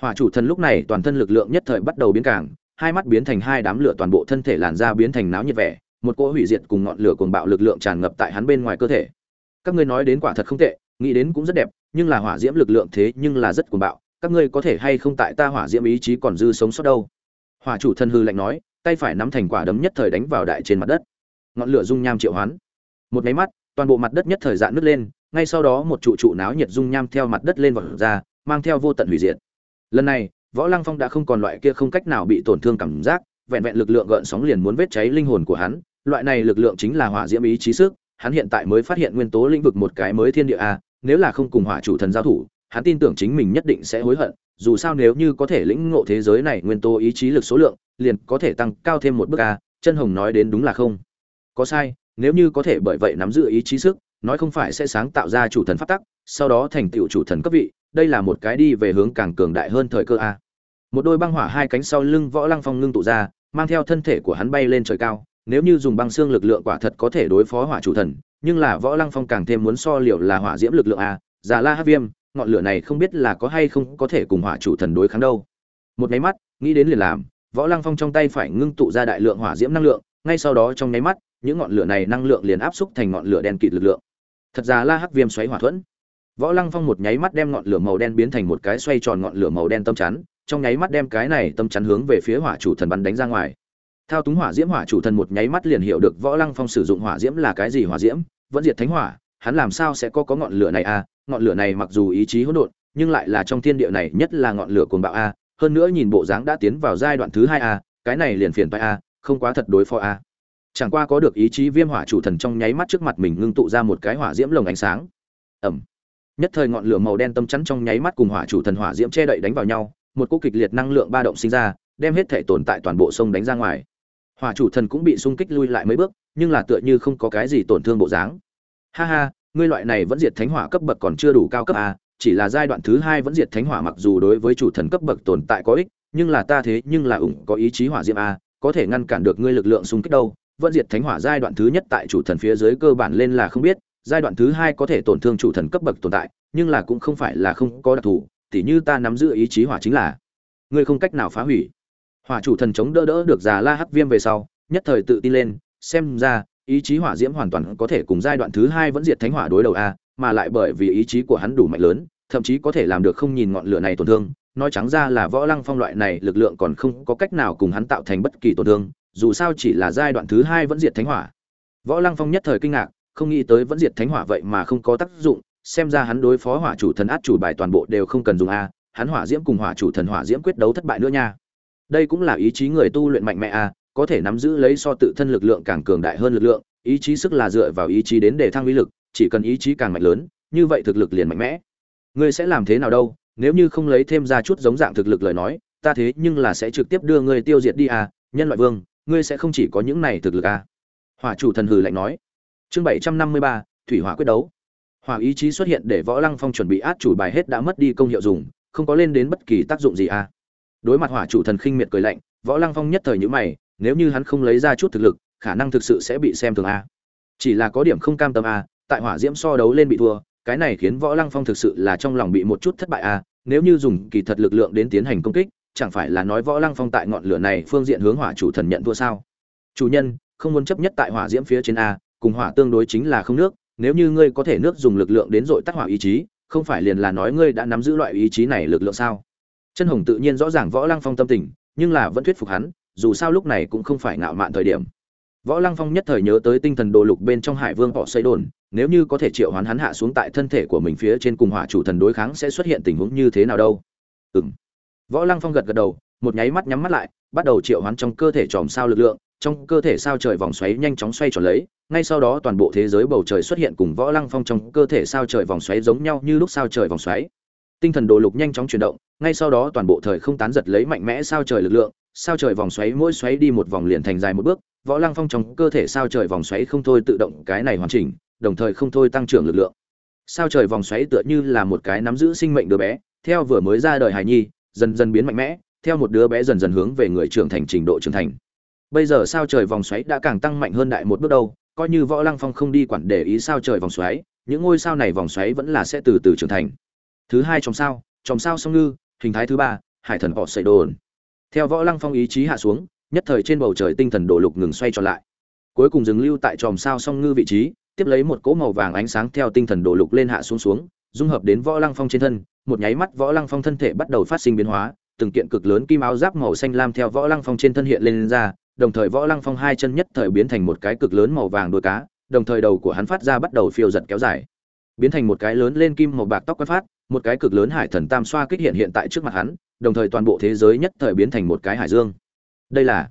hỏa chủ thần lúc này toàn thân lực lượng nhất thời bắt đầu biến càng, hai mắt biến thành hai đám lửa toàn bộ thân thể làn da biến thành náo nhiệt vẻ, một cỗ hủy diệt cùng ngọn lửa cuồng bạo lực lượng tràn ngập tại hắn bên ngoài cơ thể. Các ngươi nói đến quả thật không tệ, nghĩ đến cũng rất đẹp, nhưng là hỏa diễm lực lượng thế nhưng là rất cuồng bạo, các ngươi có thể hay không tại ta hỏa diễm ý chí còn dư sống sót đâu? Hỏa chủ thân hư lạnh nói, tay phải nắm thành quả đấm nhất thời đánh vào đại trên mặt đất. Ngọn lửa dung nham triệu hoán. Một máy mắt, toàn bộ mặt đất nhất thời dạn nứt lên, ngay sau đó một trụ trụ náo nhiệt dung nham theo mặt đất lên vọt ra, mang theo vô tận hủy diệt lần này, võ lăng phong đã không còn loại kia không cách nào bị tổn thương cảm giác, vẹn vẹn lực lượng gợn sóng liền muốn vết cháy linh hồn của hắn, loại này lực lượng chính là hỏa diễm ý chí sức, hắn hiện tại mới phát hiện nguyên tố lĩnh vực một cái mới thiên địa a, nếu là không cùng hỏa chủ thần giao thủ, hắn tin tưởng chính mình nhất định sẽ hối hận, dù sao nếu như có thể lĩnh ngộ thế giới này nguyên tố ý chí lực số lượng, liền có thể tăng cao thêm một bước a, chân hồng nói đến đúng là không. Có sai, nếu như có thể bởi vậy nắm giữ ý chí sức, nói không phải sẽ sáng tạo ra chủ thần phát tắc, sau đó thành tựu chủ thần cấp vị đây là một cái đi về hướng càng cường đại hơn thời cơ a. Một đôi băng hỏa hai cánh sau lưng võ lăng phong ngưng tụ ra, mang theo thân thể của hắn bay lên trời cao. Nếu như dùng băng xương lực lượng quả thật có thể đối phó hỏa chủ thần, nhưng là võ lăng phong càng thêm muốn so liệu là hỏa diễm lực lượng a. Già la hát viêm, ngọn lửa này không biết là có hay không có thể cùng hỏa chủ thần đối kháng đâu. Một máy mắt, nghĩ đến liền làm, võ lăng phong trong tay phải ngưng tụ ra đại lượng hỏa diễm năng lượng, ngay sau đó trong nháy mắt, những ngọn lửa này năng lượng liền áp xúc thành ngọn lửa đen kịt lực lượng. Thật ra la hắc viêm xoáy hỏa thuẫn võ lăng phong một nháy mắt đem ngọn lửa màu đen biến thành một cái xoay tròn ngọn lửa màu đen tâm chắn, trong nháy mắt đem cái này tâm chắn hướng về phía hỏa chủ thần bắn đánh ra ngoài. Thao túng hỏa diễm, hỏa chủ thần một nháy mắt liền hiểu được võ lăng phong sử dụng hỏa diễm là cái gì hỏa diễm, vẫn diệt thánh hỏa, hắn làm sao sẽ có có ngọn lửa này a ngọn lửa này mặc dù ý chí hỗn độn, nhưng lại là trong thiên địa này nhất là ngọn lửa cuồng bạo a, hơn nữa nhìn bộ dáng đã tiến vào giai đoạn thứ hai a, cái này liền phiền phải a, không quá thật đối phó a. Chẳng qua có được ý chí viêm hỏa chủ thần trong nháy mắt trước mặt mình ngưng tụ ra một cái hỏa diễm lồng ánh sáng. Ẩm nhất thời ngọn lửa màu đen tâm chắn trong nháy mắt cùng hỏa chủ thần hỏa diễm che đậy đánh vào nhau, một cỗ kịch liệt năng lượng ba động sinh ra, đem hết thể tồn tại toàn bộ sông đánh ra ngoài. Hỏa chủ thần cũng bị xung kích lui lại mấy bước, nhưng là tựa như không có cái gì tổn thương bộ dáng. Ha ha, ngươi loại này vẫn diệt thánh hỏa cấp bậc còn chưa đủ cao cấp a chỉ là giai đoạn thứ hai vẫn diệt thánh hỏa mặc dù đối với chủ thần cấp bậc tồn tại có ích, nhưng là ta thế nhưng là ủng có ý chí hỏa diễm a có thể ngăn cản được ngươi lực lượng xung kích đâu. Vẫn diệt thánh hỏa giai đoạn thứ nhất tại chủ thần phía dưới cơ bản lên là không biết giai đoạn thứ hai có thể tổn thương chủ thần cấp bậc tồn tại, nhưng là cũng không phải là không có đặc thù, tỉ như ta nắm giữ ý chí hỏa chính là, ngươi không cách nào phá hủy. Hỏa chủ thần chống đỡ đỡ được già la hắc viêm về sau, nhất thời tự tin lên, xem ra, ý chí hỏa diễm hoàn toàn có thể cùng giai đoạn thứ hai vẫn diệt thánh hỏa đối đầu a, mà lại bởi vì ý chí của hắn đủ mạnh lớn, thậm chí có thể làm được không nhìn ngọn lửa này tổn thương. Nói trắng ra là võ lăng phong loại này lực lượng còn không có cách nào cùng hắn tạo thành bất kỳ tổn thương, dù sao chỉ là giai đoạn thứ hai vẫn diệt thánh hỏa. Võ lăng phong nhất thời kinh ngạc không nghĩ tới vẫn diệt thánh hỏa vậy mà không có tác dụng, xem ra hắn đối phó hỏa chủ thần át chủ bài toàn bộ đều không cần dùng a, hắn hỏa diễm cùng hỏa chủ thần hỏa diễm quyết đấu thất bại nữa nha. Đây cũng là ý chí người tu luyện mạnh mẽ a, có thể nắm giữ lấy so tự thân lực lượng càng cường đại hơn lực lượng, ý chí sức là dựa vào ý chí đến để thăng uy lực, chỉ cần ý chí càng mạnh lớn, như vậy thực lực liền mạnh mẽ. Ngươi sẽ làm thế nào đâu, nếu như không lấy thêm ra chút giống dạng thực lực lời nói, ta thế nhưng là sẽ trực tiếp đưa ngươi tiêu diệt đi à nhân loại vương, ngươi sẽ không chỉ có những này thực lực à hỏa chủ thần hừ lạnh nói chương bảy trăm năm mươi ba, thủy hỏa quyết đấu. Hỏa ý chí xuất hiện để võ lăng phong chuẩn bị át chủ bài hết đã mất đi công hiệu dùng, không có lên đến bất kỳ tác dụng gì à. Đối mặt hỏa chủ thần khinh miệt cười lạnh, võ lăng phong nhất thời nhữ mày, nếu như hắn không lấy ra chút thực lực, khả năng thực sự sẽ bị xem thường a chỉ là có điểm không cam tâm a tại hỏa diễm so đấu lên bị thua, cái này khiến võ lăng phong thực sự là trong lòng bị một chút thất bại a nếu như dùng kỳ thật lực lượng đến tiến hành công kích, chẳng phải là nói võ lăng phong tại ngọn lửa này phương diện hướng hỏa chủ thần nhận thua sao? Chủ nhân, không muốn chấp nhất tại hỏa diễm phía trên a cùng hỏa tương đối chính là không nước, nếu như ngươi có thể nước dùng lực lượng đến dội tắt hỏa ý chí, không phải liền là nói ngươi đã nắm giữ loại ý chí này lực lượng sao? Chân hồng tự nhiên rõ ràng võ lăng phong tâm tình, nhưng là vẫn thuyết phục hắn, dù sao lúc này cũng không phải ngạo mạn thời điểm. Võ lăng phong nhất thời nhớ tới tinh thần đồ lục bên trong hải vương họ xây đồn, nếu như có thể triệu hoán hắn hạ xuống tại thân thể của mình phía trên cùng hỏa chủ thần đối kháng sẽ xuất hiện tình huống như thế nào đâu? Ừng võ lăng phong gật gật đầu, một nháy mắt nhắm mắt lại, bắt đầu triệu hoán trong cơ thể tròm sao lực lượng, trong cơ thể sao trời vòng xoáy nhanh chóng xoay tròn lấy ngay sau đó toàn bộ thế giới bầu trời xuất hiện cùng võ lăng phong trong cơ thể sao trời vòng xoáy giống nhau như lúc sao trời vòng xoáy. Tinh thần đồ lục nhanh chóng chuyển động, ngay sau đó toàn bộ thời không tán giật lấy mạnh mẽ sao trời lực lượng, sao trời vòng xoáy mỗi xoáy đi một vòng liền thành dài một bước, võ lăng phong trong cơ thể sao trời vòng xoáy không thôi tự động cái này hoàn chỉnh, đồng thời không thôi tăng trưởng lực lượng. Sao trời vòng xoáy tựa như là một cái nắm giữ sinh mệnh đứa bé, theo vừa mới ra đời hài nhi, dần dần biến mạnh mẽ, theo một đứa bé dần dần hướng về người trưởng thành trình độ trưởng thành. Bây giờ sao trời vòng xoáy đã càng tăng mạnh hơn đại một bước đâu coi như võ lăng phong không đi quản để ý sao trời vòng xoáy những ngôi sao này vòng xoáy vẫn là sẽ từ từ trưởng thành. Thứ hai trong sao trong sao song ngư hình thái thứ ba hải thần họ xây đồn. Theo võ lăng phong ý chí hạ xuống nhất thời trên bầu trời tinh thần đổ lục ngừng xoay tròn lại. Cuối cùng dừng lưu tại chòm sao song ngư vị trí tiếp lấy một cỗ màu vàng ánh sáng theo tinh thần đổ lục lên hạ xuống xuống dung hợp đến võ lăng phong trên thân một nháy mắt võ lăng phong thân thể bắt đầu phát sinh biến hóa từng kiện cực lớn kim áo giáp màu xanh lam theo võ lăng phong trên thân hiện lên, lên ra đồng thời võ lăng phong hai chân nhất thời biến thành một cái cực lớn màu vàng đôi cá, đồng thời đầu của hắn phát ra bắt đầu phiêu giật kéo dài. Biến thành một cái lớn lên kim màu bạc tóc quát phát, một cái cực lớn hải thần tam xoa kích hiện hiện tại trước mặt hắn, đồng thời toàn bộ thế giới nhất thời biến thành một cái hải dương. Đây là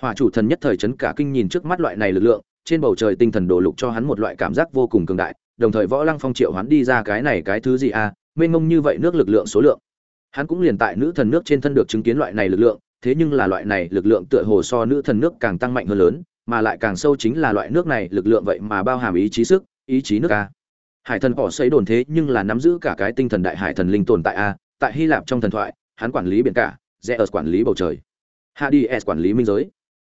hỏa chủ thần nhất thời chấn cả kinh nhìn trước mắt loại này lực lượng, trên bầu trời tinh thần đổ lục cho hắn một loại cảm giác vô cùng cường đại, đồng thời võ lăng phong triệu hắn đi ra cái này cái thứ gì à mênh mông như vậy nước lực lượng số lượng. Hắn cũng liền tại nữ thần nước trên thân được chứng kiến loại này lực lượng thế nhưng là loại này lực lượng tựa hồ so nữ thần nước càng tăng mạnh hơn lớn, mà lại càng sâu chính là loại nước này lực lượng vậy mà bao hàm ý chí sức, ý chí nước a. Hải thần bỏ xây đồn thế nhưng là nắm giữ cả cái tinh thần đại hải thần linh tồn tại a, tại hy lạp trong thần thoại, hắn quản lý biển cả, zeus quản lý bầu trời. Hades quản lý minh giới.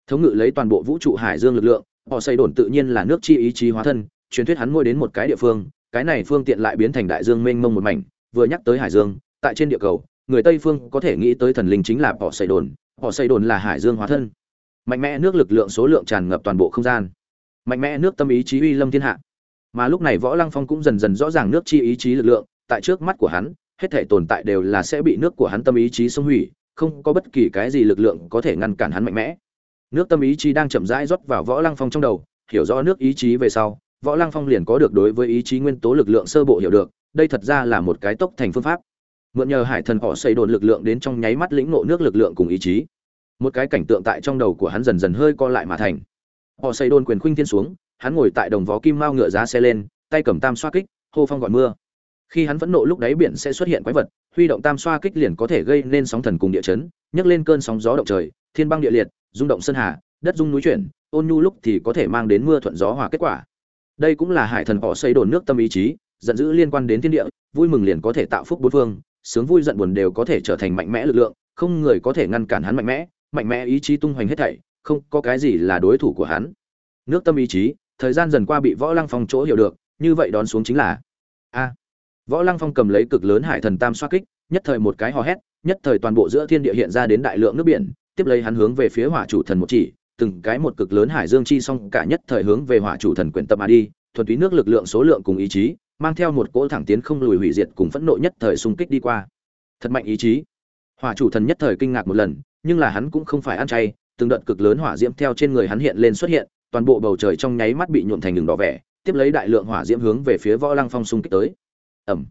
Thống ngự lấy toàn bộ vũ trụ hải dương lực lượng, họ xây đồn tự nhiên là nước chi ý chí hóa thân, truyền thuyết hắn ngôi đến một cái địa phương, cái này phương tiện lại biến thành đại dương mênh mông một mảnh, vừa nhắc tới hải dương, tại trên địa cầu người tây phương có thể nghĩ tới thần linh chính là bỏ xây đồn bỏ xây đồn là hải dương hóa thân. Mạnh mẽ nước lực lượng số lượng tràn ngập toàn bộ không gian. Mạnh mẽ nước tâm ý chí uy lâm thiên hạ. Mà lúc này võ lăng phong cũng dần dần rõ ràng nước chi ý chí lực lượng, tại trước mắt của hắn, hết thể tồn tại đều là sẽ bị nước của hắn tâm ý chí xông hủy, không có bất kỳ cái gì lực lượng có thể ngăn cản hắn mạnh mẽ. Nước tâm ý chí đang chậm rãi rót vào võ lăng phong trong đầu, hiểu rõ nước ý chí về sau, võ lăng phong liền có được đối với ý chí nguyên tố lực lượng sơ bộ hiểu được, đây thật ra là một cái tốc thành phương pháp mượn nhờ hải thần họ xây đồn lực lượng đến trong nháy mắt lĩnh nộ nước lực lượng cùng ý chí. Một cái cảnh tượng tại trong đầu của hắn dần dần hơi co lại mà thành. Họ xây đồn quyền khuynh thiên xuống, hắn ngồi tại đồng vó kim mao ngựa giá xe lên, tay cầm tam xoa kích, hô phong gọi mưa. Khi hắn phẫn nộ lúc đáy biển sẽ xuất hiện quái vật, huy động tam xoa kích liền có thể gây nên sóng thần cùng địa chấn, nhấc lên cơn sóng gió động trời, thiên băng địa liệt, rung động sơn hà, đất rung núi chuyển, ôn nhu lúc thì có thể mang đến mưa thuận gió hòa kết quả. Đây cũng là hải thần họ xây đồn nước tâm ý chí, giận dữ liên quan đến thiên địa, vui mừng liền có thể tạo phúc bốn phương sướng vui giận buồn đều có thể trở thành mạnh mẽ lực lượng, không người có thể ngăn cản hắn mạnh mẽ mạnh mẽ ý chí tung hoành hết thảy, không có cái gì là đối thủ của hắn. Nước tâm ý chí, thời gian dần qua bị võ lăng phong chỗ hiểu được, như vậy đón xuống chính là, a, võ lăng phong cầm lấy cực lớn hải thần tam xoa kích, nhất thời một cái hò hét, nhất thời toàn bộ giữa thiên địa hiện ra đến đại lượng nước biển, tiếp lấy hắn hướng về phía hỏa chủ thần một chỉ, từng cái một cực lớn hải dương chi xong cả nhất thời hướng về hỏa chủ thần quyển tập mà đi, thuần túy nước lực lượng số lượng cùng ý chí mang theo một cỗ thẳng tiến không lùi hủy diệt cùng phẫn nộ nhất thời xung kích đi qua. Thật mạnh ý chí. Hỏa chủ thần nhất thời kinh ngạc một lần, nhưng là hắn cũng không phải ăn chay, từng đợt cực lớn hỏa diễm theo trên người hắn hiện lên xuất hiện, toàn bộ bầu trời trong nháy mắt bị nhuộm thành đường đỏ vẻ, tiếp lấy đại lượng hỏa diễm hướng về phía võ lăng phong xung kích tới. Ẩm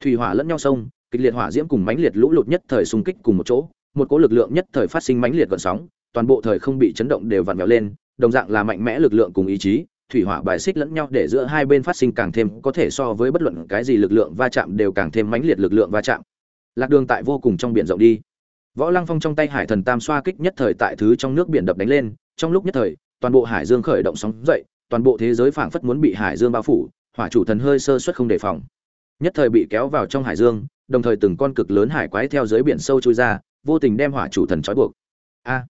thủy hỏa lẫn nhau sông kịch liệt hỏa diễm cùng mãnh liệt lũ lụt nhất thời xung kích cùng một chỗ, một cỗ lực lượng nhất thời phát sinh mãnh liệt gợn sóng, toàn bộ thời không bị chấn động đều vặn vẹo lên, đồng dạng là mạnh mẽ lực lượng cùng ý chí thủy hỏa bài xích lẫn nhau để giữa hai bên phát sinh càng thêm có thể so với bất luận cái gì lực lượng va chạm đều càng thêm mãnh liệt lực lượng va chạm. Lạc đường tại vô cùng trong biển rộng đi. Võ lăng phong trong tay hải thần tam xoa kích nhất thời tại thứ trong nước biển đập đánh lên, trong lúc nhất thời, toàn bộ hải dương khởi động sóng dậy, toàn bộ thế giới phảng phất muốn bị hải dương bao phủ, hỏa chủ thần hơi sơ suất không đề phòng. Nhất thời bị kéo vào trong hải dương, đồng thời từng con cực lớn hải quái theo dưới biển sâu trôi ra, vô tình đem hỏa chủ thần trói buộc. A!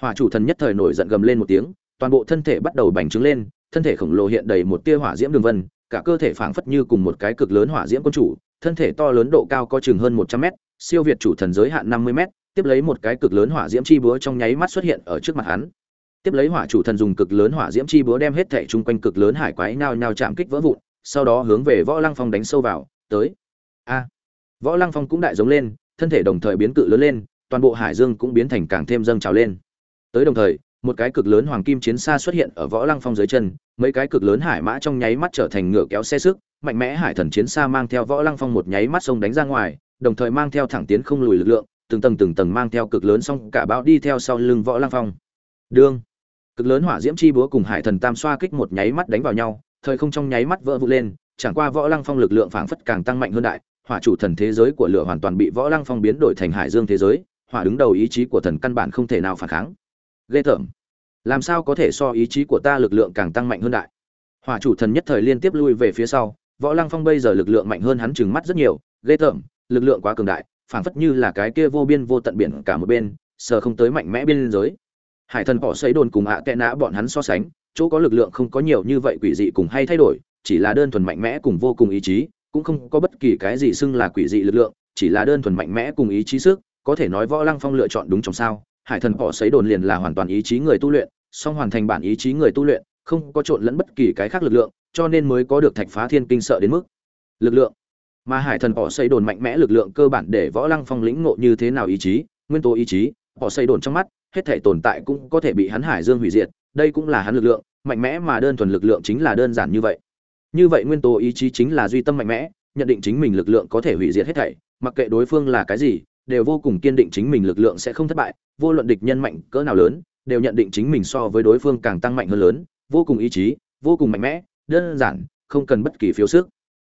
Hỏa chủ thần nhất thời nổi giận gầm lên một tiếng, toàn bộ thân thể bắt đầu bành trướng lên thân thể khổng lồ hiện đầy một tia hỏa diễm đường vân, cả cơ thể phảng phất như cùng một cái cực lớn hỏa diễm quân chủ, thân thể to lớn độ cao có chừng hơn một trăm mét, siêu việt chủ thần giới hạn năm mươi mét, tiếp lấy một cái cực lớn hỏa diễm chi búa trong nháy mắt xuất hiện ở trước mặt hắn. Tiếp lấy hỏa chủ thần dùng cực lớn hỏa diễm chi búa đem hết thảy chung quanh cực lớn hải quái nhao nhao chạm kích vỡ vụn, sau đó hướng về võ lăng phong đánh sâu vào, tới. A! Võ lăng phong cũng đại giống lên, thân thể đồng thời biến cự lớn lên, toàn bộ hải dương cũng biến thành càng thêm dâng trào lên. Tới đồng thời một cái cực lớn hoàng kim chiến xa xuất hiện ở võ lăng phong dưới chân, mấy cái cực lớn hải mã trong nháy mắt trở thành ngựa kéo xe sức mạnh mẽ hải thần chiến xa mang theo võ lăng phong một nháy mắt sông đánh ra ngoài, đồng thời mang theo thẳng tiến không lùi lực lượng, từng tầng từng tầng mang theo cực lớn xong cả bão đi theo sau lưng võ lăng phong. Đương, cực lớn hỏa diễm chi búa cùng hải thần tam xoa kích một nháy mắt đánh vào nhau, thời không trong nháy mắt vỡ vụn lên, chẳng qua võ lăng phong lực lượng phảng phất càng tăng mạnh hơn đại, hỏa chủ thần thế giới của lửa hoàn toàn bị võ lăng phong biến đổi thành hải dương thế giới, hỏa đứng đầu ý chí của thần căn bản không thể nào phản kháng ghê tởm. Làm sao có thể so ý chí của ta lực lượng càng tăng mạnh hơn đại? Hỏa chủ thần nhất thời liên tiếp lui về phía sau, võ lăng phong bây giờ lực lượng mạnh hơn hắn chừng mắt rất nhiều, ghê tởm, lực lượng quá cường đại, phảng phất như là cái kia vô biên vô tận biển cả một bên, sờ không tới mạnh mẽ biên giới. Hải thần bỏ sấy đồn cùng ạ à tệ nã bọn hắn so sánh, chỗ có lực lượng không có nhiều như vậy quỷ dị cùng hay thay đổi, chỉ là đơn thuần mạnh mẽ cùng vô cùng ý chí, cũng không có bất kỳ cái gì xưng là quỷ dị lực lượng, chỉ là đơn thuần mạnh mẽ cùng ý chí sức, có thể nói võ lăng phong lựa chọn đúng trong sao hải thần họ xấy đồn liền là hoàn toàn ý chí người tu luyện, song hoàn thành bản ý chí người tu luyện, không có trộn lẫn bất kỳ cái khác lực lượng, cho nên mới có được thạch phá thiên kinh sợ đến mức lực lượng. Mà hải thần họ xây đồn mạnh mẽ lực lượng cơ bản để võ lăng phong lĩnh ngộ như thế nào ý chí, nguyên tố ý chí, họ xây đồn trong mắt, hết thể tồn tại cũng có thể bị hắn hải dương hủy diệt, đây cũng là hắn lực lượng, mạnh mẽ mà đơn thuần lực lượng chính là đơn giản như vậy. Như vậy nguyên tố ý chí chính là duy tâm mạnh mẽ, nhận định chính mình lực lượng có thể hủy diệt hết thảy, mặc kệ đối phương là cái gì đều vô cùng kiên định chính mình lực lượng sẽ không thất bại, vô luận địch nhân mạnh cỡ nào lớn, đều nhận định chính mình so với đối phương càng tăng mạnh hơn lớn, vô cùng ý chí, vô cùng mạnh mẽ, đơn giản, không cần bất kỳ phiếu sức.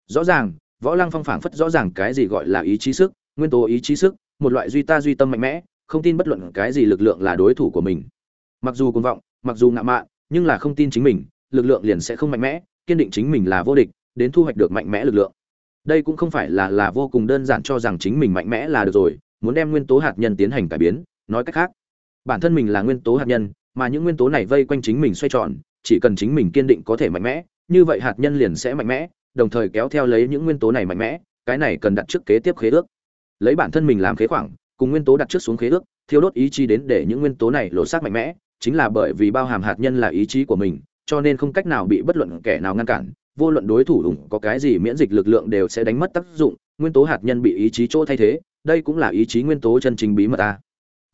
Rõ ràng, võ lăng phong phảng phất rõ ràng cái gì gọi là ý chí sức, nguyên tố ý chí sức, một loại duy ta duy tâm mạnh mẽ, không tin bất luận cái gì lực lượng là đối thủ của mình. Mặc dù cuồng vọng, mặc dù ngạo mạn, nhưng là không tin chính mình, lực lượng liền sẽ không mạnh mẽ, kiên định chính mình là vô địch, đến thu hoạch được mạnh mẽ lực lượng đây cũng không phải là là vô cùng đơn giản cho rằng chính mình mạnh mẽ là được rồi, muốn đem nguyên tố hạt nhân tiến hành cải biến, nói cách khác. Bản thân mình là nguyên tố hạt nhân, mà những nguyên tố này vây quanh chính mình xoay tròn, chỉ cần chính mình kiên định có thể mạnh mẽ, như vậy hạt nhân liền sẽ mạnh mẽ, đồng thời kéo theo lấy những nguyên tố này mạnh mẽ, cái này cần đặt trước kế tiếp khế ước. Lấy bản thân mình làm khế khoảng, cùng nguyên tố đặt trước xuống khế ước, thiêu đốt ý chí đến để những nguyên tố này lộ xác mạnh mẽ, chính là bởi vì bao hàm hạt nhân là ý chí của mình, cho nên không cách nào bị bất luận kẻ nào ngăn cản vô luận đối thủ ủng có cái gì miễn dịch lực lượng đều sẽ đánh mất tác dụng, nguyên tố hạt nhân bị ý chí chỗ thay thế, đây cũng là ý chí nguyên tố chân chính bí mật ta.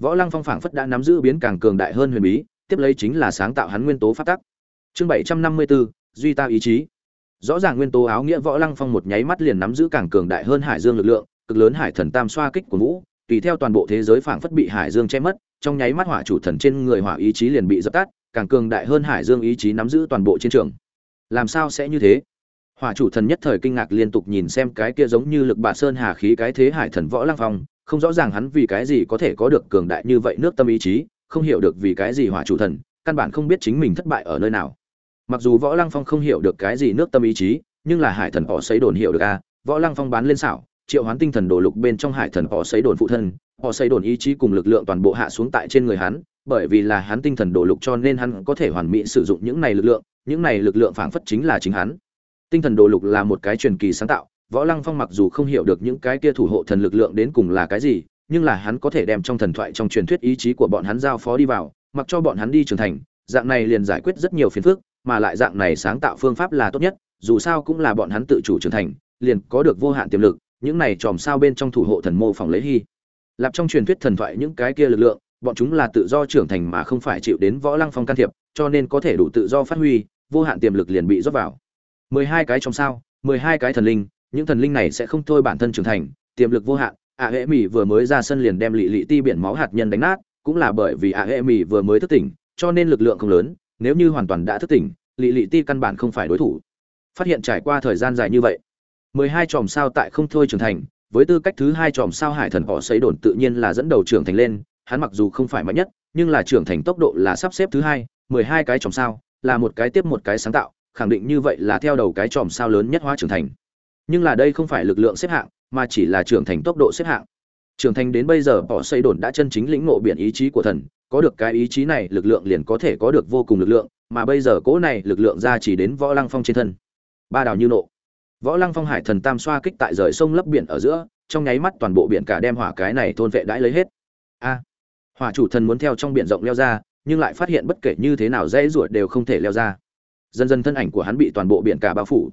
Võ lăng phong phảng phất đã nắm giữ biến càng cường đại hơn huyền bí, tiếp lấy chính là sáng tạo hắn nguyên tố phát tắc. Chương bảy trăm năm mươi bốn duy ta ý chí. Rõ ràng nguyên tố áo nghĩa võ lăng phong một nháy mắt liền nắm giữ càng cường đại hơn hải dương lực lượng, cực lớn hải thần tam xoa kích của vũ, tùy theo toàn bộ thế giới phảng phất bị hải dương che mất, trong nháy mắt hỏa chủ thần trên người hỏa ý chí liền bị dập tắt, càng cường đại hơn hải dương ý chí nắm giữ toàn bộ chiến trường làm sao sẽ như thế? Hỏa chủ thần nhất thời kinh ngạc liên tục nhìn xem cái kia giống như lực bạ sơn hà khí cái thế hải thần võ lăng phong không rõ ràng hắn vì cái gì có thể có được cường đại như vậy nước tâm ý chí không hiểu được vì cái gì hỏa chủ thần căn bản không biết chính mình thất bại ở nơi nào. Mặc dù võ lăng phong không hiểu được cái gì nước tâm ý chí nhưng là hải thần họ xấy đồn hiểu được a à, võ lăng phong bán lên xảo triệu hoán tinh thần đồ lục bên trong hải thần họ xấy đồn phụ thân họ xấy đồn ý chí cùng lực lượng toàn bộ hạ xuống tại trên người hắn bởi vì là hắn tinh thần đồ lục cho nên hắn có thể hoàn mỹ sử dụng những này lực lượng, những này lực lượng phảng phất chính là chính hắn. Tinh thần đồ lục là một cái truyền kỳ sáng tạo, võ lăng phong mặc dù không hiểu được những cái kia thủ hộ thần lực lượng đến cùng là cái gì, nhưng là hắn có thể đem trong thần thoại trong truyền thuyết ý chí của bọn hắn giao phó đi vào, mặc cho bọn hắn đi trưởng thành, dạng này liền giải quyết rất nhiều phiền phức, mà lại dạng này sáng tạo phương pháp là tốt nhất, dù sao cũng là bọn hắn tự chủ trưởng thành, liền có được vô hạn tiềm lực, những này tròm sao bên trong thủ hộ thần mô phỏng lấy hy. Lạp trong truyền thuyết thần thoại những cái kia lực lượng bọn chúng là tự do trưởng thành mà không phải chịu đến võ lăng phong can thiệp cho nên có thể đủ tự do phát huy vô hạn tiềm lực liền bị rót vào. Mười hai cái trong sao mười hai cái thần linh những thần linh này sẽ không thôi bản thân trưởng thành tiềm lực vô hạn. Ạ à, hệ mỹ vừa mới ra sân liền đem lị lị ti biển máu hạt nhân đánh nát cũng là bởi vì ạ à, hệ mỹ vừa mới thức tỉnh cho nên lực lượng không lớn nếu như hoàn toàn đã thức tỉnh lị lị ti căn bản không phải đối thủ. Phát hiện trải qua thời gian dài như vậy mười hai chòm sao tại không thôi trưởng thành với tư cách thứ hai chòm sao hải thần họ xấy đồn tự nhiên là dẫn đầu trưởng thành lên hắn mặc dù không phải mạnh nhất, nhưng là trưởng thành tốc độ là sắp xếp thứ hai, mười hai cái chòm sao, là một cái tiếp một cái sáng tạo, khẳng định như vậy là theo đầu cái chòm sao lớn nhất hóa trưởng thành. Nhưng là đây không phải lực lượng xếp hạng, mà chỉ là trưởng thành tốc độ xếp hạng. Trưởng thành đến bây giờ bỏ xây đồn đã chân chính lĩnh ngộ biển ý chí của thần, có được cái ý chí này, lực lượng liền có thể có được vô cùng lực lượng, mà bây giờ cỗ này, lực lượng ra chỉ đến võ lăng phong trên thân. Ba đảo như nộ. Võ lăng phong hải thần tam xoa kích tại rời sông lấp biển ở giữa, trong nháy mắt toàn bộ biển cả đem hỏa cái này thôn vệ đãi lấy hết hỏa chủ thần muốn theo trong biển rộng leo ra, nhưng lại phát hiện bất kể như thế nào dễ ruột đều không thể leo ra. Dần dần thân ảnh của hắn bị toàn bộ biển cả bao phủ.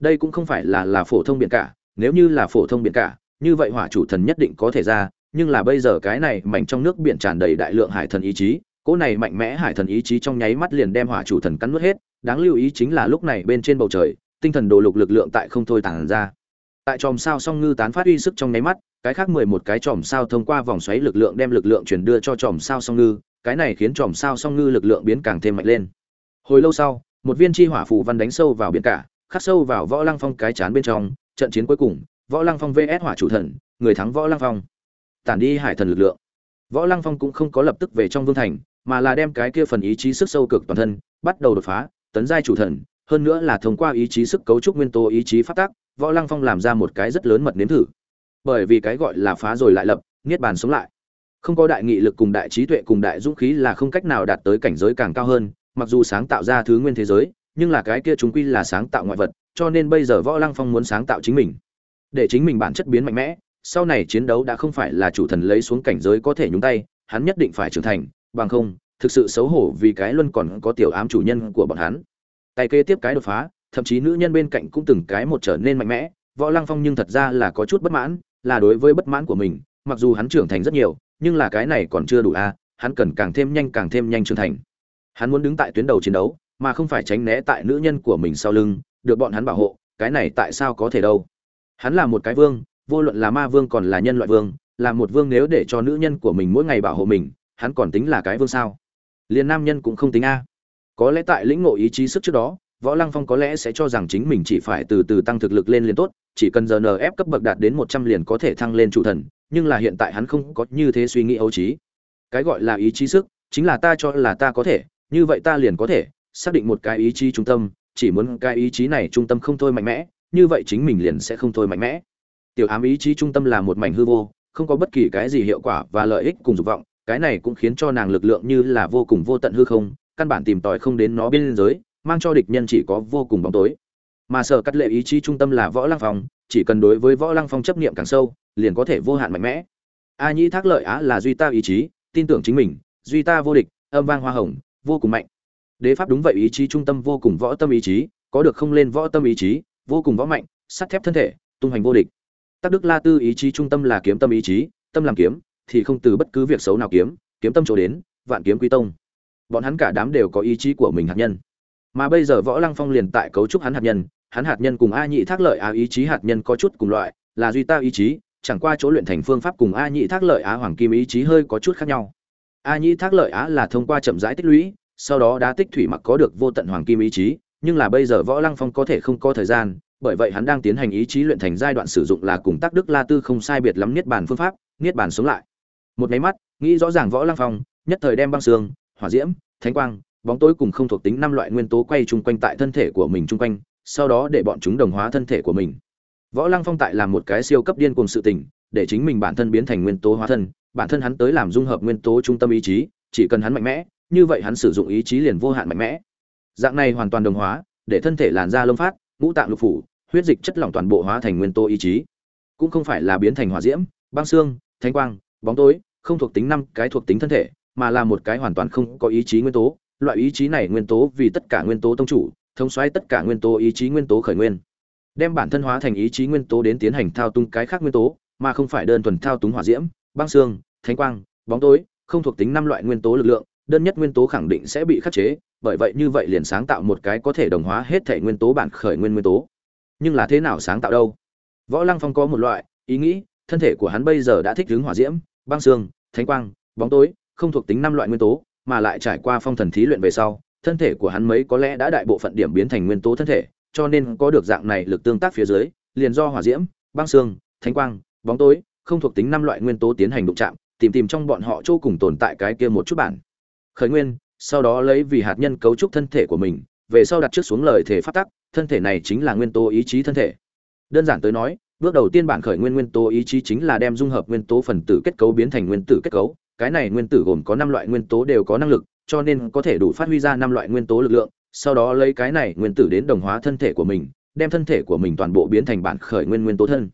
Đây cũng không phải là là phổ thông biển cả, nếu như là phổ thông biển cả, như vậy hỏa chủ thần nhất định có thể ra, nhưng là bây giờ cái này mảnh trong nước biển tràn đầy đại lượng hải thần ý chí, cỗ này mạnh mẽ hải thần ý chí trong nháy mắt liền đem hỏa chủ thần cắn nuốt hết, đáng lưu ý chính là lúc này bên trên bầu trời, tinh thần đồ lục lực lượng tại không thôi tản ra. Tại chòm sao song ngư tán phát uy sức trong nháy mắt cái khác mười một cái chòm sao thông qua vòng xoáy lực lượng đem lực lượng chuyển đưa cho chòm sao song ngư, cái này khiến chòm sao song ngư lực lượng biến càng thêm mạnh lên. Hồi lâu sau, một viên chi hỏa phù văn đánh sâu vào biển cả, khắc sâu vào võ lăng phong cái chán bên trong, trận chiến cuối cùng, võ lăng phong vs hỏa chủ thần, người thắng võ lăng phong. Tản đi hải thần lực lượng. Võ lăng phong cũng không có lập tức về trong vương thành, mà là đem cái kia phần ý chí sức sâu cực toàn thân, bắt đầu đột phá, tấn giai chủ thần. Hơn nữa là thông qua ý chí sức cấu trúc nguyên tố, ý chí phát tác, võ lăng phong làm ra một cái rất lớn mật nếm thử bởi vì cái gọi là phá rồi lại lập, niết bàn sống lại. Không có đại nghị lực cùng đại trí tuệ cùng đại dũng khí là không cách nào đạt tới cảnh giới càng cao hơn, mặc dù sáng tạo ra thứ nguyên thế giới, nhưng là cái kia chúng quy là sáng tạo ngoại vật, cho nên bây giờ võ lăng phong muốn sáng tạo chính mình. Để chính mình bản chất biến mạnh mẽ, sau này chiến đấu đã không phải là chủ thần lấy xuống cảnh giới có thể nhúng tay, hắn nhất định phải trưởng thành, bằng không, thực sự xấu hổ vì cái luân còn có tiểu ám chủ nhân của bọn hắn. Tay kế tiếp cái đột phá, thậm chí nữ nhân bên cạnh cũng từng cái một trở nên mạnh mẽ, võ lăng phong nhưng thật ra là có chút bất mãn là đối với bất mãn của mình, mặc dù hắn trưởng thành rất nhiều, nhưng là cái này còn chưa đủ a, hắn cần càng thêm nhanh càng thêm nhanh trưởng thành. Hắn muốn đứng tại tuyến đầu chiến đấu, mà không phải tránh né tại nữ nhân của mình sau lưng, được bọn hắn bảo hộ, cái này tại sao có thể đâu? Hắn là một cái vương, vô luận là ma vương còn là nhân loại vương, là một vương nếu để cho nữ nhân của mình mỗi ngày bảo hộ mình, hắn còn tính là cái vương sao? Liền nam nhân cũng không tính a. Có lẽ tại lĩnh ngộ ý chí sức trước đó võ lăng phong có lẽ sẽ cho rằng chính mình chỉ phải từ từ tăng thực lực lên liền tốt, chỉ cần giờ nf cấp bậc đạt đến một trăm liền có thể thăng lên chủ thần, nhưng là hiện tại hắn không có như thế suy nghĩ ấu trí. Cái gọi là ý chí sức, chính là ta cho là ta có thể, như vậy ta liền có thể, xác định một cái ý chí trung tâm, chỉ muốn cái ý chí này trung tâm không thôi mạnh mẽ, như vậy chính mình liền sẽ không thôi mạnh mẽ. Tiểu ám ý chí trung tâm là một mảnh hư vô, không có bất kỳ cái gì hiệu quả và lợi ích cùng dục vọng, cái này cũng khiến cho nàng lực lượng như là vô cùng vô tận hư không, căn bản tìm tòi không đến nó biên giới mang cho địch nhân chỉ có vô cùng bóng tối. Mà sở cắt lệ ý chí trung tâm là võ lăng phong, chỉ cần đối với võ lăng phong chấp niệm càng sâu, liền có thể vô hạn mạnh mẽ. A nhĩ thác lợi á là duy ta ý chí, tin tưởng chính mình, duy ta vô địch, âm vang hoa hồng, vô cùng mạnh. Đế pháp đúng vậy, ý chí trung tâm vô cùng võ tâm ý chí, có được không lên võ tâm ý chí, vô cùng võ mạnh, sắt thép thân thể, tung hành vô địch. Tác đức la tư ý chí trung tâm là kiếm tâm ý chí, tâm làm kiếm, thì không từ bất cứ việc xấu nào kiếm kiếm tâm chỗ đến, vạn kiếm quý tông. Bọn hắn cả đám đều có ý chí của mình hạt nhân mà bây giờ võ lăng phong liền tại cấu trúc hắn hạt nhân, hắn hạt nhân cùng a nhị thác lợi á ý chí hạt nhân có chút cùng loại, là duy ta ý chí, chẳng qua chỗ luyện thành phương pháp cùng a nhị thác lợi á hoàng kim ý chí hơi có chút khác nhau. A nhị thác lợi á là thông qua chậm rãi tích lũy, sau đó đá tích thủy mặc có được vô tận hoàng kim ý chí, nhưng là bây giờ võ lăng phong có thể không có thời gian, bởi vậy hắn đang tiến hành ý chí luyện thành giai đoạn sử dụng là cùng tác đức la tư không sai biệt lắm niết bàn phương pháp, niết bàn sống lại. Một máy mắt, nghĩ rõ ràng võ lăng phong, nhất thời đem băng xương hỏa diễm, thánh quang bóng tối cùng không thuộc tính năm loại nguyên tố quay chung quanh tại thân thể của mình chung quanh, sau đó để bọn chúng đồng hóa thân thể của mình. Võ lăng phong tại làm một cái siêu cấp điên cùng sự tình, để chính mình bản thân biến thành nguyên tố hóa thân, bản thân hắn tới làm dung hợp nguyên tố trung tâm ý chí, chỉ cần hắn mạnh mẽ, như vậy hắn sử dụng ý chí liền vô hạn mạnh mẽ. Dạng này hoàn toàn đồng hóa, để thân thể làn da lông phát, ngũ tạng lục phủ, huyết dịch chất lỏng toàn bộ hóa thành nguyên tố ý chí. Cũng không phải là biến thành hỏa diễm, băng xương thanh quang, bóng tối, không thuộc tính năm cái thuộc tính thân thể, mà là một cái hoàn toàn không có ý chí nguyên tố loại ý chí này nguyên tố vì tất cả nguyên tố tông chủ, thống xoáy tất cả nguyên tố ý chí nguyên tố khởi nguyên. Đem bản thân hóa thành ý chí nguyên tố đến tiến hành thao túng cái khác nguyên tố, mà không phải đơn thuần thao túng hỏa diễm, băng xương, thánh quang, bóng tối, không thuộc tính năm loại nguyên tố lực lượng, đơn nhất nguyên tố khẳng định sẽ bị khắc chế, bởi vậy như vậy liền sáng tạo một cái có thể đồng hóa hết thể nguyên tố bản khởi nguyên nguyên tố. Nhưng là thế nào sáng tạo đâu? Võ lăng phong có một loại ý nghĩ, thân thể của hắn bây giờ đã thích ứng hỏa diễm, băng xương, thánh quang, bóng tối, không thuộc tính năm loại nguyên tố mà lại trải qua phong thần thí luyện về sau, thân thể của hắn mấy có lẽ đã đại bộ phận điểm biến thành nguyên tố thân thể, cho nên có được dạng này lực tương tác phía dưới, liền do hỏa diễm, băng xương, thánh quang, bóng tối, không thuộc tính năm loại nguyên tố tiến hành đụng chạm, tìm tìm trong bọn họ chỗ cùng tồn tại cái kia một chút bản. Khởi nguyên, sau đó lấy vì hạt nhân cấu trúc thân thể của mình, về sau đặt trước xuống lời thể phát tắc, thân thể này chính là nguyên tố ý chí thân thể. Đơn giản tới nói, bước đầu tiên bản khởi nguyên nguyên tố ý chí chính là đem dung hợp nguyên tố phần tử kết cấu biến thành nguyên tử kết cấu cái này nguyên tử gồm có năm loại nguyên tố đều có năng lực, cho nên có thể đủ phát huy ra năm loại nguyên tố lực lượng, sau đó lấy cái này nguyên tử đến đồng hóa thân thể của mình, đem thân thể của mình toàn bộ biến thành bản khởi nguyên nguyên tố thân.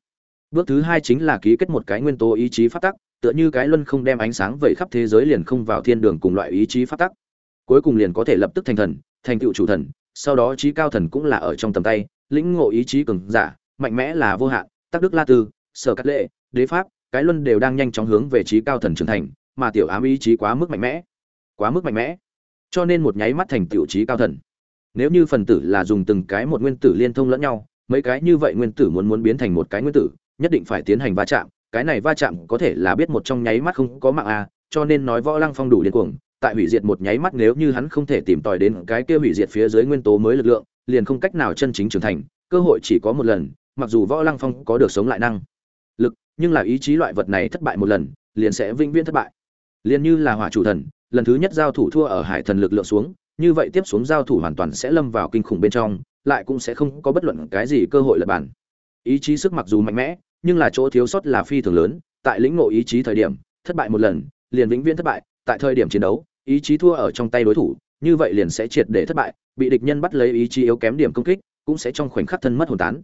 Bước thứ hai chính là ký kết một cái nguyên tố ý chí phát tắc, tựa như cái luân không đem ánh sáng vẩy khắp thế giới liền không vào thiên đường cùng loại ý chí phát tắc. Cuối cùng liền có thể lập tức thành thần, thành tựu chủ thần, sau đó trí cao thần cũng là ở trong tầm tay, lĩnh ngộ ý chí cường giả, mạnh mẽ là vô hạn, tắc đức la tư, sở cát lệ, đế pháp, cái luân đều đang nhanh chóng hướng về trí cao thần trưởng thành mà tiểu ám ý chí quá mức mạnh mẽ. Quá mức mạnh mẽ. Cho nên một nháy mắt thành tiểu trí cao thần. Nếu như phần tử là dùng từng cái một nguyên tử liên thông lẫn nhau, mấy cái như vậy nguyên tử muốn muốn biến thành một cái nguyên tử, nhất định phải tiến hành va chạm. Cái này va chạm có thể là biết một trong nháy mắt không có mạng a, cho nên nói võ lăng phong đủ liên cuồng, tại hủy diệt một nháy mắt nếu như hắn không thể tìm tòi đến cái kia hủy diệt phía dưới nguyên tố mới lực lượng, liền không cách nào chân chính trưởng thành, cơ hội chỉ có một lần, mặc dù võ lăng phong có được sống lại năng lực, nhưng là ý chí loại vật này thất bại một lần, liền sẽ vĩnh viễn thất bại liền như là hỏa chủ thần, lần thứ nhất giao thủ thua ở hải thần lực lượng xuống, như vậy tiếp xuống giao thủ hoàn toàn sẽ lâm vào kinh khủng bên trong, lại cũng sẽ không có bất luận cái gì cơ hội lật bản ý chí sức mặc dù mạnh mẽ, nhưng là chỗ thiếu sót là phi thường lớn, tại lĩnh ngộ ý chí thời điểm, thất bại một lần, liền vĩnh viễn thất bại, tại thời điểm chiến đấu, ý chí thua ở trong tay đối thủ, như vậy liền sẽ triệt để thất bại, bị địch nhân bắt lấy ý chí yếu kém điểm công kích, cũng sẽ trong khoảnh khắc thân mất hồn tán.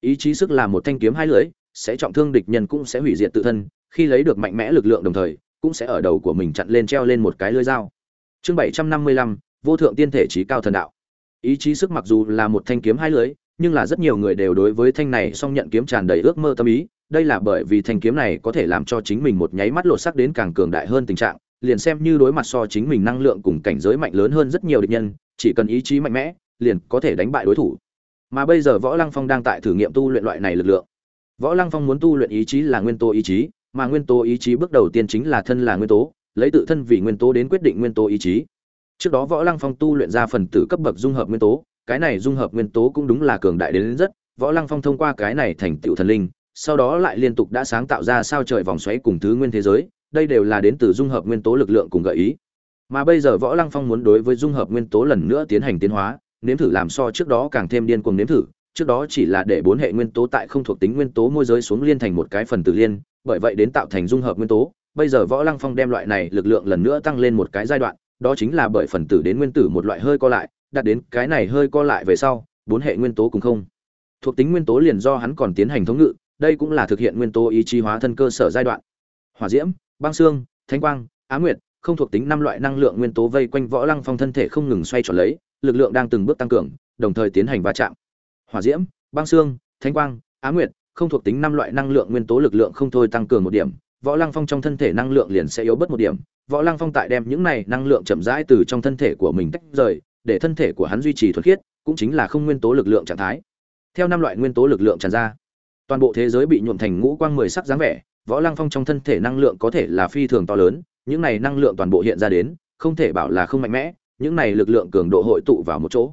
Ý chí sức là một thanh kiếm hai lưỡi, sẽ trọng thương địch nhân cũng sẽ hủy diệt tự thân, khi lấy được mạnh mẽ lực lượng đồng thời cũng sẽ ở đầu của mình chặn lên treo lên một cái lưỡi dao. Chương bảy trăm năm mươi lăm, vô thượng tiên thể trí cao thần đạo. Ý chí sức mặc dù là một thanh kiếm hai lưới, nhưng là rất nhiều người đều đối với thanh này song nhận kiếm tràn đầy ước mơ tâm ý. Đây là bởi vì thanh kiếm này có thể làm cho chính mình một nháy mắt lột sắc đến càng cường đại hơn tình trạng, liền xem như đối mặt so chính mình năng lượng cùng cảnh giới mạnh lớn hơn rất nhiều địch nhân, chỉ cần ý chí mạnh mẽ, liền có thể đánh bại đối thủ. Mà bây giờ võ lăng phong đang tại thử nghiệm tu luyện loại này lực lượng. Võ lăng phong muốn tu luyện ý chí là nguyên tố ý chí mà nguyên tố ý chí bước đầu tiên chính là thân là nguyên tố lấy tự thân vì nguyên tố đến quyết định nguyên tố ý chí. Trước đó võ lăng phong tu luyện ra phần tử cấp bậc dung hợp nguyên tố cái này dung hợp nguyên tố cũng đúng là cường đại đến, đến rất. Võ lăng phong thông qua cái này thành tựu thần linh sau đó lại liên tục đã sáng tạo ra sao trời vòng xoáy cùng thứ nguyên thế giới đây đều là đến từ dung hợp nguyên tố lực lượng cùng gợi ý. Mà bây giờ võ lăng phong muốn đối với dung hợp nguyên tố lần nữa tiến hành tiến hóa nếm thử làm so trước đó càng thêm điên cuồng nếm thử trước đó chỉ là để bốn hệ nguyên tố tại không thuộc tính nguyên tố môi giới xuống liên thành một cái phần tử liên, bởi vậy đến tạo thành dung hợp nguyên tố, bây giờ võ lăng phong đem loại này lực lượng lần nữa tăng lên một cái giai đoạn, đó chính là bởi phần tử đến nguyên tử một loại hơi co lại, đạt đến cái này hơi co lại về sau, bốn hệ nguyên tố cùng không. Thuộc tính nguyên tố liền do hắn còn tiến hành thống ngự, đây cũng là thực hiện nguyên tố ý chí hóa thân cơ sở giai đoạn. Hỏa diễm, băng xương thanh quang, á nguyệt, không thuộc tính năm loại năng lượng nguyên tố vây quanh võ lăng phong thân thể không ngừng xoay tròn lấy, lực lượng đang từng bước tăng cường, đồng thời tiến hành va chạm hỏa diễm, băng xương thanh quang á nguyệt, không thuộc tính năm loại năng lượng nguyên tố lực lượng không thôi tăng cường một điểm, võ lăng phong trong thân thể năng lượng liền sẽ yếu bớt một điểm. Võ lăng phong tại đem những này năng lượng chậm rãi từ trong thân thể của mình tách rời, để thân thể của hắn duy trì thuật khiết, cũng chính là không nguyên tố lực lượng trạng thái. Theo năm loại nguyên tố lực lượng tràn ra, toàn bộ thế giới bị nhuộm thành ngũ quang mười sắc dáng vẻ, võ lăng phong trong thân thể năng lượng có thể là phi thường to lớn, những này năng lượng toàn bộ hiện ra đến, không thể bảo là không mạnh mẽ, những này lực lượng cường độ hội tụ vào một chỗ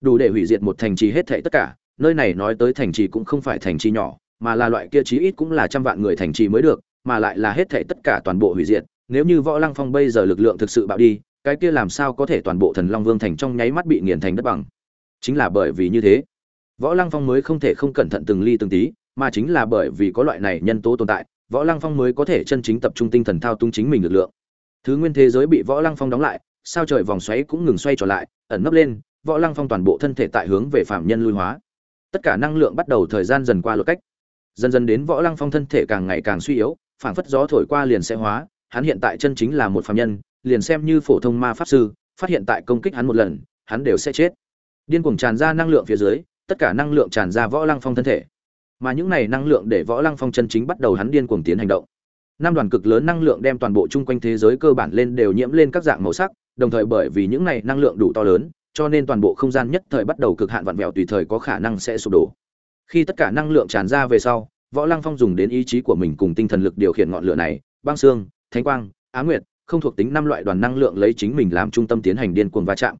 đủ để hủy diệt một thành trì hết thảy tất cả, nơi này nói tới thành trì cũng không phải thành trì nhỏ, mà là loại kia chí ít cũng là trăm vạn người thành trì mới được, mà lại là hết thảy tất cả toàn bộ hủy diệt. Nếu như võ lăng phong bây giờ lực lượng thực sự bạo đi, cái kia làm sao có thể toàn bộ thần long vương thành trong nháy mắt bị nghiền thành đất bằng? Chính là bởi vì như thế, võ lăng phong mới không thể không cẩn thận từng ly từng tí, mà chính là bởi vì có loại này nhân tố tồn tại, võ lăng phong mới có thể chân chính tập trung tinh thần thao túng chính mình lực lượng. Thứ nguyên thế giới bị võ lăng phong đóng lại, sao trời vòng xoáy cũng ngừng xoay trở lại, ẩn nấp lên võ lăng phong toàn bộ thân thể tại hướng về phạm nhân lui hóa. Tất cả năng lượng bắt đầu thời gian dần qua lột cách. Dần dần đến võ lăng phong thân thể càng ngày càng suy yếu, phảng phất gió thổi qua liền sẽ hóa, hắn hiện tại chân chính là một phạm nhân, liền xem như phổ thông ma pháp sư, phát hiện tại công kích hắn một lần, hắn đều sẽ chết. Điên cuồng tràn ra năng lượng phía dưới, tất cả năng lượng tràn ra võ lăng phong thân thể. Mà những này năng lượng để võ lăng phong chân chính bắt đầu hắn điên cuồng tiến hành động. Năm đoàn cực lớn năng lượng đem toàn bộ chung quanh thế giới cơ bản lên đều nhiễm lên các dạng màu sắc, đồng thời bởi vì những này năng lượng đủ to lớn cho nên toàn bộ không gian nhất thời bắt đầu cực hạn vặn vẹo tùy thời có khả năng sẽ sụp đổ. Khi tất cả năng lượng tràn ra về sau, võ lăng phong dùng đến ý chí của mình cùng tinh thần lực điều khiển ngọn lửa này, băng xương, thánh quang á nguyệt, không thuộc tính năm loại đoàn năng lượng lấy chính mình làm trung tâm tiến hành điên cuồng va chạm.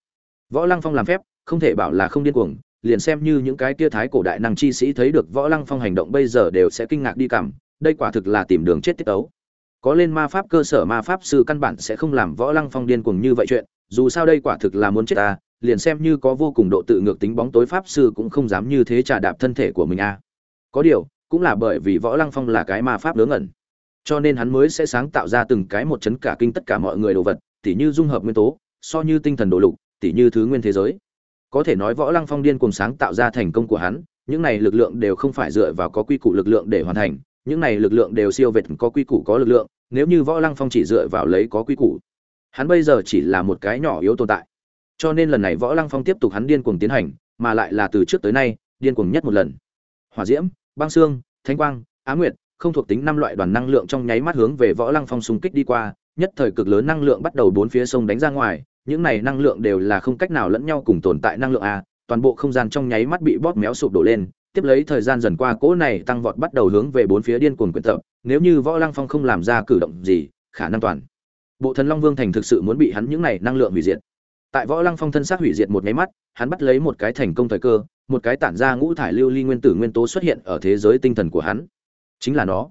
Võ lăng phong làm phép, không thể bảo là không điên cuồng, liền xem như những cái kia thái cổ đại năng chi sĩ thấy được võ lăng phong hành động bây giờ đều sẽ kinh ngạc đi cảm, đây quả thực là tìm đường chết tiết tấu. Có lên ma pháp cơ sở ma pháp sư căn bản sẽ không làm võ lăng phong điên cuồng như vậy chuyện, dù sao đây quả thực là muốn chết ta liền xem như có vô cùng độ tự ngược tính bóng tối pháp sư cũng không dám như thế trà đạp thân thể của mình a có điều, cũng là bởi vì võ lăng phong là cái ma pháp lớn ẩn cho nên hắn mới sẽ sáng tạo ra từng cái một chấn cả kinh tất cả mọi người đồ vật, tỉ như dung hợp nguyên tố, so như tinh thần đồ lục, tỉ như thứ nguyên thế giới. Có thể nói võ lăng phong điên cuồng sáng tạo ra thành công của hắn, những này lực lượng đều không phải dựa vào có quy củ lực lượng để hoàn thành, những này lực lượng đều siêu việt có quy củ có lực lượng, nếu như võ lăng phong chỉ dựa vào lấy có quy củ. Hắn bây giờ chỉ là một cái nhỏ yếu tồn tại cho nên lần này võ lăng phong tiếp tục hắn điên cuồng tiến hành, mà lại là từ trước tới nay, điên cuồng nhất một lần. Hỏa diễm, băng xương thanh quang, á nguyệt, không thuộc tính năm loại đoàn năng lượng trong nháy mắt hướng về võ lăng phong xung kích đi qua, nhất thời cực lớn năng lượng bắt đầu bốn phía sông đánh ra ngoài, những này năng lượng đều là không cách nào lẫn nhau cùng tồn tại năng lượng a, toàn bộ không gian trong nháy mắt bị bóp méo sụp đổ lên, tiếp lấy thời gian dần qua, cỗ này tăng vọt bắt đầu hướng về bốn phía điên cuồng quyển tập, nếu như võ lăng phong không làm ra cử động gì, khả năng toàn bộ thần long vương thành thực sự muốn bị hắn những này năng lượng hủy diệt tại võ lăng phong thân xác hủy diệt một nháy mắt, hắn bắt lấy một cái thành công thời cơ, một cái tản ra ngũ thải lưu ly nguyên tử nguyên tố xuất hiện ở thế giới tinh thần của hắn. Chính là nó.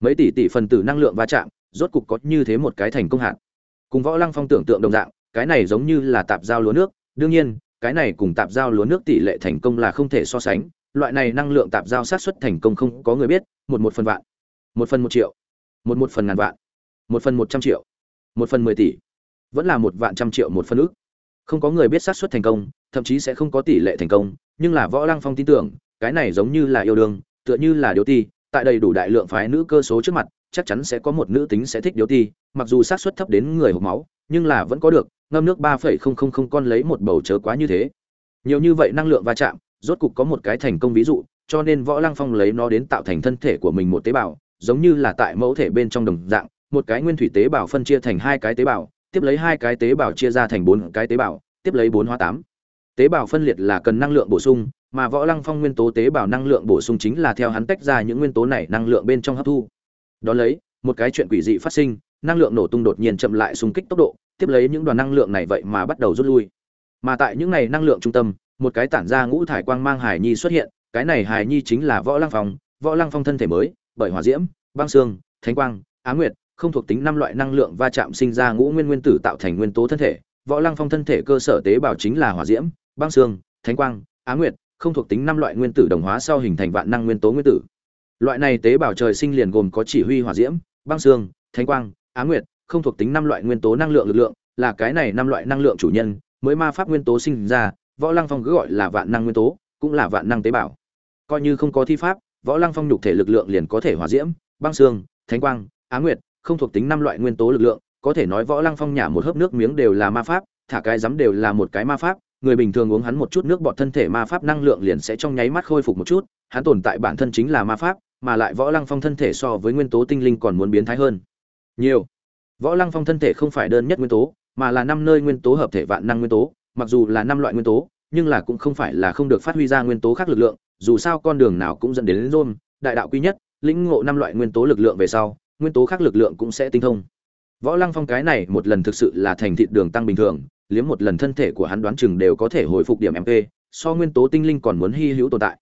Mấy tỷ tỷ phần tử năng lượng va chạm, rốt cục có như thế một cái thành công hạn cùng võ lăng phong tưởng tượng đồng dạng, cái này giống như là tạp giao lúa nước. Đương nhiên, cái này cùng tạp giao lúa nước tỷ lệ thành công là không thể so sánh. Loại này năng lượng tạp giao sát xuất thành công không có người biết, một một phần vạn, một phần một triệu, một một phần ngàn vạn, một phần một trăm triệu, một phần mười tỷ, vẫn là một vạn trăm triệu một phần ước không có người biết xác suất thành công, thậm chí sẽ không có tỷ lệ thành công, nhưng là võ lăng phong tin tưởng, cái này giống như là yêu đương, tựa như là điếu ti, tại đầy đủ đại lượng phái nữ cơ số trước mặt, chắc chắn sẽ có một nữ tính sẽ thích điếu ti, mặc dù xác suất thấp đến người hộp máu, nhưng là vẫn có được, ngâm nước ba phẩy không không không con lấy một bầu chớ quá như thế. Nhiều như vậy năng lượng va chạm, rốt cục có một cái thành công ví dụ, cho nên võ lăng phong lấy nó đến tạo thành thân thể của mình một tế bào, giống như là tại mẫu thể bên trong đồng dạng, một cái nguyên thủy tế bào phân chia thành hai cái tế bào tiếp lấy hai cái tế bào chia ra thành bốn cái tế bào, tiếp lấy bốn hóa tám. Tế bào phân liệt là cần năng lượng bổ sung, mà võ lăng phong nguyên tố tế bào năng lượng bổ sung chính là theo hắn tách ra những nguyên tố này năng lượng bên trong hấp thu. Đó lấy, một cái chuyện quỷ dị phát sinh, năng lượng nổ tung đột nhiên chậm lại xung kích tốc độ, tiếp lấy những đoàn năng lượng này vậy mà bắt đầu rút lui. Mà tại những này năng lượng trung tâm, một cái tản ra ngũ thải quang mang hải nhi xuất hiện, cái này hải nhi chính là võ lăng phong, võ lăng phong thân thể mới, bởi hỏa diễm, băng xương, thánh quang á nguyệt không thuộc tính năm loại năng lượng va chạm sinh ra ngũ nguyên nguyên tử tạo thành nguyên tố thân thể, võ lăng phong thân thể cơ sở tế bào chính là hỏa diễm, băng xương, thánh quang, á nguyệt, không thuộc tính năm loại nguyên tử đồng hóa sau hình thành vạn năng nguyên tố nguyên tử. Loại này tế bào trời sinh liền gồm có chỉ huy hỏa diễm, băng xương, thánh quang, á nguyệt, không thuộc tính năm loại nguyên tố năng lượng lực lượng, là cái này năm loại năng lượng chủ nhân mới ma pháp nguyên tố sinh ra, võ lăng phong cứ gọi là vạn năng nguyên tố, cũng là vạn năng tế bào. Coi như không có thi pháp, võ lăng phong nhục thể lực lượng liền có thể hỏa diễm, băng xương, thánh quang, á nguyệt không thuộc tính năm loại nguyên tố lực lượng có thể nói võ lăng phong nhả một hớp nước miếng đều là ma pháp thả cái rắm đều là một cái ma pháp người bình thường uống hắn một chút nước bọt thân thể ma pháp năng lượng liền sẽ trong nháy mắt khôi phục một chút hắn tồn tại bản thân chính là ma pháp mà lại võ lăng phong thân thể so với nguyên tố tinh linh còn muốn biến thái hơn. Nhiều. Võ lăng phong thân thể không phải đơn nhất nguyên tố mà là năm nơi nguyên tố hợp thể vạn năng nguyên tố mặc dù là năm loại nguyên tố nhưng là cũng không phải là không được phát huy ra nguyên tố khác lực lượng dù sao con đường nào cũng dẫn đến, đến rôn đại đạo quy nhất lĩnh ngộ năm loại nguyên tố lực lượng về sau nguyên tố khác lực lượng cũng sẽ tinh thông. Võ lăng phong cái này một lần thực sự là thành thịt đường tăng bình thường, liếm một lần thân thể của hắn đoán chừng đều có thể hồi phục điểm mp so nguyên tố tinh linh còn muốn hy hữu tồn tại.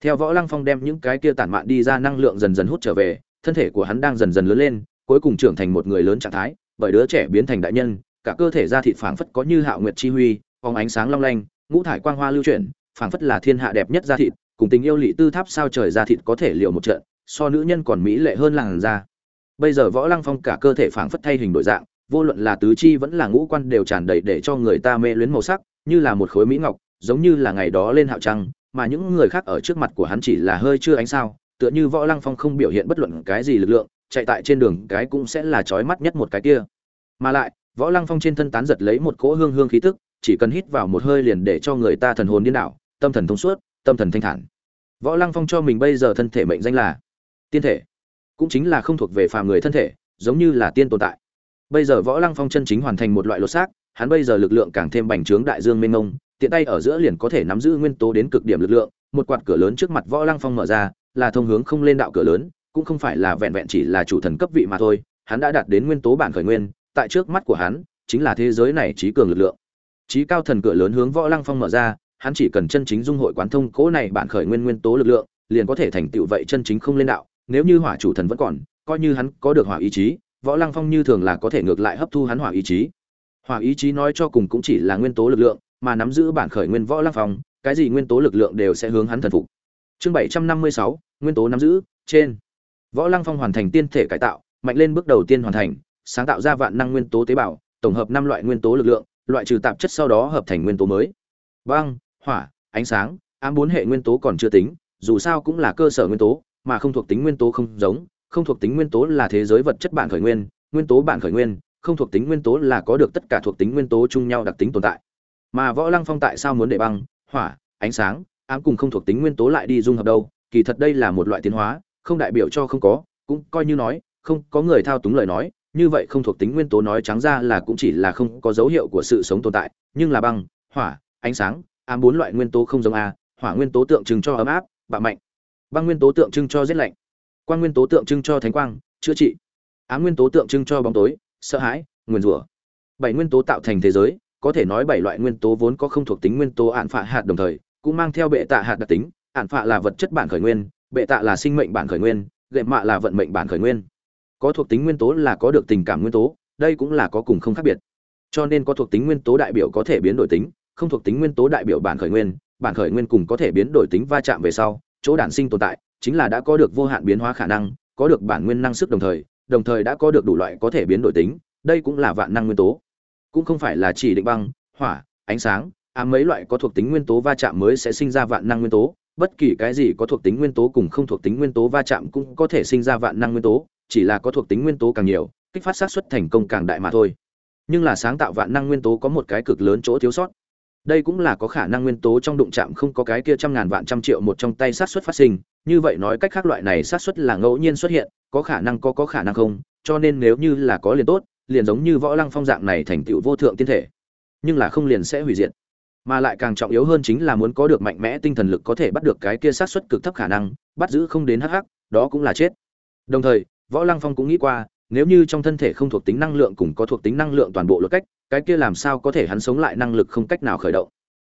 Theo võ lăng phong đem những cái kia tản mạn đi ra năng lượng dần dần hút trở về, thân thể của hắn đang dần dần lớn lên, cuối cùng trưởng thành một người lớn trạng thái, bởi đứa trẻ biến thành đại nhân, cả cơ thể da thịt phảng phất có như hạo nguyệt chi huy, phóng ánh sáng long lanh, ngũ thải quang hoa lưu chuyển, phảng phất là thiên hạ đẹp nhất da thịt, cùng tình yêu lị tư tháp sao trời da thịt có thể liệu một trận, so nữ nhân còn mỹ lệ hơn làn da bây giờ võ lăng phong cả cơ thể phảng phất thay hình đổi dạng, vô luận là tứ chi vẫn là ngũ quan đều tràn đầy để cho người ta mê luyến màu sắc, như là một khối mỹ ngọc, giống như là ngày đó lên hạo trăng, mà những người khác ở trước mặt của hắn chỉ là hơi chưa ánh sao, tựa như võ lăng phong không biểu hiện bất luận cái gì lực lượng, chạy tại trên đường cái cũng sẽ là chói mắt nhất một cái kia. Mà lại, võ lăng phong trên thân tán giật lấy một cỗ hương hương khí tức, chỉ cần hít vào một hơi liền để cho người ta thần hồn điên đảo, tâm thần thông suốt, tâm thần thanh thản. Võ lăng phong cho mình bây giờ thân thể mệnh danh là tiên thể cũng chính là không thuộc về phàm người thân thể, giống như là tiên tồn tại. Bây giờ võ lăng phong chân chính hoàn thành một loại lột xác, hắn bây giờ lực lượng càng thêm bành trướng đại dương mênh mông, tiện tay ở giữa liền có thể nắm giữ nguyên tố đến cực điểm lực lượng, một quạt cửa lớn trước mặt võ lăng phong mở ra, là thông hướng không lên đạo cửa lớn, cũng không phải là vẹn vẹn chỉ là chủ thần cấp vị mà thôi, hắn đã đạt đến nguyên tố bản khởi nguyên, tại trước mắt của hắn, chính là thế giới này trí cường lực lượng. Trí cao thần cửa lớn hướng võ lăng phong mở ra, hắn chỉ cần chân chính dung hội quán thông cố này bản khởi nguyên nguyên tố lực lượng, liền có thể thành tựu vậy chân chính không lên đạo nếu như hỏa chủ thần vẫn còn, coi như hắn có được hỏa ý chí, võ lăng phong như thường là có thể ngược lại hấp thu hắn hỏa ý chí. Hỏa ý chí nói cho cùng cũng chỉ là nguyên tố lực lượng, mà nắm giữ bản khởi nguyên võ lăng phong, cái gì nguyên tố lực lượng đều sẽ hướng hắn thần phục. Chương bảy trăm năm mươi sáu, nguyên tố nắm giữ, trên. Võ lăng phong hoàn thành tiên thể cải tạo, mạnh lên bước đầu tiên hoàn thành, sáng tạo ra vạn năng nguyên tố tế bào, tổng hợp năm loại nguyên tố lực lượng, loại trừ tạp chất sau đó hợp thành nguyên tố mới. Băng, hỏa, ánh sáng, ám bốn hệ nguyên tố còn chưa tính, dù sao cũng là cơ sở nguyên tố mà không thuộc tính nguyên tố không giống, không thuộc tính nguyên tố là thế giới vật chất bản khởi nguyên nguyên tố bản khởi nguyên, không thuộc tính nguyên tố là có được tất cả thuộc tính nguyên tố chung nhau đặc tính tồn tại. Mà võ lăng phong tại sao muốn để băng, hỏa, ánh sáng, ám cùng không thuộc tính nguyên tố lại đi dung hợp đâu? Kỳ thật đây là một loại tiến hóa, không đại biểu cho không có, cũng coi như nói, không có người thao túng lời nói, như vậy không thuộc tính nguyên tố nói trắng ra là cũng chỉ là không có dấu hiệu của sự sống tồn tại, nhưng là băng, hỏa, ánh sáng, ám bốn loại nguyên tố không giống a, hỏa nguyên tố tượng trưng cho ấm áp bạo mạnh băng nguyên tố tượng trưng cho rét lạnh. Quan nguyên tố tượng trưng cho thánh quang, chữa trị. Á nguyên tố tượng trưng cho bóng tối, sợ hãi, nguyền rủa. Bảy nguyên tố tạo thành thế giới, có thể nói bảy loại nguyên tố vốn có không thuộc tính nguyên tố ạn phạ hạt đồng thời, cũng mang theo bệ tạ hạt đặc tính. Ạn phạ là vật chất bản khởi nguyên, bệ tạ là sinh mệnh bản khởi nguyên, gệ mạ là vận mệnh bản khởi nguyên. Có thuộc tính nguyên tố là có được tình cảm nguyên tố, đây cũng là có cùng không khác biệt. Cho nên có thuộc tính nguyên tố đại biểu có thể biến đổi tính, không thuộc tính nguyên tố đại biểu bản khởi nguyên, bản khởi nguyên cùng có thể biến đổi tính va chạm về sau chỗ đản sinh tồn tại, chính là đã có được vô hạn biến hóa khả năng, có được bản nguyên năng sức đồng thời đồng thời đã có được đủ loại có thể biến đổi tính, đây cũng là vạn năng nguyên tố. Cũng không phải là chỉ định băng, hỏa, ánh sáng à mấy loại có thuộc tính nguyên tố va chạm mới sẽ sinh ra vạn năng nguyên tố, bất kỳ cái gì có thuộc tính nguyên tố cùng không thuộc tính nguyên tố va chạm cũng có thể sinh ra vạn năng nguyên tố, chỉ là có thuộc tính nguyên tố càng nhiều, kích phát xác suất thành công càng đại mà thôi. Nhưng là sáng tạo vạn năng nguyên tố có một cái cực lớn chỗ thiếu sót đây cũng là có khả năng nguyên tố trong đụng chạm không có cái kia trăm ngàn vạn trăm triệu một trong tay sát xuất phát sinh. Như vậy nói cách khác loại này sát xuất là ngẫu nhiên xuất hiện, có khả năng có có khả năng không, cho nên nếu như là có liền tốt, liền giống như võ lăng phong dạng này thành tựu vô thượng tiên thể. Nhưng là không liền sẽ hủy diệt. Mà lại càng trọng yếu hơn chính là muốn có được mạnh mẽ tinh thần lực có thể bắt được cái kia sát xuất cực thấp khả năng, bắt giữ không đến hắc hắc, đó cũng là chết. Đồng thời, võ lăng phong cũng nghĩ qua, nếu như trong thân thể không thuộc tính năng lượng cùng có thuộc tính năng lượng toàn bộ luật cách cái kia làm sao có thể hắn sống lại năng lực không cách nào khởi động.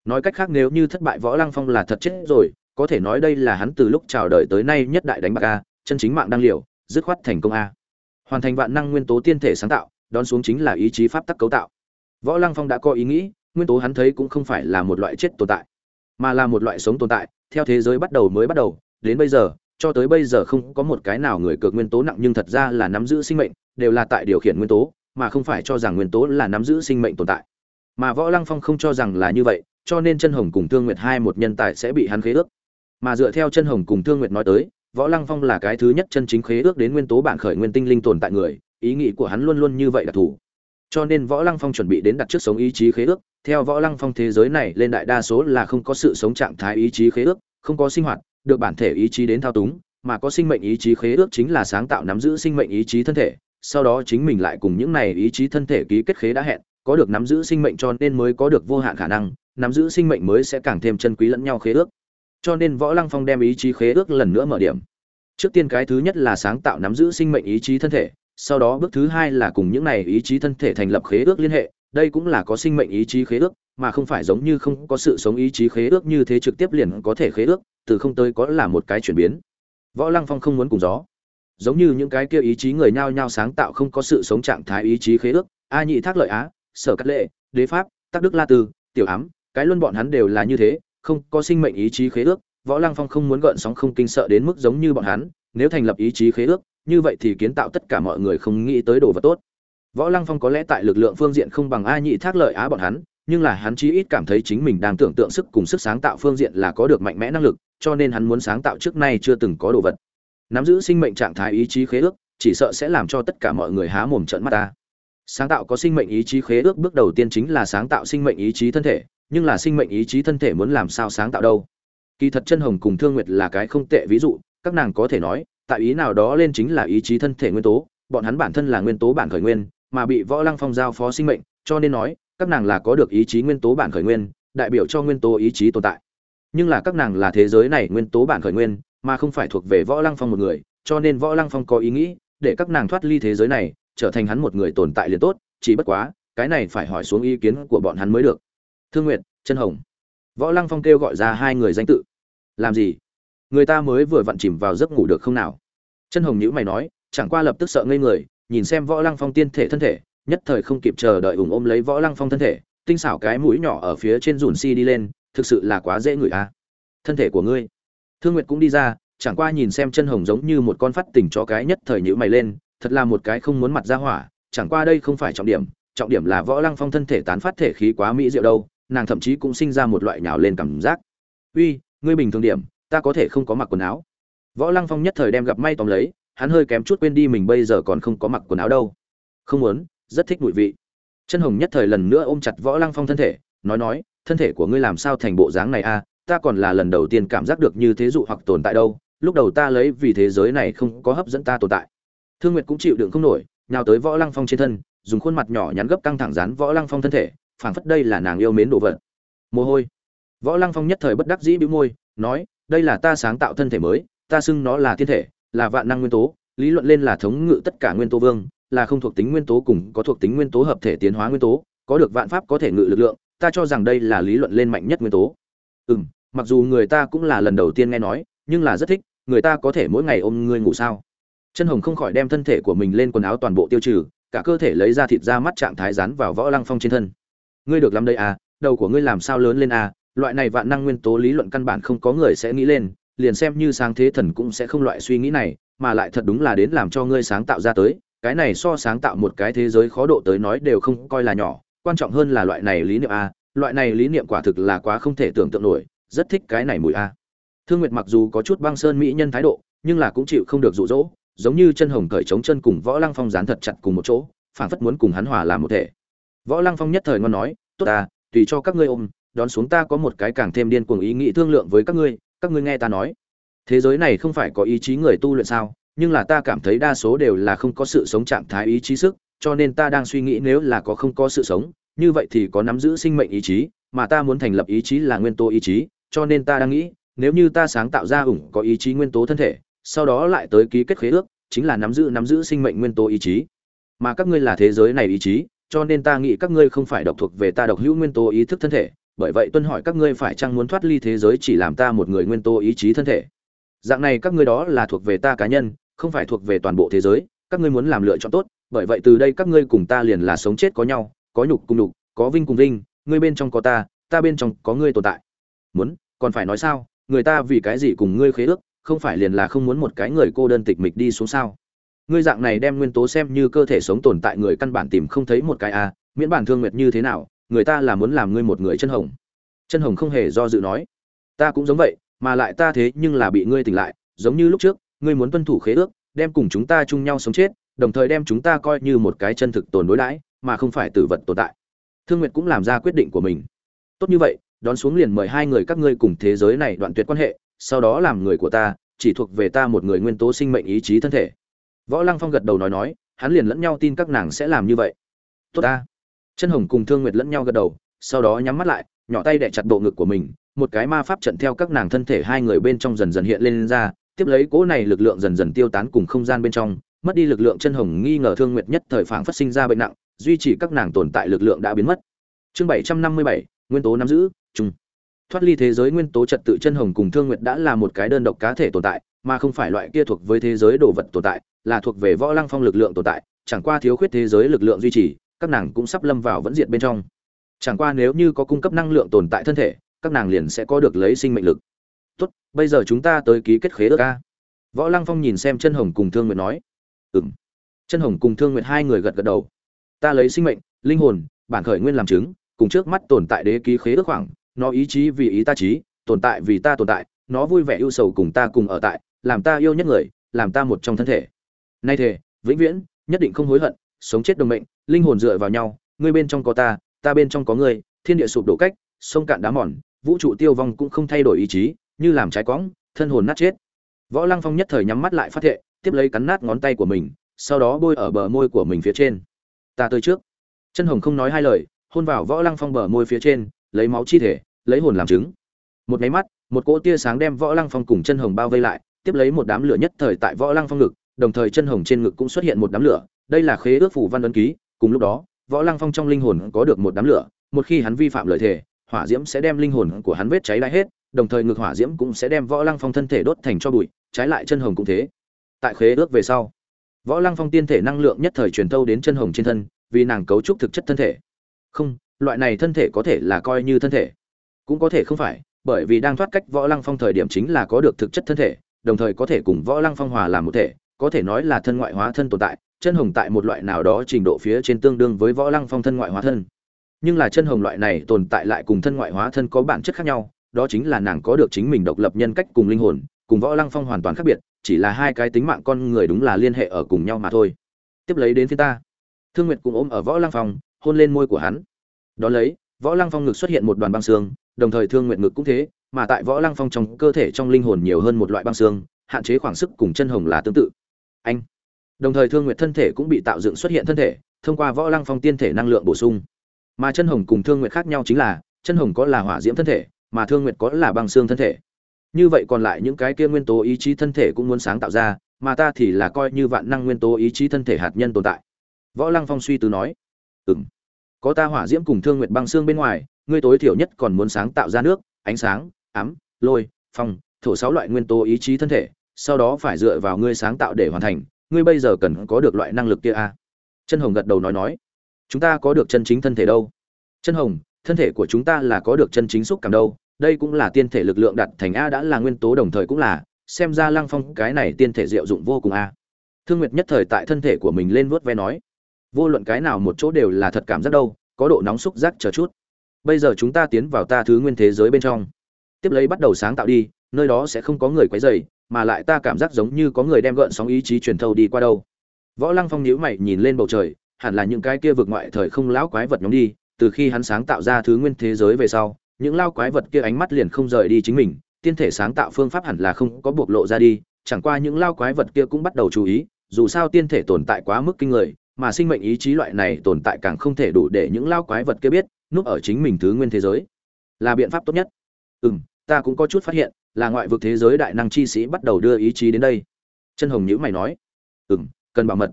Nói cách khác nếu như thất bại võ lăng phong là thật chết rồi, có thể nói đây là hắn từ lúc chào đời tới nay nhất đại đánh bạc a, chân chính mạng đang liều, dứt khoát thành công a. Hoàn thành vạn năng nguyên tố tiên thể sáng tạo, đón xuống chính là ý chí pháp tắc cấu tạo. Võ lăng phong đã có ý nghĩ, nguyên tố hắn thấy cũng không phải là một loại chết tồn tại, mà là một loại sống tồn tại, theo thế giới bắt đầu mới bắt đầu, đến bây giờ, cho tới bây giờ không có một cái nào người cược nguyên tố nặng nhưng thật ra là nắm giữ sinh mệnh, đều là tại điều khiển nguyên tố mà không phải cho rằng nguyên tố là nắm giữ sinh mệnh tồn tại. Mà võ lăng phong không cho rằng là như vậy, cho nên chân hồng cùng thương nguyệt hai một nhân tài sẽ bị hắn khế ước. Mà dựa theo chân hồng cùng thương nguyệt nói tới, võ lăng phong là cái thứ nhất chân chính khế ước đến nguyên tố bản khởi nguyên tinh linh tồn tại người, ý nghĩ của hắn luôn luôn như vậy là thủ. Cho nên võ lăng phong chuẩn bị đến đặt trước sống ý chí khế ước, theo võ lăng phong thế giới này lên đại đa số là không có sự sống trạng thái ý chí khế ước, không có sinh hoạt, được bản thể ý chí đến thao túng, mà có sinh mệnh ý chí khế ước chính là sáng tạo nắm giữ sinh mệnh ý chí thân thể sau đó chính mình lại cùng những này ý chí thân thể ký kết khế đã hẹn, có được nắm giữ sinh mệnh cho nên mới có được vô hạn khả năng, nắm giữ sinh mệnh mới sẽ càng thêm chân quý lẫn nhau khế ước. Cho nên võ lăng phong đem ý chí khế ước lần nữa mở điểm. Trước tiên cái thứ nhất là sáng tạo nắm giữ sinh mệnh ý chí thân thể, sau đó bước thứ hai là cùng những này ý chí thân thể thành lập khế ước liên hệ, đây cũng là có sinh mệnh ý chí khế ước, mà không phải giống như không có sự sống ý chí khế ước như thế trực tiếp liền có thể khế ước, từ không tới có là một cái chuyển biến. Võ lăng phong không muốn cùng gió giống như những cái kia ý chí người nhao nhao sáng tạo không có sự sống trạng thái ý chí khế ước, a nhị thác lợi á, sở cát lệ, đế pháp, tắc đức la tư, tiểu ám, cái luân bọn hắn đều là như thế, không có sinh mệnh ý chí khế ước, võ lăng phong không muốn gợn sóng không kinh sợ đến mức giống như bọn hắn, nếu thành lập ý chí khế ước, như vậy thì kiến tạo tất cả mọi người không nghĩ tới đồ vật tốt. Võ lăng phong có lẽ tại lực lượng phương diện không bằng a nhị thác lợi á bọn hắn, nhưng là hắn chí ít cảm thấy chính mình đang tưởng tượng sức cùng sức sáng tạo phương diện là có được mạnh mẽ năng lực, cho nên hắn muốn sáng tạo trước nay chưa từng có đồ vật nắm giữ sinh mệnh trạng thái ý chí khế ước, chỉ sợ sẽ làm cho tất cả mọi người há mồm trợn mắt ta. Sáng tạo có sinh mệnh ý chí khế ước bước đầu tiên chính là sáng tạo sinh mệnh ý chí thân thể, nhưng là sinh mệnh ý chí thân thể muốn làm sao sáng tạo đâu? Kỳ thật chân hồng cùng thương nguyệt là cái không tệ ví dụ, các nàng có thể nói, tại ý nào đó lên chính là ý chí thân thể nguyên tố, bọn hắn bản thân là nguyên tố bản khởi nguyên, mà bị võ lăng phong giao phó sinh mệnh, cho nên nói, các nàng là có được ý chí nguyên tố bản khởi nguyên, đại biểu cho nguyên tố ý chí tồn tại. Nhưng là các nàng là thế giới này nguyên tố bản khởi nguyên mà không phải thuộc về võ lăng phong một người, cho nên võ lăng phong có ý nghĩ để các nàng thoát ly thế giới này, trở thành hắn một người tồn tại liền tốt, chỉ bất quá, cái này phải hỏi xuống ý kiến của bọn hắn mới được. Thương nguyệt, chân hồng. Võ lăng phong kêu gọi ra hai người danh tự. Làm gì? Người ta mới vừa vặn chìm vào giấc ngủ được không nào? Chân hồng nhữ mày nói, chẳng qua lập tức sợ ngây người, nhìn xem võ lăng phong tiên thể thân thể, nhất thời không kịp chờ đợi ủng ôm lấy võ lăng phong thân thể, tinh xảo cái mũi nhỏ ở phía trên rủn si đi lên, thực sự là quá dễ ngửi a. À. thân thể của ngươi thương nguyệt cũng đi ra, chẳng qua nhìn xem chân hồng giống như một con phát tỉnh cho cái nhất thời nhíu mày lên, thật là một cái không muốn mặt ra hỏa, chẳng qua đây không phải trọng điểm trọng điểm là võ lăng phong thân thể tán phát thể khí quá mỹ diệu đâu, nàng thậm chí cũng sinh ra một loại nhào lên cảm giác. Uy, ngươi bình thường điểm, ta có thể không có mặc quần áo. Võ lăng phong nhất thời đem gặp may tóm lấy, hắn hơi kém chút quên đi mình bây giờ còn không có mặc quần áo đâu. Không muốn, rất thích mùi vị. Chân hồng nhất thời lần nữa ôm chặt võ lăng phong thân thể, nói nói, thân thể của ngươi làm sao thành bộ dáng này a? Ta còn là lần đầu tiên cảm giác được như thế dụ hoặc tồn tại đâu, lúc đầu ta lấy vì thế giới này không có hấp dẫn ta tồn tại. Thương nguyệt cũng chịu đựng không nổi, nhào tới võ lăng phong trên thân, dùng khuôn mặt nhỏ nhắn gấp căng thẳng dán võ lăng phong thân thể, phảng phất đây là nàng yêu mến đồ vật. Mồ hôi. Võ lăng phong nhất thời bất đắc dĩ bĩu môi, nói, đây là ta sáng tạo thân thể mới, ta xưng nó là thiên thể, là vạn năng nguyên tố, lý luận lên là thống ngự tất cả nguyên tố vương, là không thuộc tính nguyên tố cùng có thuộc tính nguyên tố hợp thể tiến hóa nguyên tố, có được vạn pháp có thể ngự lực lượng, ta cho rằng đây là lý luận lên mạnh nhất nguyên tố ừ m mặc dù người ta cũng là lần đầu tiên nghe nói, nhưng là rất thích, người ta có thể mỗi ngày ôm ngươi ngủ sao? Chân hồng không khỏi đem thân thể của mình lên quần áo toàn bộ tiêu trừ, cả cơ thể lấy ra thịt ra mắt trạng thái rán vào võ lăng phong trên thân. Ngươi được làm đây à đầu của ngươi làm sao lớn lên à loại này vạn năng nguyên tố lý luận căn bản không có người sẽ nghĩ lên, liền xem như sáng thế thần cũng sẽ không loại suy nghĩ này, mà lại thật đúng là đến làm cho ngươi sáng tạo ra tới, cái này so sáng tạo một cái thế giới khó độ tới nói đều không coi là nhỏ, quan trọng hơn là loại này lý niệm a loại này lý niệm quả thực là quá không thể tưởng tượng nổi, rất thích cái này mùi a. Thương nguyệt mặc dù có chút băng sơn mỹ nhân thái độ, nhưng là cũng chịu không được rụ rỗ giống như chân hồng cởi trống chân cùng võ lăng phong dán thật chặt cùng một chỗ, phảng phất muốn cùng hắn hòa làm một thể. Võ lăng phong nhất thời ngon nói, tốt ta, tùy cho các ngươi ôm, đón xuống ta có một cái càng thêm điên cuồng ý nghĩ thương lượng với các ngươi các ngươi nghe ta nói. Thế giới này không phải có ý chí người tu luyện sao, nhưng là ta cảm thấy đa số đều là không có sự sống trạng thái ý chí sức, cho nên ta đang suy nghĩ nếu là có không có sự sống như vậy thì có nắm giữ sinh mệnh ý chí, mà ta muốn thành lập ý chí là nguyên tố ý chí, cho nên ta đang nghĩ, nếu như ta sáng tạo ra ủng có ý chí nguyên tố thân thể, sau đó lại tới ký kết khế ước, chính là nắm giữ nắm giữ sinh mệnh nguyên tố ý chí. Mà các ngươi là thế giới này ý chí, cho nên ta nghĩ các ngươi không phải độc thuộc về ta độc hữu nguyên tố ý thức thân thể, bởi vậy tuân hỏi các ngươi phải chăng muốn thoát ly thế giới chỉ làm ta một người nguyên tố ý chí thân thể. Dạng này các ngươi đó là thuộc về ta cá nhân, không phải thuộc về toàn bộ thế giới, các ngươi muốn làm lựa chọn tốt, bởi vậy từ đây các ngươi cùng ta liền là sống chết có nhau có nhục cùng nhục có vinh cùng vinh ngươi bên trong có ta ta bên trong có ngươi tồn tại. Muốn còn phải nói sao người ta vì cái gì cùng ngươi khế ước không phải liền là không muốn một cái người cô đơn tịch mịch đi xuống sao? Ngươi dạng này đem nguyên tố xem như cơ thể sống tồn tại người căn bản tìm không thấy một cái a à, miễn bản thương nguyệt như thế nào người ta là muốn làm ngươi một người chân hồng. Chân hồng không hề do dự nói. Ta cũng giống vậy mà lại ta thế nhưng là bị ngươi tỉnh lại giống như lúc trước ngươi muốn tuân thủ khế ước đem cùng chúng ta chung nhau sống chết đồng thời đem chúng ta coi như một cái chân thực tồn đối đãi mà không phải tử vật tồn tại. Thương nguyệt cũng làm ra quyết định của mình. Tốt như vậy đón xuống liền mời hai người các ngươi cùng thế giới này đoạn tuyệt quan hệ sau đó làm người của ta chỉ thuộc về ta một người nguyên tố sinh mệnh ý chí thân thể. Võ lăng phong gật đầu nói nói hắn liền lẫn nhau tin các nàng sẽ làm như vậy. Tốt ta. Chân hồng cùng thương nguyệt lẫn nhau gật đầu sau đó nhắm mắt lại nhỏ tay đẻ chặt bộ ngực của mình một cái ma pháp trận theo các nàng thân thể hai người bên trong dần dần hiện lên, lên ra tiếp lấy cỗ này lực lượng dần dần tiêu tán cùng không gian bên trong mất đi lực lượng chân hồng nghi ngờ thương nguyệt nhất thời phảng phát sinh ra bệnh nặng duy trì các nàng tồn tại lực lượng đã biến mất. Chương bảy trăm năm mươi bảy, nguyên tố nắm giữ chung thoát ly thế giới nguyên tố trật tự chân hồng cùng thương nguyệt đã là một cái đơn độc cá thể tồn tại, mà không phải loại kia thuộc với thế giới đồ vật tồn tại, là thuộc về võ lăng phong lực lượng tồn tại, chẳng qua thiếu khuyết thế giới lực lượng duy trì, các nàng cũng sắp lâm vào vẫn diện bên trong. Chẳng qua nếu như có cung cấp năng lượng tồn tại thân thể, các nàng liền sẽ có được lấy sinh mệnh lực. Tốt, bây giờ chúng ta tới ký kết khế ước ca võ lăng phong nhìn xem chân hồng cùng thương nguyệt nói. Ừm. Chân hồng cùng thương nguyệt hai người gật gật đầu ta lấy sinh mệnh, linh hồn, bản khởi nguyên làm chứng, cùng trước mắt tồn tại đế ký khế ước khoảng, nó ý chí vì ý ta trí, tồn tại vì ta tồn tại, nó vui vẻ yêu sầu cùng ta cùng ở tại, làm ta yêu nhất người, làm ta một trong thân thể. Nay thể vĩnh viễn, nhất định không hối hận, sống chết đồng mệnh, linh hồn dựa vào nhau, ngươi bên trong có ta ta bên trong có ngươi, thiên địa sụp đổ cách, sông cạn đá mòn, vũ trụ tiêu vong cũng không thay đổi ý chí, như làm trái quõng thân hồn nát chết. Võ lăng phong nhất thời nhắm mắt lại phát thệ, tiếp lấy cắn nát ngón tay của mình, sau đó bôi ở bờ môi của mình phía trên ta tới trước. Chân hồng không nói hai lời, hôn vào võ lăng phong bờ môi phía trên, lấy máu chi thể, lấy hồn làm chứng. Một máy mắt, một cỗ tia sáng đem võ lăng phong cùng chân hồng bao vây lại, tiếp lấy một đám lửa nhất thời tại võ lăng phong ngực, đồng thời chân hồng trên ngực cũng xuất hiện một đám lửa. Đây là khế ước phủ văn ấn ký, cùng lúc đó, võ lăng phong trong linh hồn có được một đám lửa, một khi hắn vi phạm lời thề, hỏa diễm sẽ đem linh hồn của hắn vết cháy lại hết, đồng thời ngực hỏa diễm cũng sẽ đem võ lăng phong thân thể đốt thành cho bụi, trái lại chân hồng cũng thế. Tại khế ước về sau võ lăng phong tiên thể năng lượng nhất thời truyền thâu đến chân hồng trên thân, vì nàng cấu trúc thực chất thân thể. Không, loại này thân thể có thể là coi như thân thể. Cũng có thể không phải, bởi vì đang thoát cách võ lăng phong thời điểm chính là có được thực chất thân thể, đồng thời có thể cùng võ lăng phong hòa làm một thể, có thể nói là thân ngoại hóa thân tồn tại, chân hồng tại một loại nào đó trình độ phía trên tương đương với võ lăng phong thân ngoại hóa thân. Nhưng là chân hồng loại này tồn tại lại cùng thân ngoại hóa thân có bản chất khác nhau, đó chính là nàng có được chính mình độc lập nhân cách cùng linh hồn cùng võ lăng phong hoàn toàn khác biệt, chỉ là hai cái tính mạng con người đúng là liên hệ ở cùng nhau mà thôi. Tiếp lấy đến phía ta. Thương nguyệt cũng ôm ở võ lăng phong, hôn lên môi của hắn. Đó lấy, võ lăng phong ngực xuất hiện một đoàn băng xương, đồng thời thương nguyệt ngực cũng thế, mà tại võ lăng phong trong cơ thể trong linh hồn nhiều hơn một loại băng xương, hạn chế khoảng sức cùng chân hồng là tương tự. Anh. Đồng thời thương nguyệt thân thể cũng bị tạo dựng xuất hiện thân thể, thông qua võ lăng phong tiên thể năng lượng bổ sung. Mà chân hồng cùng thương nguyệt khác nhau chính là, chân hồng có là hỏa diễm thân thể, mà thương nguyệt có là băng xương thân thể như vậy còn lại những cái kia nguyên tố ý chí thân thể cũng muốn sáng tạo ra, mà ta thì là coi như vạn năng nguyên tố ý chí thân thể hạt nhân tồn tại. Võ lăng phong suy tư nói. Ừ m có ta hỏa diễm cùng thương nguyện băng xương bên ngoài, ngươi tối thiểu nhất còn muốn sáng tạo ra nước, ánh sáng, ám, lôi, phong, thổ sáu loại nguyên tố ý chí thân thể, sau đó phải dựa vào ngươi sáng tạo để hoàn thành, ngươi bây giờ cần có được loại năng lực kia a à? chân hồng gật đầu nói nói. Chúng ta có được chân chính thân thể đâu? Chân hồng, thân thể của chúng ta là có được chân chính xúc cảm đâu? Đây cũng là tiên thể lực lượng đặt thành a đã là nguyên tố đồng thời cũng là, xem ra lăng phong cái này tiên thể diệu dụng vô cùng a. Thương nguyệt nhất thời tại thân thể của mình lên vớt ve nói, vô luận cái nào một chỗ đều là thật cảm giác đâu, có độ nóng xúc giác chờ chút. Bây giờ chúng ta tiến vào ta thứ nguyên thế giới bên trong. Tiếp lấy bắt đầu sáng tạo đi, nơi đó sẽ không có người quấy rầy, mà lại ta cảm giác giống như có người đem gợn sóng ý chí truyền thâu đi qua đâu. Võ lăng phong nhíu mày nhìn lên bầu trời, hẳn là những cái kia vượt ngoại thời không lão quái vật nhóm đi, từ khi hắn sáng tạo ra thứ nguyên thế giới về sau những lao quái vật kia ánh mắt liền không rời đi chính mình, tiên thể sáng tạo phương pháp hẳn là không có bộc lộ ra đi, chẳng qua những lao quái vật kia cũng bắt đầu chú ý, dù sao tiên thể tồn tại quá mức kinh người, mà sinh mệnh ý chí loại này tồn tại càng không thể đủ để những lao quái vật kia biết, núp ở chính mình thứ nguyên thế giới. Là biện pháp tốt nhất. Ừ m ta cũng có chút phát hiện, là ngoại vực thế giới đại năng chi sĩ bắt đầu đưa ý chí đến đây. Chân hồng nhữ mày nói. Ừ m cần bảo mật.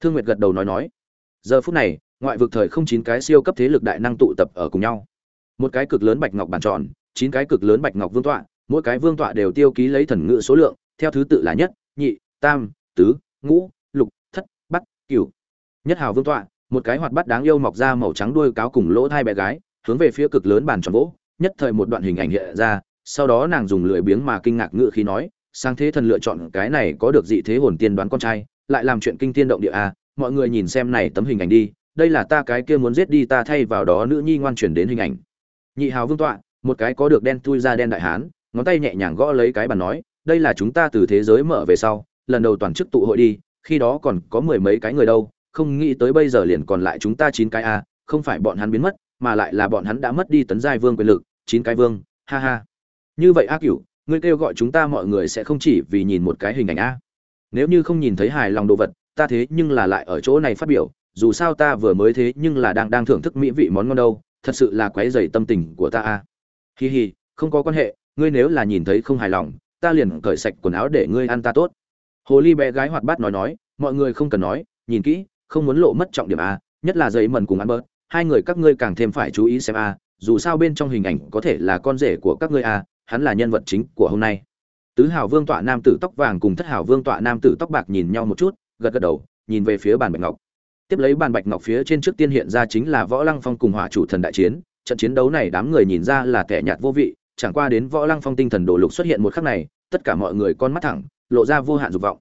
Thương nguyệt gật đầu nói nói. Giờ phút này, ngoại vực thời không chín cái siêu cấp thế lực đại năng tụ tập ở cùng nhau một cái cực lớn bạch ngọc bàn tròn chín cái cực lớn bạch ngọc vương tọa mỗi cái vương tọa đều tiêu ký lấy thần ngự số lượng theo thứ tự là nhất nhị tam tứ ngũ lục thất bắc cửu nhất hào vương tọa một cái hoạt bát đáng yêu mọc ra màu trắng đuôi cáo cùng lỗ thai bé gái hướng về phía cực lớn bàn tròn gỗ, nhất thời một đoạn hình ảnh hiện ra sau đó nàng dùng lưỡi biếng mà kinh ngạc ngự khi nói sang thế thần lựa chọn cái này có được dị thế hồn tiên đoán con trai lại làm chuyện kinh thiên động địa a à. mọi người nhìn xem này tấm hình ảnh đi đây là ta cái kia muốn giết đi ta thay vào đó nữ nhi ngoan chuyển đến hình ảnh nhị hào vương tọa, một cái có được đen tui ra đen đại hán, ngón tay nhẹ nhàng gõ lấy cái bàn nói, đây là chúng ta từ thế giới mở về sau, lần đầu toàn chức tụ hội đi, khi đó còn có mười mấy cái người đâu, không nghĩ tới bây giờ liền còn lại chúng ta chín cái a, không phải bọn hắn biến mất, mà lại là bọn hắn đã mất đi tấn giai vương quyền lực, chín cái vương, ha ha. Như vậy a cửu, ngươi kêu gọi chúng ta mọi người sẽ không chỉ vì nhìn một cái hình ảnh a. Nếu như không nhìn thấy hài lòng đồ vật, ta thế nhưng là lại ở chỗ này phát biểu, dù sao ta vừa mới thế nhưng là đang đang thưởng thức mỹ vị món ngon đâu thật sự là quấy rầy tâm tình của ta a hi hi, không có quan hệ, ngươi nếu là nhìn thấy không hài lòng, ta liền cởi sạch quần áo để ngươi ăn ta tốt. Hồ ly bé gái hoạt bát nói nói, mọi người không cần nói, nhìn kỹ, không muốn lộ mất trọng điểm a nhất là giấy mần cùng ăn bớt, hai người các ngươi càng thêm phải chú ý xem a dù sao bên trong hình ảnh có thể là con rể của các ngươi a hắn là nhân vật chính của hôm nay. Tứ hào vương tọa nam tử tóc vàng cùng thất hào vương tọa nam tử tóc bạc nhìn nhau một chút, gật gật đầu, nhìn về phía bàn bạch ngọc tiếp lấy bàn bạch ngọc phía trên trước tiên hiện ra chính là võ lăng phong cùng hỏa chủ thần đại chiến. Trận chiến đấu này đám người nhìn ra là kẻ nhạt vô vị, chẳng qua đến võ lăng phong tinh thần đồ lục xuất hiện một khắc này, tất cả mọi người con mắt thẳng, lộ ra vô hạn dục vọng.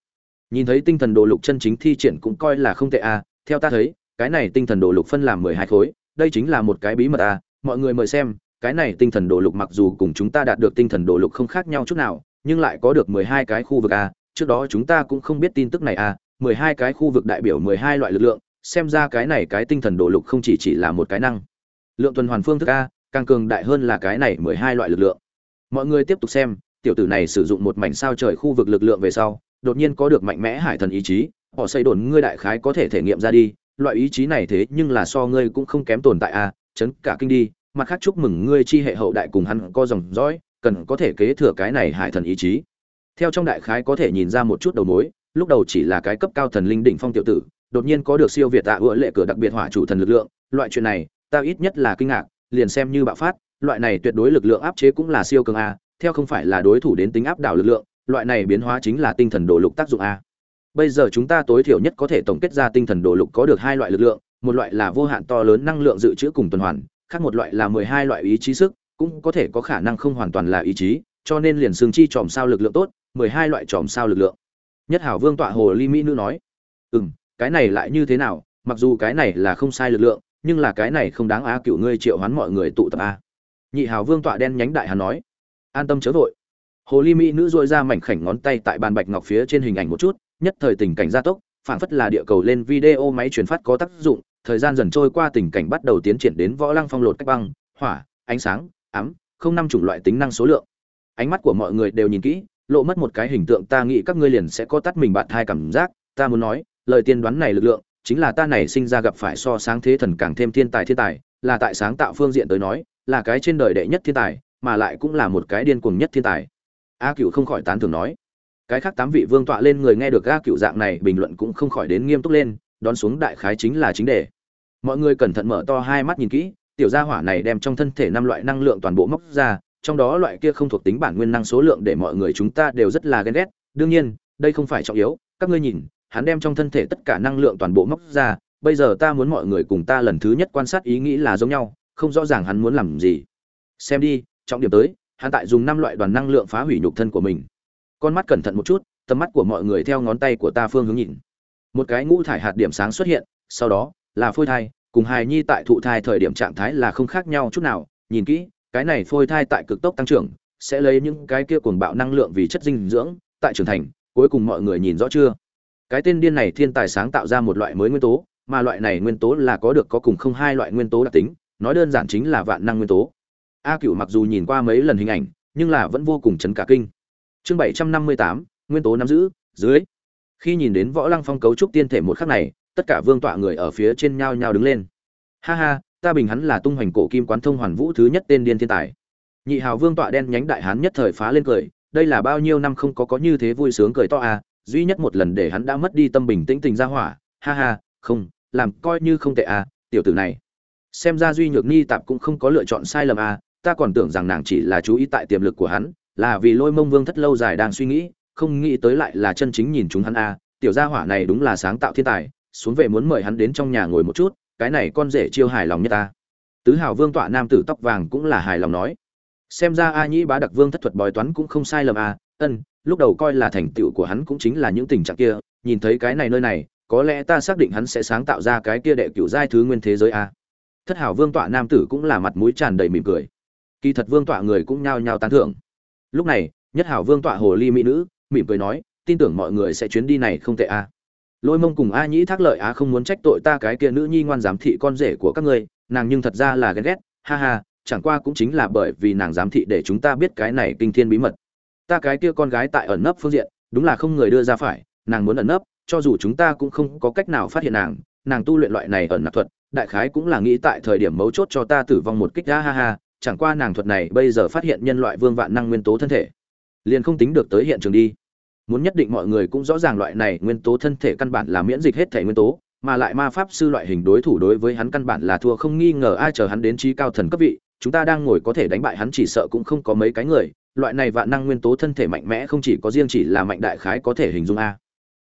Nhìn thấy tinh thần đồ lục chân chính thi triển cũng coi là không tệ a theo ta thấy, cái này tinh thần đồ lục phân làm mười hai khối, đây chính là một cái bí mật a mọi người mời xem, cái này tinh thần đồ lục mặc dù cùng chúng ta đạt được tinh thần đồ lục không khác nhau chút nào, nhưng lại có được mười hai cái khu vực a trước đó chúng ta cũng không biết tin tức này a mười hai cái khu vực đại biểu mười hai loại lực lượng xem ra cái này cái tinh thần đồ lục không chỉ chỉ là một cái năng. Lượng tuần hoàn phương thức a, càng cường đại hơn là cái này mười hai loại lực lượng. Mọi người tiếp tục xem, tiểu tử này sử dụng một mảnh sao trời khu vực lực lượng về sau, đột nhiên có được mạnh mẽ hải thần ý chí, họ xây đồn ngươi đại khái có thể thể nghiệm ra đi, loại ý chí này thế nhưng là so ngươi cũng không kém tồn tại a, chấn cả kinh đi, mặt khác chúc mừng ngươi chi hệ hậu đại cùng hắn có dòng dõi, cần có thể kế thừa cái này hải thần ý chí. Theo trong đại khái có thể nhìn ra một chút đầu mối, lúc đầu chỉ là cái cấp cao thần linh đỉnh phong tiểu tử đột nhiên có được siêu việt tạ ựa lệ cửa đặc biệt hỏa chủ thần lực lượng, loại chuyện này, ta ít nhất là kinh ngạc, liền xem như bạo phát, loại này tuyệt đối lực lượng áp chế cũng là siêu cường a, theo không phải là đối thủ đến tính áp đảo lực lượng, loại này biến hóa chính là tinh thần đồ lục tác dụng a. Bây giờ chúng ta tối thiểu nhất có thể tổng kết ra tinh thần đồ lục có được hai loại lực lượng, một loại là vô hạn to lớn năng lượng dự trữ cùng tuần hoàn, khác một loại là mười hai loại ý chí sức, cũng có thể có khả năng không hoàn toàn là ý chí, cho nên liền xương chi chòm sao lực lượng tốt, mười hai loại chòm sao lực lượng. Nhất hảo vương tọa hồ ly mỹ nữ nói. Ừ m cái này lại như thế nào, mặc dù cái này là không sai lực lượng, nhưng là cái này không đáng á cựu ngươi triệu hoán mọi người tụ tập a. Nhị hào vương tọa đen nhánh đại hắn nói, an tâm chớ vội. Hồ ly mỹ nữ dội ra mảnh khảnh ngón tay tại bàn bạch ngọc phía trên hình ảnh một chút, nhất thời tình cảnh gia tốc, phảng phất là địa cầu lên video máy truyền phát có tác dụng, thời gian dần trôi qua tình cảnh bắt đầu tiến triển đến võ lăng phong lột cách băng, hỏa, ánh sáng, ám, không năm chủng loại tính năng số lượng. Ánh mắt của mọi người đều nhìn kỹ, lộ mất một cái hình tượng, ta nghĩ các ngươi liền sẽ có tắt mình bạn hai cảm giác, ta muốn nói lời tiên đoán này lực lượng, chính là ta này sinh ra gặp phải so sáng thế thần càng thêm thiên tài thiên tài, là tại sáng tạo phương diện tới nói, là cái trên đời đệ nhất thiên tài, mà lại cũng là một cái điên cuồng nhất thiên tài. A cựu không khỏi tán thưởng nói. Cái khác tám vị vương tọa lên người nghe được a cựu dạng này, bình luận cũng không khỏi đến nghiêm túc lên, đón xuống đại khái chính là chính đề. Mọi người cẩn thận mở to hai mắt nhìn kỹ, tiểu gia hỏa này đem trong thân thể năm loại năng lượng toàn bộ móc ra, trong đó loại kia không thuộc tính bản nguyên năng số lượng để mọi người chúng ta đều rất là ghen ghét. Đương nhiên, đây không phải trọng yếu, các ngươi nhìn hắn đem trong thân thể tất cả năng lượng toàn bộ móc ra, bây giờ ta muốn mọi người cùng ta lần thứ nhất quan sát ý nghĩ là giống nhau, không rõ ràng hắn muốn làm gì. Xem đi, trọng điểm tới, hắn tại dùng năm loại đoàn năng lượng phá hủy nhục thân của mình. Con mắt cẩn thận một chút, tầm mắt của mọi người theo ngón tay của ta phương hướng nhìn. Một cái ngũ thải hạt điểm sáng xuất hiện, sau đó, là phôi thai, cùng hài nhi tại thụ thai thời điểm trạng thái là không khác nhau chút nào. Nhìn kỹ, cái này phôi thai tại cực tốc tăng trưởng, sẽ lấy những cái kia cuồng bạo năng lượng vì chất dinh dưỡng, tại trưởng thành, cuối cùng mọi người nhìn rõ chưa? Cái tên điên này thiên tài sáng tạo ra một loại mới nguyên tố, mà loại này nguyên tố là có được có cùng không hai loại nguyên tố đặc tính, nói đơn giản chính là vạn năng nguyên tố. A cựu mặc dù nhìn qua mấy lần hình ảnh, nhưng là vẫn vô cùng chấn cả kinh. Chương bảy trăm năm mươi tám, nguyên tố nắm giữ, dưới. Khi nhìn đến võ lăng phong cấu trúc tiên thể một khắc này, tất cả vương tọa người ở phía trên nhao nhao đứng lên. Ha ha, ta bình hắn là tung hoành cổ kim quán thông hoàn vũ thứ nhất tên điên thiên tài. Nhị hào vương tọa đen nhánh đại hán nhất thời phá lên cười, đây là bao nhiêu năm không có có như thế vui sướng cười to à duy nhất một lần để hắn đã mất đi tâm bình tĩnh tình ra hỏa. Ha ha, không, làm coi như không tệ à tiểu tử này. Xem ra duy nhược ni tạp cũng không có lựa chọn sai lầm à ta còn tưởng rằng nàng chỉ là chú ý tại tiềm lực của hắn, là vì lôi mông vương thất lâu dài đang suy nghĩ, không nghĩ tới lại là chân chính nhìn chúng hắn à. Tiểu gia hỏa này đúng là sáng tạo thiên tài, xuống về muốn mời hắn đến trong nhà ngồi một chút, cái này con rể chiêu hài lòng nhất ta. Tứ hào vương tọa nam tử tóc vàng cũng là hài lòng nói. Xem ra a nhĩ bá đặc vương thất thuật bói toán cũng không sai lầm à ân lúc đầu coi là thành tựu của hắn cũng chính là những tình trạng kia, nhìn thấy cái này nơi này, có lẽ ta xác định hắn sẽ sáng tạo ra cái kia đệ cựu giai thứ nguyên thế giới a. Thất hảo vương tọa nam tử cũng là mặt mũi tràn đầy mỉm cười. Kỳ thật vương tọa người cũng nhao nhao tán thưởng. Lúc này, nhất hảo vương tọa hồ ly mỹ nữ, mỉm cười nói, tin tưởng mọi người sẽ chuyến đi này không tệ a. Lôi mông cùng a nhĩ thác lợi á không muốn trách tội ta cái kia nữ nhi ngoan giám thị con rể của các ngươi, nàng nhưng thật ra là ghen ghét, ha ha, chẳng qua cũng chính là bởi vì nàng giám thị để chúng ta biết cái này kinh thiên bí mật ta cái kia con gái tại ẩn nấp phương diện, đúng là không người đưa ra phải, nàng muốn ẩn nấp, cho dù chúng ta cũng không có cách nào phát hiện nàng nàng tu luyện loại này ẩn nấp thuật, đại khái cũng là nghĩ tại thời điểm mấu chốt cho ta tử vong một kích, ha ha ha, chẳng qua nàng thuật này bây giờ phát hiện nhân loại vương vạn năng nguyên tố thân thể, liền không tính được tới hiện trường đi. Muốn nhất định mọi người cũng rõ ràng loại này nguyên tố thân thể căn bản là miễn dịch hết thể nguyên tố, mà lại ma pháp sư loại hình đối thủ đối với hắn căn bản là thua không nghi ngờ ai chờ hắn đến trí cao thần cấp vị, chúng ta đang ngồi có thể đánh bại hắn chỉ sợ cũng không có mấy cái người loại này vạn năng nguyên tố thân thể mạnh mẽ không chỉ có riêng chỉ là mạnh đại khái có thể hình dung a.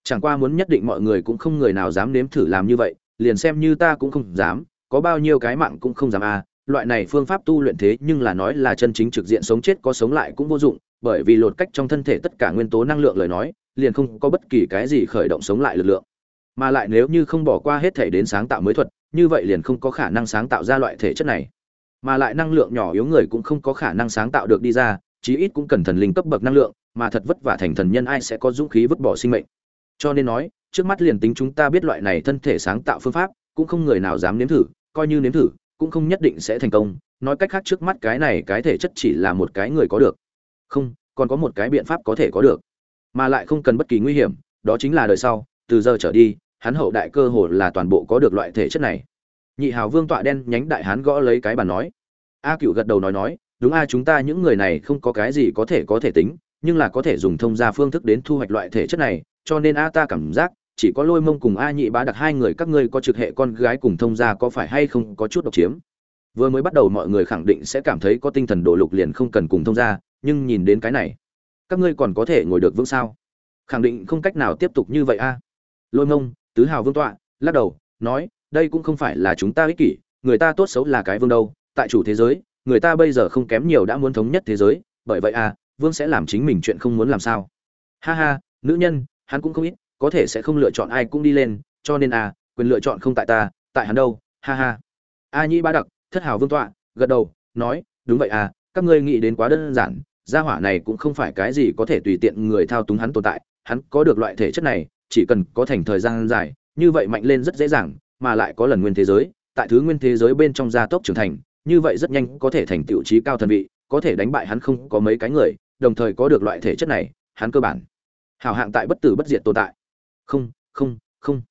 Chẳng qua muốn nhất định mọi người cũng không người nào dám nếm thử làm như vậy, liền xem như ta cũng không dám, có bao nhiêu cái mạng cũng không dám a. Loại này phương pháp tu luyện thế nhưng là nói là chân chính trực diện sống chết có sống lại cũng vô dụng, bởi vì lột cách trong thân thể tất cả nguyên tố năng lượng lời nói, liền không có bất kỳ cái gì khởi động sống lại lực lượng. Mà lại nếu như không bỏ qua hết thể đến sáng tạo mới thuật, như vậy liền không có khả năng sáng tạo ra loại thể chất này. Mà lại năng lượng nhỏ yếu người cũng không có khả năng sáng tạo được đi ra chí ít cũng cần thần linh cấp bậc năng lượng, mà thật vất vả thành thần nhân ai sẽ có dũng khí vứt bỏ sinh mệnh. Cho nên nói, trước mắt liền tính chúng ta biết loại này thân thể sáng tạo phương pháp, cũng không người nào dám nếm thử, coi như nếm thử, cũng không nhất định sẽ thành công. Nói cách khác trước mắt cái này cái thể chất chỉ là một cái người có được. Không, còn có một cái biện pháp có thể có được. Mà lại không cần bất kỳ nguy hiểm, đó chính là đời sau, từ giờ trở đi, hắn hậu đại cơ hồ là toàn bộ có được loại thể chất này. Nhị hào vương tọa đen nhánh đại hán gõ lấy cái bàn nói. A cựu gật đầu nói nói đúng a, chúng ta những người này không có cái gì có thể có thể tính, nhưng là có thể dùng thông gia phương thức đến thu hoạch loại thể chất này, cho nên a, ta cảm giác, chỉ có lôi mông cùng a nhị bá đặc hai người các ngươi có trực hệ con gái cùng thông gia có phải hay không có chút độc chiếm. Vừa mới bắt đầu mọi người khẳng định sẽ cảm thấy có tinh thần đổ lục liền không cần cùng thông gia, nhưng nhìn đến cái này, các ngươi còn có thể ngồi được vững sao? Khẳng định không cách nào tiếp tục như vậy a. Lôi mông, tứ hào vương tọa, lắc đầu, nói, đây cũng không phải là chúng ta ích kỷ, người ta tốt xấu là cái vương đâu, tại chủ thế giới người ta bây giờ không kém nhiều đã muốn thống nhất thế giới, bởi vậy à vương sẽ làm chính mình chuyện không muốn làm sao. Ha ha, nữ nhân, hắn cũng không ít, có thể sẽ không lựa chọn ai cũng đi lên, cho nên à quyền lựa chọn không tại ta, tại hắn đâu, ha ha. A nhĩ ba đặc, thất hào vương tọa, gật đầu, nói, đúng vậy à các ngươi nghĩ đến quá đơn giản, gia hỏa này cũng không phải cái gì có thể tùy tiện người thao túng hắn tồn tại, hắn có được loại thể chất này, chỉ cần có thành thời gian dài, như vậy mạnh lên rất dễ dàng, mà lại có lần nguyên thế giới, tại thứ nguyên thế giới bên trong gia tốc trưởng thành như vậy rất nhanh có thể thành tựu trí cao thần vị, có thể đánh bại hắn không có mấy cái người, đồng thời có được loại thể chất này, hắn cơ bản hảo hạng tại bất tử bất diệt tồn tại. Không không không.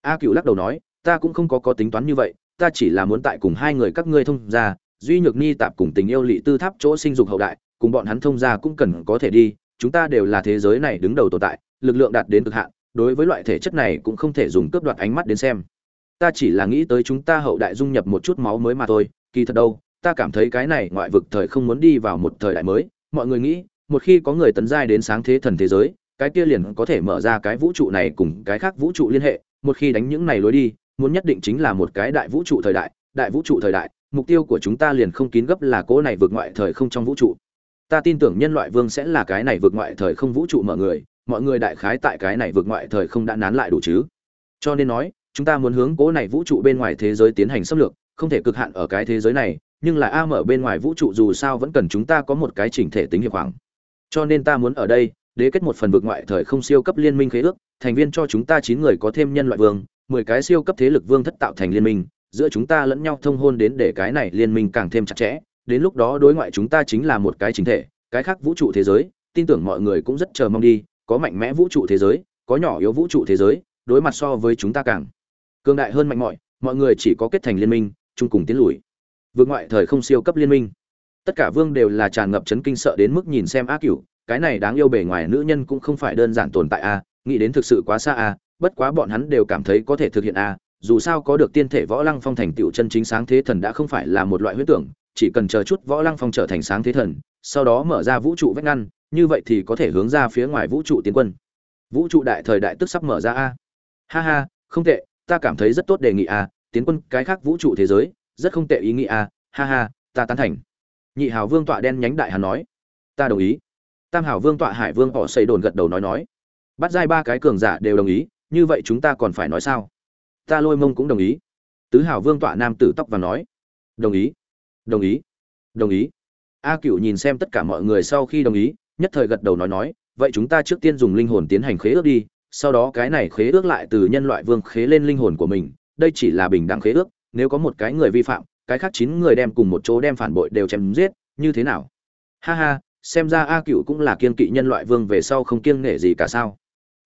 A cựu lắc đầu nói, ta cũng không có có tính toán như vậy, ta chỉ là muốn tại cùng hai người các ngươi thông ra duy nhược ni tạp cùng tình yêu lị tư tháp chỗ sinh dục hậu đại, cùng bọn hắn thông ra cũng cần có thể đi, chúng ta đều là thế giới này đứng đầu tồn tại, lực lượng đạt đến cực hạn, đối với loại thể chất này cũng không thể dùng cướp đoạt ánh mắt đến xem. Ta chỉ là nghĩ tới chúng ta hậu đại dung nhập một chút máu mới mà thôi kỳ thật đâu, ta cảm thấy cái này ngoại vực thời không muốn đi vào một thời đại mới. Mọi người nghĩ, một khi có người tấn giai đến sáng thế thần thế giới, cái kia liền có thể mở ra cái vũ trụ này cùng cái khác vũ trụ liên hệ. Một khi đánh những này lối đi, muốn nhất định chính là một cái đại vũ trụ thời đại. Đại vũ trụ thời đại, mục tiêu của chúng ta liền không kín gấp là cỗ này vượt ngoại thời không trong vũ trụ. Ta tin tưởng nhân loại vương sẽ là cái này vượt ngoại thời không vũ trụ mở người. Mọi người đại khái tại cái này vượt ngoại thời không đã nán lại đủ chứ. Cho nên nói, chúng ta muốn hướng cỗ này vũ trụ bên ngoài thế giới tiến hành xâm lược không thể cực hạn ở cái thế giới này, nhưng là a mở bên ngoài vũ trụ dù sao vẫn cần chúng ta có một cái chỉnh thể tính hiệp hoàng. Cho nên ta muốn ở đây, đế kết một phần vực ngoại thời không siêu cấp liên minh khế ước, thành viên cho chúng ta chín người có thêm nhân loại vương, mười cái siêu cấp thế lực vương thất tạo thành liên minh, giữa chúng ta lẫn nhau thông hôn đến để cái này liên minh càng thêm chặt chẽ, đến lúc đó đối ngoại chúng ta chính là một cái chính thể, cái khác vũ trụ thế giới, tin tưởng mọi người cũng rất chờ mong đi, có mạnh mẽ vũ trụ thế giới, có nhỏ yếu vũ trụ thế giới, đối mặt so với chúng ta càng cường đại hơn mạnh mọi mọi người chỉ có kết thành liên minh chung cùng tiến lùi. Vượt ngoại thời không siêu cấp liên minh. Tất cả vương đều là tràn ngập chấn kinh sợ đến mức nhìn xem ác cửu, cái này đáng yêu bề ngoài nữ nhân cũng không phải đơn giản tồn tại a, nghĩ đến thực sự quá xa a, bất quá bọn hắn đều cảm thấy có thể thực hiện a, dù sao có được tiên thể võ lăng phong thành tựu chân chính sáng thế thần đã không phải là một loại huyết tưởng, chỉ cần chờ chút võ lăng phong trở thành sáng thế thần, sau đó mở ra vũ trụ vách ngăn, như vậy thì có thể hướng ra phía ngoài vũ trụ tiến quân. Vũ trụ đại thời đại tức sắp mở ra a. Ha ha, không tệ, ta cảm thấy rất tốt đề nghị a tiến quân cái khác vũ trụ thế giới, rất không tệ ý nghĩ a ha ha, ta tán thành. Nhị hào vương tọa đen nhánh đại hắn nói. Ta đồng ý. Tam hào vương tọa hải vương họ xây đồn gật đầu nói nói. Bắt giai ba cái cường giả đều đồng ý, như vậy chúng ta còn phải nói sao? Ta lôi mông cũng đồng ý. Tứ hào vương tọa nam tử tóc và nói. Đồng ý. Đồng ý. Đồng ý. A cựu nhìn xem tất cả mọi người sau khi đồng ý, nhất thời gật đầu nói nói. Vậy chúng ta trước tiên dùng linh hồn tiến hành khế ước đi, sau đó cái này khế ước lại từ nhân loại vương khế lên linh hồn của mình đây chỉ là bình đẳng khế ước, nếu có một cái người vi phạm, cái khác chín người đem cùng một chỗ đem phản bội đều chém giết, như thế nào? Ha ha, xem ra a cựu cũng là kiên kỵ nhân loại vương về sau không kiêng nể gì cả sao.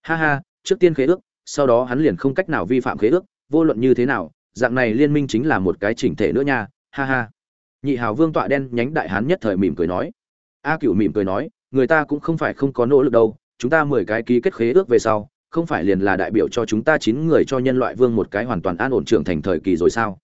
Ha ha, trước tiên khế ước, sau đó hắn liền không cách nào vi phạm khế ước, vô luận như thế nào, dạng này liên minh chính là một cái chỉnh thể nữa nha, ha ha. Nhị hào vương tọa đen nhánh đại hán nhất thời mỉm cười nói. A cựu mỉm cười nói, người ta cũng không phải không có nỗ lực đâu, chúng ta mười cái ký kết khế ước về sau không phải liền là đại biểu cho chúng ta chín người cho nhân loại vương một cái hoàn toàn an ổn trưởng thành thời kỳ rồi sao?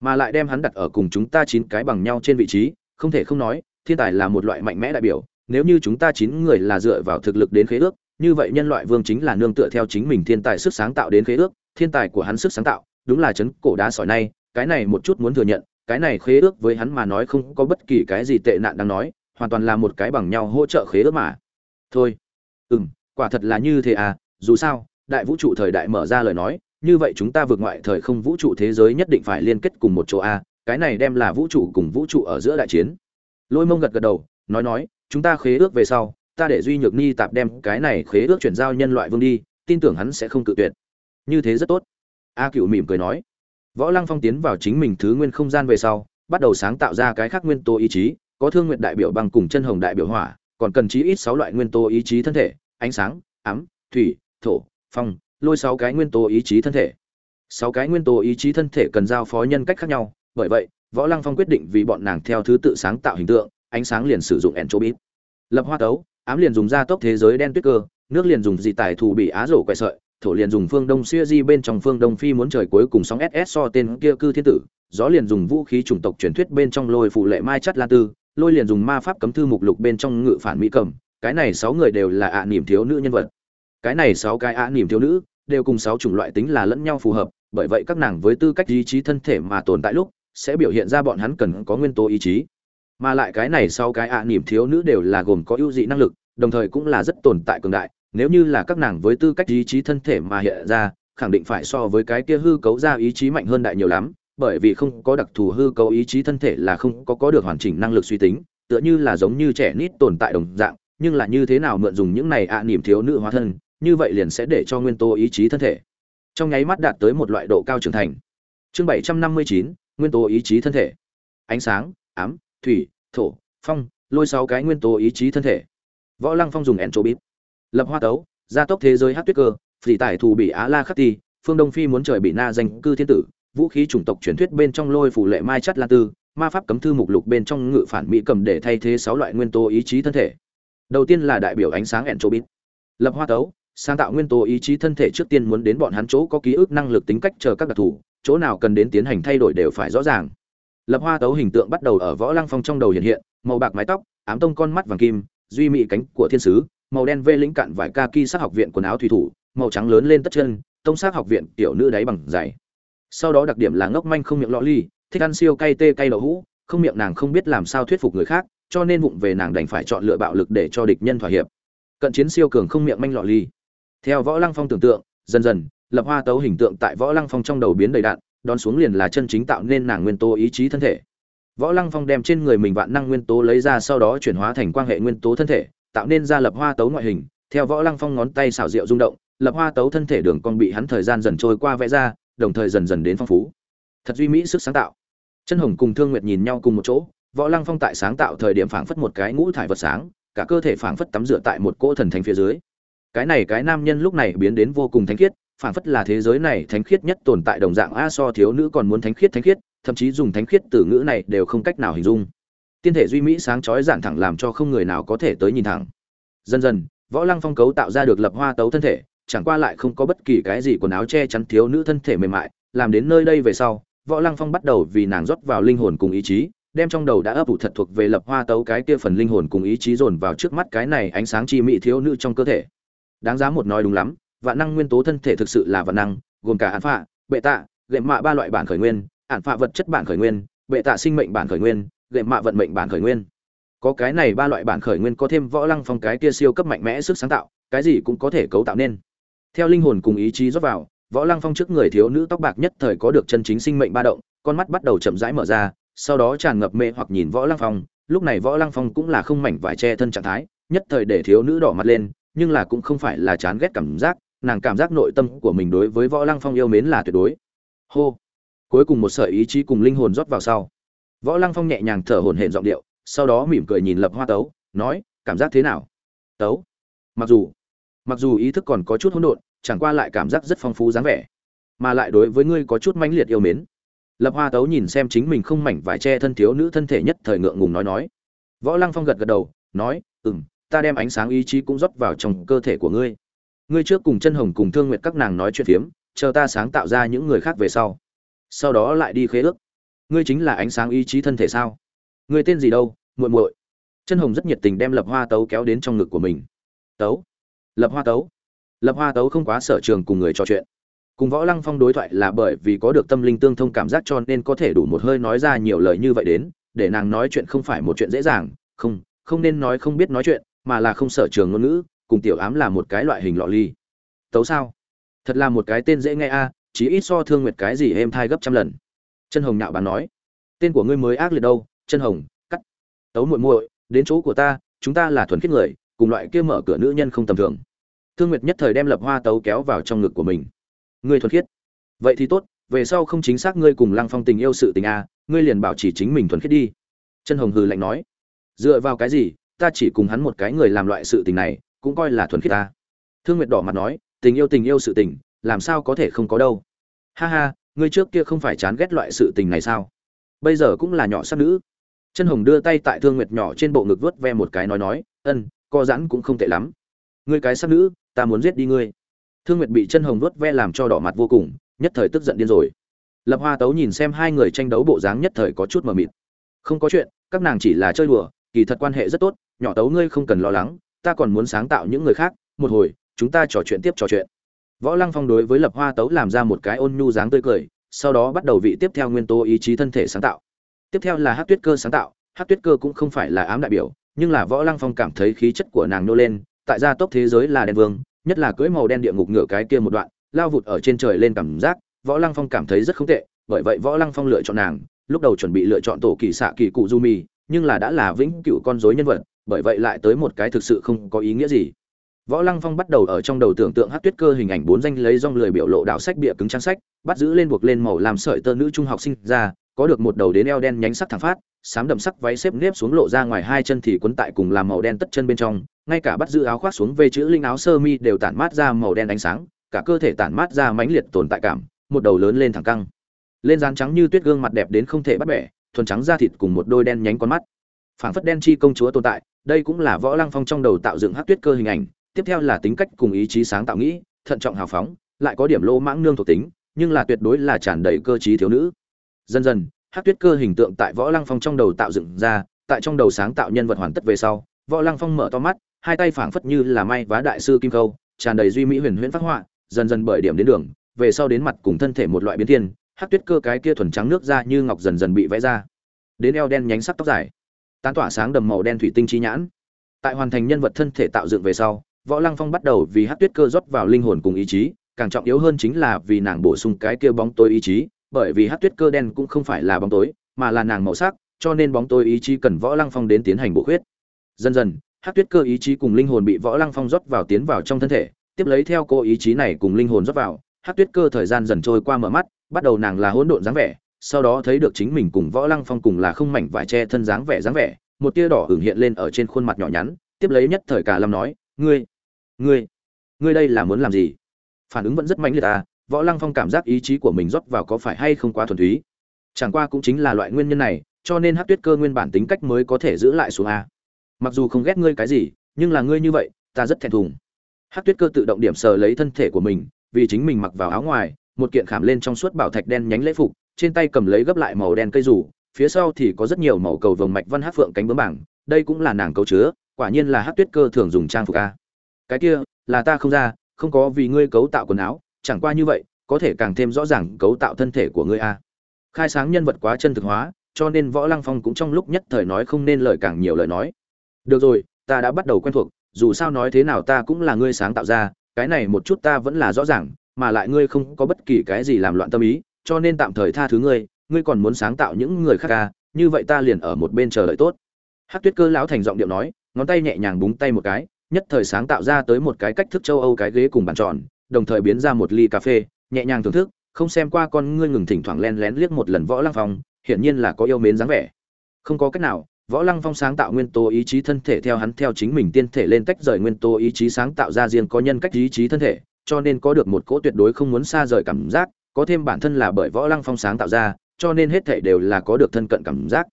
Mà lại đem hắn đặt ở cùng chúng ta chín cái bằng nhau trên vị trí, không thể không nói, thiên tài là một loại mạnh mẽ đại biểu, nếu như chúng ta chín người là dựa vào thực lực đến khế ước, như vậy nhân loại vương chính là nương tựa theo chính mình thiên tài sức sáng tạo đến khế ước, thiên tài của hắn sức sáng tạo, đúng là chấn cổ đá sỏi này, cái này một chút muốn thừa nhận, cái này khế ước với hắn mà nói không có bất kỳ cái gì tệ nạn đang nói, hoàn toàn là một cái bằng nhau hỗ trợ khế ước mà. Thôi ừ m quả thật là như thế à dù sao, đại vũ trụ thời đại mở ra lời nói, như vậy chúng ta vượt ngoại thời không vũ trụ thế giới nhất định phải liên kết cùng một chỗ a, cái này đem là vũ trụ cùng vũ trụ ở giữa đại chiến. Lôi mông gật gật đầu, nói nói, chúng ta khế ước về sau, ta để duy nhược ni tạp đem cái này khế ước chuyển giao nhân loại vương đi, tin tưởng hắn sẽ không cự tuyệt. Như thế rất tốt. A cựu mỉm cười nói. Võ lăng phong tiến vào chính mình thứ nguyên không gian về sau, bắt đầu sáng tạo ra cái khác nguyên tố ý chí, có thương nguyện đại biểu bằng cùng chân hồng đại biểu hỏa, còn cần chí ít sáu loại nguyên tố ý chí thân thể, ánh sáng, ấm, thủy thổ, phong, lôi sáu cái nguyên tố ý chí thân thể. Sáu cái nguyên tố ý chí thân thể cần giao phó nhân cách khác nhau, bởi vậy, võ lăng phong quyết định vì bọn nàng theo thứ tự sáng tạo hình tượng, ánh sáng liền sử dụng enchobit lập hoa tấu, ám liền dùng gia tốc thế giới đen tuyết cơ, nước liền dùng dị tài thù bị á rổ quẹ sợi, thổ liền dùng phương đông xuya di bên trong phương đông phi muốn trời cuối cùng sóng ss so tên kia cư thiên tử, gió liền dùng vũ khí chủng tộc truyền thuyết bên trong lôi phụ lệ mai chất la tư, lôi liền dùng ma pháp cấm thư mục lục bên trong ngự phản mỹ cầm, cái này sáu người đều là ạ niềm thiếu nữ nhân vật cái này sáu cái ạ niềm thiếu nữ, đều cùng sáu chủng loại tính là lẫn nhau phù hợp, bởi vậy các nàng với tư cách ý chí thân thể mà tồn tại lúc, sẽ biểu hiện ra bọn hắn cần có nguyên tố ý chí. Mà lại cái này sau cái ạ niềm thiếu nữ đều là gồm có ưu dị năng lực, đồng thời cũng là rất tồn tại cường đại, nếu như là các nàng với tư cách ý chí thân thể mà hiện ra, khẳng định phải so với cái kia hư cấu ra ý chí mạnh hơn đại nhiều lắm, bởi vì không có đặc thù hư cấu ý chí thân thể là không có có được hoàn chỉnh năng lực suy tính, tựa như là giống như trẻ nít tồn tại đồng dạng, nhưng là như thế nào mượn dùng những này ạ niềm thiếu nữ hóa thân như vậy liền sẽ để cho nguyên tố ý chí thân thể. Trong nháy mắt đạt tới một loại độ cao trưởng thành. Chương bảy trăm năm mươi chín, nguyên tố ý chí thân thể. Ánh sáng, ám, thủy, thổ, phong, lôi sáu cái nguyên tố ý chí thân thể. Võ lăng phong dùng enchobit lập hoa tấu, gia tốc thế giới hát tuyết cơ, phỉ tải thù bị á la khắc ti, phương đông phi muốn trời bị na danh cư thiên tử, vũ khí chủng tộc truyền thuyết bên trong lôi phủ lệ mai chất la tư, ma pháp cấm thư mục lục bên trong ngự phản mỹ cầm để thay thế sáu loại nguyên tố ý chí thân thể. Đầu tiên là đại biểu ánh sáng enchobit lập hoa tấu sáng tạo nguyên tố ý chí thân thể trước tiên muốn đến bọn hắn chỗ có ký ức năng lực tính cách chờ các đặc thù, chỗ nào cần đến tiến hành thay đổi đều phải rõ ràng. Lập hoa tấu hình tượng bắt đầu ở võ lăng phong trong đầu hiện hiện, màu bạc mái tóc, ám tông con mắt vàng kim, duy mị cánh của thiên sứ, màu đen vê lĩnh cạn vải ca ki sát học viện quần áo thủy thủ, màu trắng lớn lên tất chân, tông sát học viện tiểu nữ đáy bằng dày sau đó đặc điểm là ngốc manh không miệng lọ ly, thích ăn siêu cay tê cay đậu hũ, không miệng nàng không biết làm sao thuyết phục người khác, cho nên vụng về nàng đành phải chọn lựa bạo lực để cho địch nhân thỏa hiệp. Cận chiến siêu cường không miệng manh lọ ly theo võ lăng phong tưởng tượng, dần dần, lập hoa tấu hình tượng tại võ lăng phong trong đầu biến đầy đạn đón xuống liền là chân chính tạo nên nàng nguyên tố ý chí thân thể. Võ lăng phong đem trên người mình vạn năng nguyên tố lấy ra sau đó chuyển hóa thành quan hệ nguyên tố thân thể, tạo nên ra lập hoa tấu ngoại hình. Theo võ lăng phong ngón tay xảo diệu rung động, lập hoa tấu thân thể đường con bị hắn thời gian dần trôi qua vẽ ra, đồng thời dần dần đến phong phú. Thật duy mỹ sức sáng tạo. Chân hồng cùng thương nguyệt nhìn nhau cùng một chỗ, võ lăng phong tại sáng tạo thời điểm phảng phất một cái ngũ thải vật sáng, cả cơ thể phảng phất tắm rửa tại một cỗ thần thánh phía dưới cái này cái nam nhân lúc này biến đến vô cùng thánh khiết, phảng phất là thế giới này thánh khiết nhất tồn tại đồng dạng, a so thiếu nữ còn muốn thánh khiết thánh khiết, thậm chí dùng thánh khiết từ ngữ này đều không cách nào hình dung. Tiên thể duy mỹ sáng chói giản thẳng làm cho không người nào có thể tới nhìn thẳng. Dần dần, võ lăng phong cấu tạo ra được lập hoa tấu thân thể, chẳng qua lại không có bất kỳ cái gì quần áo che chắn thiếu nữ thân thể mềm mại, làm đến nơi đây về sau, võ lăng phong bắt đầu vì nàng rót vào linh hồn cùng ý chí, đem trong đầu đã ấp ủ thật thuộc về lập hoa tấu cái kia phần linh hồn cùng ý chí dồn vào trước mắt cái này ánh sáng chi mỹ thiếu nữ trong cơ thể đáng giá một nói đúng lắm, vạn năng nguyên tố thân thể thực sự là vạn năng, gồm cả hạn phạ, bệ tạ, gệm mạ ba loại bản khởi nguyên, hạn phạ vật chất bản khởi nguyên, bệ tạ sinh mệnh bản khởi nguyên, gệm mạ vận mệnh bản khởi nguyên. Có cái này ba loại bản khởi nguyên có thêm võ lăng phong cái kia siêu cấp mạnh mẽ sức sáng tạo, cái gì cũng có thể cấu tạo nên. Theo linh hồn cùng ý chí rót vào, võ lăng phong trước người thiếu nữ tóc bạc nhất thời có được chân chính sinh mệnh ba động, con mắt bắt đầu chậm rãi mở ra, sau đó tràn ngập mê hoặc nhìn võ lăng phong, lúc này võ lăng phong cũng là không mảnh vải che thân trạng thái, nhất thời để thiếu nữ đỏ mặt lên nhưng là cũng không phải là chán ghét cảm giác, nàng cảm giác nội tâm của mình đối với võ lăng phong yêu mến là tuyệt đối. Hô. Cuối cùng một sợi ý chí cùng linh hồn rót vào sau. Võ lăng phong nhẹ nhàng thở hổn hển giọng điệu, sau đó mỉm cười nhìn lập hoa tấu, nói, cảm giác thế nào? Tấu. Mặc dù mặc dù ý thức còn có chút hỗn độn, chẳng qua lại cảm giác rất phong phú dáng vẻ, mà lại đối với ngươi có chút mãnh liệt yêu mến. Lập hoa tấu nhìn xem chính mình không mảnh vải che thân thiếu nữ thân thể nhất thời ngượng ngùng nói nói. Võ lăng phong gật gật đầu, nói ừ m ta đem ánh sáng ý chí cũng rót vào trong cơ thể của ngươi. Ngươi trước cùng chân hồng cùng thương nguyện các nàng nói chuyện phiếm, chờ ta sáng tạo ra những người khác về sau. Sau đó lại đi khế ước. Ngươi chính là ánh sáng ý chí thân thể sao? Ngươi tên gì đâu, muội muội? Chân hồng rất nhiệt tình đem lập hoa tấu kéo đến trong ngực của mình. Tấu? Lập hoa tấu? Lập hoa tấu không quá sở trường cùng người trò chuyện. Cùng võ lăng phong đối thoại là bởi vì có được tâm linh tương thông cảm giác cho nên có thể đủ một hơi nói ra nhiều lời như vậy đến, để nàng nói chuyện không phải một chuyện dễ dàng. Không không nên nói không biết nói chuyện mà là không sở trường ngôn ngữ, cùng tiểu ám là một cái loại hình lọ ly. Tấu sao? Thật là một cái tên dễ nghe a chỉ ít so thương nguyệt cái gì êm thai gấp trăm lần. Chân hồng nhạo bán nói, tên của ngươi mới ác liệt đâu, chân hồng, cắt. Tấu muội muội, đến chỗ của ta, chúng ta là thuần khiết người, cùng loại kia mở cửa nữ nhân không tầm thường. Thương nguyệt nhất thời đem lập hoa tấu kéo vào trong ngực của mình. Ngươi thuần khiết. Vậy thì tốt, về sau không chính xác ngươi cùng lăng phong tình yêu sự tình a, ngươi liền bảo chỉ chính mình thuần khiết đi. Chân hồng hừ lạnh nói, dựa vào cái gì ta chỉ cùng hắn một cái người làm loại sự tình này, cũng coi là thuần khiết ta. Thương nguyệt đỏ mặt nói, tình yêu tình yêu sự tình, làm sao có thể không có đâu. Ha ha, ngươi trước kia không phải chán ghét loại sự tình này sao? Bây giờ cũng là nhỏ sắc nữ. Chân hồng đưa tay tại thương nguyệt nhỏ trên bộ ngực vớt ve một cái nói nói, ân, co giãn cũng không tệ lắm. Ngươi cái sắc nữ, ta muốn giết đi ngươi. Thương nguyệt bị chân hồng vớt ve làm cho đỏ mặt vô cùng, nhất thời tức giận điên rồi. Lập hoa tấu nhìn xem hai người tranh đấu bộ dáng nhất thời có chút mờ mịt. Không có chuyện, các nàng chỉ là chơi đùa kỳ thật quan hệ rất tốt, nhỏ tấu ngươi không cần lo lắng, ta còn muốn sáng tạo những người khác, một hồi, chúng ta trò chuyện tiếp trò chuyện. Võ lăng phong đối với lập hoa tấu làm ra một cái ôn nhu dáng tươi cười, sau đó bắt đầu vị tiếp theo nguyên tố ý chí thân thể sáng tạo. Tiếp theo là hát tuyết cơ sáng tạo, hát tuyết cơ cũng không phải là ám đại biểu, nhưng là võ lăng phong cảm thấy khí chất của nàng nô lên, tại gia tốc thế giới là đen vương, nhất là cưỡi màu đen địa ngục ngựa cái kia một đoạn, lao vụt ở trên trời lên cảm giác, võ lăng phong cảm thấy rất không tệ, bởi vậy võ lăng phong lựa chọn nàng, lúc đầu chuẩn bị lựa chọn tổ kỳ xạ kỳ cụ du nhưng là đã là vĩnh cựu con dối nhân vật, bởi vậy lại tới một cái thực sự không có ý nghĩa gì. Võ lăng phong bắt đầu ở trong đầu tưởng tượng hát tuyết cơ hình ảnh bốn danh lấy rong lười biểu lộ đạo sách bịa cứng trang sách, bắt giữ lên buộc lên màu làm sợi tơ nữ trung học sinh ra, có được một đầu đến eo đen nhánh sắc thẳng phát sám đậm sắc váy xếp nếp xuống lộ ra ngoài hai chân thì quấn tại cùng làm màu đen tất chân bên trong, ngay cả bắt giữ áo khoác xuống về chữ linh áo sơ mi đều tản mát ra màu đen ánh sáng, cả cơ thể tản mát ra mãnh liệt tồn tại cảm, một đầu lớn lên thẳng căng. Lên dáng trắng như tuyết gương mặt đẹp đến không thể bắt bẻ thuần trắng da thịt cùng một đôi đen nhánh con mắt. Phảng phất đen chi công chúa tồn tại, đây cũng là võ lăng phong trong đầu tạo dựng hát tuyết cơ hình ảnh, tiếp theo là tính cách cùng ý chí sáng tạo nghĩ, thận trọng hào phóng, lại có điểm lô mãng nương thuộc tính, nhưng là tuyệt đối là tràn đầy cơ trí thiếu nữ. Dần dần hát tuyết cơ hình tượng tại võ lăng phong trong đầu tạo dựng ra, tại trong đầu sáng tạo nhân vật hoàn tất về sau, võ lăng phong mở to mắt, hai tay phảng phất như là may vá đại sư kim câu tràn đầy duy mỹ huyền huyễn phát họa, dần dần bởi điểm đến đường, về sau đến mặt cùng thân thể một loại biến thiên hát tuyết cơ cái kia thuần trắng nước ra như ngọc dần dần bị vẽ ra. Đến eo đen nhánh sắc tóc dài. Tán tỏa sáng đầm màu đen thủy tinh chi nhãn. Tại hoàn thành nhân vật thân thể tạo dựng về sau, võ lăng phong bắt đầu vì hát tuyết cơ rót vào linh hồn cùng ý chí, càng trọng yếu hơn chính là vì nàng bổ sung cái kia bóng tối ý chí, bởi vì hát tuyết cơ đen cũng không phải là bóng tối, mà là nàng màu sắc, cho nên bóng tối ý chí cần võ lăng phong đến tiến hành bổ khuyết. Dần dần, hát tuyết cơ ý chí cùng linh hồn bị võ lăng phong rót vào tiến vào trong thân thể, tiếp lấy theo cô ý chí này cùng linh hồn rót vào, hát tuyết cơ thời gian dần trôi qua mở mắt bắt đầu nàng là hỗn độn dáng vẻ, sau đó thấy được chính mình cùng võ lăng phong cùng là không mảnh vải che thân dáng vẻ dáng vẻ, một tia đỏ hưởng hiện lên ở trên khuôn mặt nhỏ nhắn, tiếp lấy nhất thời cả lâm nói, ngươi ngươi ngươi đây là muốn làm gì? Phản ứng vẫn rất mạnh liệt à võ lăng phong cảm giác ý chí của mình rót vào có phải hay không quá thuần túy? Chẳng qua cũng chính là loại nguyên nhân này, cho nên hát tuyết cơ nguyên bản tính cách mới có thể giữ lại xuống a. Mặc dù không ghét ngươi cái gì, nhưng là ngươi như vậy, ta rất thẹn thùng. Hát tuyết cơ tự động điểm sờ lấy thân thể của mình, vì chính mình mặc vào áo ngoài một kiện khảm lên trong suốt bảo thạch đen nhánh lễ phục, trên tay cầm lấy gấp lại màu đen cây rủ phía sau thì có rất nhiều màu cầu vồng mạch văn hát phượng cánh bướm bảng, đây cũng là nàng cấu chứa, quả nhiên là hát tuyết cơ thường dùng trang phục a. Cái kia, là ta không ra, không có vì ngươi cấu tạo quần áo, chẳng qua như vậy, có thể càng thêm rõ ràng cấu tạo thân thể của ngươi a. Khai sáng nhân vật quá chân thực hóa, cho nên võ lăng phong cũng trong lúc nhất thời nói không nên lời càng nhiều lời nói. Được rồi, ta đã bắt đầu quen thuộc, dù sao nói thế nào ta cũng là ngươi sáng tạo ra, cái này một chút ta vẫn là rõ ràng mà lại ngươi không có bất kỳ cái gì làm loạn tâm ý cho nên tạm thời tha thứ ngươi ngươi còn muốn sáng tạo những người khác ca à, như vậy ta liền ở một bên chờ đợi tốt. Hát tuyết cơ lão thành giọng điệu nói ngón tay nhẹ nhàng búng tay một cái nhất thời sáng tạo ra tới một cái cách thức châu âu cái ghế cùng bàn tròn đồng thời biến ra một ly cà phê nhẹ nhàng thưởng thức không xem qua con ngươi ngừng thỉnh thoảng len lén liếc một lần võ lăng phong hiển nhiên là có yêu mến dáng vẻ. Không có cách nào võ lăng phong sáng tạo nguyên tố ý chí thân thể theo hắn theo chính mình tiên thể lên tách rời nguyên tố ý chí sáng tạo ra riêng có nhân cách ý chí thân thể cho nên có được một cỗ tuyệt đối không muốn xa rời cảm giác, có thêm bản thân là bởi võ lăng phong sáng tạo ra, cho nên hết thảy đều là có được thân cận cảm giác.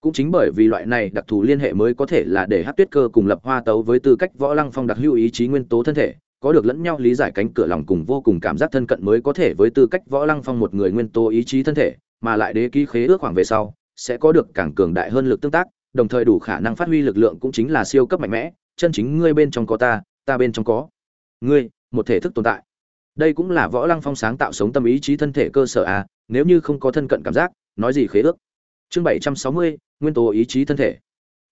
Cũng chính bởi vì loại này đặc thù liên hệ mới có thể là để Hắc tuyết cơ cùng lập hoa tấu với tư cách võ lăng phong đặc hữu ý chí nguyên tố thân thể, có được lẫn nhau lý giải cánh cửa lòng cùng vô cùng cảm giác thân cận mới có thể với tư cách võ lăng phong một người nguyên tố ý chí thân thể, mà lại đế ký khế ước khoảng về sau, sẽ có được càng cường đại hơn lực tương tác, đồng thời đủ khả năng phát huy lực lượng cũng chính là siêu cấp mạnh mẽ, chân chính ngươi bên trong có ta ta bên trong có. Ngươi một thể thức tồn tại. Đây cũng là võ lăng phong sáng tạo sống tâm ý chí thân thể cơ sở à nếu như không có thân cận cảm giác, nói gì khế ước. Chương bảy trăm sáu mươi, nguyên tố ý chí thân thể.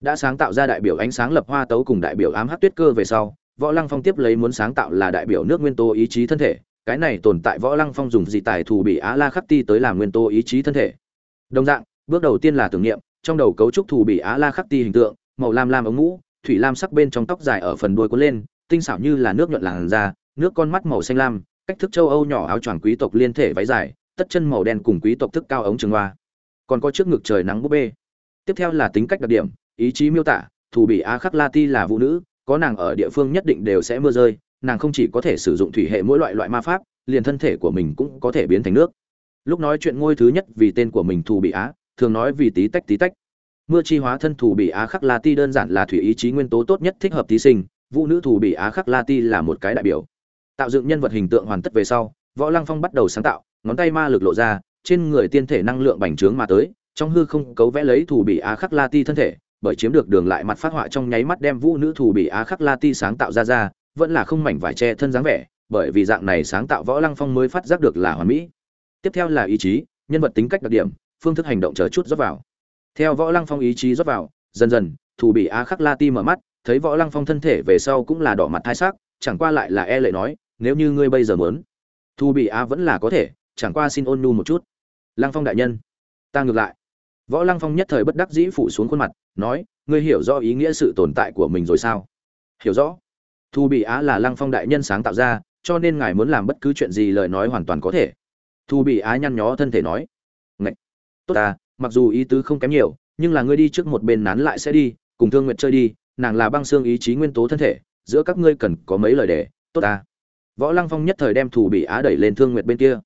Đã sáng tạo ra đại biểu ánh sáng lập hoa tấu cùng đại biểu ám hát tuyết cơ về sau, võ lăng phong tiếp lấy muốn sáng tạo là đại biểu nước nguyên tố ý chí thân thể. Cái này tồn tại võ lăng phong dùng dị tài thủ bị á la khắc ti tới làm nguyên tố ý chí thân thể. Đồng dạng, bước đầu tiên là tưởng niệm, trong đầu cấu trúc thủ bị á la khắc ti hình tượng, màu lam lam ống mũ thủy lam sắc bên trong tóc dài ở phần đuôi cuốn lên, tinh xảo như là nước nhuận làn da nước con mắt màu xanh lam, cách thức châu âu nhỏ áo choàng quý tộc liên thể váy dài, tất chân màu đen cùng quý tộc thức cao ống trường hoa. Còn có trước ngực trời nắng búp bê. Tiếp theo là tính cách đặc điểm, ý chí miêu tả thủ bị á khắc la ti là vũ nữ, có nàng ở địa phương nhất định đều sẽ mưa rơi, nàng không chỉ có thể sử dụng thủy hệ mỗi loại loại ma pháp, liền thân thể của mình cũng có thể biến thành nước. Lúc nói chuyện ngôi thứ nhất vì tên của mình thủ bị á thường nói vì tí tách tí tách. Mưa chi hóa thân thủ bị á khắc la ti đơn giản là thủy ý chí nguyên tố tốt nhất thích hợp thí sinh, vũ nữ thủ bị á khắc la ti là một cái đại biểu tạo dựng nhân vật hình tượng hoàn tất về sau, võ lăng phong bắt đầu sáng tạo, ngón tay ma lực lộ ra, trên người tiên thể năng lượng bành trướng mà tới, trong hư không cấu vẽ lấy thủ bị á khắc la ti thân thể, bởi chiếm được đường lại mặt phát họa trong nháy mắt đem vũ nữ thủ bị á khắc la ti sáng tạo ra ra, vẫn là không mảnh vải che thân dáng vẻ, bởi vì dạng này sáng tạo võ lăng phong mới phát giác được là hoàn mỹ. Tiếp theo là ý chí, nhân vật tính cách đặc điểm, phương thức hành động chờ chút rót vào. Theo võ lăng phong ý chí rót vào, dần dần thủ bị á khắc la ti mở mắt, thấy võ lăng phong thân thể về sau cũng là đỏ mặt thai sắc, chẳng qua lại là e lệ nói nếu như ngươi bây giờ muốn, thu bị á vẫn là có thể, chẳng qua xin ôn nhu một chút. Lăng phong đại nhân, ta ngược lại. Võ lăng phong nhất thời bất đắc dĩ phụ xuống khuôn mặt, nói, ngươi hiểu rõ ý nghĩa sự tồn tại của mình rồi sao? Hiểu rõ. Thu bị á là lăng phong đại nhân sáng tạo ra, cho nên ngài muốn làm bất cứ chuyện gì lời nói hoàn toàn có thể. Thu bị á nhăn nhó thân thể nói, Ngậy! tốt ta, mặc dù ý tứ không kém nhiều, nhưng là ngươi đi trước một bên nán lại sẽ đi, cùng thương nguyện chơi đi, nàng là băng xương ý chí nguyên tố thân thể, giữa các ngươi cần có mấy lời để, tốt ta võ lăng phong nhất thời đem thủ bị á đẩy lên thương Nguyệt bên kia.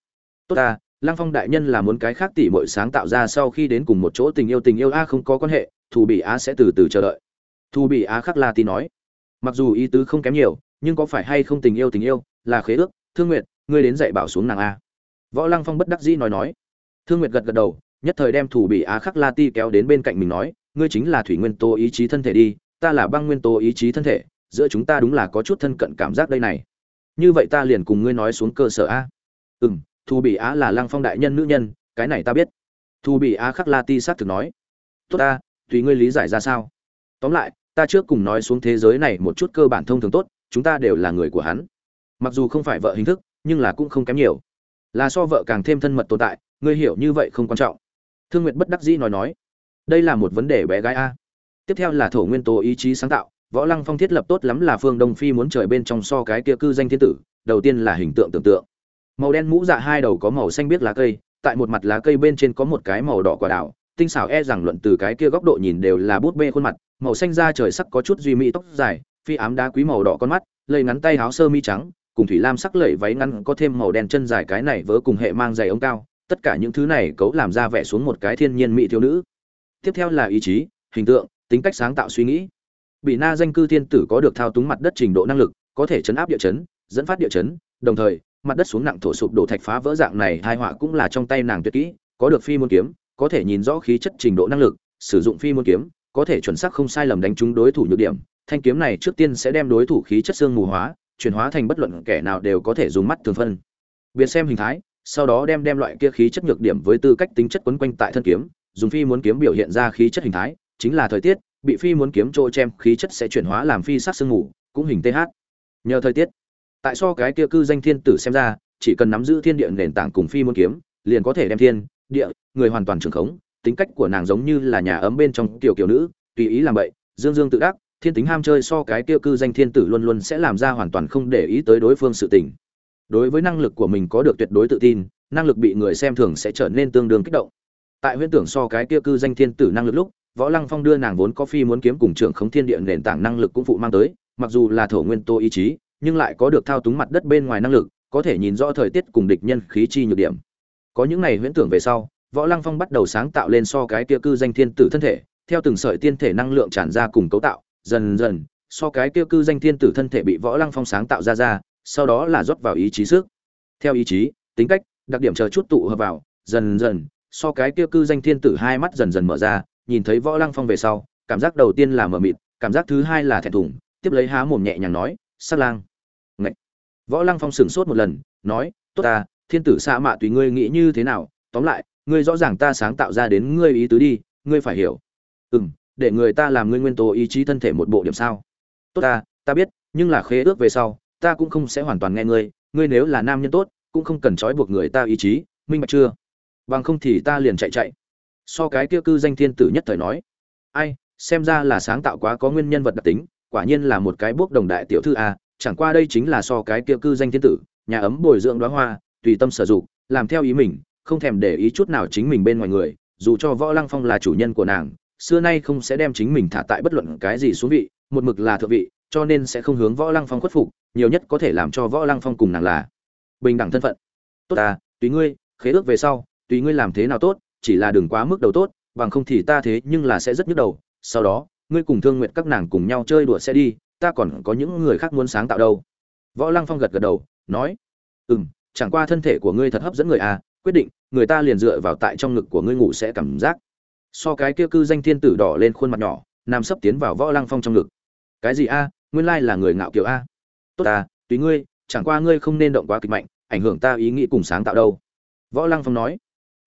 Tốt ta lăng phong đại nhân là muốn cái khác tỷ muội sáng tạo ra sau khi đến cùng một chỗ tình yêu tình yêu a không có quan hệ thủ bị á sẽ từ từ chờ đợi. Thủ bị á khắc la tí nói. Mặc dù ý tứ không kém nhiều nhưng có phải hay không tình yêu tình yêu là khế ước thương Nguyệt, ngươi đến dạy bảo xuống nàng a. Võ lăng phong bất đắc dĩ nói nói. Thương nguyệt gật gật đầu nhất thời đem thủ bị á khắc la ti kéo đến bên cạnh mình nói ngươi chính là thủy nguyên tố ý chí thân thể đi ta là băng nguyên tố ý chí thân thể giữa chúng ta đúng là có chút thân cận cảm giác đây này như vậy ta liền cùng ngươi nói xuống cơ sở a. Ừ m thù bị á là lăng phong đại nhân nữ nhân, cái này ta biết. Thù bị á khắc la ti s á t thực nói. Tốt ta, tùy ngươi lý giải ra sao. Tóm lại, ta trước cùng nói xuống thế giới này một chút cơ bản thông thường tốt, chúng ta đều là người của hắn. Mặc dù không phải vợ hình thức, nhưng là cũng không kém nhiều. Là so vợ càng thêm thân mật tồn tại, ngươi hiểu như vậy không quan trọng. Thương nguyện bất đắc dĩ nói nói. Đây là một vấn đề bé gái a. Tiếp theo là thổ nguyên tố ý chí sáng tạo võ lăng phong thiết lập tốt lắm là phương đông phi muốn trời bên trong so cái kia cư danh thiên tử, đầu tiên là hình tượng tưởng tượng. Màu đen mũ dạ hai đầu có màu xanh biết lá cây, tại một mặt lá cây bên trên có một cái màu đỏ quả đào, tinh xảo e rằng luận từ cái kia góc độ nhìn đều là bút bê khuôn mặt, màu xanh da trời sắc có chút duy mỹ tóc dài, phi ám đá quý màu đỏ con mắt, lây ngắn tay áo sơ mi trắng, cùng thủy lam sắc lẩy váy ngắn có thêm màu đen chân dài cái này vớ cùng hệ mang giày ống cao, tất cả những thứ này cấu làm ra vẻ xuống một cái thiên nhiên mỹ thiếu nữ. Tiếp theo là ý chí, hình tượng, tính cách sáng tạo suy nghĩ bị na danh cư thiên tử có được thao túng mặt đất trình độ năng lực, có thể chấn áp địa chấn, dẫn phát địa chấn, đồng thời, mặt đất xuống nặng thổ sụp đổ thạch phá vỡ dạng này hai họa cũng là trong tay nàng tuyệt kỹ, có được phi môn kiếm, có thể nhìn rõ khí chất trình độ năng lực, sử dụng phi môn kiếm, có thể chuẩn xác không sai lầm đánh trúng đối thủ nhược điểm. Thanh kiếm này trước tiên sẽ đem đối thủ khí chất xương mù hóa, chuyển hóa thành bất luận kẻ nào đều có thể dùng mắt thường phân. Biệt xem hình thái, sau đó đem đem loại kia khí chất nhược điểm với tư cách tính chất quấn quanh tại thân kiếm, dùng phi muốn kiếm biểu hiện ra khí chất hình thái, chính là thời tiết bị phi muốn kiếm trôi chem khí chất sẽ chuyển hóa làm phi sắc sương ngủ, cũng hình th nhờ thời tiết tại so cái kia cư danh thiên tử xem ra chỉ cần nắm giữ thiên địa nền tảng cùng phi muốn kiếm liền có thể đem thiên địa người hoàn toàn trường khống. Tính cách của nàng giống như là nhà ấm bên trong tiểu kiểu nữ tùy ý làm vậy dương dương tự đắc thiên tính ham chơi so cái kia cư danh thiên tử luôn luôn sẽ làm ra hoàn toàn không để ý tới đối phương sự tình. Đối với năng lực của mình có được tuyệt đối tự tin năng lực bị người xem thường sẽ trở nên tương đương kích động. Tại huyễn tưởng so cái kia cư danh thiên tử năng lực lúc võ lăng phong đưa nàng vốn có phi muốn kiếm cùng trưởng khống thiên địa nền tảng năng lực cũng phụ mang tới, mặc dù là thổ nguyên tô ý chí, nhưng lại có được thao túng mặt đất bên ngoài năng lực, có thể nhìn rõ thời tiết cùng địch nhân khí chi nhược điểm. Có những này huyễn tưởng về sau, võ lăng phong bắt đầu sáng tạo lên so cái kia cư danh thiên tử thân thể, theo từng sợi tiên thể năng lượng tràn ra cùng cấu tạo, dần dần, so cái kia cư danh thiên tử thân thể bị võ lăng phong sáng tạo ra ra, sau đó là rót vào ý chí sức. Theo ý chí, tính cách, đặc điểm chờ chút tụ hợp vào, dần dần, so cái kia cư danh thiên tử hai mắt dần dần mở ra nhìn thấy võ lăng phong về sau, cảm giác đầu tiên là mờ mịt, cảm giác thứ hai là thẹn thùng, tiếp lấy há mồm nhẹ nhàng nói, sắc lang. Ngậy. võ lăng phong sửng sốt một lần, nói, tốt ta, thiên tử xa mạ tùy ngươi nghĩ như thế nào, tóm lại, ngươi rõ ràng ta sáng tạo ra đến ngươi ý tứ đi, ngươi phải hiểu. Ừ m để người ta làm ngươi nguyên tố ý chí thân thể một bộ điểm sao. Tốt ta ta biết, nhưng là khế ước về sau, ta cũng không sẽ hoàn toàn nghe ngươi ngươi nếu là nam nhân tốt, cũng không cần trói buộc người ta ý chí, minh bạch chưa? Bằng không thì ta liền chạy chạy so cái kia cư danh thiên tử nhất thời nói, ai, xem ra là sáng tạo quá có nguyên nhân vật đặc tính, quả nhiên là một cái bước đồng đại tiểu thư a, chẳng qua đây chính là so cái kia cư danh thiên tử, nhà ấm bồi dưỡng đóa hoa, tùy tâm sở dụng, làm theo ý mình, không thèm để ý chút nào chính mình bên ngoài người, dù cho võ lăng phong là chủ nhân của nàng, xưa nay không sẽ đem chính mình thả tại bất luận cái gì xuống vị, một mực là thượng vị, cho nên sẽ không hướng võ lăng phong khuất phục, nhiều nhất có thể làm cho võ lăng phong cùng nàng là bình đẳng thân phận. Tốt ta, tùy ngươi, khế ước về sau, tùy ngươi làm thế nào tốt chỉ là đừng quá mức đầu tốt, bằng không thì ta thế nhưng là sẽ rất nhức đầu, sau đó, ngươi cùng thương nguyện các nàng cùng nhau chơi đùa sẽ đi, ta còn có những người khác muốn sáng tạo đâu. Võ lăng phong gật gật đầu, nói ừ m chẳng qua thân thể của ngươi thật hấp dẫn người à quyết định, người ta liền dựa vào tại trong ngực của ngươi ngủ sẽ cảm giác. So cái kia cư danh thiên tử đỏ lên khuôn mặt nhỏ nam sấp tiến vào võ lăng phong trong ngực. Cái gì a? Nguyên lai là người ngạo kiểu a. Tốt ta, tùy ngươi, chẳng qua ngươi không nên động quá kịch mạnh, ảnh hưởng ta ý nghĩ cùng sáng tạo đâu. Võ lăng phong nói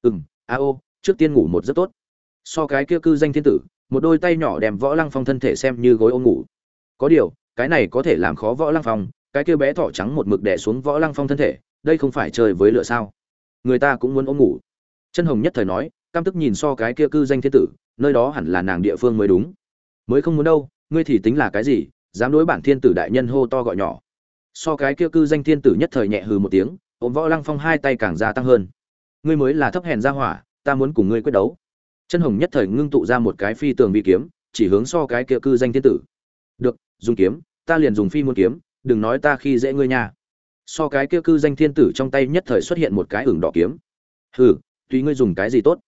ừ m a ô, trước tiên ngủ một giấc tốt. So cái kia cư danh thiên tử, một đôi tay nhỏ đem võ lăng phong thân thể xem như gối ôm ngủ. Có điều, cái này có thể làm khó võ lăng phong, cái kia bé thỏ trắng một mực đẻ xuống võ lăng phong thân thể, đây không phải chơi với lửa sao? Người ta cũng muốn ôm ngủ. Chân hồng nhất thời nói cam tức nhìn so cái kia cư danh thiên tử, nơi đó hẳn là nàng địa phương mới đúng. Mới không muốn đâu, ngươi thì tính là cái gì, dám đối bản thiên tử đại nhân hô to gọi nhỏ. So cái kia cư danh thiên tử nhất thời nhẹ hừ một tiếng, ôm võ lăng phong hai tay càng gia tăng hơn ngươi mới là thấp hèn ra hỏa, ta muốn cùng ngươi quyết đấu. Chân hồng nhất thời ngưng tụ ra một cái phi tường vi kiếm, chỉ hướng so cái kia cư danh thiên tử. Được, dùng kiếm, ta liền dùng phi muôn kiếm, đừng nói ta khi dễ ngươi nha. So cái kia cư danh thiên tử trong tay nhất thời xuất hiện một cái ửng đỏ kiếm. Hừ, tùy ngươi dùng cái gì tốt?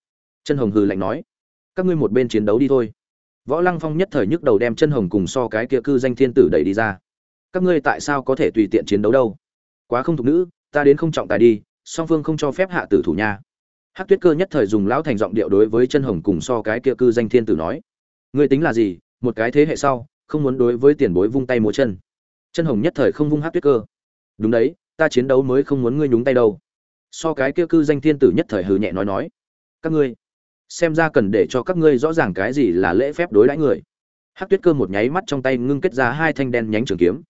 Chân hồng hừ lạnh nói. Các ngươi một bên chiến đấu đi thôi. Võ lăng phong nhất thời nhức đầu đem chân hồng cùng so cái kia cư danh thiên tử đẩy đi ra. Các ngươi tại sao có thể tùy tiện chiến đấu đâu? Quá không thục nữ, ta đến không trọng tài đi song phương không cho phép hạ tử thủ nha. Hát tuyết cơ nhất thời dùng lão thành giọng điệu đối với chân hồng cùng so cái kia cư danh thiên tử nói, ngươi tính là gì? Một cái thế hệ sau, không muốn đối với tiền bối vung tay múa chân. Chân hồng nhất thời không vung hát tuyết cơ. Đúng đấy, ta chiến đấu mới không muốn ngươi nhúng tay đâu. So cái kia cư danh thiên tử nhất thời hừ nhẹ nói nói, các ngươi, xem ra cần để cho các ngươi rõ ràng cái gì là lễ phép đối đãi người. Hát tuyết cơ một nháy mắt trong tay ngưng kết ra hai thanh đen nhánh trường kiếm.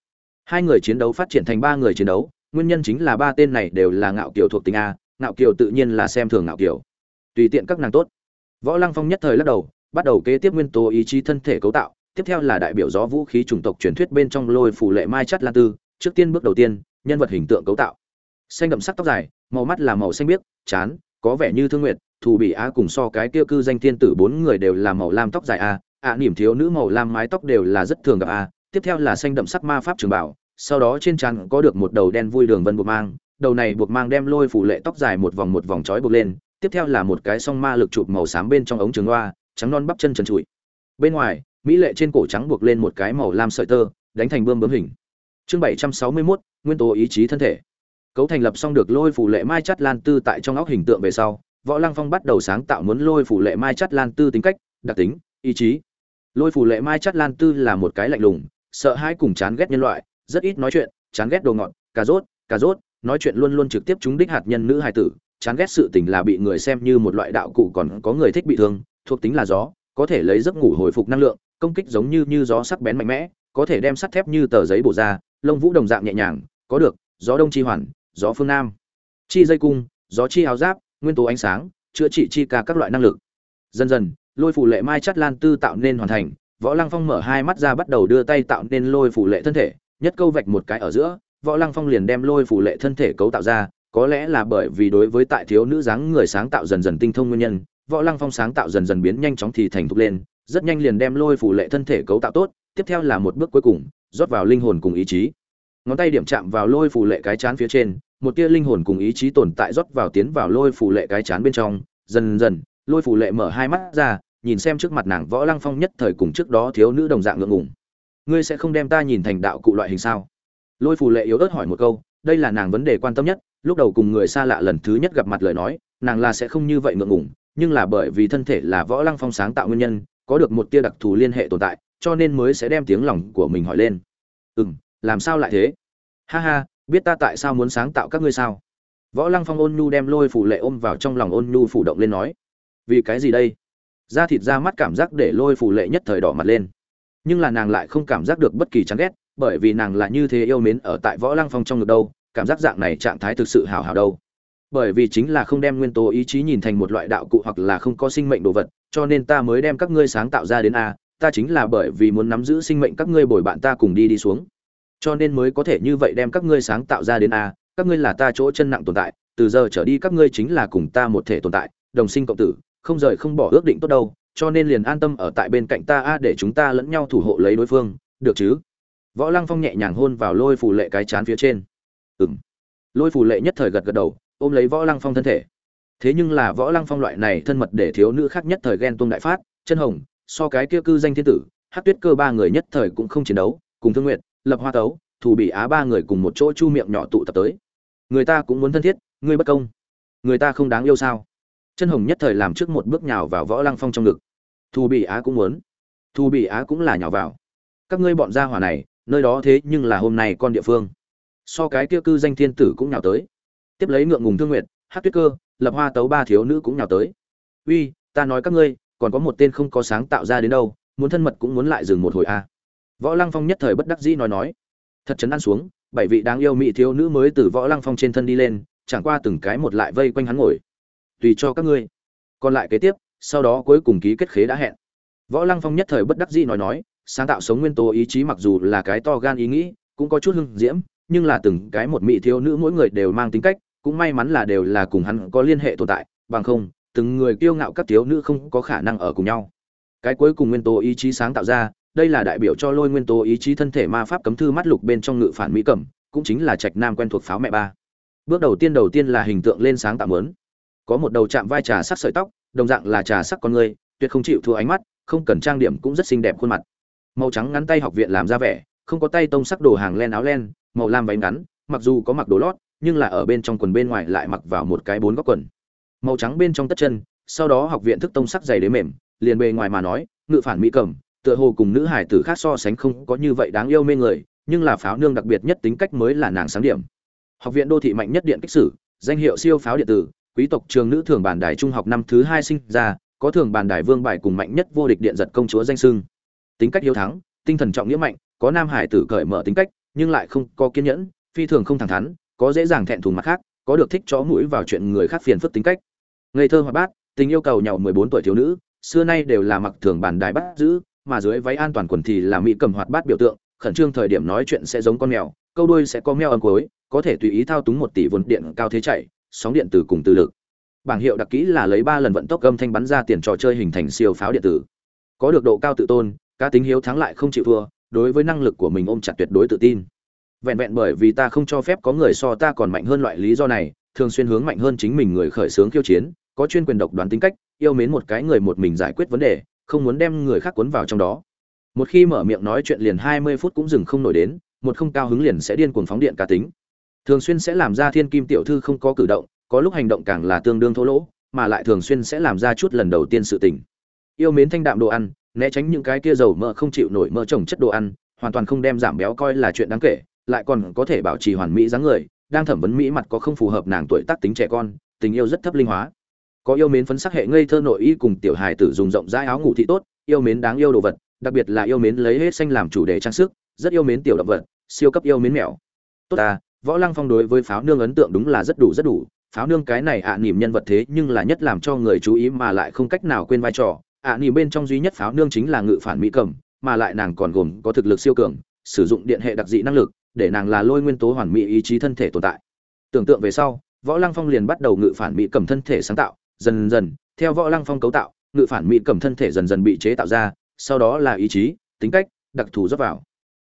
Hai người chiến đấu phát triển thành ba người chiến đấu nguyên nhân chính là ba tên này đều là ngạo kiều thuộc tính a, ngạo kiều tự nhiên là xem thường ngạo kiều. Tùy tiện các nàng tốt. Võ lăng phong nhất thời lắc đầu, bắt đầu kế tiếp nguyên tố ý chí thân thể cấu tạo, tiếp theo là đại biểu gió vũ khí chủng tộc truyền thuyết bên trong lôi phủ lệ mai chất lan tư, trước tiên bước đầu tiên, nhân vật hình tượng cấu tạo. Xanh đậm sắc tóc dài, màu mắt là màu xanh biếc, chán, có vẻ như thương nguyệt, thù bị a cùng so cái kia cư danh thiên tử bốn người đều là màu lam tóc dài a, ạ niềm thiếu nữ màu lam mái tóc đều là rất thường gặp a, tiếp theo là xanh đậm sắc ma pháp trường bảo sau đó trên trán có được một đầu đen vui đường vân buộc mang đầu này buộc mang đem lôi phủ lệ tóc dài một vòng một vòng trói buộc lên tiếp theo là một cái song ma lực chụp màu xám bên trong ống trường loa trắng non bắp chân trần trụi. Bên ngoài mỹ lệ trên cổ trắng buộc lên một cái màu lam sợi tơ đánh thành bươm bướm hình. Chương bảy trăm sáu mươi 761, nguyên tố ý chí thân thể. Cấu thành lập xong được lôi phủ lệ mai chắt lan tư tại trong óc hình tượng về sau võ lăng phong bắt đầu sáng tạo muốn lôi phủ lệ mai chắt lan tư tính cách đặc tính ý chí. Lôi phủ lệ mai chắt lan tư là một cái lạnh lùng sợ hãi cùng chán ghét nhân loại rất ít nói chuyện, chán ghét đồ ngọt, cà rốt cà rốt, nói chuyện luôn luôn trực tiếp trúng đích hạt nhân nữ hài tử. Chán ghét sự tình là bị người xem như một loại đạo cụ còn có người thích bị thương, thuộc tính là gió, có thể lấy giấc ngủ hồi phục năng lượng, công kích giống như như gió sắc bén mạnh mẽ, có thể đem sắt thép như tờ giấy bổ ra, lông vũ đồng dạng nhẹ nhàng, có được, gió đông chi hoàn, gió phương nam. Chi dây cung, gió chi áo giáp, nguyên tố ánh sáng, chữa trị chi ca các loại năng lực. Dần dần, lôi phủ lệ mai chắt lan tư tạo nên hoàn thành, võ lăng phong mở hai mắt ra bắt đầu đưa tay tạo nên lôi phủ lệ thân thể nhất câu vạch một cái ở giữa, võ lăng phong liền đem lôi phủ lệ thân thể cấu tạo ra, có lẽ là bởi vì đối với tại thiếu nữ dáng người sáng tạo dần dần tinh thông nguyên nhân, võ lăng phong sáng tạo dần dần biến nhanh chóng thì thành thục lên, rất nhanh liền đem lôi phủ lệ thân thể cấu tạo tốt, tiếp theo là một bước cuối cùng, rót vào linh hồn cùng ý chí. Ngón tay điểm chạm vào lôi phủ lệ cái chán phía trên, một tia linh hồn cùng ý chí tồn tại rót vào tiến vào lôi phủ lệ cái chán bên trong, dần dần, lôi phủ lệ mở hai mắt ra, nhìn xem trước mặt nàng võ lăng phong nhất thời cùng trước đó thiếu nữ đồng dạng ngượng ngùng ngươi sẽ không đem ta nhìn thành đạo cụ loại hình sao? Lôi phù lệ yếu ớt hỏi một câu, đây là nàng vấn đề quan tâm nhất, lúc đầu cùng người xa lạ lần thứ nhất gặp mặt lời nói, nàng là sẽ không như vậy ngượng ngùng, nhưng là bởi vì thân thể là võ lăng phong sáng tạo nguyên nhân, có được một tia đặc thù liên hệ tồn tại, cho nên mới sẽ đem tiếng lòng của mình hỏi lên. Ừ m làm sao lại thế? Ha ha, biết ta tại sao muốn sáng tạo các ngươi sao? Võ lăng phong ôn nhu đem lôi phủ lệ ôm vào trong lòng ôn nhu phủ động lên nói. Vì cái gì đây? Da thịt ra mắt cảm giác để lôi phủ lệ nhất thời đỏ mặt lên nhưng là nàng lại không cảm giác được bất kỳ chán ghét, bởi vì nàng là như thế yêu mến ở tại võ lăng phong trong ngực đâu, cảm giác dạng này trạng thái thực sự hào hào đâu. Bởi vì chính là không đem nguyên tố ý chí nhìn thành một loại đạo cụ hoặc là không có sinh mệnh đồ vật, cho nên ta mới đem các ngươi sáng tạo ra đến a, ta chính là bởi vì muốn nắm giữ sinh mệnh các ngươi bồi bạn ta cùng đi đi xuống. Cho nên mới có thể như vậy đem các ngươi sáng tạo ra đến a, các ngươi là ta chỗ chân nặng tồn tại, từ giờ trở đi các ngươi chính là cùng ta một thể tồn tại, đồng sinh cộng tử, không rời không bỏ ước định tốt đâu cho nên liền an tâm ở tại bên cạnh ta a, để chúng ta lẫn nhau thủ hộ lấy đối phương. Được chứ? Võ lăng phong nhẹ nhàng hôn vào lôi phù lệ cái chán phía trên. Ừ m lôi phù lệ nhất thời gật gật đầu, ôm lấy võ lăng phong thân thể. Thế nhưng là võ lăng phong loại này thân mật để thiếu nữ khác nhất thời ghen tuông đại phát, chân hồng, so cái kia cư danh thiên tử, hát tuyết cơ ba người nhất thời cũng không chiến đấu, cùng thương nguyện lập hoa tấu thủ bị á ba người cùng một chỗ chu miệng nhỏ tụ tập tới. Người ta cũng muốn thân thiết ngươi bất công. Người ta không đáng yêu sao? Chân hồng nhất thời làm trước một bước nhào vào võ lăng phong trong ngực. Thu bị á cũng muốn. Thu bị á cũng là nhào vào. Các ngươi bọn gia hỏa này, nơi đó thế nhưng là hôm nay con địa phương. So cái kia cư danh thiên tử cũng nhào tới. Tiếp lấy ngượng ngùng thương nguyện hát tuyết cơ, lập hoa tấu ba thiếu nữ cũng nhào tới. Uy, ta nói các ngươi, còn có một tên không có sáng tạo ra đến đâu, muốn thân mật cũng muốn lại dừng một hồi a à. võ lăng phong nhất thời bất đắc dĩ nói nói. Thật chấn ăn xuống, bảy vị đáng yêu mỹ thiếu nữ mới từ võ lăng phong trên thân đi lên, chẳng qua từng cái một lại vây quanh hắn ngồi. Tùy cho các ngươi. Còn lại kế tiếp sau đó cuối cùng ký kết khế đã hẹn. Võ lăng phong nhất thời bất đắc dĩ nói nói, sáng tạo sống nguyên tố ý chí mặc dù là cái to gan ý nghĩ, cũng có chút hưng diễm, nhưng là từng cái một mỹ thiếu nữ mỗi người đều mang tính cách, cũng may mắn là đều là cùng hắn có liên hệ tồn tại, bằng không, từng người kiêu ngạo các thiếu nữ không có khả năng ở cùng nhau. Cái cuối cùng nguyên tố ý chí sáng tạo ra, đây là đại biểu cho lôi nguyên tố ý chí thân thể ma pháp cấm thư mắt lục bên trong ngự phản mỹ cẩm, cũng chính là trạch nam quen thuộc pháo mẹ ba. Bước đầu tiên đầu tiên là hình tượng lên sáng tạo mớn có một đầu chạm vai trà sắc sợi tóc đồng dạng là trà sắc con người tuyệt không chịu thua ánh mắt, không cần trang điểm cũng rất xinh đẹp khuôn mặt. Màu trắng ngắn tay học viện làm ra vẻ, không có tay tông sắc đồ hàng len áo len, màu lam váy ngắn, mặc dù có mặc đồ lót, nhưng là ở bên trong quần bên ngoài lại mặc vào một cái bốn góc quần. Màu trắng bên trong tất chân, sau đó học viện thức tông sắc dày đế mềm, liền bề ngoài mà nói, ngự phản mỹ cẩm, tựa hồ cùng nữ hải tử khác so sánh không có như vậy đáng yêu mê người, nhưng là pháo nương đặc biệt nhất tính cách mới là nàng sáng điểm. Học viện đô thị mạnh nhất điện kích sử, danh hiệu siêu pháo điện tử quý tộc trường nữ thường bản đài trung học năm thứ hai sinh ra, có thường bản đài vương bài cùng mạnh nhất vô địch điện giật công chúa danh sưng tính cách hiếu thắng, tinh thần trọng nghĩa mạnh, có nam hải tử cởi mở tính cách, nhưng lại không có kiên nhẫn, phi thường không thẳng thắn, có dễ dàng thẹn thùng mặt khác, có được thích chó mũi vào chuyện người khác phiền phức tính cách. Ngây thơ hoạt bát, tình yêu cầu nhau mười bốn tuổi thiếu nữ, xưa nay đều là mặc thường bàn đài bắt giữ, mà dưới váy an toàn quần thì là mỹ cầm hoạt bát biểu tượng, khẩn trương thời điểm nói chuyện sẽ giống con mèo, câu đuôi sẽ có mèo âm cuối có thể tùy ý thao túng một tỷ vốn điện cao thế chạy sóng điện tử cùng từ lực. Bảng hiệu đặc kỹ là lấy ba lần vận tốc âm thanh bắn ra tiền trò chơi hình thành siêu pháo điện tử. Có được độ cao tự tôn, cá tính hiếu thắng lại không chịu thua, đối với năng lực của mình ôm chặt tuyệt đối tự tin. Vẹn vẹn bởi vì ta không cho phép có người so ta còn mạnh hơn loại lý do này, thường xuyên hướng mạnh hơn chính mình người khởi xướng khiêu chiến, có chuyên quyền độc đoán tính cách, yêu mến một cái người một mình giải quyết vấn đề, không muốn đem người khác cuốn vào trong đó. Một khi mở miệng nói chuyện liền hai mươi phút cũng dừng không nổi đến, một không cao hứng liền sẽ điên cuồng phóng điện cá tính thường xuyên sẽ làm ra thiên kim tiểu thư không có cử động, có lúc hành động càng là tương đương thô lỗ, mà lại thường xuyên sẽ làm ra chút lần đầu tiên sự tình. Yêu mến thanh đạm đồ ăn, né tránh những cái kia dầu mỡ không chịu nổi mỡ trồng chất đồ ăn, hoàn toàn không đem giảm béo coi là chuyện đáng kể, lại còn có thể bảo trì hoàn mỹ dáng người, đang thẩm vấn mỹ mặt có không phù hợp nàng tuổi tác tính trẻ con, tình yêu rất thấp linh hóa. Có yêu mến phấn sắc hệ ngây thơ nội y cùng tiểu hài tử dùng rộng rãi áo ngủ thị tốt, yêu mến đáng yêu đồ vật, đặc biệt là yêu mến lấy hết xanh làm chủ đề trang sức, rất yêu mến tiểu động vật, siêu cấp yêu mến mèo. Tốt ta võ lăng phong đối với pháo nương ấn tượng đúng là rất đủ rất đủ. Pháo nương cái này ạ à, nỉm nhân vật thế nhưng là nhất làm cho người chú ý mà lại không cách nào quên vai trò. Ạ à, nỉm bên trong duy nhất pháo nương chính là ngự phản mỹ cầm mà lại nàng còn gồm có thực lực siêu cường sử dụng điện hệ đặc dị năng lực để nàng là lôi nguyên tố hoàn mỹ ý chí thân thể tồn tại. Tưởng tượng về sau võ lăng phong liền bắt đầu ngự phản mỹ cầm thân thể sáng tạo dần dần theo võ lăng phong cấu tạo ngự phản mỹ cầm thân thể dần dần bị chế tạo ra sau đó là ý chí tính cách đặc thù dốc vào.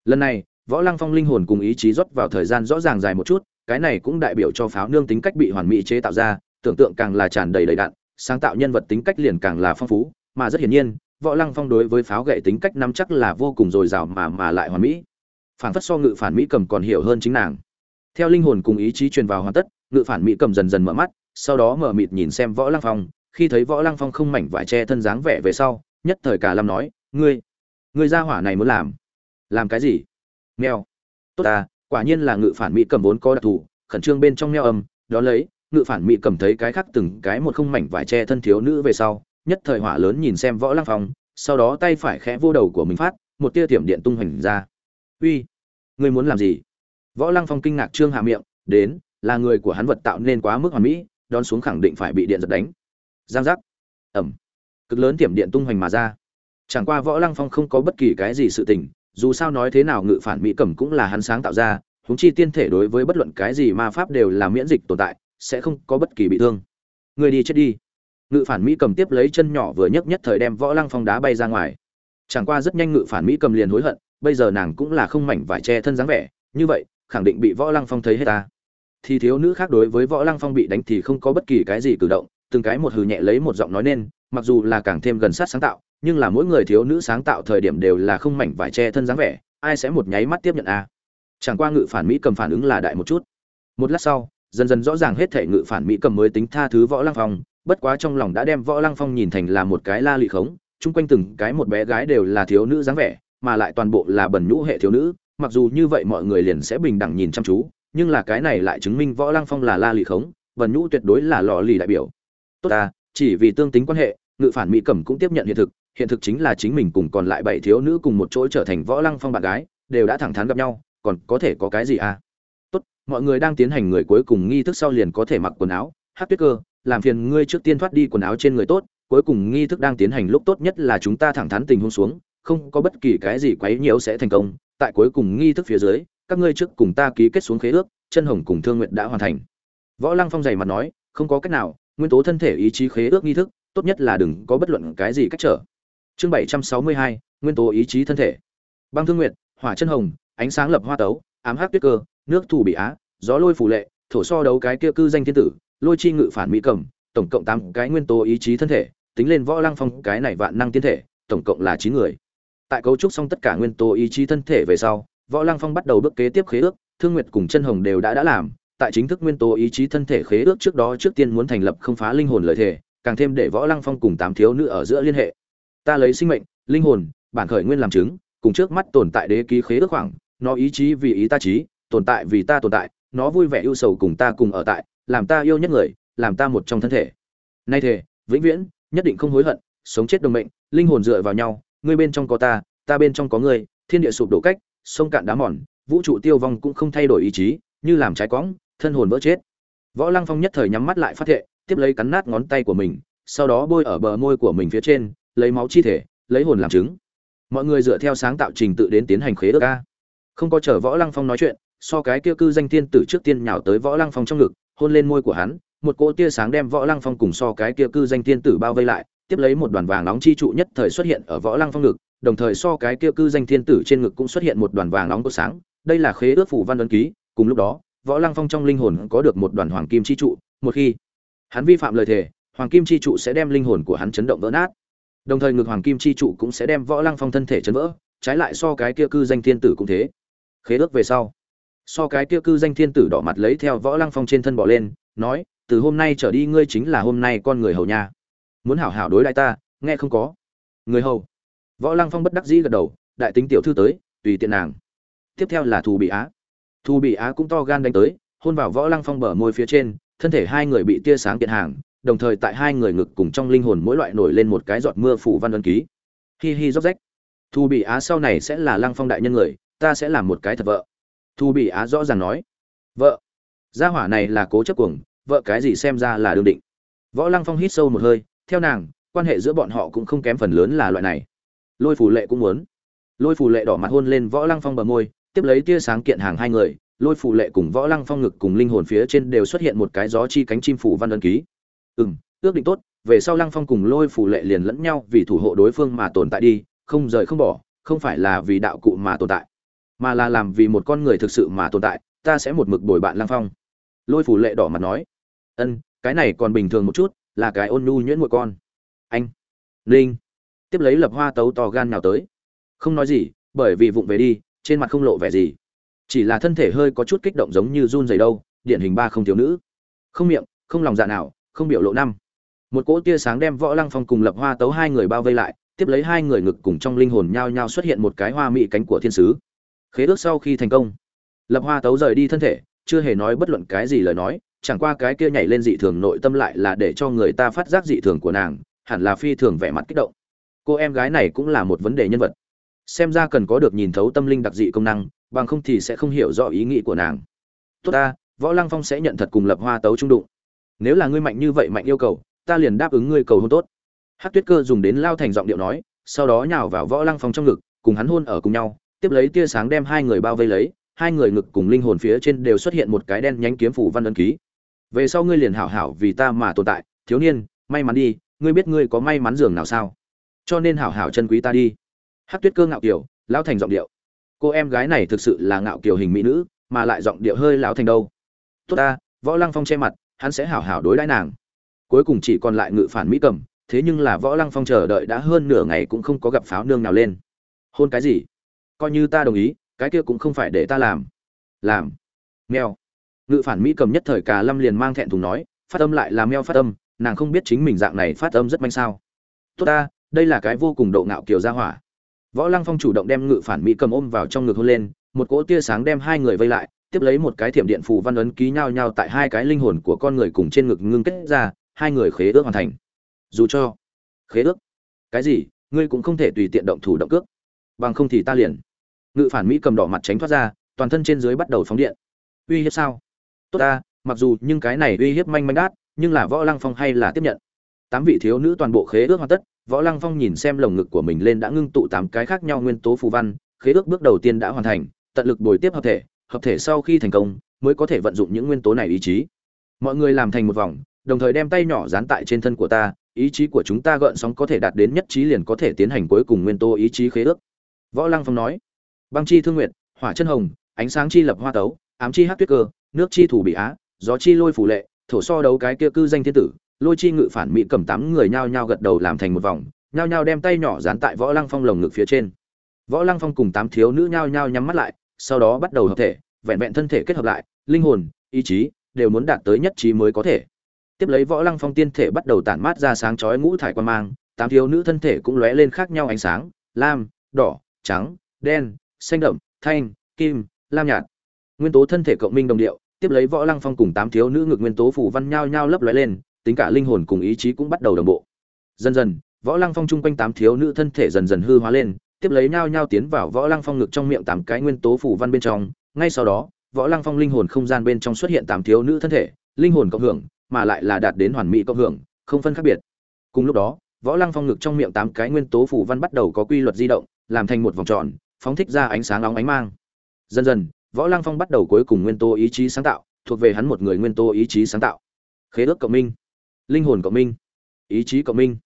Lần này võ lăng phong linh hồn cùng ý chí rót vào thời gian rõ ràng dài một chút, cái này cũng đại biểu cho pháo nương tính cách bị hoàn mỹ chế tạo ra, tưởng tượng càng là tràn đầy đầy đạn sáng tạo nhân vật tính cách liền càng là phong phú, mà rất hiển nhiên, võ lăng phong đối với pháo gậy tính cách nắm chắc là vô cùng dồi dào mà mà lại hoàn mỹ. Phản phất so ngự phản mỹ cầm còn hiểu hơn chính nàng. Theo linh hồn cùng ý chí truyền vào hoàn tất, ngự phản mỹ cầm dần dần mở mắt, sau đó mở mịt nhìn xem võ lăng phong, khi thấy võ lăng phong không mảnh vải che thân dáng vẻ về sau, nhất thời cả lâm nói, ngươi ngươi ra hỏa này muốn làm làm cái gì? Mèo. Tốt ta, quả nhiên là ngự phản mỹ cầm vốn có đặc thù, khẩn trương bên trong meo âm, đó lấy, ngự phản mỹ cầm thấy cái khác từng cái một không mảnh vải che thân thiếu nữ về sau, nhất thời hỏa lớn nhìn xem võ lăng phong, sau đó tay phải khẽ vô đầu của mình phát, một tia tiệm điện tung hoành ra. Uy, ngươi muốn làm gì? Võ lăng phong kinh ngạc trương hạ miệng, đến, là người của hắn vật tạo nên quá mức hoàn mỹ, đón xuống khẳng định phải bị điện giật đánh. Giang giác. Ẩm. Cực lớn tiệm điện tung hoành mà ra. Chẳng qua võ lăng phong không có bất kỳ cái gì sự tình dù sao nói thế nào ngự phản mỹ cẩm cũng là hắn sáng tạo ra, huống chi tiên thể đối với bất luận cái gì ma pháp đều là miễn dịch tồn tại, sẽ không có bất kỳ bị thương. Người đi chết đi. Ngự phản mỹ cầm tiếp lấy chân nhỏ vừa nhấc nhất thời đem võ lăng phong đá bay ra ngoài. Chẳng qua rất nhanh ngự phản mỹ cầm liền hối hận, bây giờ nàng cũng là không mảnh vải che thân dáng vẻ, như vậy, khẳng định bị võ lăng phong thấy hết ta. Thì thiếu nữ khác đối với võ lăng phong bị đánh thì không có bất kỳ cái gì cử động, từng cái một hừ nhẹ lấy một giọng nói nên, mặc dù là càng thêm gần sát sáng tạo nhưng là mỗi người thiếu nữ sáng tạo thời điểm đều là không mảnh vải che thân dáng vẻ, ai sẽ một nháy mắt tiếp nhận a? Chẳng qua ngự phản mỹ cầm phản ứng là đại một chút. Một lát sau, dần dần rõ ràng hết thể ngự phản mỹ cầm mới tính tha thứ võ lăng phong, bất quá trong lòng đã đem võ lăng phong nhìn thành là một cái la lị khống, chung quanh từng cái một bé gái đều là thiếu nữ dáng vẻ, mà lại toàn bộ là bẩn nhũ hệ thiếu nữ, mặc dù như vậy mọi người liền sẽ bình đẳng nhìn chăm chú, nhưng là cái này lại chứng minh võ lăng phong là la lị khống, bẩn nhũ tuyệt đối là lò lì đại biểu. Tốt ta, chỉ vì tương tính quan hệ, ngự phản mỹ cẩm cũng tiếp nhận hiện thực hiện thực chính là chính mình cùng còn lại bảy thiếu nữ cùng một chỗ trở thành võ lăng phong bạn gái, đều đã thẳng thắn gặp nhau, còn có thể có cái gì à? Tốt, mọi người đang tiến hành người cuối cùng nghi thức sau liền có thể mặc quần áo. Hát tuyết cơ, làm phiền ngươi trước tiên thoát đi quần áo trên người tốt, cuối cùng nghi thức đang tiến hành lúc tốt nhất là chúng ta thẳng thắn tình huống xuống, không có bất kỳ cái gì quấy nhiễu sẽ thành công. Tại cuối cùng nghi thức phía dưới, các ngươi trước cùng ta ký kết xuống khế ước, chân hồng cùng thương nguyện đã hoàn thành. Võ lăng phong dày mặt nói, không có cách nào, nguyên tố thân thể ý chí khế ước nghi thức, tốt nhất là đừng có bất luận cái gì cách trở chương bảy trăm sáu mươi hai, nguyên tố ý chí thân thể. Băng thương nguyệt, hỏa chân hồng, ánh sáng lập hoa tấu, ám hắc tuyết cơ, nước thủ bị á, gió lôi phủ lệ, thổ so đấu cái kia cư danh thiên tử, lôi chi ngự phản mỹ cầm, tổng cộng tám cái nguyên tố ý chí thân thể, tính lên võ lăng phong cái này vạn năng tiên thể, tổng cộng là chín người. Tại cấu trúc xong tất cả nguyên tố ý chí thân thể về sau, võ lăng phong bắt đầu bước kế tiếp khế ước, thương nguyệt cùng chân hồng đều đã đã làm, tại chính thức nguyên tố ý chí thân thể khế ước trước đó trước tiên muốn thành lập không phá linh hồn lợi thể càng thêm để võ lăng phong cùng tám thiếu nữ ở giữa liên hệ ta lấy sinh mệnh, linh hồn, bản khởi nguyên làm chứng, cùng trước mắt tồn tại đế ký khế ước khoảng, nó ý chí vì ý ta trí, tồn tại vì ta tồn tại, nó vui vẻ yêu sầu cùng ta cùng ở tại, làm ta yêu nhất người, làm ta một trong thân thể. Nay thể vĩnh viễn, nhất định không hối hận, sống chết đồng mệnh, linh hồn dựa vào nhau, ngươi bên trong có ta ta bên trong có ngươi, thiên địa sụp đổ cách, sông cạn đá mòn, vũ trụ tiêu vong cũng không thay đổi ý chí, như làm trái quõng thân hồn vỡ chết. Võ lăng phong nhất thời nhắm mắt lại phát thệ, tiếp lấy cắn nát ngón tay của mình, sau đó bôi ở bờ môi của mình phía trên lấy máu chi thể, lấy hồn làm chứng. Mọi người dựa theo sáng tạo trình tự đến tiến hành khế ước a. Không có chờ võ lăng phong nói chuyện, so cái kia cư danh tiên tử trước tiên nhào tới võ lăng phong trong ngực, hôn lên môi của hắn, một cỗ tia sáng đem võ lăng phong cùng so cái kia cư danh tiên tử bao vây lại, tiếp lấy một đoàn vàng nóng chi trụ nhất thời xuất hiện ở võ lăng phong ngực, đồng thời so cái kia cư danh thiên tử trên ngực cũng xuất hiện một đoàn vàng nóng của sáng. Đây là khế ước phủ văn ấn ký, cùng lúc đó, võ lăng phong trong linh hồn có được một đoàn hoàng kim chi trụ, một khi hắn vi phạm lời thề, hoàng kim chi trụ sẽ đem linh hồn của hắn chấn động vỡ nát đồng thời ngược hoàng kim chi trụ cũng sẽ đem võ lăng phong thân thể chấn vỡ, trái lại so cái kia cư danh thiên tử cũng thế. Khế ước về sau, so cái kia cư danh thiên tử đỏ mặt lấy theo võ lăng phong trên thân bỏ lên, nói, từ hôm nay trở đi ngươi chính là hôm nay con người hầu nha. Muốn hảo hảo đối lại ta, nghe không có. Người hầu. Võ lăng phong bất đắc dĩ gật đầu, đại tính tiểu thư tới, tùy tiện nàng. Tiếp theo là thù bị á. Thù bị á cũng to gan đánh tới, hôn vào võ lăng phong bờ môi phía trên, thân thể hai người bị tia sáng kiện hàng đồng thời tại hai người ngực cùng trong linh hồn mỗi loại nổi lên một cái giọt mưa phủ văn ân ký. Hi hi róc rách Thu bị á sau này sẽ là lăng phong đại nhân người, ta sẽ làm một cái thật vợ. Thu bị á rõ ràng nói. Vợ. Gia hỏa này là cố chấp cuồng, vợ cái gì xem ra là đương định. Võ lăng phong hít sâu một hơi, theo nàng, quan hệ giữa bọn họ cũng không kém phần lớn là loại này. Lôi phủ lệ cũng muốn. Lôi phủ lệ đỏ mặt hôn lên võ lăng phong bờ môi, tiếp lấy tia sáng kiện hàng hai người, lôi phủ lệ cùng võ lăng phong ngực cùng linh hồn phía trên đều xuất hiện một cái gió chi cánh chim phủ văn ân ký ừ m ước định tốt, về sau lăng phong cùng lôi phủ lệ liền lẫn nhau vì thủ hộ đối phương mà tồn tại đi, không rời không bỏ, không phải là vì đạo cụ mà tồn tại, mà là làm vì một con người thực sự mà tồn tại, ta sẽ một mực bồi bạn lăng phong. Lôi phủ lệ đỏ mặt nói, ân, cái này còn bình thường một chút, là cái ôn nhu nhuyễn mỗi con. Anh linh tiếp lấy lập hoa tấu to gan nào tới. Không nói gì, bởi vì vụng về đi, trên mặt không lộ vẻ gì. Chỉ là thân thể hơi có chút kích động giống như run dày đâu, điển hình ba không thiếu nữ. Không miệng, không lòng dạ nào không biểu lộ năm. Một cỗ tia sáng đem võ lăng phong cùng lập hoa tấu hai người bao vây lại, tiếp lấy hai người ngực cùng trong linh hồn nhao nhao xuất hiện một cái hoa mị cánh của thiên sứ. Khế ước sau khi thành công, lập hoa tấu rời đi thân thể, chưa hề nói bất luận cái gì lời nói, chẳng qua cái kia nhảy lên dị thường nội tâm lại là để cho người ta phát giác dị thường của nàng, hẳn là phi thường vẻ mặt kích động. Cô em gái này cũng là một vấn đề nhân vật. Xem ra cần có được nhìn thấu tâm linh đặc dị công năng, bằng không thì sẽ không hiểu rõ ý nghĩ của nàng. Tốt ta, võ lăng phong sẽ nhận thật cùng lập hoa tấu trung đụng nếu là ngươi mạnh như vậy mạnh yêu cầu, ta liền đáp ứng ngươi cầu hôn tốt. Hát tuyết cơ dùng đến lao thành giọng điệu nói, sau đó nhào vào võ lăng phong trong ngực, cùng hắn hôn ở cùng nhau, tiếp lấy tia sáng đem hai người bao vây lấy, hai người ngực cùng linh hồn phía trên đều xuất hiện một cái đen nhánh kiếm phủ văn ân ký. Về sau ngươi liền hảo hảo vì ta mà tồn tại, thiếu niên, may mắn đi, ngươi biết ngươi có may mắn giường nào sao? Cho nên hảo hảo chân quý ta đi. Hát tuyết cơ ngạo kiều lão thành giọng điệu. Cô em gái này thực sự là ngạo kiều hình mỹ nữ, mà lại giọng điệu hơi lão thành đâu. Tốt ta, võ lăng phong che mặt hắn sẽ hảo hảo đối đãi nàng. Cuối cùng chỉ còn lại ngự phản mỹ cầm, thế nhưng là võ lăng phong chờ đợi đã hơn nửa ngày cũng không có gặp pháo nương nào lên. Hôn cái gì? Coi như ta đồng ý, cái kia cũng không phải để ta làm. Làm. Mèo. Ngự phản mỹ cầm nhất thời cả lâm liền mang thẹn thùng nói, phát âm lại là meo phát âm, nàng không biết chính mình dạng này phát âm rất manh sao. Tốt ta, đây là cái vô cùng độ ngạo kiểu gia hỏa. Võ lăng phong chủ động đem ngự phản mỹ cầm ôm vào trong ngực hôn lên, một cỗ tia sáng đem hai người vây lại tiếp lấy một cái thiểm điện phù văn ấn ký nhau nhau tại hai cái linh hồn của con người cùng trên ngực ngưng kết ra, hai người khế ước hoàn thành. Dù cho, khế ước? Cái gì? Ngươi cũng không thể tùy tiện động thủ động cước. Bằng không thì ta liền. Ngự phản mỹ cầm đỏ mặt tránh thoát ra, toàn thân trên dưới bắt đầu phóng điện. Uy hiếp sao? Tốt ta, mặc dù nhưng cái này uy hiếp manh manh đát, nhưng là võ lăng phong hay là tiếp nhận. Tám vị thiếu nữ toàn bộ khế ước hoàn tất, võ lăng phong nhìn xem lồng ngực của mình lên đã ngưng tụ tám cái khác nhau nguyên tố phù văn, khế ước bước đầu tiên đã hoàn thành, tận lực bồi tiếp hợp thể hợp thể sau khi thành công, mới có thể vận dụng những nguyên tố này ý chí. Mọi người làm thành một vòng, đồng thời đem tay nhỏ dán tại trên thân của ta, ý chí của chúng ta gợn sóng có thể đạt đến nhất trí liền có thể tiến hành cuối cùng nguyên tố ý chí khế ước. Võ lăng phong nói, băng chi thương nguyệt, hỏa chân hồng, ánh sáng chi lập hoa tấu, ám chi hát tuyết cơ, nước chi thủ bị á, gió chi lôi phủ lệ, thổ so đấu cái kia cư danh thiên tử, lôi chi ngự phản mỹ cầm tám người nhao nhao gật đầu làm thành một vòng, nhao nhao đem tay nhỏ dán tại võ lăng phong lồng ngực phía trên. Võ lăng phong cùng tám thiếu nữ nhao nhao nhắm mắt lại sau đó bắt đầu hợp thể, vẹn vẹn thân thể kết hợp lại, linh hồn, ý chí đều muốn đạt tới nhất trí mới có thể. Tiếp lấy võ lăng phong tiên thể bắt đầu tản mát ra sáng chói ngũ thải quan mang, tám thiếu nữ thân thể cũng lóe lên khác nhau ánh sáng, lam, đỏ, trắng, đen, xanh đậm, thanh, kim, lam nhạt. Nguyên tố thân thể cộng minh đồng điệu, tiếp lấy võ lăng phong cùng tám thiếu nữ ngực nguyên tố phủ văn nhao nhao lấp lóe lên, tính cả linh hồn cùng ý chí cũng bắt đầu đồng bộ. Dần dần, võ lăng phong chung quanh tám thiếu nữ thân thể dần dần hư hóa lên tiếp lấy nhao nhao tiến vào võ lăng phong ngực trong miệng tám cái nguyên tố phủ văn bên trong. Ngay sau đó, võ lăng phong linh hồn không gian bên trong xuất hiện tám thiếu nữ thân thể, linh hồn cộng hưởng, mà lại là đạt đến hoàn mỹ cộng hưởng, không phân khác biệt. Cùng lúc đó, võ lăng phong ngực trong miệng tám cái nguyên tố phủ văn bắt đầu có quy luật di động, làm thành một vòng tròn, phóng thích ra ánh sáng óng ánh mang. Dần dần, võ lăng phong bắt đầu cuối cùng nguyên tố ý chí sáng tạo, thuộc về hắn một người nguyên tố ý chí sáng tạo. Khế ước cộng minh. Linh hồn cộng minh. Ý chí cộng minh.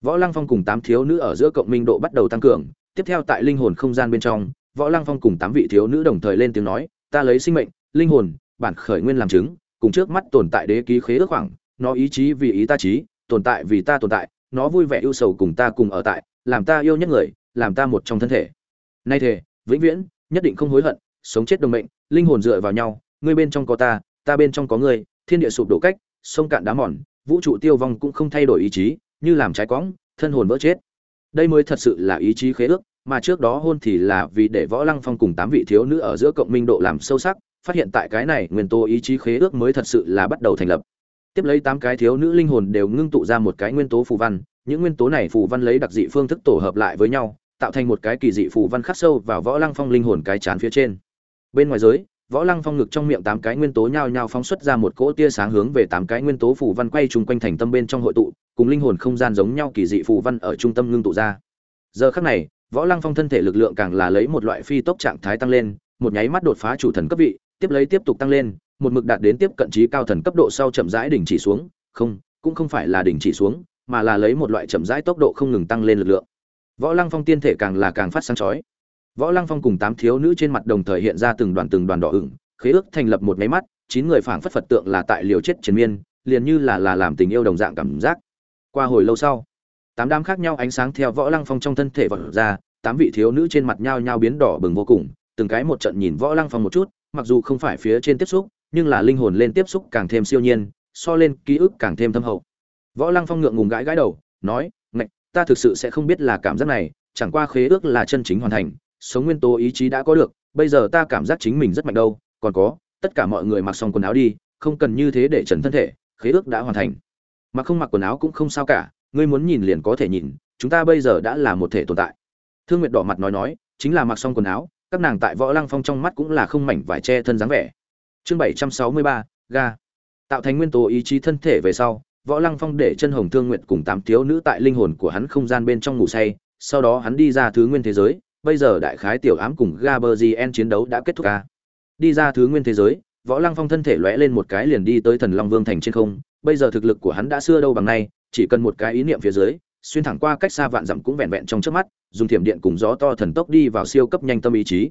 Võ lăng phong cùng tám thiếu nữ ở giữa cộng minh độ bắt đầu tăng cường tiếp theo tại linh hồn không gian bên trong, võ lăng phong cùng tám vị thiếu nữ đồng thời lên tiếng nói, ta lấy sinh mệnh, linh hồn, bản khởi nguyên làm chứng, cùng trước mắt tồn tại đế ký khế ước khoảng, nó ý chí vì ý ta trí, tồn tại vì ta tồn tại, nó vui vẻ yêu sầu cùng ta cùng ở tại, làm ta yêu nhất người, làm ta một trong thân thể. Nay thể vĩnh viễn, nhất định không hối hận, sống chết đồng mệnh, linh hồn dựa vào nhau, ngươi bên trong có ta ta bên trong có ngươi, thiên địa sụp đổ cách, sông cạn đá mòn, vũ trụ tiêu vong cũng không thay đổi ý chí, như làm trái quõng thân hồn vỡ chết đây mới thật sự là ý chí khế ước, mà trước đó hôn thì là vì để võ lăng phong cùng tám vị thiếu nữ ở giữa cộng minh độ làm sâu sắc, phát hiện tại cái này nguyên tố ý chí khế ước mới thật sự là bắt đầu thành lập. Tiếp lấy tám cái thiếu nữ linh hồn đều ngưng tụ ra một cái nguyên tố phù văn, những nguyên tố này phù văn lấy đặc dị phương thức tổ hợp lại với nhau, tạo thành một cái kỳ dị phù văn khắc sâu vào võ lăng phong linh hồn cái chán phía trên. Bên ngoài giới võ lăng phong ngực trong miệng tám cái nguyên tố nhao nhao phóng xuất ra một cỗ tia sáng hướng về tám cái nguyên tố phù văn quay trùng quanh thành tâm bên trong hội tụ, cùng linh hồn không gian giống nhau kỳ dị phù văn ở trung tâm ngưng tụ ra. Giờ khắc này, võ lăng phong thân thể lực lượng càng là lấy một loại phi tốc trạng thái tăng lên, một nháy mắt đột phá chủ thần cấp vị, tiếp lấy tiếp tục tăng lên, một mực đạt đến tiếp cận trí cao thần cấp độ sau chậm rãi đỉnh chỉ xuống. Không, cũng không phải là đỉnh chỉ xuống, mà là lấy một loại chậm rãi tốc độ không ngừng tăng lên lực lượng. Võ lăng phong tiên thể càng là càng phát sáng chói võ lăng phong cùng tám thiếu nữ trên mặt đồng thời hiện ra từng đoàn từng đoàn đỏ ửng, khế ước thành lập một máy mắt, chín người phảng phất phật tượng là tại liều chết triền miên, liền như là là làm tình yêu đồng dạng cảm giác. Qua hồi lâu sau, tám đám khác nhau ánh sáng theo võ lăng phong trong thân thể vọt ra, tám vị thiếu nữ trên mặt nhau nhau biến đỏ bừng vô cùng, từng cái một trận nhìn võ lăng phong một chút, mặc dù không phải phía trên tiếp xúc, nhưng là linh hồn lên tiếp xúc càng thêm siêu nhiên, so lên ký ức càng thêm thâm hậu. Võ lăng phong ngượng ngùng gãi gãi đầu, nói, ngạch, ta thực sự sẽ không biết là cảm giác này, chẳng qua khế ước là chân chính hoàn thành sống nguyên tố ý chí đã có được, bây giờ ta cảm giác chính mình rất mạnh đâu, còn có, tất cả mọi người mặc xong quần áo đi, không cần như thế để trần thân thể, khế ước đã hoàn thành. Mà không mặc quần áo cũng không sao cả, ngươi muốn nhìn liền có thể nhìn, chúng ta bây giờ đã là một thể tồn tại. Thương nguyệt đỏ mặt nói nói, chính là mặc xong quần áo, các nàng tại võ lăng phong trong mắt cũng là không mảnh vải che thân dáng vẻ. Chương bảy trăm sáu mươi ba, ga. Tạo thành nguyên tố ý chí thân thể về sau, võ lăng phong để chân hồng thương nguyện cùng tám thiếu nữ tại linh hồn của hắn không gian bên trong ngủ say, sau đó hắn đi ra thứ nguyên thế giới bây giờ đại khái tiểu ám cùng gaberzien chiến đấu đã kết thúc à? đi ra thứ nguyên thế giới, võ lăng phong thân thể lóe lên một cái liền đi tới thần long vương thành trên không. Bây giờ thực lực của hắn đã xưa đâu bằng nay, chỉ cần một cái ý niệm phía dưới, xuyên thẳng qua cách xa vạn dặm cũng vẹn vẹn trong trước mắt, dùng thiểm điện cùng gió to thần tốc đi vào siêu cấp nhanh tâm ý chí.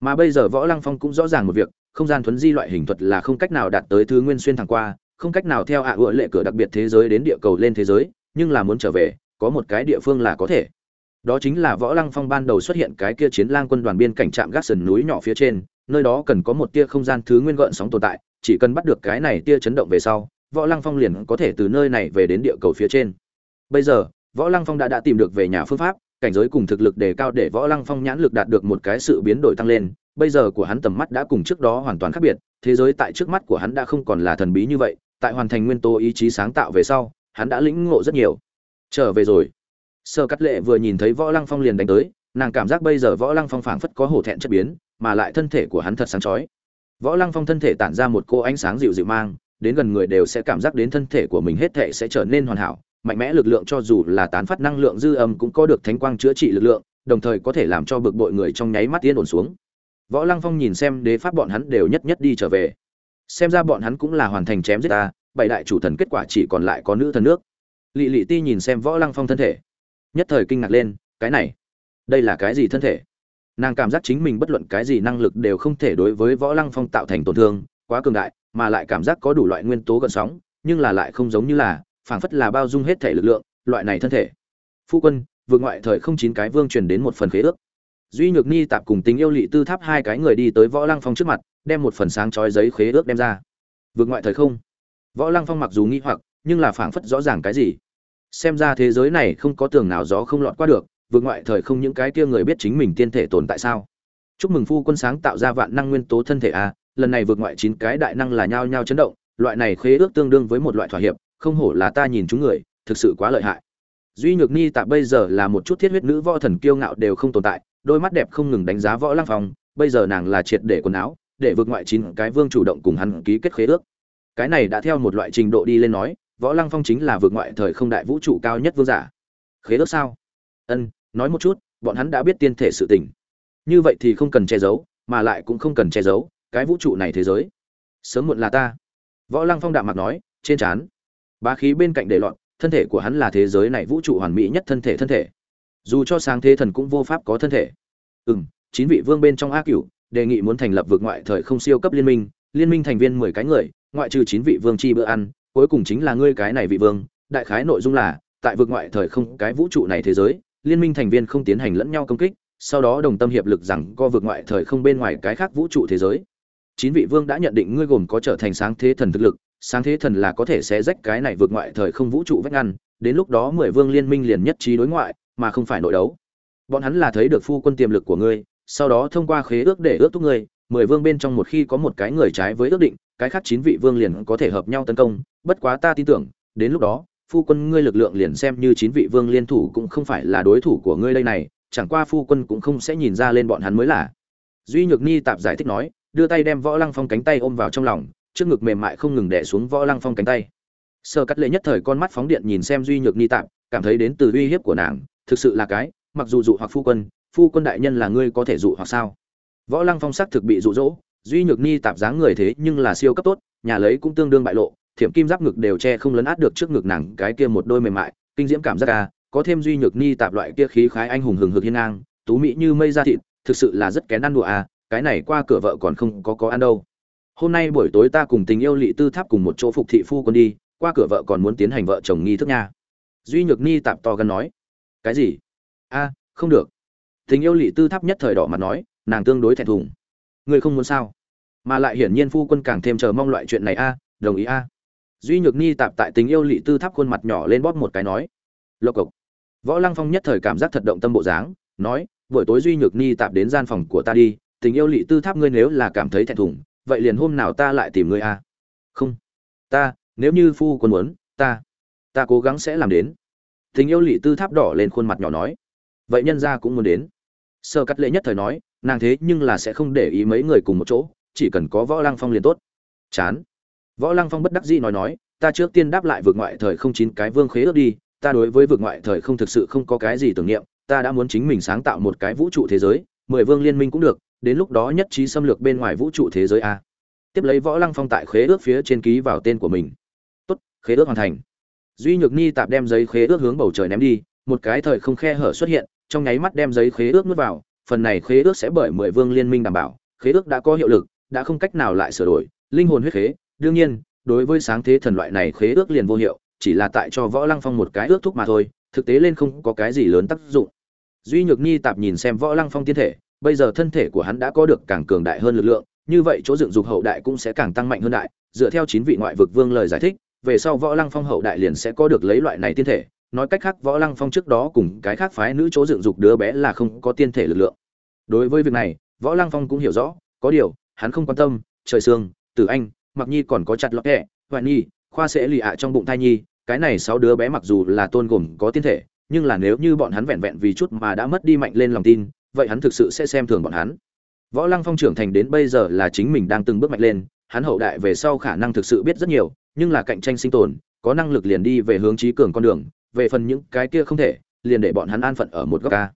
Mà bây giờ võ lăng phong cũng rõ ràng một việc, không gian thuấn di loại hình thuật là không cách nào đạt tới thứ nguyên xuyên thẳng qua, không cách nào theo ạ à lệ cửa đặc biệt thế giới đến địa cầu lên thế giới, nhưng là muốn trở về, có một cái địa phương là có thể đó chính là võ lăng phong ban đầu xuất hiện cái kia chiến lang quân đoàn biên cảnh trạm gác sườn núi nhỏ phía trên, nơi đó cần có một tia không gian thứ nguyên gợn sóng tồn tại, chỉ cần bắt được cái này tia chấn động về sau, võ lăng phong liền có thể từ nơi này về đến địa cầu phía trên. Bây giờ, võ lăng phong đã đã tìm được về nhà phương pháp, cảnh giới cùng thực lực đề cao để võ lăng phong nhãn lực đạt được một cái sự biến đổi tăng lên. Bây giờ của hắn tầm mắt đã cùng trước đó hoàn toàn khác biệt, thế giới tại trước mắt của hắn đã không còn là thần bí như vậy, tại hoàn thành nguyên tố ý chí sáng tạo về sau, hắn đã lĩnh ngộ rất nhiều. Trở về rồi sơ cắt lệ vừa nhìn thấy võ lăng phong liền đánh tới, nàng cảm giác bây giờ võ lăng phong phảng phất có hổ thẹn chất biến, mà lại thân thể của hắn thật sáng chói. Võ lăng phong thân thể tản ra một cô ánh sáng dịu dịu mang, đến gần người đều sẽ cảm giác đến thân thể của mình hết thể sẽ trở nên hoàn hảo, mạnh mẽ lực lượng cho dù là tán phát năng lượng dư âm cũng có được thánh quang chữa trị lực lượng, đồng thời có thể làm cho bực bội người trong nháy mắt yên ổn xuống. Võ lăng phong nhìn xem đế pháp bọn hắn đều nhất nhất đi trở về. Xem ra bọn hắn cũng là hoàn thành chém giết ta, bảy đại chủ thần kết quả chỉ còn lại có nữ thần nước. Lỵ lỵ ti nhìn xem võ lăng phong thân thể nhất thời kinh ngạc lên, cái này, đây là cái gì thân thể? Nàng cảm giác chính mình bất luận cái gì năng lực đều không thể đối với võ lăng phong tạo thành tổn thương, quá cường đại, mà lại cảm giác có đủ loại nguyên tố gần sóng, nhưng là lại không giống như là, phảng phất là bao dung hết thể lực lượng, loại này thân thể. Phu quân, vượt ngoại thời không chín cái vương truyền đến một phần khế ước. Duy nhược ni tạp cùng tình yêu lị tư tháp hai cái người đi tới võ lăng phong trước mặt, đem một phần sáng chói giấy khế ước đem ra. Vượt ngoại thời không. Võ lăng phong mặc dù nghi hoặc, nhưng là phảng phất rõ ràng cái gì? Xem ra thế giới này không có tường nào gió không lọt qua được, vượt ngoại thời không những cái kia người biết chính mình tiên thể tồn tại sao? Chúc mừng phu quân sáng tạo ra vạn năng nguyên tố thân thể a, lần này vượt ngoại chín cái đại năng là nhao nhao chấn động, loại này khế ước tương đương với một loại thỏa hiệp, không hổ là ta nhìn chúng người, thực sự quá lợi hại. Duy nhược ni tạ bây giờ là một chút thiết huyết nữ võ thần kiêu ngạo đều không tồn tại, đôi mắt đẹp không ngừng đánh giá võ lăng phong, bây giờ nàng là triệt để quần áo, để vượt ngoại chín cái vương chủ động cùng hắn ký kết khế ước. Cái này đã theo một loại trình độ đi lên nói võ lăng phong chính là vượt ngoại thời không đại vũ trụ cao nhất vương giả. Khế ước sao? Ân, nói một chút, bọn hắn đã biết tiên thể sự tình. Như vậy thì không cần che giấu, mà lại cũng không cần che giấu, cái vũ trụ này thế giới. Sớm muộn là ta. Võ lăng phong đạm mặt nói, trên trán. Bá khí bên cạnh để loạn. thân thể của hắn là thế giới này vũ trụ hoàn mỹ nhất thân thể thân thể. Dù cho sáng thế thần cũng vô pháp có thân thể. Ừ m chín vị vương bên trong a cửu, đề nghị muốn thành lập vượt ngoại thời không siêu cấp liên minh liên minh thành viên mười cái người, ngoại trừ chín vị vương chi bữa ăn cuối cùng chính là ngươi cái này vị vương, đại khái nội dung là, tại vượt ngoại thời không cái vũ trụ này thế giới, liên minh thành viên không tiến hành lẫn nhau công kích, sau đó đồng tâm hiệp lực rằng co vượt ngoại thời không bên ngoài cái khác vũ trụ thế giới. Chín vị vương đã nhận định ngươi gồm có trở thành sáng thế thần thực lực, sáng thế thần là có thể sẽ rách cái này vượt ngoại thời không vũ trụ vách ngăn, đến lúc đó mười vương liên minh liền nhất trí đối ngoại, mà không phải nội đấu. Bọn hắn là thấy được phu quân tiềm lực của ngươi, sau đó thông qua khế ước để ước thúc ngươi, mười vương bên trong một khi có một cái người trái với ước định cái khác chín vị vương liền có thể hợp nhau tấn công, bất quá ta tin tưởng, đến lúc đó, phu quân ngươi lực lượng liền xem như chín vị vương liên thủ cũng không phải là đối thủ của ngươi đây này, chẳng qua phu quân cũng không sẽ nhìn ra lên bọn hắn mới là. Duy nhược ni tạp giải thích nói, đưa tay đem võ lăng phong cánh tay ôm vào trong lòng, trước ngực mềm mại không ngừng đè xuống võ lăng phong cánh tay. Sơ cắt lệ nhất thời con mắt phóng điện nhìn xem duy nhược ni tạp, cảm thấy đến từ uy hiếp của nàng, thực sự là cái, mặc dù dụ hoặc phu quân phu quân đại nhân là ngươi có thể dụ hoặc sao? Võ lăng phong sắc thực bị dụ dỗ duy nhược ni tạp dáng người thế nhưng là siêu cấp tốt, nhà lấy cũng tương đương bại lộ, thiểm kim giáp ngực đều che không lấn át được trước ngực nàng cái kia một đôi mềm mại, kinh diễm cảm giác ca có thêm duy nhược ni tạp loại kia khí khái anh hùng hừng hực hiên ngang, tú mỹ như mây da thịt, thực sự là rất kén ăn đùa à cái này qua cửa vợ còn không có có ăn đâu. Hôm nay buổi tối ta cùng tình yêu lị tư tháp cùng một chỗ phục thị phu con đi, qua cửa vợ còn muốn tiến hành vợ chồng nghi thức nha. Duy nhược ni tạp to gần nói. Cái gì? A không được. Tình yêu lị tư tháp nhất thời đỏ mặt nói, nàng tương đối thẹn thùng. Ngươi không muốn sao? Mà lại hiển nhiên phu quân càng thêm chờ mong loại chuyện này a, đồng ý a. Duy nhược ni tạp tại tình yêu lị tư tháp khuôn mặt nhỏ lên bóp một cái nói, lộc cộc. Võ lăng phong nhất thời cảm giác thật động tâm bộ dáng, nói, buổi tối duy nhược ni tạp đến gian phòng của ta đi, tình yêu lị tư tháp ngươi nếu là cảm thấy thẹn thùng, vậy liền hôm nào ta lại tìm ngươi a. Không, ta, nếu như phu quân muốn, ta ta cố gắng sẽ làm đến. Tình yêu lị tư tháp đỏ lên khuôn mặt nhỏ nói, vậy nhân gia cũng muốn đến. Sơ cắt lệ nhất thời nói, nàng thế nhưng là sẽ không để ý mấy người cùng một chỗ chỉ cần có võ lăng phong liền tốt. Chán. Võ lăng phong bất đắc dĩ nói nói, ta trước tiên đáp lại vượt ngoại thời không chín cái vương khế ước đi, ta đối với vượt ngoại thời không thực sự không có cái gì tưởng niệm, ta đã muốn chính mình sáng tạo một cái vũ trụ thế giới, mười vương liên minh cũng được, đến lúc đó nhất trí xâm lược bên ngoài vũ trụ thế giới a. Tiếp lấy võ lăng phong tại khế ước phía trên ký vào tên của mình. Tốt, khế ước hoàn thành. Duy nhược ni tạp đem giấy khế ước hướng bầu trời ném đi, một cái thời không khe hở xuất hiện, trong nháy mắt đem giấy khế ước nuốt vào, phần này khế ước sẽ bởi mười vương liên minh đảm bảo, khế ước đã có hiệu lực đã không cách nào lại sửa đổi, linh hồn huyết khế. Đương nhiên, đối với sáng thế thần loại này khế ước liền vô hiệu, chỉ là tại cho võ lăng phong một cái ước thúc mà thôi, thực tế lên không có cái gì lớn tác dụng. Duy nhược nhi tạp nhìn xem võ lăng phong tiên thể, bây giờ thân thể của hắn đã có được càng cường đại hơn lực lượng, như vậy chỗ dựng dục hậu đại cũng sẽ càng tăng mạnh hơn đại. Dựa theo chín vị ngoại vực vương lời giải thích, về sau võ lăng phong hậu đại liền sẽ có được lấy loại này tiên thể. Nói cách khác, võ lăng phong trước đó cùng cái khác phái nữ chỗ dựng dục đứa bé là không có tiên thể lực lượng. Đối với việc này, võ lăng phong cũng hiểu rõ, có điều hắn không quan tâm, trời sương tử anh, mặc nhi còn có chặt lọt hẹ hoạn nhi, khoa sẽ lì ạ trong bụng thai nhi, cái này sáu đứa bé mặc dù là tôn gồm có tiên thể, nhưng là nếu như bọn hắn vẹn vẹn vì chút mà đã mất đi mạnh lên lòng tin, vậy hắn thực sự sẽ xem thường bọn hắn. Võ lăng phong trưởng thành đến bây giờ là chính mình đang từng bước mạnh lên, hắn hậu đại về sau khả năng thực sự biết rất nhiều, nhưng là cạnh tranh sinh tồn, có năng lực liền đi về hướng trí cường con đường, về phần những cái kia không thể, liền để bọn hắn an phận ở một góc ca.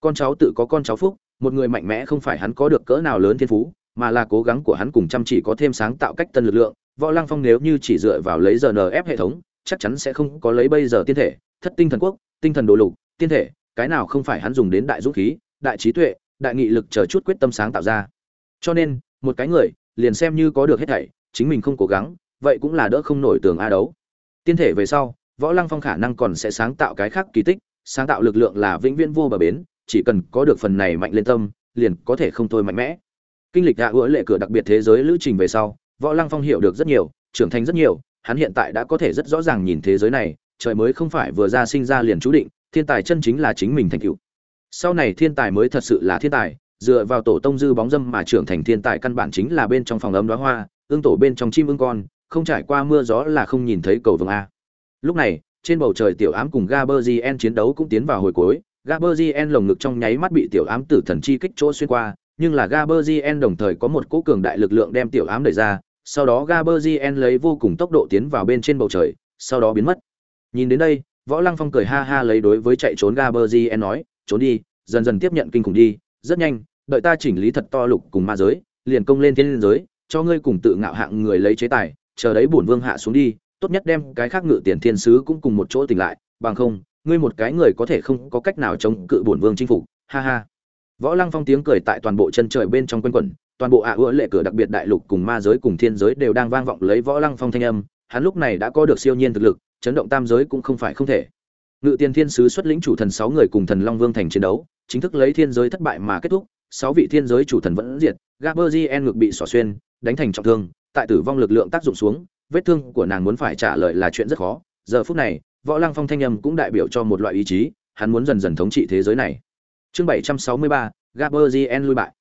Con cháu tự có con cháu phúc, một người mạnh mẽ không phải hắn có được cỡ nào lớn thiên phú mà là cố gắng của hắn cùng chăm chỉ có thêm sáng tạo cách tân lực lượng, võ lăng phong nếu như chỉ dựa vào lấy giờ nf hệ thống, chắc chắn sẽ không có lấy bây giờ tiên thể, thất tinh thần quốc, tinh thần đồ lục, tiên thể, cái nào không phải hắn dùng đến đại dũng khí, đại trí tuệ, đại nghị lực chờ chút quyết tâm sáng tạo ra. Cho nên, một cái người, liền xem như có được hết thảy, chính mình không cố gắng, vậy cũng là đỡ không nổi tường a đấu. Tiên thể về sau, võ lăng phong khả năng còn sẽ sáng tạo cái khác kỳ tích, sáng tạo lực lượng là vĩnh viễn vô bờ bến, chỉ cần có được phần này mạnh lên tâm, liền có thể không thôi mạnh mẽ kinh lịch hạ ứa lệ cửa đặc biệt thế giới lữ trình về sau, võ lăng phong hiểu được rất nhiều, trưởng thành rất nhiều, hắn hiện tại đã có thể rất rõ ràng nhìn thế giới này, trời mới không phải vừa ra sinh ra liền chú định, thiên tài chân chính là chính mình thành cựu sau này thiên tài mới thật sự là thiên tài, dựa vào tổ tông dư bóng dâm mà trưởng thành thiên tài căn bản chính là bên trong phòng ấm đóa hoa, ương tổ bên trong chim ương con, không trải qua mưa gió là không nhìn thấy cầu vồng a. Lúc này, trên bầu trời tiểu ám cùng gaberzien chiến đấu cũng tiến vào hồi cuối gaberzien lồng ngực trong nháy mắt bị tiểu ám tử thần chi kích chỗ xuyên qua nhưng là gaberzien đồng thời có một cỗ cường đại lực lượng đem tiểu ám đẩy ra, sau đó gaberzien lấy vô cùng tốc độ tiến vào bên trên bầu trời, sau đó biến mất. Nhìn đến đây, võ lăng phong cười ha ha lấy đối với chạy trốn gaberzien nói, trốn đi, dần dần tiếp nhận kinh khủng đi, rất nhanh, đợi ta chỉnh lý thật to lục cùng ma giới, liền công lên thiên giới, cho ngươi cùng tự ngạo hạng người lấy chế tài, chờ đấy bổn vương hạ xuống đi, tốt nhất đem cái khác ngự tiền thiên sứ cũng cùng một chỗ tỉnh lại, bằng không, ngươi một cái người có thể không có cách nào chống cự bổn vương chinh phục, ha ha võ lăng phong tiếng cười tại toàn bộ chân trời bên trong quanh quẩn, toàn bộ ạ à ưa lệ cửa đặc biệt đại lục cùng ma giới cùng thiên giới đều đang vang vọng lấy võ lăng phong thanh âm, hắn lúc này đã có được siêu nhiên thực lực, chấn động tam giới cũng không phải không thể. Ngự tiền thiên sứ xuất lĩnh chủ thần sáu người cùng thần long vương thành chiến đấu, chính thức lấy thiên giới thất bại mà kết thúc, sáu vị thiên giới chủ thần vẫn diệt gaberzien ngực bị xỏ xuyên, đánh thành trọng thương, tại tử vong lực lượng tác dụng xuống, vết thương của nàng muốn phải trả lời là chuyện rất khó. Giờ phút này, võ lăng phong thanh âm cũng đại biểu cho một loại ý chí, hắn muốn dần dần thống trị thế giới này chương bảy trăm sáu mươi ba gaberzien lui bại.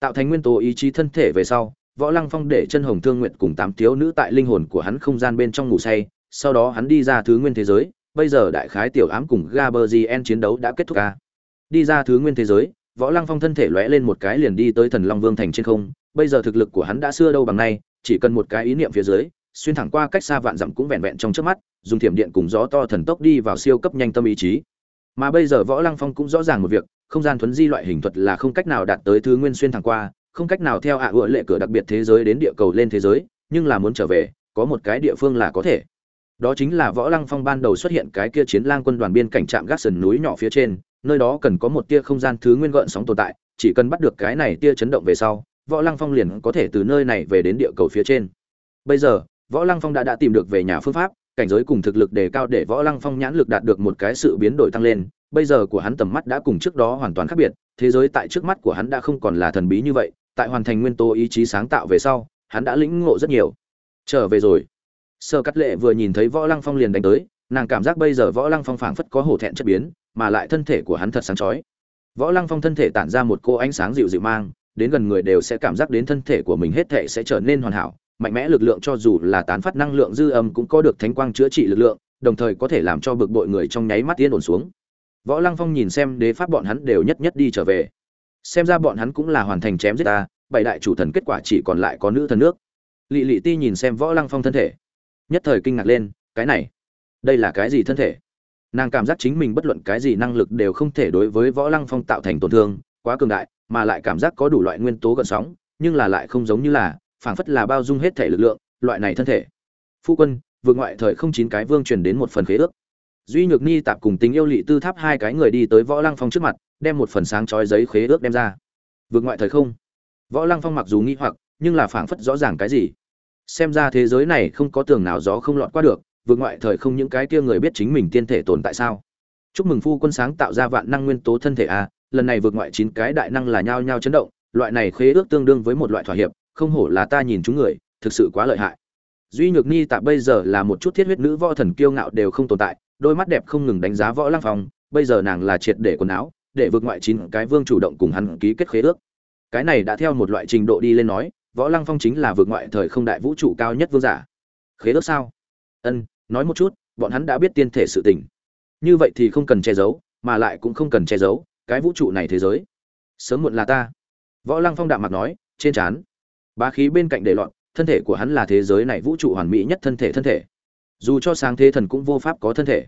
Tạo thành nguyên tố ý chí thân thể về sau, võ lăng phong để chân hồng thương nguyện cùng tám thiếu nữ tại linh hồn của hắn không gian bên trong ngủ say, sau đó hắn đi ra thứ nguyên thế giới. Bây giờ đại khái tiểu ám cùng gaberzien chiến đấu đã kết thúc a. đi ra thứ nguyên thế giới, võ lăng phong thân thể lóe lên một cái liền đi tới thần long vương thành trên không. Bây giờ thực lực của hắn đã xưa đâu bằng nay, chỉ cần một cái ý niệm phía dưới, xuyên thẳng qua cách xa vạn dặm cũng vẹn vẹn trong trước mắt, dùng thiểm điện cùng gió to thần tốc đi vào siêu cấp nhanh tâm ý chí. Mà bây giờ võ lăng phong cũng rõ ràng một việc không gian thuấn di loại hình thuật là không cách nào đạt tới thứ nguyên xuyên thẳng qua, không cách nào theo ạ à lệ cửa đặc biệt thế giới đến địa cầu lên thế giới, nhưng là muốn trở về, có một cái địa phương là có thể. Đó chính là võ lăng phong ban đầu xuất hiện cái kia chiến lang quân đoàn biên cảnh trạm gác sườn núi nhỏ phía trên, nơi đó cần có một tia không gian thứ nguyên gợn sóng tồn tại, chỉ cần bắt được cái này tia chấn động về sau, võ lăng phong liền có thể từ nơi này về đến địa cầu phía trên. Bây giờ, võ lăng phong đã đã tìm được về nhà phương pháp cảnh giới cùng thực lực đề cao để võ lăng phong nhãn lực đạt được một cái sự biến đổi tăng lên, bây giờ của hắn tầm mắt đã cùng trước đó hoàn toàn khác biệt, thế giới tại trước mắt của hắn đã không còn là thần bí như vậy, tại hoàn thành nguyên tố ý chí sáng tạo về sau, hắn đã lĩnh ngộ rất nhiều. Trở về rồi. Sơ cắt lệ vừa nhìn thấy võ lăng phong liền đánh tới, nàng cảm giác bây giờ võ lăng phong phảng phất có hổ thẹn chất biến, mà lại thân thể của hắn thật sáng chói. Võ lăng phong thân thể tản ra một cô ánh sáng dịu dịu mang, đến gần người đều sẽ cảm giác đến thân thể của mình hết thể sẽ trở nên hoàn hảo mạnh mẽ lực lượng cho dù là tán phát năng lượng dư âm cũng có được thánh quang chữa trị lực lượng, đồng thời có thể làm cho bực bội người trong nháy mắt yên ổn xuống. Võ lăng phong nhìn xem đế pháp bọn hắn đều nhất nhất đi trở về. Xem ra bọn hắn cũng là hoàn thành chém giết ta, bảy đại chủ thần kết quả chỉ còn lại có nữ thần nước. Lệ Lệ ti nhìn xem võ lăng phong thân thể, nhất thời kinh ngạc lên, cái này, đây là cái gì thân thể? Nàng cảm giác chính mình bất luận cái gì năng lực đều không thể đối với võ lăng phong tạo thành tổn thương, quá cường đại, mà lại cảm giác có đủ loại nguyên tố gợn sóng, nhưng là lại không giống như là phảng phất là bao dung hết thể lực lượng, loại này thân thể. Phu quân, vượt ngoại thời không chín cái vương truyền đến một phần khế ước. Duy nhược ni tạp cùng tính yêu lị tư tháp hai cái người đi tới võ lăng phong trước mặt, đem một phần sáng chói giấy khế ước đem ra. Vượt ngoại thời không. Võ lăng phong mặc dù nghi hoặc, nhưng là phảng phất rõ ràng cái gì. Xem ra thế giới này không có tường nào gió không lọt qua được, vượt ngoại thời không những cái kia người biết chính mình tiên thể tồn tại sao? Chúc mừng phu quân sáng tạo ra vạn năng nguyên tố thân thể a, lần này vượt ngoại chín cái đại năng là nhao nhao chấn động, loại này khế ước tương đương với một loại thỏa hiệp không hổ là ta nhìn chúng người, thực sự quá lợi hại. Duy nhược ni tạ bây giờ là một chút thiết huyết nữ võ thần kiêu ngạo đều không tồn tại, đôi mắt đẹp không ngừng đánh giá võ lăng phong, bây giờ nàng là triệt để quần áo, để vượt ngoại chín cái vương chủ động cùng hắn ký kết khế ước. Cái này đã theo một loại trình độ đi lên nói, võ lăng phong chính là vượt ngoại thời không đại vũ trụ cao nhất vương giả. Khế ước sao? Ân, nói một chút, bọn hắn đã biết tiên thể sự tình. Như vậy thì không cần che giấu, mà lại cũng không cần che giấu, cái vũ trụ này thế giới. Sớm muộn là ta. Võ lăng phong đạm mặt nói, trên trán bá khí bên cạnh để lọt thân thể của hắn là thế giới này vũ trụ hoàn mỹ nhất thân thể thân thể. Dù cho sáng thế thần cũng vô pháp có thân thể.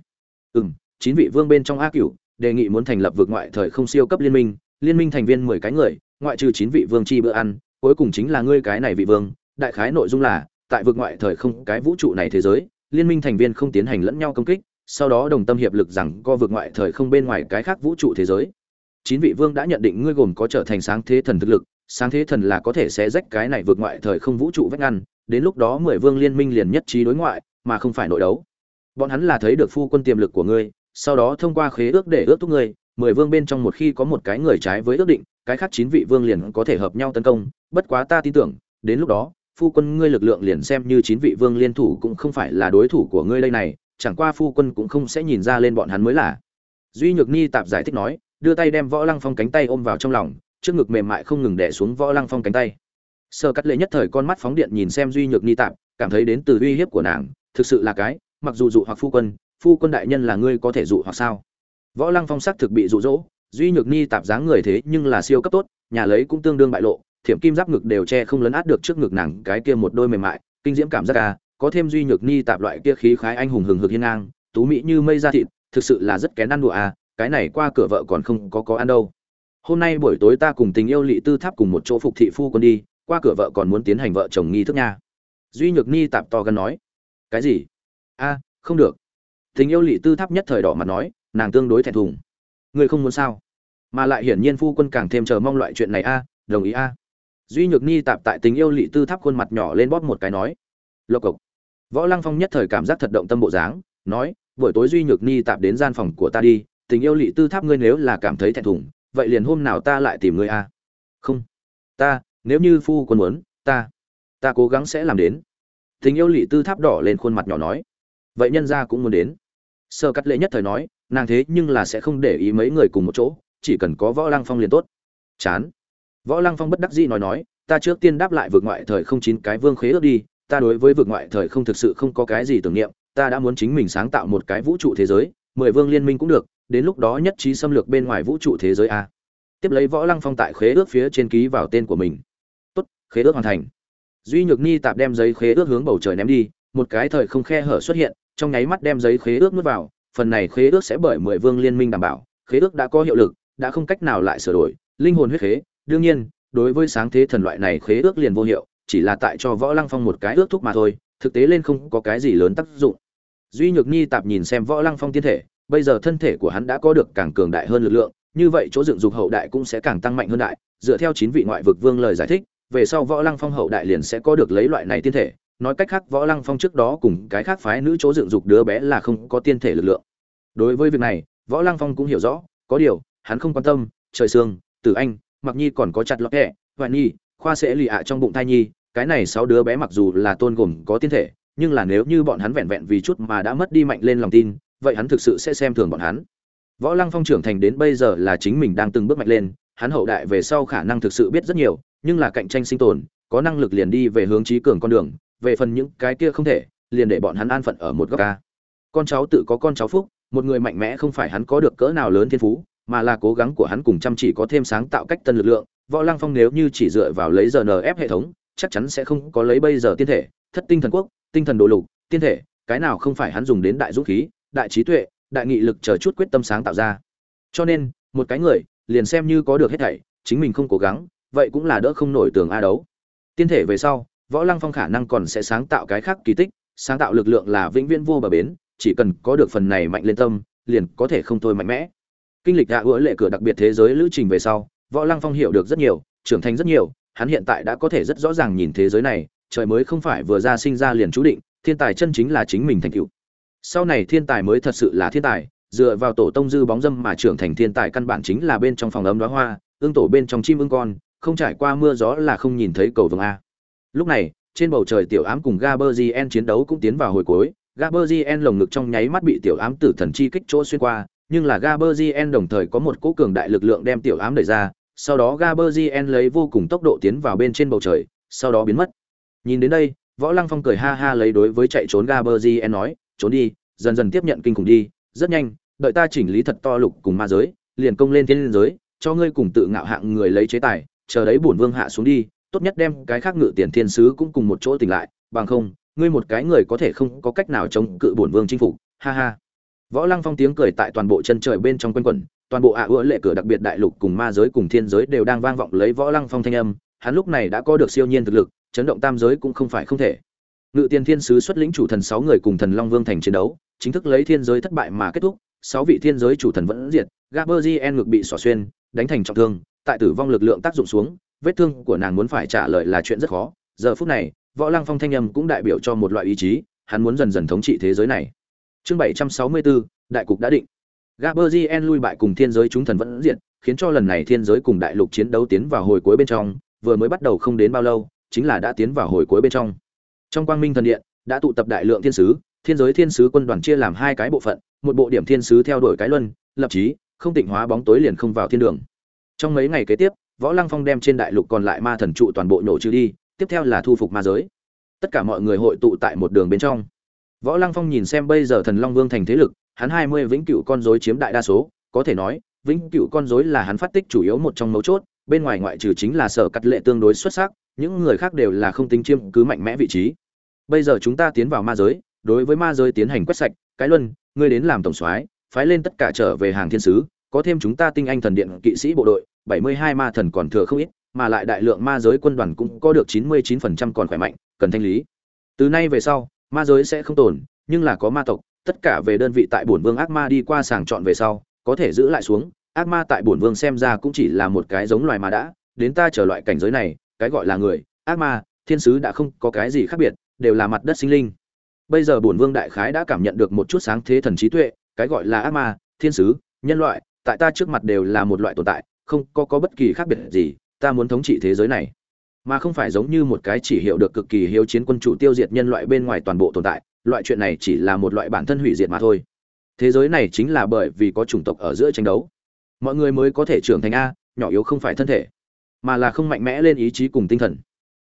Ừm, chín vị vương bên trong a cửu đề nghị muốn thành lập vượt ngoại thời không siêu cấp liên minh liên minh thành viên mười cái người ngoại trừ chín vị vương chi bữa ăn cuối cùng chính là ngươi cái này vị vương. Đại khái nội dung là tại vượt ngoại thời không cái vũ trụ này thế giới liên minh thành viên không tiến hành lẫn nhau công kích sau đó đồng tâm hiệp lực rằng co vượt ngoại thời không bên ngoài cái khác vũ trụ thế giới. Chín vị vương đã nhận định ngươi gồm có trở thành sáng thế thần thực lực sáng thế thần là có thể sẽ rách cái này vượt ngoại thời không vũ trụ vách ngăn, đến lúc đó mười vương liên minh liền nhất trí đối ngoại, mà không phải nội đấu. Bọn hắn là thấy được phu quân tiềm lực của ngươi, sau đó thông qua khế ước để ước thúc ngươi, mười vương bên trong một khi có một cái người trái với ước định, cái khác chín vị vương liền có thể hợp nhau tấn công, bất quá ta tin tưởng, đến lúc đó, phu quân ngươi lực lượng liền xem như chín vị vương liên thủ cũng không phải là đối thủ của ngươi đây này, chẳng qua phu quân cũng không sẽ nhìn ra lên bọn hắn mới là. Duy nhược ni tạp giải thích nói, đưa tay đem võ lăng phong cánh tay ôm vào trong lòng trước ngực mềm mại không ngừng đè xuống võ lăng phong cánh tay. Sơ cắt lệ nhất thời con mắt phóng điện nhìn xem duy nhược ni tạp, cảm thấy đến từ uy hiếp của nàng, thực sự là cái, mặc dù dụ hoặc phu quân phu quân đại nhân là ngươi có thể dụ hoặc sao? Võ lăng phong sắc thực bị dụ dỗ, duy nhược ni tạp dáng người thế nhưng là siêu cấp tốt, nhà lấy cũng tương đương bại lộ, thiểm kim giáp ngực đều che không lấn át được trước ngực nàng, cái kia một đôi mềm mại, kinh diễm cảm giác ca có thêm duy nhược ni tạp loại kia khí khái anh hùng hừng hực hiên ngang, tú mỹ như mây da thịt, thực sự là rất kén ăn đùa à cái này qua cửa vợ còn không có có ăn đâu hôm nay buổi tối ta cùng tình yêu lỵ tư tháp cùng một chỗ phục thị phu quân đi, qua cửa vợ còn muốn tiến hành vợ chồng nghi thức nha. Duy nhược ni tạp to gần nói. Cái gì? A, không được. Tình yêu lỵ tư tháp nhất thời đỏ mặt nói, nàng tương đối thẹn thùng. Ngươi không muốn sao? Mà lại hiển nhiên phu quân càng thêm chờ mong loại chuyện này a, đồng ý a. Duy nhược ni tạp tại tình yêu lỵ tư tháp khuôn mặt nhỏ lên bóp một cái nói. Lộc cộc. Võ lăng phong nhất thời cảm giác thật động tâm bộ dáng, nói, buổi tối duy nhược ni tạp đến gian phòng của ta đi, tình yêu lỵ tư tháp ngươi nếu là cảm thấy thẹn thùng vậy liền hôm nào ta lại tìm ngươi a không. Ta, nếu như phu quân muốn, ta ta cố gắng sẽ làm đến. Tình yêu lỵ tư tháp đỏ lên khuôn mặt nhỏ nói. Vậy nhân gia cũng muốn đến. Sơ cắt lệ nhất thời nói, nàng thế nhưng là sẽ không để ý mấy người cùng một chỗ, chỉ cần có võ lăng phong liền tốt. Chán. Võ lăng phong bất đắc dĩ nói nói, ta trước tiên đáp lại vượt ngoại thời không chín cái vương khế ước đi, ta đối với vượt ngoại thời không thực sự không có cái gì tưởng niệm, ta đã muốn chính mình sáng tạo một cái vũ trụ thế giới, mười vương liên minh cũng được đến lúc đó nhất trí xâm lược bên ngoài vũ trụ thế giới a. Tiếp lấy võ lăng phong tại khế ước phía trên ký vào tên của mình. Tốt, khế ước hoàn thành. Duy nhược ni tạp đem giấy khế ước hướng bầu trời ném đi, một cái thời không khe hở xuất hiện, trong nháy mắt đem giấy khế ước nuốt vào, phần này khế ước sẽ bởi mười vương liên minh đảm bảo, khế ước đã có hiệu lực, đã không cách nào lại sửa đổi, linh hồn huyết khế. Đương nhiên, đối với sáng thế thần loại này khế ước liền vô hiệu, chỉ là tại cho võ lăng phong một cái ước thúc mà thôi, thực tế lên không có cái gì lớn tác dụng. Duy nhược ni tạp nhìn xem võ lăng phong tiên thể bây giờ thân thể của hắn đã có được càng cường đại hơn lực lượng, như vậy chỗ dựng dục hậu đại cũng sẽ càng tăng mạnh hơn đại. Dựa theo chín vị ngoại vực vương lời giải thích, về sau võ lăng phong hậu đại liền sẽ có được lấy loại này tiên thể. Nói cách khác, võ lăng phong trước đó cùng cái khác phái nữ chỗ dựng dục đứa bé là không có tiên thể lực lượng. Đối với việc này, võ lăng phong cũng hiểu rõ, có điều, hắn không quan tâm, trời sương tử anh, mặc nhi còn có chặt lọt hẹ, hoài nhi, khoa sẽ lì ạ trong bụng thai nhi, cái này sáu đứa bé mặc dù là tôn gồm có tiên thể, nhưng là nếu như bọn hắn vẹn vẹn vì chút mà đã mất đi mạnh lên lòng tin vậy hắn thực sự sẽ xem thường bọn hắn. Võ lăng phong trưởng thành đến bây giờ là chính mình đang từng bước mạnh lên, hắn hậu đại về sau khả năng thực sự biết rất nhiều, nhưng là cạnh tranh sinh tồn, có năng lực liền đi về hướng trí cường con đường, về phần những cái kia không thể, liền để bọn hắn an phận ở một góc ca. Con cháu tự có con cháu phúc, một người mạnh mẽ không phải hắn có được cỡ nào lớn thiên phú, mà là cố gắng của hắn cùng chăm chỉ có thêm sáng tạo cách tân lực lượng. Võ lăng phong nếu như chỉ dựa vào lấy giờ nf hệ thống, chắc chắn sẽ không có lấy bây giờ tiên thể, thất tinh thần quốc, tinh thần đồ lục, tiên thể, cái nào không phải hắn dùng đến đại dũng khí đại trí tuệ, đại nghị lực chờ chút quyết tâm sáng tạo ra. Cho nên, một cái người, liền xem như có được hết thảy, chính mình không cố gắng, vậy cũng là đỡ không nổi tường a đấu. Tiên thể về sau, võ lăng phong khả năng còn sẽ sáng tạo cái khác kỳ tích, sáng tạo lực lượng là vĩnh viễn vô bờ bến, chỉ cần có được phần này mạnh lên tâm, liền có thể không thôi mạnh mẽ. Kinh lịch hạ gỡ lệ cửa đặc biệt thế giới lữ trình về sau, võ lăng phong hiểu được rất nhiều, trưởng thành rất nhiều, hắn hiện tại đã có thể rất rõ ràng nhìn thế giới này, trời mới không phải vừa ra sinh ra liền chú định, thiên tài chân chính là chính mình thành tựu sau này thiên tài mới thật sự là thiên tài, dựa vào tổ tông dư bóng dâm mà trưởng thành thiên tài căn bản chính là bên trong phòng ấm đóa hoa, ương tổ bên trong chim ưng con, không trải qua mưa gió là không nhìn thấy cầu vồng a. Lúc này, trên bầu trời tiểu ám cùng gaberzien chiến đấu cũng tiến vào hồi cuối. Gaberzien lồng ngực trong nháy mắt bị tiểu ám tử thần chi kích chỗ xuyên qua, nhưng là gaberzien đồng thời có một cỗ cường đại lực lượng đem tiểu ám đẩy ra. Sau đó gaberzien lấy vô cùng tốc độ tiến vào bên trên bầu trời, sau đó biến mất. Nhìn đến đây, võ lăng phong cười ha ha lấy đối với chạy trốn gaberzien nói trốn đi, dần dần tiếp nhận kinh khủng đi, rất nhanh, đợi ta chỉnh lý thật to lục cùng ma giới, liền công lên thiên giới, cho ngươi cùng tự ngạo hạng người lấy chế tài, chờ đấy bổn vương hạ xuống đi, tốt nhất đem cái khác ngự tiền thiên sứ cũng cùng một chỗ tỉnh lại, bằng không, ngươi một cái người có thể không có cách nào chống cự bổn vương chinh phục, ha ha. Võ lăng phong tiếng cười tại toàn bộ chân trời bên trong quanh quẩn, toàn bộ ạ ứa lệ cửa đặc biệt đại lục cùng ma giới cùng thiên giới đều đang vang vọng lấy võ lăng phong thanh âm, hắn lúc này đã có được siêu nhiên thực lực, chấn động tam giới cũng không phải không thể ngự tiền thiên sứ xuất lĩnh chủ thần sáu người cùng thần long vương thành chiến đấu, chính thức lấy thiên giới thất bại mà kết thúc, sáu vị thiên giới chủ thần vẫn diệt gaberzien ngực bị xỏ xuyên, đánh thành trọng thương, tại tử vong lực lượng tác dụng xuống, vết thương của nàng muốn phải trả lời là chuyện rất khó. Giờ phút này, võ lăng phong thanh âm cũng đại biểu cho một loại ý chí, hắn muốn dần dần thống trị thế giới này. Chương bảy trăm sáu mươi bốn đại cục đã định. Gaberzien lui bại cùng thiên giới chúng thần vẫn diệt, khiến cho lần này thiên giới cùng đại lục chiến đấu tiến vào hồi cuối bên trong, vừa mới bắt đầu không đến bao lâu, chính là đã tiến vào hồi cuối bên trong trong quang minh thần điện, đã tụ tập đại lượng thiên sứ, thiên giới thiên sứ quân đoàn chia làm hai cái bộ phận, một bộ điểm thiên sứ theo đuổi cái luân, lập trí không tịnh hóa bóng tối liền không vào thiên đường. Trong mấy ngày kế tiếp, võ lăng phong đem trên đại lục còn lại ma thần trụ toàn bộ nổ trừ đi, tiếp theo là thu phục ma giới. Tất cả mọi người hội tụ tại một đường bên trong. Võ lăng phong nhìn xem bây giờ thần long vương thành thế lực, hắn hai mươi vĩnh cựu con dối chiếm đại đa số, có thể nói, vĩnh cựu con dối là hắn phát tích chủ yếu một trong mấu chốt, bên ngoài ngoại trừ chính là sở cắt lệ tương đối xuất sắc những người khác đều là không tính chiêm cứ mạnh mẽ vị trí. Bây giờ chúng ta tiến vào ma giới, đối với ma giới tiến hành quét sạch, cái luân, ngươi đến làm tổng soái, phái lên tất cả trở về hàng thiên sứ, có thêm chúng ta tinh anh thần điện kỵ sĩ bộ đội, bảy mươi hai ma thần còn thừa không ít, mà lại đại lượng ma giới quân đoàn cũng có được chín mươi chín phần trăm còn khỏe mạnh, cần thanh lý. Từ nay về sau, ma giới sẽ không tồn, nhưng là có ma tộc, tất cả về đơn vị tại bổn vương ác ma đi qua sàng chọn về sau, có thể giữ lại xuống. Ác ma tại bổn vương xem ra cũng chỉ là một cái giống loài mà đã, đến ta trở loại cảnh giới này cái gọi là người, ác ma, thiên sứ đã không có cái gì khác biệt, đều là mặt đất sinh linh. Bây giờ bổn vương đại khái đã cảm nhận được một chút sáng thế thần trí tuệ, cái gọi là ác ma, thiên sứ, nhân loại, tại ta trước mặt đều là một loại tồn tại, không có có bất kỳ khác biệt gì, ta muốn thống trị thế giới này. Mà không phải giống như một cái chỉ hiểu được cực kỳ hiếu chiến quân chủ tiêu diệt nhân loại bên ngoài toàn bộ tồn tại, loại chuyện này chỉ là một loại bản thân hủy diệt mà thôi. Thế giới này chính là bởi vì có chủng tộc ở giữa tranh đấu. Mọi người mới có thể trưởng thành a, nhỏ yếu không phải thân thể mà là không mạnh mẽ lên ý chí cùng tinh thần.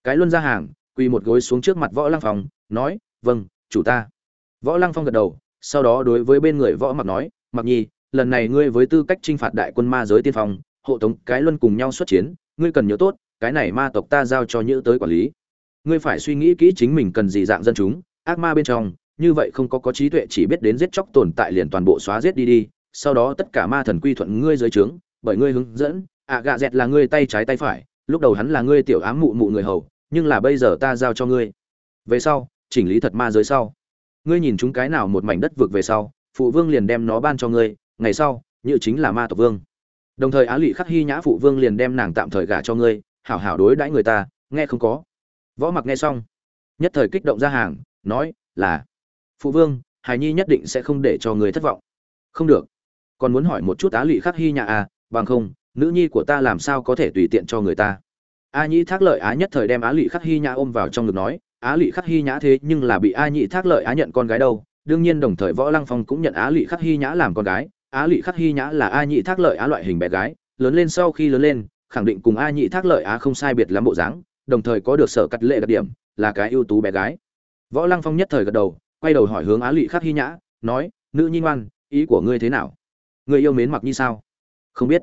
Cái luân ra hàng, quỳ một gối xuống trước mặt võ lăng phong, nói vâng chủ ta. Võ lăng phong gật đầu, sau đó đối với bên người võ mặc nói, mặc nhi, lần này ngươi với tư cách t r i n h phạt đại quân ma giới tiên phong, hộ tống cái luân cùng nhau xuất chiến, ngươi cần nhớ tốt, cái này ma tộc ta giao cho nhữ tới quản lý. Ngươi phải suy nghĩ kỹ chính mình cần gì dạng dân chúng, ác ma bên trong, như vậy không có có trí tuệ chỉ biết đến giết chóc tồn tại liền toàn bộ xóa giết đi đi, sau đó tất cả ma thần quy thuận ngươi dưới trướng, bởi ngươi hướng dẫn ạ gạ dẹt là ngươi tay trái tay phải, lúc đầu hắn là ngươi tiểu ám mụ mụ người hầu, nhưng là bây giờ ta giao cho ngươi. Về sau, chỉnh lý thật ma giới sau. Ngươi nhìn chúng cái nào một mảnh đất vực về sau, phụ vương liền đem nó ban cho ngươi, ngày sau, như chính là ma tộc vương. Đồng thời á lụy khắc hy nhã phụ vương liền đem nàng tạm thời gả cho ngươi, hảo hảo đối đãi người ta, nghe không có. Võ mặc nghe xong, nhất thời kích động ra hàng, nói là, phụ vương, hài nhi nhất định sẽ không để cho người thất vọng. Không được. Còn muốn hỏi một chút á lụy khắc hy nhã à bằng không nữ nhi của ta làm sao có thể tùy tiện cho người ta? A nhĩ thác lợi á nhất thời đem á lụy khắc hy nhã ôm vào trong ngực nói, á lụy khắc hy nhã thế nhưng là bị a nhị thác lợi á nhận con gái đâu. Đương nhiên đồng thời võ lăng phong cũng nhận á lụy khắc hy nhã làm con gái. Á lụy khắc hy nhã là a nhị thác lợi á loại hình bé gái, lớn lên sau khi lớn lên, khẳng định cùng a nhị thác lợi á không sai biệt lắm bộ dáng, đồng thời có được sở cắt lệ đặc điểm, là cái ưu tú bé gái. Võ lăng phong nhất thời gật đầu, quay đầu hỏi hướng á lụy khắc hy nhã, nói, nữ nhi ngoan, ý của ngươi thế nào? Ngươi yêu mến mặc nhi sao? Không biết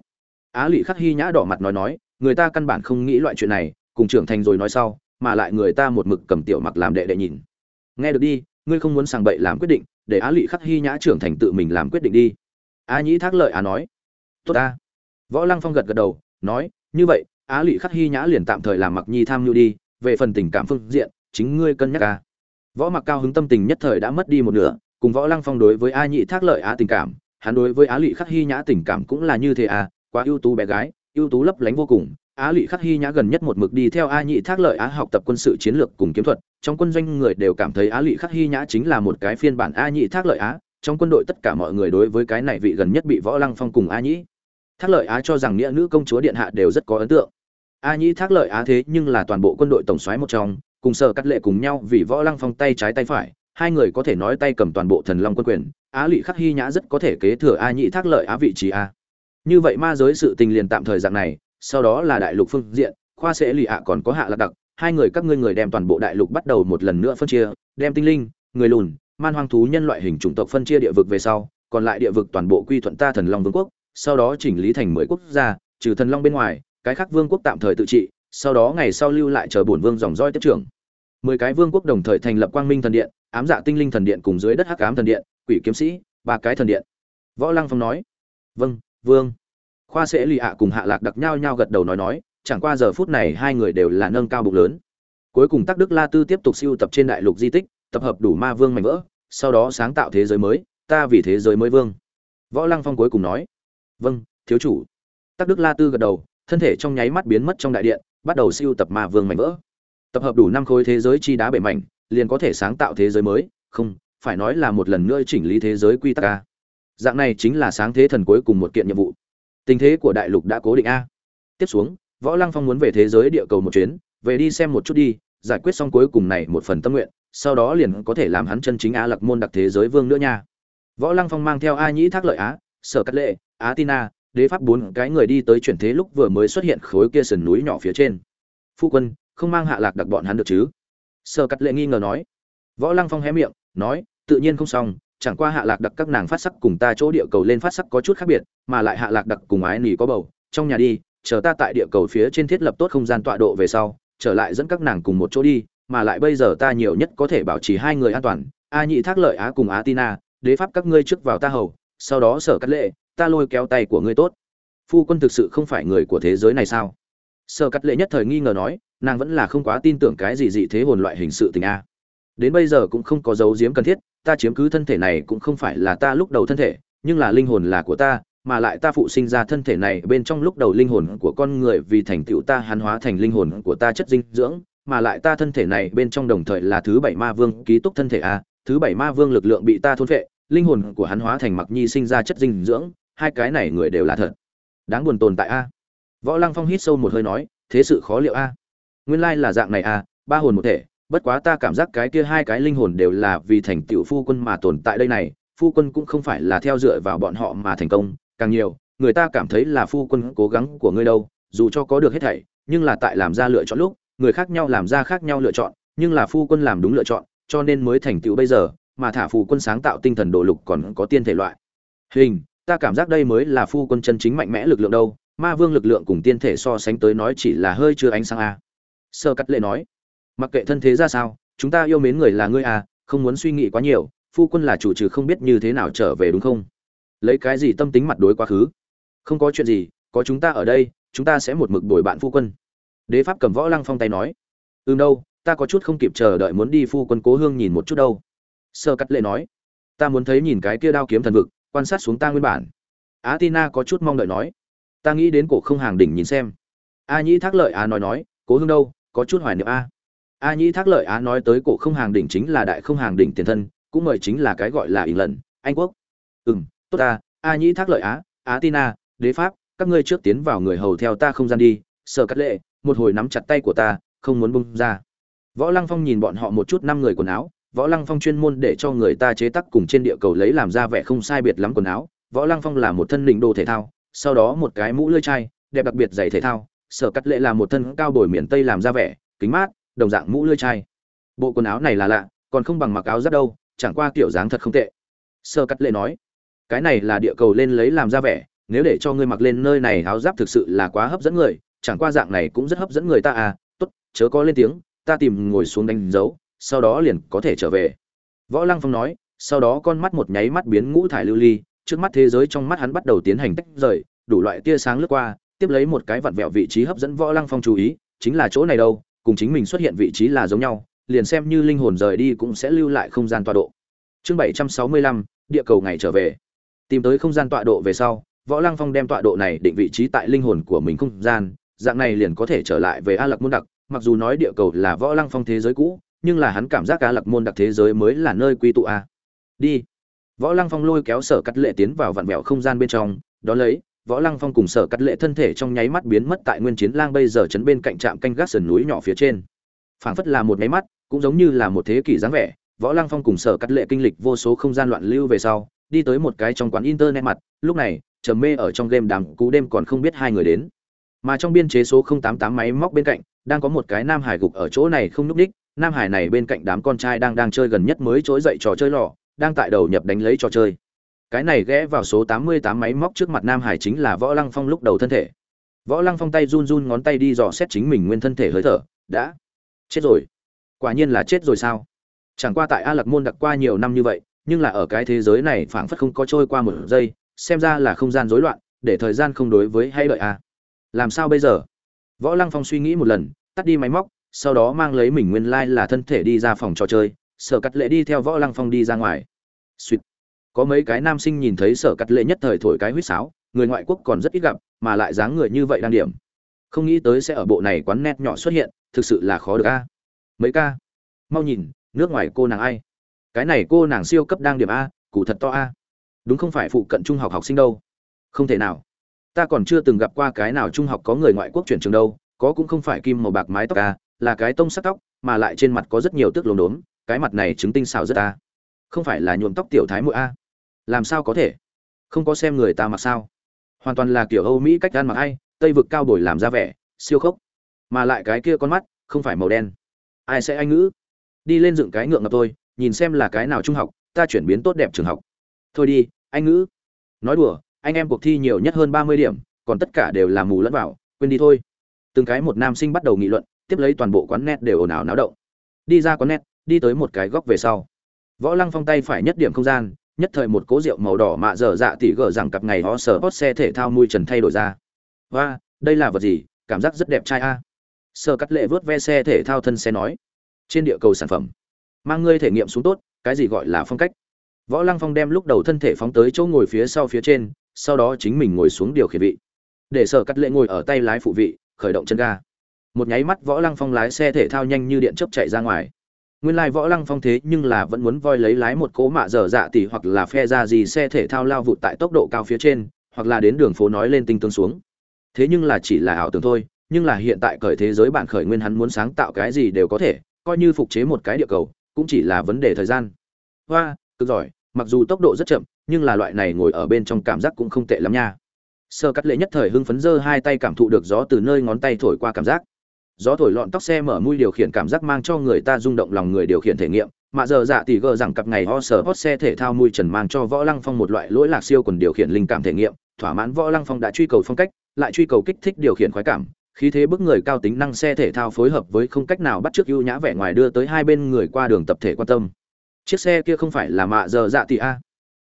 á lụy khắc hy nhã đỏ mặt nói nói, người ta căn bản không nghĩ loại chuyện này, cùng trưởng thành rồi nói sau, mà lại người ta một mực cầm tiểu mặc làm đệ đệ nhìn. Nghe được đi, ngươi không muốn sàng bậy làm quyết định, để á lụy khắc hy nhã trưởng thành tự mình làm quyết định đi. Á nhĩ thác lợi á nói, tốt ta. Võ lăng phong gật gật đầu, nói, như vậy, á lụy khắc hy nhã liền tạm thời làm mặc nhi tham nhu đi, về phần tình cảm phương diện, chính ngươi cân nhắc ca. Võ mặc cao hứng tâm tình nhất thời đã mất đi một nửa, cùng võ lăng phong đối với a nhị thác lợi á tình cảm, hắn đối với á lụy khắc hy nhã tình cảm cũng là như thế à quá ưu tú bé gái, ưu tú lấp lánh vô cùng. Á lụy khắc hy nhã gần nhất một mực đi theo a nhị thác lợi á học tập quân sự chiến lược cùng kiếm thuật. Trong quân doanh người đều cảm thấy á lụy khắc hy nhã chính là một cái phiên bản a nhị thác lợi á. Trong quân đội tất cả mọi người đối với cái này vị gần nhất bị võ lăng phong cùng a nhĩ thác lợi á cho rằng nghĩa nữ công chúa điện hạ đều rất có ấn tượng. A nhĩ thác lợi á thế nhưng là toàn bộ quân đội tổng soái một trong, cùng sở cắt lệ cùng nhau vì võ lăng phong tay trái tay phải, hai người có thể nói tay cầm toàn bộ thần long quân quyền. Á lụy khắc hy nhã rất có thể kế thừa a nhị thác lợi á vị trí a như vậy ma giới sự tình liền tạm thời dạng này, sau đó là đại lục phương diện, khoa sẽ lì ạ còn có hạ lạc đặc, hai người các ngươi người đem toàn bộ đại lục bắt đầu một lần nữa phân chia, đem tinh linh, người lùn, man hoang thú nhân loại hình chủng tộc phân chia địa vực về sau, còn lại địa vực toàn bộ quy thuận ta thần long vương quốc, sau đó chỉnh lý thành mười quốc gia, trừ thần long bên ngoài, cái khác vương quốc tạm thời tự trị, sau đó ngày sau lưu lại chờ bổn vương dòng roi tiếp trưởng. Mười cái vương quốc đồng thời thành lập quang minh thần điện, ám dạ tinh linh thần điện cùng dưới đất hắc ám thần điện, quỷ kiếm sĩ, ba cái thần điện. Võ lăng phong nói vâng vương. Khoa sẽ lì ạ cùng hạ lạc đặc nhau nhau gật đầu nói nói, chẳng qua giờ phút này hai người đều là nâng cao bụng lớn. Cuối cùng tắc đức la tư tiếp tục siêu tập trên đại lục di tích, tập hợp đủ ma vương mạnh vỡ, sau đó sáng tạo thế giới mới, ta vì thế giới mới vương. Võ lăng phong cuối cùng nói vâng thiếu chủ. Tắc đức la tư gật đầu, thân thể trong nháy mắt biến mất trong đại điện, bắt đầu siêu tập ma vương mạnh vỡ. Tập hợp đủ năm khối thế giới chi đá bể mảnh, liền có thể sáng tạo thế giới mới, không, phải nói là một lần nữa chỉnh lý thế giới quy tắc ca dạng này chính là sáng thế thần cuối cùng một kiện nhiệm vụ. Tình thế của đại lục đã cố định a. Tiếp xuống, võ lăng phong muốn về thế giới địa cầu một chuyến, về đi xem một chút đi, giải quyết xong cuối cùng này một phần tâm nguyện, sau đó liền có thể làm hắn chân chính á lạc môn đặc thế giới vương nữa nha. Võ lăng phong mang theo a nhĩ thác lợi á, sở cát lệ, á tina đế pháp bốn cái người đi tới chuyển thế lúc vừa mới xuất hiện khối kia sườn núi nhỏ phía trên. Phu quân, không mang hạ lạc đặc bọn hắn được chứ? Sở cắt lệ nghi ngờ nói. Võ lăng phong hé miệng, nói, tự nhiên không xong chẳng qua hạ lạc đặc các nàng phát sắc cùng ta chỗ địa cầu lên phát sắc có chút khác biệt, mà lại hạ lạc đặc cùng ái nỉ có bầu. Trong nhà đi, chờ ta tại địa cầu phía trên thiết lập tốt không gian tọa độ về sau, trở lại dẫn các nàng cùng một chỗ đi, mà lại bây giờ ta nhiều nhất có thể bảo trì hai người an toàn, a nhị thác lợi á cùng á tina, đế pháp các ngươi trước vào ta hầu, sau đó sở cắt lệ, ta lôi kéo tay của ngươi tốt. Phu quân thực sự không phải người của thế giới này sao? Sở cắt lệ nhất thời nghi ngờ nói, nàng vẫn là không quá tin tưởng cái gì dị thế hồn loại hình sự tình a. Đến bây giờ cũng không có dấu diếm cần thiết ta chiếm cứ thân thể này cũng không phải là ta lúc đầu thân thể, nhưng là linh hồn là của ta, mà lại ta phụ sinh ra thân thể này bên trong lúc đầu linh hồn của con người vì thành tựu ta hắn hóa thành linh hồn của ta chất dinh dưỡng, mà lại ta thân thể này bên trong đồng thời là thứ bảy ma vương ký túc thân thể a, thứ bảy ma vương lực lượng bị ta thôn phệ, linh hồn của hắn hóa thành mặc nhi sinh ra chất dinh dưỡng, hai cái này người đều là thật. Đáng buồn tồn tại a. Võ lăng phong hít sâu một hơi nói, thế sự khó liệu a. Nguyên lai là dạng này a, ba hồn một thể bất quá ta cảm giác cái kia hai cái linh hồn đều là vì thành tựu phu quân mà tồn tại đây này, phu quân cũng không phải là theo dựa vào bọn họ mà thành công, càng nhiều, người ta cảm thấy là phu quân cố gắng của ngươi đâu, dù cho có được hết thảy, nhưng là tại làm ra lựa chọn lúc, người khác nhau làm ra khác nhau lựa chọn, nhưng là phu quân làm đúng lựa chọn, cho nên mới thành tựu bây giờ, mà thả phu quân sáng tạo tinh thần đồ lục còn có tiên thể loại. Hình, ta cảm giác đây mới là phu quân chân chính mạnh mẽ lực lượng đâu, ma vương lực lượng cùng tiên thể so sánh tới nói chỉ là hơi chưa ánh sáng a. Sơ cắt lệ nói mặc kệ thân thế ra sao, chúng ta yêu mến người là ngươi à không muốn suy nghĩ quá nhiều, phu quân là chủ trừ không biết như thế nào trở về đúng không? Lấy cái gì tâm tính mặt đối quá khứ? Không có chuyện gì, có chúng ta ở đây, chúng ta sẽ một mực đổi bạn phu quân. Đế pháp cầm võ lăng phong tay nói. Ừ đâu, ta có chút không kịp chờ đợi muốn đi phu quân cố hương nhìn một chút đâu. Sơ cắt lệ nói. Ta muốn thấy nhìn cái kia đao kiếm thần vực, quan sát xuống ta nguyên bản. Á tina có chút mong đợi nói. Ta nghĩ đến cổ không hàng đỉnh nhìn xem. A nhĩ thác lợi á nói nói. Cố hương đâu, có chút hoài niệm a a nhĩ thác lợi á nói tới cổ không hàng đỉnh chính là đại không hàng đỉnh tiền thân, cũng mời chính là cái gọi là ỉn lần, anh quốc. Ừ m tốt ta, a nhĩ thác lợi á á tina đế pháp, các ngươi trước tiến vào người hầu theo ta không gian đi sợ cắt lệ, một hồi nắm chặt tay của ta, không muốn bung ra. Võ lăng phong nhìn bọn họ một chút năm người quần áo, võ lăng phong chuyên môn để cho người ta chế tác cùng trên địa cầu lấy làm ra vẻ không sai biệt lắm quần áo. Võ lăng phong là một thân lĩnh đồ thể thao, sau đó một cái mũ lưỡi chai, đẹp đặc biệt giày thể thao sở cắt lệ là một thân cao bồi miền tây làm ra vẻ, kính mát đồng dạng mũ lưỡi chai. Bộ quần áo này là lạ, còn không bằng mặc áo giáp đâu, chẳng qua kiểu dáng thật không tệ. Sơ cắt lệ nói, cái này là địa cầu lên lấy làm ra vẻ, nếu để cho ngươi mặc lên nơi này áo giáp thực sự là quá hấp dẫn người, chẳng qua dạng này cũng rất hấp dẫn người ta à tốt, chớ có lên tiếng, ta tìm ngồi xuống đánh dấu, sau đó liền có thể trở về. Võ lăng phong nói, sau đó con mắt một nháy mắt biến ngũ thải lưu ly, trước mắt thế giới trong mắt hắn bắt đầu tiến hành tách rời, đủ loại tia sáng lướt qua, tiếp lấy một cái vặn vẹo vị trí hấp dẫn võ lăng phong chú ý, chính là chỗ này đâu cùng chính mình xuất hiện vị trí là giống nhau, liền xem như linh hồn rời đi cũng sẽ lưu lại không gian tọa độ. Chương bảy trăm sáu mươi lăm, địa cầu ngày trở về. Tìm tới không gian tọa độ về sau, võ lăng phong đem tọa độ này định vị trí tại linh hồn của mình không gian, dạng này liền có thể trở lại về a lạc môn đặc, mặc dù nói địa cầu là võ lăng phong thế giới cũ, nhưng là hắn cảm giác a lạc môn đặc thế giới mới là nơi quy tụ a. Đi. Võ lăng phong lôi kéo sở cắt lệ tiến vào vạn vẹo không gian bên trong đó lấy võ lăng phong cùng sở cắt lệ thân thể trong nháy mắt biến mất tại nguyên chiến lang bây giờ chấn bên cạnh trạm canh gác sườn núi nhỏ phía trên. Phảng phất là một nháy mắt, cũng giống như là một thế kỷ dáng vẻ, võ lăng phong cùng sở cắt lệ kinh lịch vô số không gian loạn lưu về sau, đi tới một cái trong quán internet mặt, lúc này, trầm mê ở trong game đàm cú đêm còn không biết hai người đến. Mà trong biên chế số 088 máy móc bên cạnh, đang có một cái nam hải gục ở chỗ này không núp đích nam hải này bên cạnh đám con trai đang đang chơi gần nhất mới trỗi dậy trò chơi lò, đang tại đầu nhập đánh lấy trò chơi cái này ghé vào số 88 máy móc trước mặt nam hải chính là võ lăng phong lúc đầu thân thể. Võ lăng phong tay run run ngón tay đi dò xét chính mình nguyên thân thể hơi thở. Đã. Chết rồi. Quả nhiên là chết rồi sao? Chẳng qua tại a lạc môn đặc qua nhiều năm như vậy, nhưng là ở cái thế giới này phảng phất không có trôi qua một giây, xem ra là không gian rối loạn, để thời gian không đối với hay đợi a làm sao bây giờ? Võ lăng phong suy nghĩ một lần, tắt đi máy móc, sau đó mang lấy mình nguyên lai là thân thể đi ra phòng trò chơi sở cắt lệ đi theo võ lăng phong đi ra ngoài. Suýt có mấy cái nam sinh nhìn thấy sở cắt lệ nhất thời thổi cái huýt sáo, người ngoại quốc còn rất ít gặp, mà lại dáng người như vậy đang điểm. Không nghĩ tới sẽ ở bộ này quán nét nhỏ xuất hiện, thực sự là khó được a. Mấy ca? Mau nhìn, nước ngoài cô nàng ai? Cái này cô nàng siêu cấp đang điểm a cụ thật to a. Đúng không phải phụ cận trung học học sinh đâu? Không thể nào. Ta còn chưa từng gặp qua cái nào trung học có người ngoại quốc chuyển trường đâu, có cũng không phải kim màu bạc mái tóc a, là cái tông sắc tóc, mà lại trên mặt có rất nhiều tước lốm đốm, cái mặt này chứng tinh xảo rất a. Không phải là nhuộm tóc tiểu thái mũi a làm sao có thể? Không có xem người ta mặc sao? Hoàn toàn là kiểu âu mỹ cách ăn mặc ai, tây vực cao đổi làm ra vẻ, siêu khốc. Mà lại cái kia con mắt, không phải màu đen. Ai sẽ anh ngữ? Đi lên dựng cái ngượng ngập tôi nhìn xem là cái nào trung học, ta chuyển biến tốt đẹp trường học. Thôi đi, anh ngữ. Nói đùa, anh em cuộc thi nhiều nhất hơn ba mươi điểm, còn tất cả đều là mù lẫn vào, quên đi thôi. Từng cái một nam sinh bắt đầu nghị luận, tiếp lấy toàn bộ quán net đều ồn ào náo động. Đi ra quán net, đi tới một cái góc về sau. Võ lăng phong tay phải nhất điểm không gian nhất thời một cố rượu màu đỏ mạ dở dạ tỉ gở rằng cặp ngày ho sở hot xe thể thao mui trần thay đổi ra. Và đây là vật gì? Cảm giác rất đẹp trai a. Sở cắt lệ vớt ve xe thể thao thân xe nói. Trên địa cầu sản phẩm. Mang ngươi thể nghiệm xuống tốt, cái gì gọi là phong cách. Võ lăng phong đem lúc đầu thân thể phóng tới chỗ ngồi phía sau phía trên, sau đó chính mình ngồi xuống điều khiển vị. Để sở cắt lệ ngồi ở tay lái phụ vị, khởi động chân ga. Một nháy mắt võ lăng phong lái xe thể thao nhanh như điện chớp chạy ra ngoài nguyên lai võ lăng phong thế nhưng là vẫn muốn voi lấy lái một cố mạ dở dạ tỷ hoặc là phe ra gì xe thể thao lao vụt tại tốc độ cao phía trên, hoặc là đến đường phố nói lên tinh tương xuống. Thế nhưng là chỉ là ảo tưởng thôi, nhưng là hiện tại cởi thế giới bạn khởi nguyên hắn muốn sáng tạo cái gì đều có thể, coi như phục chế một cái địa cầu, cũng chỉ là vấn đề thời gian. Hoa, cực giỏi, mặc dù tốc độ rất chậm, nhưng là loại này ngồi ở bên trong cảm giác cũng không tệ lắm nha. Sơ cắt lệ nhất thời hưng phấn giơ hai tay cảm thụ được gió từ nơi ngón tay thổi qua cảm giác gió thổi lọn tóc xe mở mũi điều khiển cảm giác mang cho người ta rung động lòng người điều khiển thể nghiệm. Mà giờ dạ tỷ gờ rằng cặp ngày ho sở hot xe thể thao mũi trần mang cho võ lăng phong một loại lỗi lạc siêu quần điều khiển linh cảm thể nghiệm. Thỏa mãn võ lăng phong đã truy cầu phong cách, lại truy cầu kích thích điều khiển khoái cảm. Khí thế bức người cao tính năng xe thể thao phối hợp với không cách nào bắt chước ưu nhã vẻ ngoài đưa tới hai bên người qua đường tập thể quan tâm. Chiếc xe kia không phải là mạ giờ dạ tỷ a?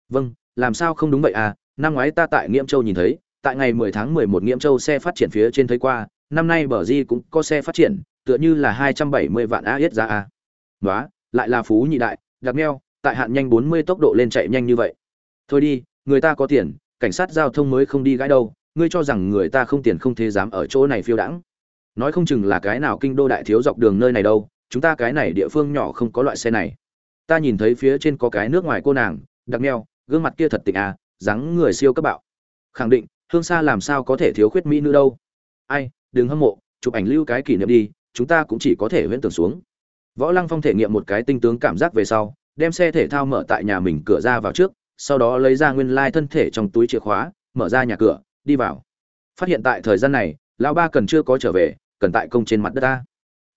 Vâng làm sao không đúng vậy a năm ngoái ta tại nghiễm châu nhìn thấy, tại ngày 10 tháng 11 nghiễm châu xe phát triển phía trên thấy qua năm nay bờ di cũng có xe phát triển, tựa như là 270 vạn a giá a. Đó lại là phú nhị đại, đặc neo tại hạn nhanh 40 tốc độ lên chạy nhanh như vậy. Thôi đi, người ta có tiền, cảnh sát giao thông mới không đi gãi đâu, ngươi cho rằng người ta không tiền không thế dám ở chỗ này phiêu đãng. Nói không chừng là cái nào kinh đô đại thiếu dọc đường nơi này đâu, chúng ta cái này địa phương nhỏ không có loại xe này. Ta nhìn thấy phía trên có cái nước ngoài cô nàng, đặc neo gương mặt kia thật tịnh à dáng người siêu cấp bạo. Khẳng định, hương xa làm sao có thể thiếu khuyết mỹ nữ đâu. Ai đừng hâm mộ, chụp ảnh lưu cái kỷ niệm đi, chúng ta cũng chỉ có thể huyễn tưởng xuống. Võ lăng phong thể nghiệm một cái tinh tướng cảm giác về sau, đem xe thể thao mở tại nhà mình cửa ra vào trước, sau đó lấy ra nguyên lai thân thể trong túi chìa khóa, mở ra nhà cửa, đi vào. Phát hiện tại thời gian này, lão ba cần chưa có trở về, cần tại công trên mặt đất ta.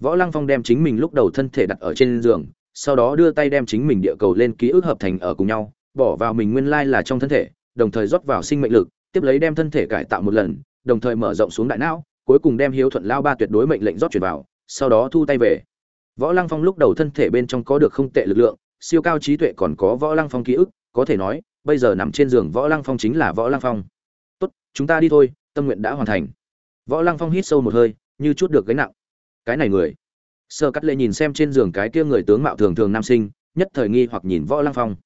Võ lăng phong đem chính mình lúc đầu thân thể đặt ở trên giường, sau đó đưa tay đem chính mình địa cầu lên ký ức hợp thành ở cùng nhau, bỏ vào mình nguyên lai là trong thân thể, đồng thời rót vào sinh mệnh lực, tiếp lấy đem thân thể cải tạo một lần, đồng thời mở rộng xuống đại não cuối cùng đem hiếu thuận lao ba tuyệt đối mệnh lệnh rót chuyển vào, sau đó thu tay về. Võ lăng phong lúc đầu thân thể bên trong có được không tệ lực lượng, siêu cao trí tuệ còn có võ lăng phong ký ức, có thể nói, bây giờ nằm trên giường võ lăng phong chính là võ lăng phong. Tốt, chúng ta đi thôi, tâm nguyện đã hoàn thành. Võ lăng phong hít sâu một hơi, như chút được gánh nặng. Cái này người. Sơ cắt lệ nhìn xem trên giường cái kia người tướng mạo thường thường nam sinh, nhất thời nghi hoặc nhìn võ lăng phong.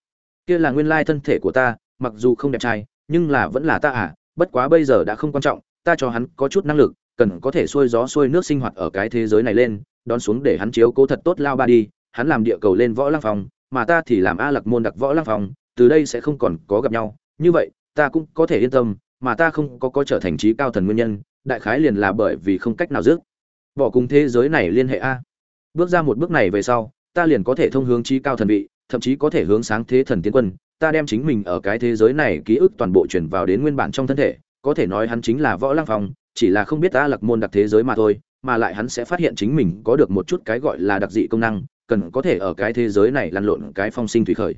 Kia là nguyên lai thân thể của ta, mặc dù không đẹp trai, nhưng là vẫn là ta à bất quá bây giờ đã không quan trọng, ta cho hắn có chút năng lực cần có thể xuôi gió xuôi nước sinh hoạt ở cái thế giới này lên, đón xuống để hắn chiếu cố thật tốt lao ba đi, hắn làm địa cầu lên võ lăng phòng mà ta thì làm a lạc môn đặc võ lăng phòng từ đây sẽ không còn có gặp nhau. Như vậy, ta cũng có thể yên tâm, mà ta không có có trở thành trí cao thần nguyên nhân, đại khái liền là bởi vì không cách nào dứt. Bỏ cùng thế giới này liên hệ a. Bước ra một bước này về sau, ta liền có thể thông hướng trí cao thần vị, thậm chí có thể hướng sáng thế thần tiến quân. Ta đem chính mình ở cái thế giới này ký ức toàn bộ chuyển vào đến nguyên bản trong thân thể, có thể nói hắn chính là võ lăng phong chỉ là không biết A lạc môn đặc thế giới mà thôi, mà lại hắn sẽ phát hiện chính mình có được một chút cái gọi là đặc dị công năng, cần có thể ở cái thế giới này lăn lộn cái phong sinh thủy khởi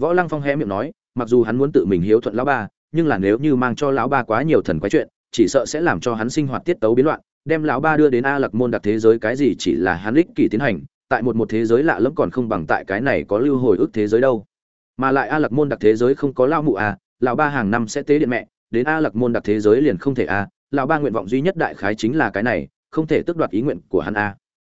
võ lăng phong hé miệng nói, mặc dù hắn muốn tự mình hiếu thuận lão ba, nhưng là nếu như mang cho lão ba quá nhiều thần quái chuyện, chỉ sợ sẽ làm cho hắn sinh hoạt tiết tấu biến loạn, đem lão ba đưa đến a lạc môn đặc thế giới cái gì chỉ là hắn lích kỷ tiến hành, tại một một thế giới lạ lẫm còn không bằng tại cái này có lưu hồi ức thế giới đâu mà lại a lạc môn đặc thế giới không có lao mụ à lão ba hàng năm sẽ tế điện mẹ, đến a lạc môn đặc thế giới liền không thể à lão ba nguyện vọng duy nhất đại khái chính là cái này, không thể tước đoạt ý nguyện của hắn a.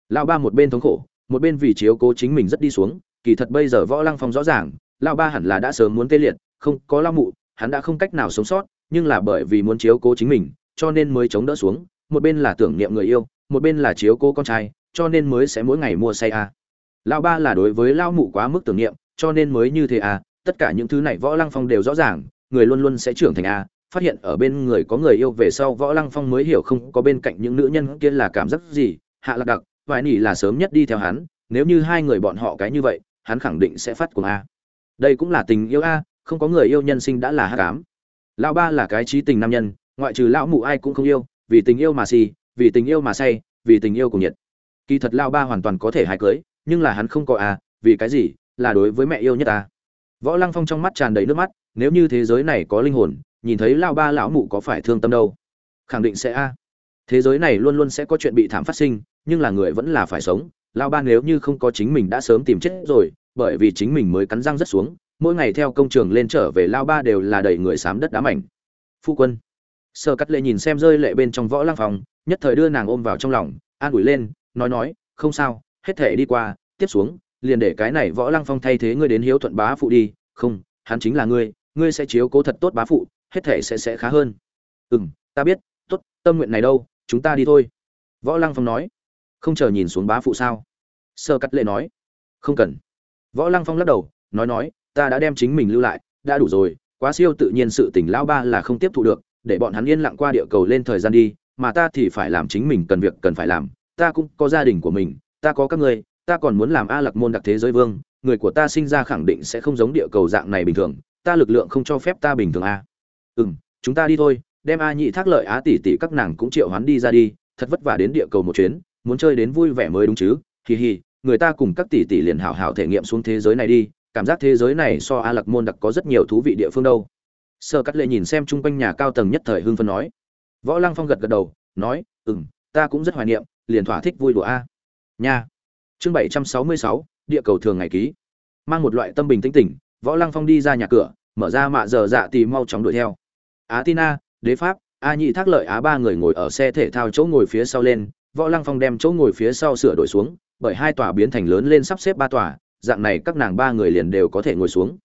Lão ba một bên thống khổ, một bên vì chiếu cố chính mình rất đi xuống, kỳ thật bây giờ võ lăng phong rõ ràng, lão ba hẳn là đã sớm muốn tê liệt, không, có lao mụ, hắn đã không cách nào sống sót, nhưng là bởi vì muốn chiếu cố chính mình, cho nên mới chống đỡ xuống, một bên là tưởng niệm người yêu, một bên là chiếu cố con trai, cho nên mới sẽ mỗi ngày mua say a. Lão ba là đối với lao mụ quá mức tưởng niệm, cho nên mới như thế a, tất cả những thứ này võ lăng phong đều rõ ràng, người luôn luôn sẽ trưởng thành a phát hiện ở bên người có người yêu về sau võ lăng phong mới hiểu không có bên cạnh những nữ nhân kia là cảm giác gì, hạ lạc đặc vài nỉ là sớm nhất đi theo hắn, nếu như hai người bọn họ cái như vậy, hắn khẳng định sẽ phát cùng a. Đây cũng là tình yêu a, không có người yêu nhân sinh đã là hát cám lão ba là cái trí tình nam nhân, ngoại trừ lão mụ ai cũng không yêu, vì tình yêu mà si vì tình yêu mà say, vì tình yêu cùng nhiệt. Kỳ thật lão ba hoàn toàn có thể hài cưới, nhưng là hắn không có a, vì cái gì, là đối với mẹ yêu nhất ta võ lăng phong trong mắt tràn đầy nước mắt, nếu như thế giới này có linh hồn nhìn thấy lão ba lão mụ có phải thương tâm đâu. Khẳng định sẽ a. Thế giới này luôn luôn sẽ có chuyện bị thảm phát sinh, nhưng là người vẫn là phải sống. Lão ba nếu như không có chính mình đã sớm tìm chết rồi, bởi vì chính mình mới cắn răng rất xuống, mỗi ngày theo công trường lên trở về lao ba đều là đầy người xám đất đá mảnh phu quân. Sơ cắt lệ nhìn xem rơi lệ bên trong võ lăng phòng, nhất thời đưa nàng ôm vào trong lòng, an ủi lên, nói nói, không sao, hết thể đi qua, tiếp xuống, liền để cái này võ lăng phong thay thế ngươi đến hiếu thuận bá phụ đi, không, hắn chính là ngươi ngươi sẽ chiếu cố thật tốt bá phụ hết thể sẽ sẽ khá hơn. Ừ m ta biết t ố t tâm nguyện này đâu, chúng ta đi thôi. Võ lăng phong nói. Không chờ nhìn xuống bá phụ sao? Sơ cắt lệ nói. Không cần. Võ lăng phong lắc đầu, nói nói, ta đã đem chính mình lưu lại, đã đủ rồi, quá siêu tự nhiên sự tỉnh lão ba là không tiếp thu được, để bọn hắn yên lặng qua địa cầu lên thời gian đi, mà ta thì phải làm chính mình cần việc cần phải làm, ta cũng có gia đình của mình, ta có các ngươi ta còn muốn làm a lạc môn đặc thế giới vương, người của ta sinh ra khẳng định sẽ không giống địa cầu dạng này bình thường, ta lực lượng không cho phép ta bình thường a ừ m chúng ta đi thôi, đem a nhị thác lợi á tỷ tỷ các nàng cũng triệu hoán đi ra đi, thật vất vả đến địa cầu một chuyến, muốn chơi đến vui vẻ mới đúng chứ. Hì hì, người ta cùng các tỷ tỷ liền hảo hảo thể nghiệm xuống thế giới này đi, cảm giác thế giới này so a lạc môn đặc có rất nhiều thú vị địa phương đâu. Sơ cắt lệ nhìn xem chung quanh nhà cao tầng nhất thời hưng phân nói. Võ lăng phong gật gật đầu, nói ừ m ta cũng rất hoài niệm, liền thỏa thích vui đùa a. Nha. Chương bảy trăm sáu mươi sáu, địa cầu thường ngày ký. Mang một loại tâm bình tĩnh tỉnh, võ lăng phong đi ra nhà cửa, mở ra mạ giờ dạ tì mau chóng đuổi theo á tina đế pháp a nhị thác lợi á ba người ngồi ở xe thể thao chỗ ngồi phía sau lên võ lăng phong đem chỗ ngồi phía sau sửa đổi xuống bởi hai tòa biến thành lớn lên sắp xếp ba tòa dạng này các nàng ba người liền đều có thể ngồi xuống.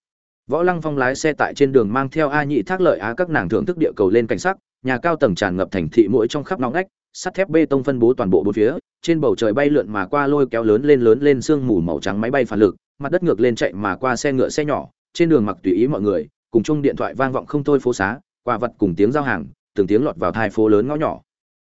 Võ lăng phong lái xe tại trên đường mang theo a nhị thác lợi á các nàng thưởng thức địa cầu lên cảnh sắc nhà cao tầng tràn ngập thành thị mỗi trong khắp nóng ngách sắt thép bê tông phân bố toàn bộ bốn phía, trên bầu trời bay lượn mà qua lôi kéo lớn lên lớn lên sương mù màu trắng máy bay phản lực, mặt đất ngược lên chạy mà qua xe ngựa xe nhỏ, trên đường mặc tùy ý mọi người, cùng chung điện thoại vang vọng không thôi phố xá, Quả vật cùng tiếng giao hàng, từng tiếng lọt vào thai phố lớn ngõ nhỏ.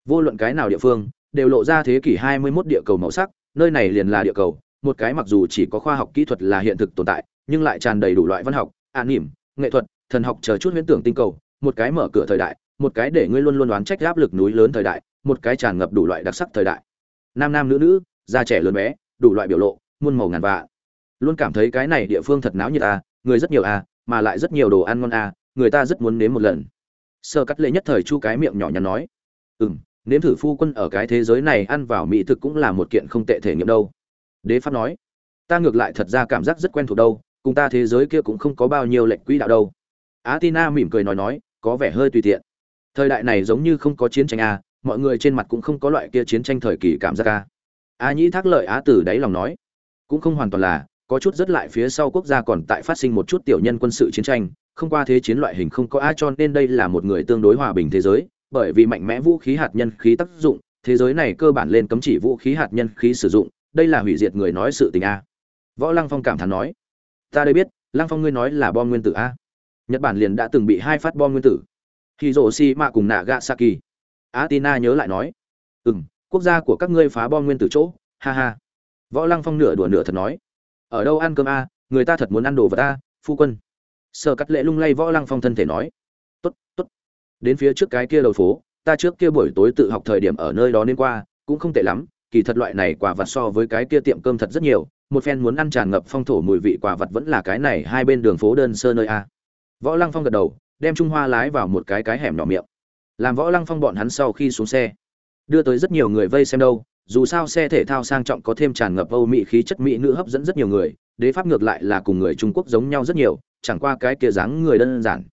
Vô luận cái nào địa phương, đều lộ ra thế kỷ 21 địa cầu màu sắc, nơi này liền là địa cầu, một cái mặc dù chỉ có khoa học kỹ thuật là hiện thực tồn tại, nhưng lại tràn đầy đủ loại văn học, an niệm, nghệ thuật, thần học chờ chút huyễn tưởng tinh cầu, một cái mở cửa thời đại, một cái để ngươi luôn luôn đoán trách áp lực núi lớn thời đại, một cái tràn ngập đủ loại đặc sắc thời đại. Nam nam nữ nữ già trẻ lớn bé đủ loại biểu lộ muôn màu ngàn vạ luôn cảm thấy cái này địa phương thật náo nhiệt à người rất nhiều à mà lại rất nhiều đồ ăn ngon à người ta rất muốn nếm một lần. Sơ cắt lệ nhất thời chu cái miệng nhỏ nhắn nói ừ m nếm thử phu quân ở cái thế giới này ăn vào mỹ thực cũng là một kiện không tệ thể nghiệm đâu. Đế pháp nói, ta ngược lại thật ra cảm giác rất quen thuộc đâu, cùng ta thế giới kia cũng không có bao nhiêu lệnh quỹ đạo đâu. Á tina mỉm cười nói nói, có vẻ hơi tùy tiện. Thời đại này giống như không có chiến tranh à mọi người trên mặt cũng không có loại kia chiến tranh thời kỳ cảm giác a. a nhĩ thác lợi á tử đáy lòng nói, cũng không hoàn toàn là có chút rất lại phía sau quốc gia còn tại phát sinh một chút tiểu nhân quân sự chiến tranh không qua thế chiến loại hình không có ai cho nên đây là một người tương đối hòa bình thế giới bởi vì mạnh mẽ vũ khí hạt nhân khí tác dụng thế giới này cơ bản lên cấm chỉ vũ khí hạt nhân khí sử dụng đây là hủy diệt người nói sự tình a. Võ lăng phong cảm thán nói ta đây biết lăng phong ngươi nói là bom nguyên tử a. Nhật bản liền đã từng bị hai phát bom nguyên tử. Khi rổ xi mạ cùng nagasaki. Atina nhớ lại nói, "Ừm, quốc gia của các ngươi phá bom nguyên tử chỗ, ha ha." Võ Lăng Phong nửa đùa nửa thật nói, "Ở đâu ăn cơm a, người ta thật muốn ăn đồ vật a, phu quân." Sở Cắt Lệ lung lay Võ Lăng Phong thân thể nói, "Tốt, tốt. Đến phía trước cái kia đầu phố, ta trước kia buổi tối tự học thời điểm ở nơi đó nên qua, cũng không tệ lắm, kỳ thật loại này quả vật so với cái kia tiệm cơm thật rất nhiều, một phen muốn ăn tràn ngập phong thổ mùi vị quả vật vẫn là cái này hai bên đường phố đơn sơ nơi a." Võ Lăng Phong gật đầu, đem Trung Hoa lái vào một cái cái hẻm nhỏ miệng làm võ lăng phong bọn hắn sau khi xuống xe đưa tới rất nhiều người vây xem đâu dù sao xe thể thao sang trọng có thêm tràn ngập âu mỹ khí chất mỹ nữ hấp dẫn rất nhiều người, đế pháp ngược lại là cùng người trung quốc giống nhau rất nhiều, chẳng qua cái kia dáng người đơn giản.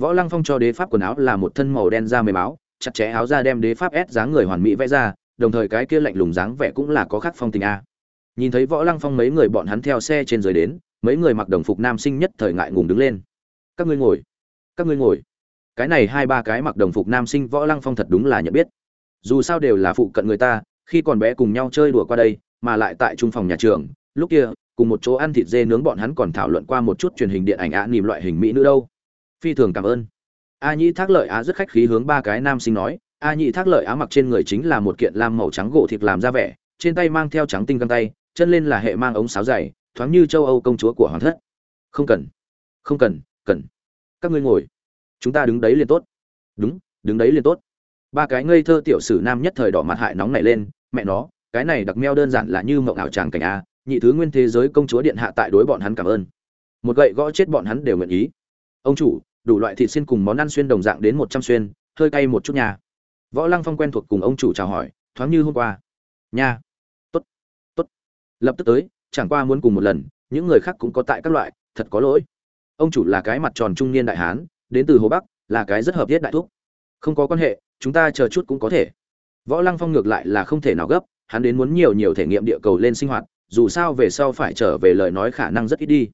Võ lăng phong cho đế pháp quần áo là một thân màu đen da mềm áo, chặt chẽ áo ra đem đế pháp ép dáng người hoàn mỹ vẽ ra, đồng thời cái kia lạnh lùng dáng vẻ cũng là có khác phong tình a. Nhìn thấy võ lăng phong mấy người bọn hắn theo xe trên dưới đến, mấy người mặc đồng phục nam sinh nhất thời ngại ngùng đứng lên. Các ngươi ngồi, các ngươi ngồi. Cái này hai ba cái mặc đồng phục nam sinh võ lăng phong thật đúng là nhận biết. Dù sao đều là phụ cận người ta khi còn bé cùng nhau chơi đùa qua đây, mà lại tại trung phòng nhà trường, lúc kia, cùng một chỗ ăn thịt dê nướng bọn hắn còn thảo luận qua một chút truyền hình điện ảnh ạ nỉm loại hình mỹ nữ đâu. Phi thường cảm ơn. A nhĩ thác lợi á rất khách khí hướng ba cái nam sinh nói, a nhĩ thác lợi á mặc trên người chính là một kiện lam màu trắng gỗ thịt làm ra vẻ, trên tay mang theo trắng tinh găng tay, chân lên là hệ mang ống sáo dày, thoáng như châu âu công chúa của hoàng thất. Không cần không cần cần. Các ngươi ngồi. Chúng ta đứng đấy liền tốt. Đúng, đứng đấy liền tốt ba cái ngây thơ tiểu sử nam nhất thời đỏ mặt hại nóng này lên, mẹ nó, cái này đặc meo đơn giản là như mộng ảo tràng cảnh a, nhị thứ nguyên thế giới công chúa điện hạ tại đối bọn hắn cảm ơn. Một gậy gõ chết bọn hắn đều nguyện ý. Ông chủ, đủ loại thịt xin cùng món ăn xuyên đồng dạng đến một trăm xuyên, hơi cay một chút nhà võ lăng phong quen thuộc cùng ông chủ chào hỏi, thoáng như hôm qua. Nha, tốt tốt. Lập tức tới, chẳng qua muốn cùng một lần, những người khác cũng có tại các loại, thật có lỗi. Ông chủ là cái mặt tròn trung niên đại hán, đến từ hồ bắc, là cái rất hợp thiết đại thúc. Không có quan hệ chúng ta chờ chút cũng có thể. Võ lăng phong ngược lại là không thể nào gấp, hắn đến muốn nhiều nhiều thể nghiệm địa cầu lên sinh hoạt, dù sao về sau phải trở về lời nói khả năng rất ít đi.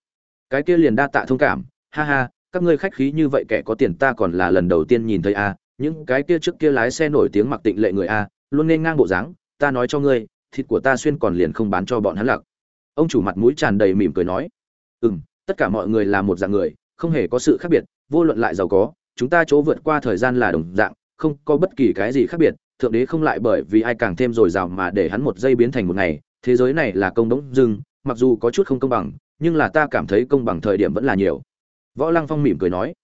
Cái kia liền đa tạ thông cảm, ha ha, các ngươi khách khí như vậy kẻ có tiền ta còn là lần đầu tiên nhìn thấy a, những cái kia trước kia lái xe nổi tiếng mặc tịnh lệ người a, luôn nên ngang bộ dáng, ta nói cho ngươi, thịt của ta xuyên còn liền không bán cho bọn hắn lặc. Ông chủ mặt mũi tràn đầy mỉm cười nói ừ m tất cả mọi người là một dạng người, không hề có sự khác biệt, vô luận lại giàu có, chúng ta chỗ vượt qua thời gian là đồng dạng không có bất kỳ cái gì khác biệt, thượng đế không lại bởi vì ai càng thêm dồi dào mà để hắn một giây biến thành một ngày, thế giới này là công đống dưng, mặc dù có chút không công bằng, nhưng là ta cảm thấy công bằng thời điểm vẫn là nhiều. Võ lăng phong mỉm cười nói,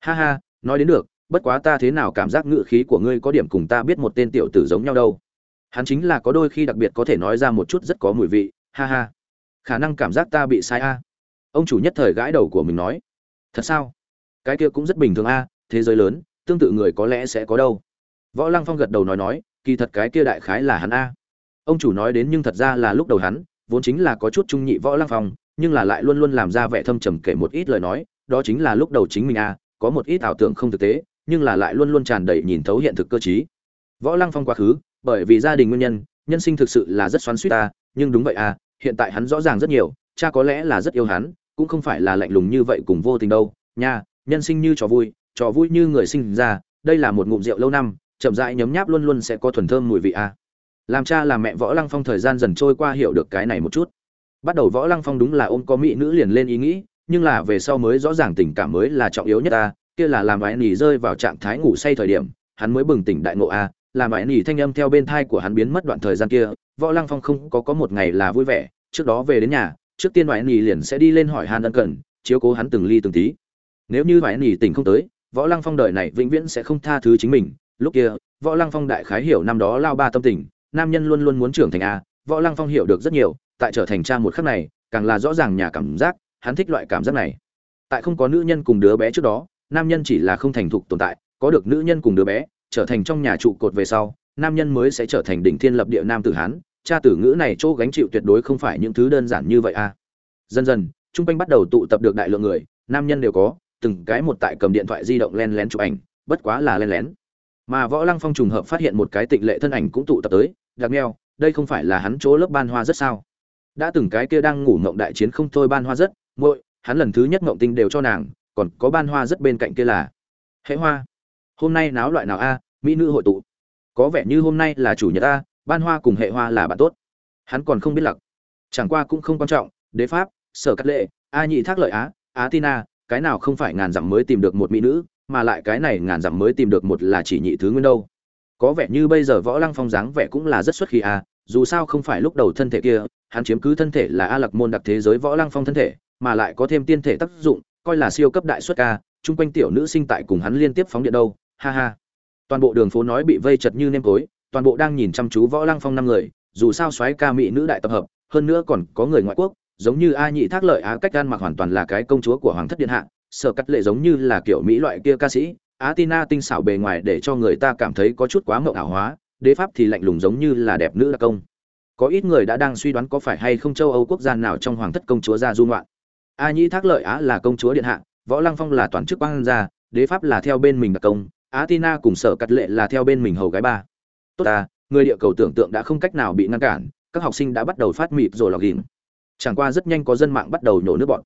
ha ha, nói đến được, bất quá ta thế nào cảm giác ngự khí của ngươi có điểm cùng ta biết một tên tiểu tử giống nhau đâu. Hắn chính là có đôi khi đặc biệt có thể nói ra một chút rất có mùi vị, ha ha. Khả năng cảm giác ta bị sai a. Ông chủ nhất thời gãi đầu của mình nói, thật sao? Cái kia cũng rất bình thường a, thế giới lớn tương tự người có lẽ sẽ có đâu. Võ lăng phong gật đầu nói nói, kỳ thật cái kia đại khái là hắn a. Ông chủ nói đến nhưng thật ra là lúc đầu hắn, vốn chính là có chút trung nhị võ lăng phong, nhưng là lại luôn luôn làm ra vẻ thâm trầm kể một ít lời nói, đó chính là lúc đầu chính mình a, có một ít ảo tưởng không thực tế, nhưng là lại luôn luôn tràn đầy nhìn thấu hiện thực cơ chí võ lăng phong quá khứ, bởi vì gia đình nguyên nhân nhân sinh thực sự là rất xoắn suýt ta nhưng đúng vậy à hiện tại hắn rõ ràng rất nhiều, cha có lẽ là rất yêu hắn, cũng không phải là lạnh lùng như vậy cùng vô tình đâu, nha, nhân sinh như trò vui trò vui như người sinh ra, đây là một ngụm rượu lâu năm, chậm rãi nhấm nháp luôn luôn sẽ có thuần thơm mùi vị à. làm cha làm mẹ võ lăng phong thời gian dần trôi qua hiểu được cái này một chút bắt đầu võ lăng phong đúng là ôm có mỹ nữ liền lên ý nghĩ, nhưng là về sau mới rõ ràng tình cảm mới là trọng yếu nhất a. À. kia là làm vải nỉ rơi vào trạng thái ngủ say thời điểm, hắn mới bừng tỉnh đại ngộ a à. làm vải nỉ thanh âm theo bên thai của hắn biến mất đoạn thời gian kia, võ lăng phong không có có một ngày là vui vẻ, trước đó về đến nhà, trước tiên vải nỉ liền sẽ đi lên hỏi han ân cần, chiếu cố hắn từng ly từng tí nếu như vải nỉ tỉnh không tới võ lăng phong đời này vĩnh viễn sẽ không tha thứ chính mình. Lúc kia, võ lăng phong đại khái hiểu năm đó lao ba tâm tình. Nam nhân luôn luôn muốn trưởng thành a. Võ lăng phong hiểu được rất nhiều. Tại trở thành cha một khắc này, càng là rõ ràng nhà cảm giác. Hắn thích loại cảm giác này. Tại không có nữ nhân cùng đứa bé trước đó, nam nhân chỉ là không thành thục tồn tại. Có được nữ nhân cùng đứa bé, trở thành trong nhà trụ cột về sau, nam nhân mới sẽ trở thành đỉnh thiên lập địa nam tử hán. Cha tử ngữ này chỗ gánh chịu tuyệt đối không phải những thứ đơn giản như vậy a. À. dần dần trung quanh bắt đầu tụ tập được đại lượng người, nam nhân đều có từng cái một tại cầm điện thoại di động len lén chụp ảnh, bất quá là len lén. Mà võ lăng phong trùng hợp phát hiện một cái tịnh lệ thân ảnh cũng tụ tập tới đặc neo, đây không phải là hắn chỗ lớp ban hoa rất sao? Đã từng cái kia đang ngủ ngộng đại chiến không thôi ban hoa rất, muội, hắn lần thứ nhất ngộng tinh đều cho nàng, còn có ban hoa rất bên cạnh kia là. Hệ hoa, hôm nay náo loại nào a, mỹ nữ hội tụ. Có vẻ như hôm nay là chủ nhật a, ban hoa cùng hệ hoa là bạn tốt. Hắn còn không biết lặc chẳng qua cũng không quan trọng, đế pháp, sở cắt lệ, a nhị thác lợi á á tina cái nào không phải ngàn dặm mới tìm được một mỹ nữ, mà lại cái này ngàn dặm mới tìm được một là chỉ nhị thứ nguyên đâu. Có vẻ như bây giờ võ lăng phong dáng vẻ cũng là rất xuất khí a dù sao không phải lúc đầu thân thể kia, hắn chiếm cứ thân thể là a lạc môn đặc thế giới võ lăng phong thân thể, mà lại có thêm tiên thể tác dụng, coi là siêu cấp đại xuất ca, chung quanh tiểu nữ sinh tại cùng hắn liên tiếp phóng điện đâu, ha ha. Toàn bộ đường phố nói bị vây chật như nêm tối toàn bộ đang nhìn chăm chú võ lăng phong năm người, dù sao xoáy ca mỹ nữ đại tập hợp, hơn nữa còn có người ngoại quốc giống như a nhị thác lợi á cách gan mặc hoàn toàn là cái công chúa của hoàng thất điện hạ, sở cắt lệ giống như là kiểu mỹ loại kia ca sĩ. Á tina tinh xảo bề ngoài để cho người ta cảm thấy có chút quá mộng ảo hóa, đế pháp thì lạnh lùng giống như là đẹp nữ đặc công. Có ít người đã đang suy đoán có phải hay không châu âu quốc gia nào trong hoàng thất công chúa ra dung loạn. A nhĩ thác lợi á là công chúa điện hạ, võ lăng phong là toàn chức quan gia, đế pháp là theo bên mình đặc công. Á tina cùng sở cắt lệ là theo bên mình hầu gái ba. Tốt ta, người địa cầu tưởng tượng đã không cách nào bị ngăn cản, các học sinh đã bắt đầu phát mịp rồi lọc ghìm chẳng qua rất nhanh có dân mạng bắt đầu nhổ nước bọn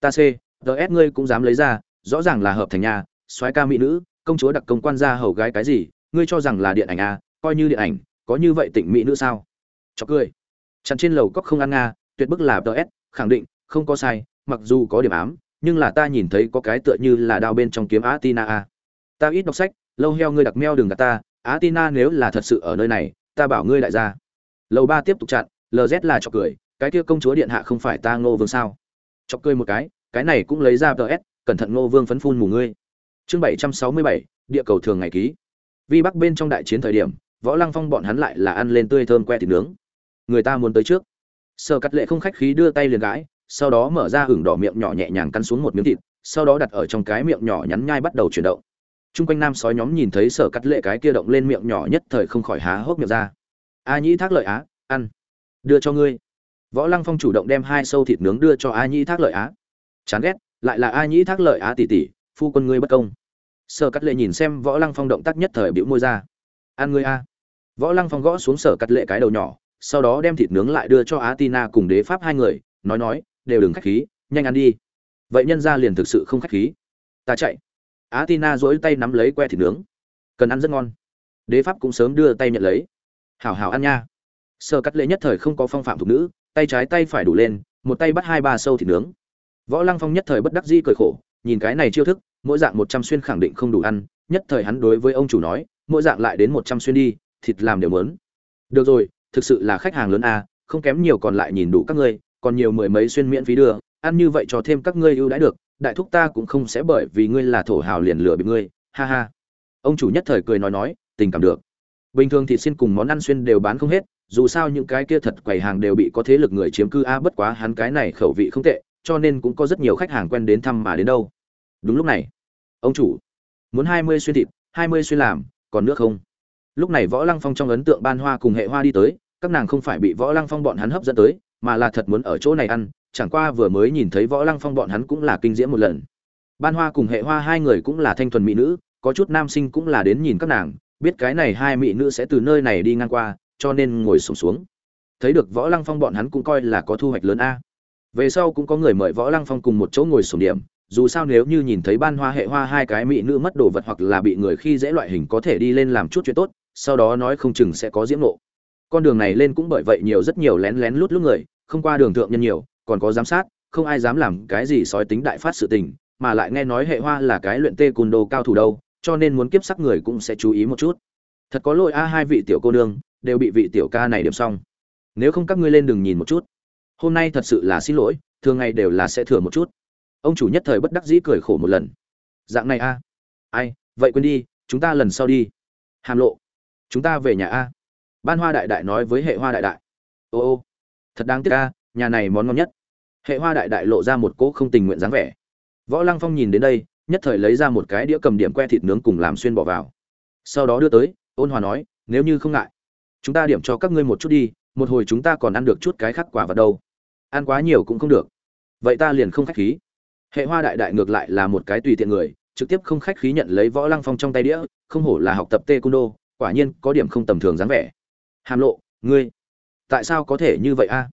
ta c ts ngươi cũng dám lấy ra rõ ràng là hợp thành nhà soái ca mỹ nữ công chúa đặc công quan gia hầu gái cái gì ngươi cho rằng là điện ảnh à? coi như điện ảnh có như vậy tỉnh mỹ nữ sao Chọc cười chặn trên lầu cóc không ăn nga tuyệt bức là ts khẳng định không có sai mặc dù có điểm ám nhưng là ta nhìn thấy có cái tựa như là đao bên trong kiếm Atina a. À. Ta ít đọc sách, lâu heo ngươi đặc meo đừng gạt ta, Atina nếu là thật sự ở nơi này, ta bảo ngươi đại gia. Lầu ba tiếp tục chặn, LZ là chọc cười, cái kia công chúa điện hạ không phải ta Ngô Vương sao? Chọc cười một cái, cái này cũng lấy ra DS, cẩn thận Ngô Vương phấn phun mù ngươi. Chương bảy trăm sáu mươi bảy, địa cầu thường ngày ký. Vi Bắc bên trong đại chiến thời điểm, Võ Lăng Phong bọn hắn lại là ăn lên tươi thơm que thịt nướng. Người ta muốn tới trước. Sở Cắt Lệ không khách khí đưa tay liền gãi, sau đó mở ra hửng đỏ miệng nhỏ nhẹ nhàng cắn xuống một miếng thịt sau đó đặt ở trong cái miệng nhỏ nhắn nhai bắt đầu chuyển động t r u n g quanh nam sói nhóm nhìn thấy sở cắt lệ cái kia động lên miệng nhỏ nhất thời không khỏi há hốc miệng ra a nhĩ thác lợi á ăn đưa cho ngươi võ lăng phong chủ động đem hai sâu thịt nướng đưa cho a nhĩ thác lợi á. Chán ghét, lại là a nhĩ thác lợi á tỷ tỷ phu quân ngươi bất công. Sở cắt lệ nhìn xem võ lăng phong động tác nhất thời bĩu môi ra. Ăn ngươi a. Võ lăng phong gõ xuống sở cắt lệ cái đầu nhỏ, sau đó đem thịt nướng lại đưa cho á tina cùng đế pháp hai người, nói nói, đều đừng khách khí, nhanh ăn đi. Vậy nhân ra liền thực sự không khách khí. Ta chạy. Á tina dỗi tay nắm lấy que thịt nướng. Cần ăn rất ngon. Đế pháp cũng sớm đưa tay nhận lấy. Hảo hảo ăn nha. Sở cắt lệ nhất thời không có phong phạm thục nữ tay trái tay phải đủ lên, một tay bắt hai ba sâu thịt nướng. Võ lăng phong nhất thời bất đắc dĩ cười khổ, nhìn cái này chiêu thức, mỗi dạng một trăm xuyên khẳng định không đủ ăn, nhất thời hắn đối với ông chủ nói, mỗi dạng lại đến một trăm xuyên đi, thịt làm đều mớn được rồi, thực sự là khách hàng lớn a, không kém nhiều còn lại nhìn đủ các ngươi, còn nhiều mười mấy xuyên miễn phí đưa, ăn như vậy cho thêm các ngươi ưu đãi được, đại thúc ta cũng không sẽ bởi vì ngươi là thổ hào liền lừa bị ngươi, ha ha. Ông chủ nhất thời cười nói nói, tình cảm được bình thường thịt xiên cùng món ăn xuyên đều bán không hết, dù sao những cái kia thật quầy hàng đều bị có thế lực người chiếm cư. A, bất quá hắn cái này khẩu vị không tệ, cho nên cũng có rất nhiều khách hàng quen đến thăm mà đến đâu. Đúng lúc này, ông chủ, muốn hai mươi xuyên thịt, hai mươi xuyên làm, còn nước không? Lúc này võ lăng phong trong ấn tượng ban hoa cùng hệ hoa đi tới, các nàng không phải bị võ lăng phong bọn hắn hấp dẫn tới, mà là thật muốn ở chỗ này ăn, chẳng qua vừa mới nhìn thấy võ lăng phong bọn hắn cũng là kinh diễm một lần. Ban hoa cùng hệ hoa hai người cũng là thanh thuần mỹ nữ, có chút nam sinh cũng là đến nhìn các nàng biết cái này hai mỹ nữ sẽ từ nơi này đi ngang qua cho nên ngồi sổm xuống, xuống thấy được võ lăng phong bọn hắn cũng coi là có thu hoạch lớn a. Về sau cũng có người mời võ lăng phong cùng một chỗ ngồi sổm điểm dù sao nếu như nhìn thấy ban hoa hệ hoa hai cái mỹ nữ mất đồ vật hoặc là bị người khi dễ loại hình có thể đi lên làm chút chuyện tốt sau đó nói không chừng sẽ có diễm nộ con đường này lên cũng bởi vậy nhiều rất nhiều lén lén lút lút người không qua đường thượng nhân nhiều còn có giám sát không ai dám làm cái gì sói tính đại phát sự tình mà lại nghe nói hệ hoa là cái luyện tê cùn đồ cao thủ đâu cho nên muốn kiếp sắc người cũng sẽ chú ý một chút. Thật có lỗi a, hai vị tiểu cô nương, đều bị vị tiểu ca này điểm xong. Nếu không các ngươi lên đừng nhìn một chút. Hôm nay thật sự là xin lỗi, thường ngày đều là sẽ thừa một chút. Ông chủ nhất thời bất đắc dĩ cười khổ một lần. Dạng này a. Ai, vậy quên đi, chúng ta lần sau đi. Hàm lộ. Chúng ta về nhà a. Ban hoa đại đại nói với hệ hoa đại đại. Ô ô. Thật đáng tiếc a, nhà này món ngon nhất. Hệ hoa đại đại lộ ra một cỗ không tình nguyện dáng vẻ. Võ lăng phong nhìn đến đây nhất thời lấy ra một cái đĩa cầm điểm que thịt nướng cùng làm xuyên bỏ vào. Sau đó đưa tới, ôn hòa nói, nếu như không ngại, chúng ta điểm cho các ngươi một chút đi, một hồi chúng ta còn ăn được chút cái khác quả vật đâu. Ăn quá nhiều cũng không được. Vậy ta liền không khách khí. Hệ hoa đại đại ngược lại là một cái tùy tiện người, trực tiếp không khách khí nhận lấy võ lăng phong trong tay đĩa, không hổ là học tập tê cung đô, quả nhiên có điểm không tầm thường dáng vẻ. Hàm lộ, ngươi, tại sao có thể như vậy a?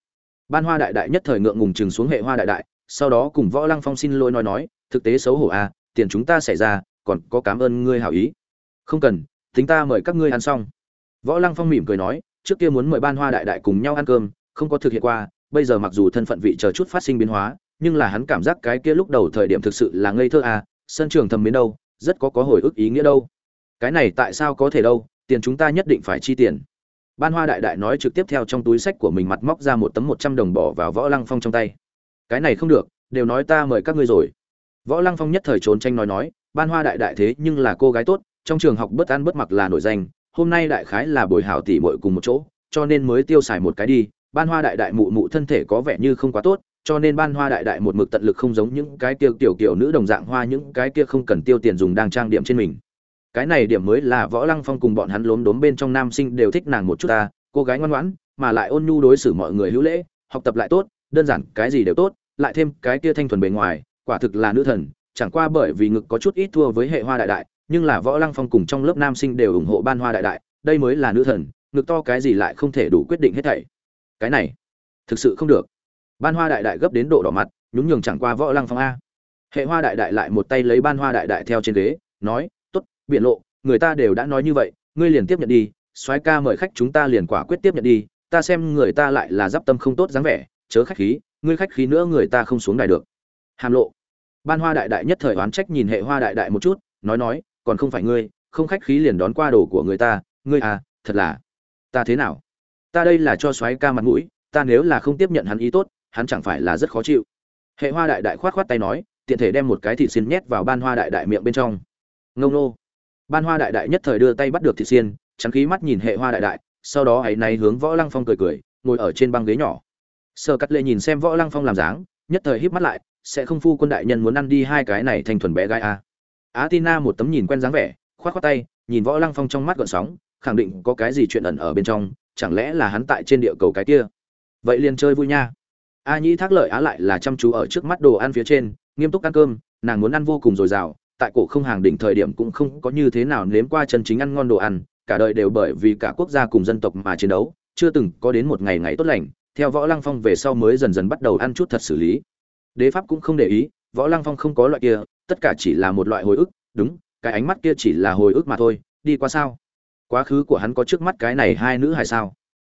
Ban hoa đại đại nhất thời ngượng ngùng chừng xuống hệ hoa đại đại, sau đó cùng võ lăng phong xin lỗi nói nói, thực tế xấu hổ a tiền chúng ta xảy ra, còn có cảm ơn ngươi hảo ý. Không cần tính ta mời các ngươi ăn xong. Võ lăng phong mỉm cười nói, trước kia muốn mời ban hoa đại đại cùng nhau ăn cơm, không có thực hiện qua, bây giờ mặc dù thân phận vị chờ chút phát sinh biến hóa, nhưng là hắn cảm giác cái kia lúc đầu thời điểm thực sự là ngây thơ à sân trường thầm mến đâu, rất có có hồi ức ý nghĩa đâu. Cái này tại sao có thể đâu, tiền chúng ta nhất định phải chi tiền. Ban hoa đại đại nói trực tiếp theo trong túi sách của mình mặt móc ra một tấm một trăm đồng bỏ vào võ lăng phong trong tay. Cái này không được, đều nói ta mời các ngươi rồi võ lăng phong nhất thời trốn tranh nói nói, ban hoa đại đại thế nhưng là cô gái tốt, trong trường học bất ăn bất mặc là nổi danh, hôm nay đại khái là buổi hảo tỷ muội cùng một chỗ, cho nên mới tiêu xài một cái đi. Ban hoa đại đại mụ mụ thân thể có vẻ như không quá tốt, cho nên ban hoa đại đại một mực tận lực không giống những cái tiêu tiểu kiểu nữ đồng dạng hoa, những cái kia không cần tiêu tiền dùng đang trang điểm trên mình. Cái này điểm mới là võ lăng phong cùng bọn hắn lốm đốm bên trong nam sinh đều thích nàng một chút ta, cô gái ngoan ngoãn, mà lại ôn nhu đối xử mọi người hữu lễ, học tập lại tốt, đơn giản cái gì đều tốt, lại thêm cái kia thanh thuần bề ngoài quả thực là nữ thần, chẳng qua bởi vì ngực có chút ít thua với hệ hoa đại đại, nhưng là võ lăng phong cùng trong lớp nam sinh đều ủng hộ ban hoa đại đại, đây mới là nữ thần, ngực to cái gì lại không thể đủ quyết định hết thảy. Cái này, thực sự không được. Ban hoa đại đại gấp đến độ đỏ mặt, nhún nhường chẳng qua võ lăng phong a. Hệ hoa đại đại lại một tay lấy ban hoa đại đại theo trên ghế, nói t ố t biện lộ, người ta đều đã nói như vậy, ngươi liền tiếp nhận đi, soái ca mời khách chúng ta liền quả quyết tiếp nhận đi, ta xem người ta lại là d i p tâm không tốt dáng vẻ, chớ khách khí, ngươi khách khí nữa người ta không xuống đài được hàm lộ. Ban hoa đại đại nhất thời oán trách nhìn hệ hoa đại đại một chút, nói nói, còn không phải ngươi, không khách khí liền đón qua đồ của người ta, ngươi à thật là, ta thế nào? Ta đây là cho soái ca mặt mũi, ta nếu là không tiếp nhận hắn ý tốt, hắn chẳng phải là rất khó chịu. Hệ hoa đại đại khoát khoát tay nói, tiện thể đem một cái thịt xiên nhét vào ban hoa đại đại miệng bên trong. Ngông nô. Ban hoa đại đại nhất thời đưa tay bắt được thịt xiên chắn khí mắt nhìn hệ hoa đại đại, sau đó ấy này hướng võ lăng phong cười cười, ngồi ở trên băng ghế nhỏ. Sơ cắt lệ nhìn xem võ lăng phong làm dáng, nhất thời híp mắt lại sẽ không phu quân đại nhân muốn ăn đi hai cái này thành thuần bé gái a à. á tina một tấm nhìn quen dáng vẻ, khoát khoát tay, nhìn võ lăng phong trong mắt gợn sóng, khẳng định có cái gì chuyện ẩn ở bên trong, chẳng lẽ là hắn tại trên địa cầu cái kia. Vậy liền chơi vui nha. A nhĩ thác lợi á lại là chăm chú ở trước mắt đồ ăn phía trên, nghiêm túc ăn cơm, nàng muốn ăn vô cùng dồi dào, tại cổ không hàng đỉnh thời điểm cũng không có như thế nào nếm qua chân chính ăn ngon đồ ăn, cả đời đều bởi vì cả quốc gia cùng dân tộc mà chiến đấu, chưa từng có đến một ngày ngày tốt lành, theo võ lăng phong về sau mới dần dần bắt đầu ăn chút thật xử lý đế pháp cũng không để ý, võ lăng phong không có loại kia, tất cả chỉ là một loại hồi ức, đúng, cái ánh mắt kia chỉ là hồi ức mà thôi, đi qua sao? Quá khứ của hắn có trước mắt cái này hai nữ hay sao?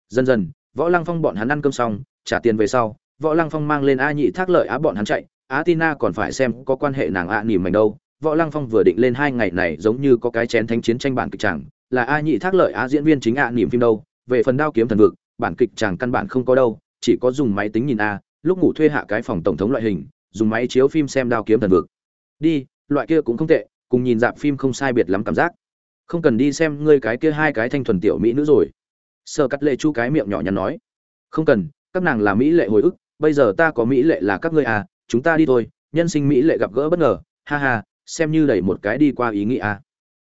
Dần dần, võ lăng phong bọn hắn ăn cơm xong, trả tiền về sau, võ lăng phong mang lên a nhị thác lợi á bọn hắn chạy á tina còn phải xem có quan hệ nàng ạ à nỉm mảnh đâu. Võ lăng phong vừa định lên hai ngày này giống như có cái chén thánh chiến tranh bản kịch chẳng, là a nhị thác lợi á diễn viên chính ạ à nỉm phim đâu, về phần đao kiếm thần vực, bản kịch chẳng căn bản không có đâu, chỉ có dùng máy tính nhìn a lúc ngủ thuê hạ cái phòng tổng thống loại hình, dùng máy chiếu phim xem đao kiếm thần vực. Đi, loại kia cũng không tệ, cùng nhìn dạp phim không sai biệt lắm cảm giác. Không cần đi xem ngươi cái kia hai cái thanh thuần tiểu mỹ nữ rồi. Sơ cắt lệ chu cái miệng nhỏ nhắn nói. Không cần, các nàng là mỹ lệ hồi ức, bây giờ ta có mỹ lệ là các ngươi à chúng ta đi thôi, nhân sinh mỹ lệ gặp gỡ bất ngờ, ha ha, xem như đẩy một cái đi qua ý nghĩ à.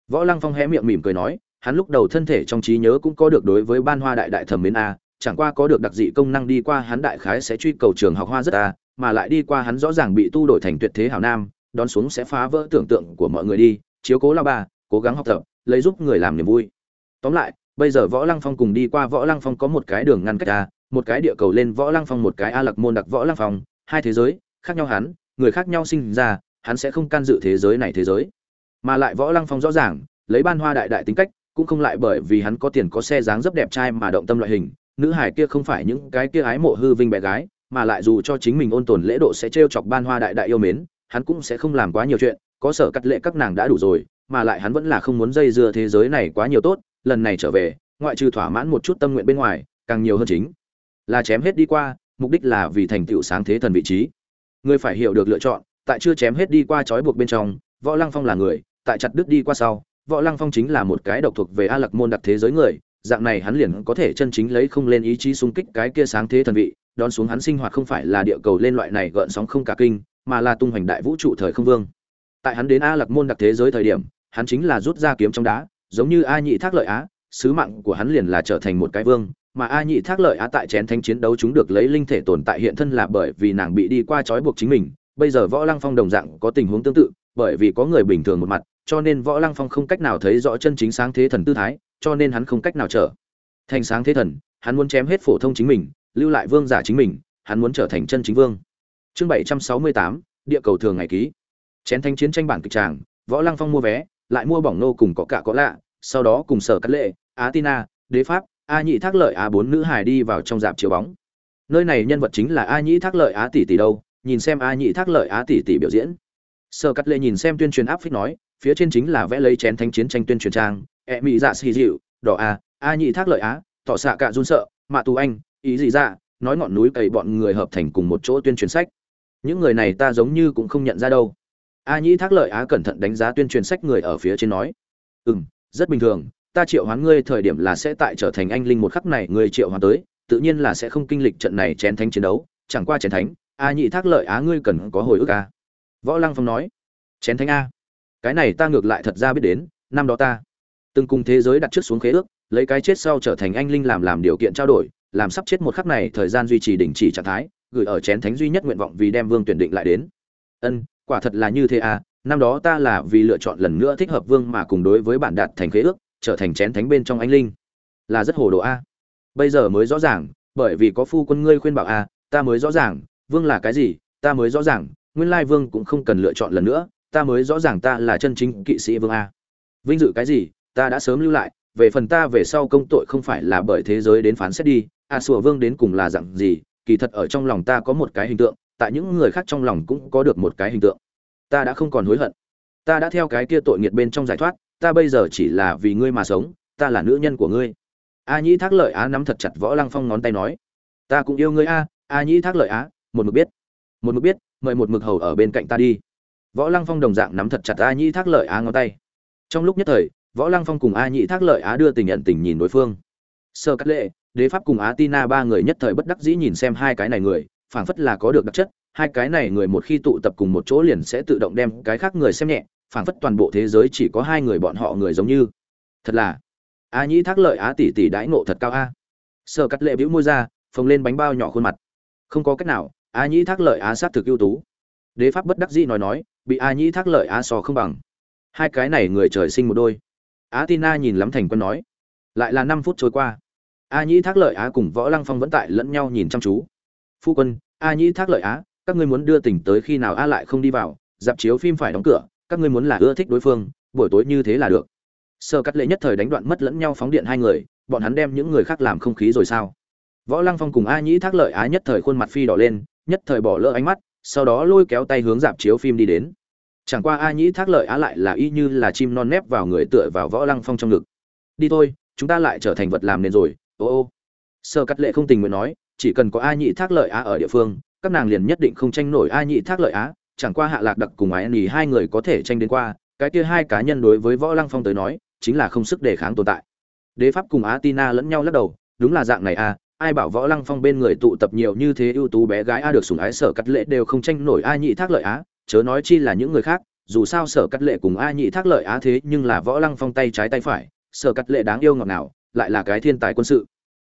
Võ lăng phong hé miệng mỉm cười nói, hắn lúc đầu thân thể trong trí nhớ cũng có được đối với ban hoa đại đại thẩm mến a chẳng qua có được đặc dị công năng đi qua hắn đại khái sẽ truy cầu trường học hoa rất ta mà lại đi qua hắn rõ ràng bị tu đổi thành tuyệt thế hảo nam, đón xuống sẽ phá vỡ tưởng tượng của mọi người đi, chiếu cố lao ba cố gắng học tập, lấy giúp người làm niềm vui. Tóm lại, bây giờ võ lăng phong cùng đi qua võ lăng phong có một cái đường ngăn cách a một cái địa cầu lên võ lăng phong, một cái a lặc môn đặc võ lăng phong, hai thế giới, khác nhau hắn, người khác nhau sinh ra, hắn sẽ không can dự thế giới này thế giới. Mà lại võ lăng phong rõ ràng, lấy ban hoa đại đại tính cách, cũng không lại bởi vì hắn có tiền có xe dáng rất đẹp trai mà động tâm loại hình nữ hải kia không phải những cái kia ái mộ hư vinh bé gái, mà lại dù cho chính mình ôn tồn lễ độ sẽ trêu chọc ban hoa đại đại yêu mến, hắn cũng sẽ không làm quá nhiều chuyện, có sở cắt lệ các nàng đã đủ rồi, mà lại hắn vẫn là không muốn dây dưa thế giới này quá nhiều tốt, lần này trở về, ngoại trừ thỏa mãn một chút tâm nguyện bên ngoài, càng nhiều hơn chính là chém hết đi qua, mục đích là vì thành tựu sáng thế thần vị trí. Người phải hiểu được lựa chọn, tại chưa chém hết đi qua trói buộc bên trong, võ lăng phong là người, tại chặt đứt đi qua sau, võ lăng phong chính là một cái độc thuộc về a lạc môn đặc thế giới người dạng này hắn liền có thể chân chính lấy không lên ý chí xung kích cái kia sáng thế thần vị, đón xuống hắn sinh hoạt không phải là địa cầu lên loại này gợn sóng không cả kinh, mà là tung hoành đại vũ trụ thời không vương. Tại hắn đến a lạc môn đặc thế giới thời điểm, hắn chính là rút ra kiếm trong đá, giống như a nhị thác lợi á, sứ mạng của hắn liền là trở thành một cái vương, mà a nhị thác lợi á tại chén thanh chiến đấu chúng được lấy linh thể tồn tại hiện thân là bởi vì nàng bị đi qua trói buộc chính mình, bây giờ võ lăng phong đồng dạng có tình huống tương tự, bởi vì có người bình thường một mặt, cho nên võ lăng phong không cách nào thấy rõ chân chính sáng thế thần tư thái cho nên hắn không cách nào trở. Thành sáng thế thần, hắn muốn chém hết phổ thông chính mình, lưu lại vương giả chính mình, hắn muốn trở thành chân chính vương. Chương bảy trăm sáu mươi tám, địa cầu thường ngày ký. Chén thanh chiến tranh bản kịch tràng, võ lăng phong mua vé, lại mua bỏng nô cùng có cả có lạ, sau đó cùng sở cắt lệ á tina đế pháp, a nhị thác lợi á bốn nữ hài đi vào trong dạp chiếu bóng. Nơi này nhân vật chính là a nhị thác lợi á tỷ tỷ đâu, nhìn xem a nhị thác lợi á tỷ tỷ biểu diễn. Sở cắt lệ nhìn xem tuyên truyền áp phích nói, phía trên chính là vẽ lấy chén thanh chiến tranh tuyên truyền trang e mỹ dạ xì dịu, đỏ a a nhị thác lợi á, tỏ xạ cả run sợ, mạ tù anh, ý gì dạ nói ngọn núi cầy bọn người hợp thành cùng một chỗ tuyên truyền sách. Những người này ta giống như cũng không nhận ra đâu. A nhĩ thác lợi á cẩn thận đánh giá tuyên truyền sách người ở phía trên nói. Ừ m rất bình thường, ta triệu hoán ngươi thời điểm là sẽ tại trở thành anh linh một khắc này ngươi triệu hoán tới, tự nhiên là sẽ không kinh lịch trận này chén thánh chiến đấu, chẳng qua chén thánh, a nhị thác lợi á ngươi cần có hồi ức a võ lăng phong nói. Chén thánh a. Cái này ta ngược lại thật ra biết đến, năm đó ta từng cùng thế giới đặt trước xuống khế ước, lấy cái chết sau trở thành anh linh làm làm điều kiện trao đổi, làm sắp chết một khắc này, thời gian duy trì đình chỉ trạng thái, gửi ở chén thánh duy nhất nguyện vọng vì đem vương tuyển định lại đến. Ân, quả thật là như thế à năm đó ta là vì lựa chọn lần nữa thích hợp vương mà cùng đối với bản đạt thành khế ước, trở thành chén thánh bên trong anh linh. Là rất hồ đồ a. Bây giờ mới rõ ràng, bởi vì có phu quân ngươi khuyên bảo a, ta mới rõ ràng, vương là cái gì, ta mới rõ ràng, nguyên lai vương cũng không cần lựa chọn lần nữa, ta mới rõ ràng ta là chân chính kỵ sĩ vương a. Vinh dự cái gì ta đã sớm lưu lại, về phần ta về sau công tội không phải là bởi thế giới đến phán xét đi, a sùa vương đến cùng là dặn gì, kỳ thật ở trong lòng ta có một cái hình tượng, tại những người khác trong lòng cũng có được một cái hình tượng. Ta đã không còn hối hận. Ta đã theo cái kia tội nghiệt bên trong giải thoát, ta bây giờ chỉ là vì ngươi mà sống, ta là nữ nhân của ngươi. A nhĩ thác lợi á nắm thật chặt võ lăng phong ngón tay nói, ta cũng yêu ngươi a a nhĩ thác lợi á, một mực biết, một mực biết, mời một mực hầu ở bên cạnh ta đi. Võ lăng phong đồng dạng nắm thật chặt a nhĩ thác lợi á ngón tay. Trong lúc nhất thời võ lăng phong cùng a nhĩ thác lợi á đưa tình nhận tình nhìn đối phương. Sơ cắt lệ, đế pháp cùng á tina ba người nhất thời bất đắc dĩ nhìn xem hai cái này người, phảng phất là có được đặc chất, hai cái này người một khi tụ tập cùng một chỗ liền sẽ tự động đem cái khác người xem nhẹ, phảng phất toàn bộ thế giới chỉ có hai người bọn họ người giống như. Thật là, a nhĩ thác lợi á tỷ tỷ đãi ngộ thật cao a. Sơ cắt lệ bĩu môi ra, phồng lên bánh bao nhỏ khuôn mặt. Không có cách nào, a nhĩ thác lợi á sát thực ưu tú. Đế pháp bất đắc dĩ nói nói, bị a nhĩ thác lợi á so không bằng. Hai cái này người trời sinh một đôi á tina nhìn lắm thành quân nói, lại là năm phút trôi qua. A nhĩ thác lợi á cùng võ lăng phong vẫn tại lẫn nhau nhìn chăm chú. Phu quân, a nhĩ thác lợi á, các ngươi muốn đưa tỉnh tới khi nào a lại không đi vào, dạp chiếu phim phải đóng cửa, các ngươi muốn là ưa thích đối phương, buổi tối như thế là được. Sơ cắt lệ nhất thời đánh đoạn mất lẫn nhau phóng điện hai người, bọn hắn đem những người khác làm không khí rồi sao? Võ lăng phong cùng a nhĩ thác lợi á nhất thời khuôn mặt phi đỏ lên, nhất thời bỏ lỡ ánh mắt, sau đó lôi kéo tay hướng dạp chiếu phim đi đến chẳng qua a nhĩ thác lợi á lại là y như là chim non nép vào người tựa vào võ lăng phong trong ngực. Đi thôi, chúng ta lại trở thành vật làm nên rồi, ô ô. Sơ cắt lệ không tình nguyện nói, chỉ cần có a nhĩ thác lợi á ở địa phương, các nàng liền nhất định không tranh nổi a nhĩ thác lợi á. Chẳng qua hạ lạc đặc cùng ái nhì hai người có thể tranh đến qua, cái kia hai cá nhân đối với võ lăng phong tới nói, chính là không sức đề kháng tồn tại. Đế pháp cùng á tina lẫn nhau lắc đầu, đúng là dạng này a ai bảo võ lăng phong bên người tụ tập nhiều như thế ưu tú bé gái a được sủng ái sở cắt lệ đều không tranh nổi a nhị thác lợi á chớ nói chi là những người khác, dù sao sở cắt lệ cùng a nhị thác lợi á thế nhưng là võ lăng phong tay trái tay phải, sở cắt lệ đáng yêu ngọt nào lại là cái thiên tài quân sự.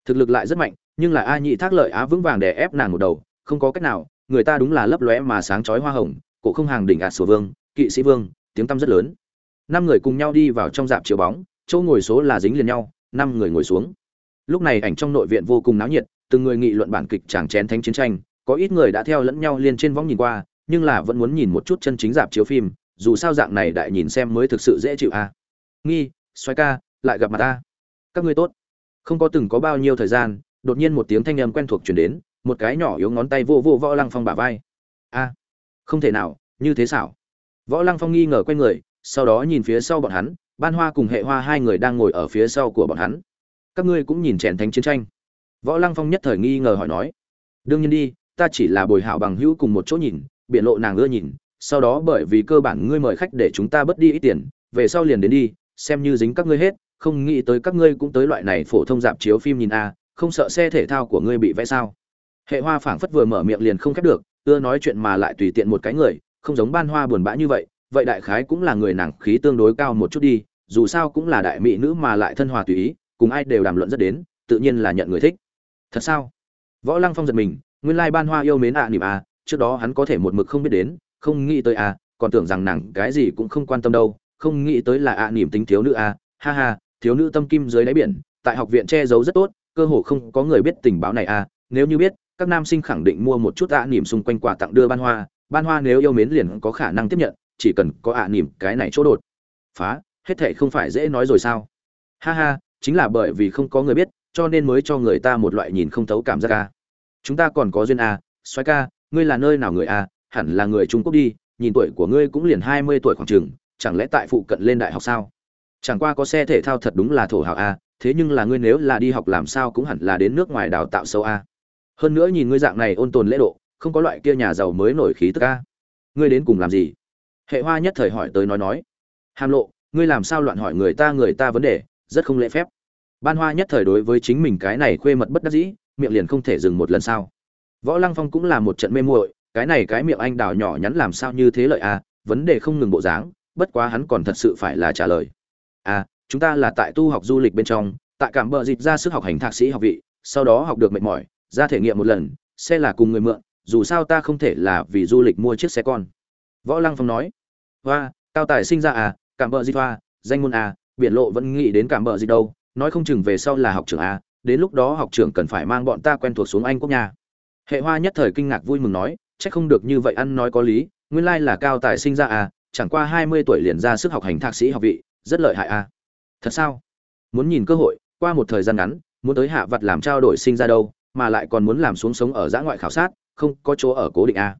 Thực lực lại rất mạnh, nhưng là a nhị thác lợi á vững vàng để ép nàng một đầu, không có cách nào, người ta đúng là lấp lóe mà sáng chói hoa hồng, cổ không hàng đỉnh ạt sổ vương, kỵ sĩ vương, tiếng tăm rất lớn. Năm người cùng nhau đi vào trong dạp chiếu bóng, chỗ ngồi số là dính liền nhau, năm người ngồi xuống. Lúc này ảnh trong nội viện vô cùng náo nhiệt, từng người nghị luận bản kịch chàng chén thánh chiến tranh, có ít người đã theo lẫn nhau liên trên võng nhìn qua nhưng là vẫn muốn nhìn một chút chân chính dạp chiếu phim, dù sao dạng này đại nhìn xem mới thực sự dễ chịu a à. nghi xoay ca, lại gặp mặt ta. Các ngươi tốt. Không có từng có bao nhiêu thời gian, đột nhiên một tiếng thanh âm quen thuộc chuyển đến, một cái nhỏ yếu ngón tay vô vô võ lăng phong bả vai. A, không thể nào, như thế xảo. Võ lăng phong nghi ngờ q u a y người, sau đó nhìn phía sau bọn hắn, ban hoa cùng hệ hoa hai người đang ngồi ở phía sau của bọn hắn. Các ngươi cũng nhìn chèn thánh chiến tranh. Võ lăng phong nhất thời nghi ngờ hỏi nói, đương nhiên đi, ta chỉ là bồi hảo bằng hữu cùng một chỗ nhìn biện lộ nàng ưa nhìn sau đó bởi vì cơ bản ngươi mời khách để chúng ta bớt đi ít tiền về sau liền đến đi xem như dính các ngươi hết không nghĩ tới các ngươi cũng tới loại này phổ thông dạp chiếu phim nhìn a không sợ xe thể thao của ngươi bị vẽ sao? Hệ hoa phảng phất vừa mở miệng liền không khép được ưa nói chuyện mà lại tùy tiện một cái người không giống ban hoa buồn bã như vậy vậy đại khái cũng là người nàng khí tương đối cao một chút đi dù sao cũng là đại mỹ nữ mà lại thân hòa tùy ý cùng ai đều đàm luận rất đến tự nhiên là nhận người thích. Thật sao? Võ lăng phong giật mình nguyên lai ban hoa yêu mến ạ à, nỉm à trước đó hắn có thể một mực không biết đến không nghĩ tới à còn tưởng rằng nàng cái gì cũng không quan tâm đâu không nghĩ tới là ạ à, tính thiếu nữ à ha ha thiếu nữ tâm kim dưới đáy biển tại học viện che giấu rất tốt cơ hồ không có người biết tình báo này à nếu như biết các nam sinh khẳng định mua một chút ạ niềm xung quanh quà tặng đưa ban hoa ban hoa nếu yêu mến liền có khả năng tiếp nhận chỉ cần có ạ niềm cái này chỗ đột. Phá hết thệ không phải dễ nói rồi sao? Ha ha chính là bởi vì không có người biết cho nên mới cho người ta một loại nhìn không thấu cảm giác ca chúng ta còn có duyên à, xoáy ca ngươi là nơi nào người a hẳn là người trung quốc đi nhìn tuổi của ngươi cũng liền hai mươi tuổi khoảng trường, chẳng lẽ tại phụ cận lên đại học sao? Chẳng qua có xe thể thao thật đúng là thổ hào a thế nhưng là ngươi nếu là đi học làm sao cũng hẳn là đến nước ngoài đào tạo sâu a hơn nữa nhìn ngươi dạng này ôn tồn lễ độ không có loại kia nhà giàu mới nổi khí tức a ngươi đến cùng làm gì? Hệ hoa nhất thời hỏi tới nói nói. Hàm lộ ngươi làm sao loạn hỏi người ta người ta vấn đề rất không lễ phép. Ban hoa nhất thời đối với chính mình cái này khuê mật bất đắc dĩ miệng liền không thể dừng một lần sao? Võ lăng phong cũng là một trận mê muội cái này cái miệng anh đào nhỏ nhắn làm sao như thế lợi à vấn đề không ngừng bộ dáng bất quá hắn còn thật sự phải là trả lời à chúng ta là tại tu học du lịch bên trong tại cảm bờ dịch ra sức học hành thạc sĩ học vị sau đó học được mệt mỏi ra thể nghiệm một lần xe là cùng người mượn dù sao ta không thể là vì du lịch mua chiếc xe con võ lăng phong nói hoa cao tài sinh ra à cảm bờ dịch hoa danh môn à biển lộ vẫn nghĩ đến cảm bờ dịch đâu nói không chừng về sau là học trưởng à, đến lúc đó học trưởng cần phải mang bọn ta quen thuộc xuống anh quốc nhà hệ hoa nhất thời kinh ngạc vui mừng nói, chắc không được như vậy ăn nói có lý, nguyên lai là cao tài sinh ra à chẳng qua hai mươi tuổi liền ra sức học hành thạc sĩ học vị, rất lợi hại à. Thật sao? Muốn nhìn cơ hội, qua một thời gian ngắn, muốn tới hạ vật làm trao đổi sinh ra đâu, mà lại còn muốn làm xuống sống ở giã ngoại khảo sát, không có chỗ ở cố định à.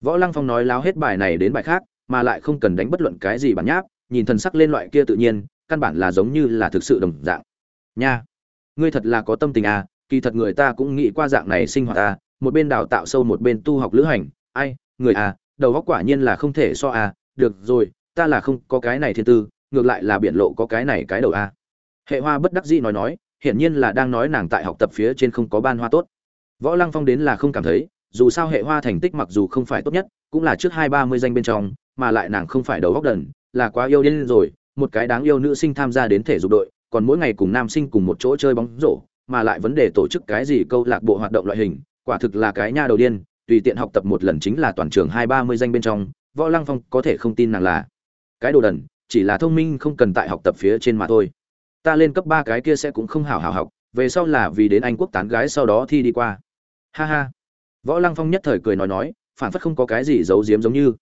võ lăng phong nói láo hết bài này đến bài khác, mà lại không cần đánh bất luận cái gì bản nháp, nhìn thần sắc lên loại kia tự nhiên, căn bản là giống như là thực sự đồng dạng. Nha, ngươi thật là có tâm tình à kỳ thật người ta cũng nghĩ qua dạng này sinh hoạt à một bên đào tạo sâu một bên tu học lữ hành. Ai người à đầu góc quả nhiên là không thể so à. Được rồi ta là không có cái này thiên tư ngược lại là biện lộ có cái này cái đầu à. Hệ hoa bất đắc dĩ nói nói hiển nhiên là đang nói nàng tại học tập phía trên không có ban hoa tốt. Võ lăng phong đến là không cảm thấy dù sao hệ hoa thành tích mặc dù không phải tốt nhất cũng là trước hai ba mươi danh bên trong mà lại nàng không phải đầu góc đần là quá yêu điên rồi. Một cái đáng yêu nữ sinh tham gia đến thể dục đội còn mỗi ngày cùng nam sinh cùng một chỗ chơi bóng rổ, mà lại vấn đề tổ chức cái gì câu lạc bộ hoạt động loại hình, quả thực là cái nha đầu điên, tùy tiện học tập một lần chính là toàn trường hai ba mươi danh bên trong võ lăng phong có thể không tin nàng là. Cái đồ đần chỉ là thông minh không cần tại học tập phía trên mà thôi. Ta lên cấp ba cái kia sẽ cũng không hảo hảo học về sau là vì đến anh quốc tán gái sau đó thi đi qua. Ha ha. Võ lăng phong nhất thời cười nói nói phản phất không có cái gì giấu giếm giống như.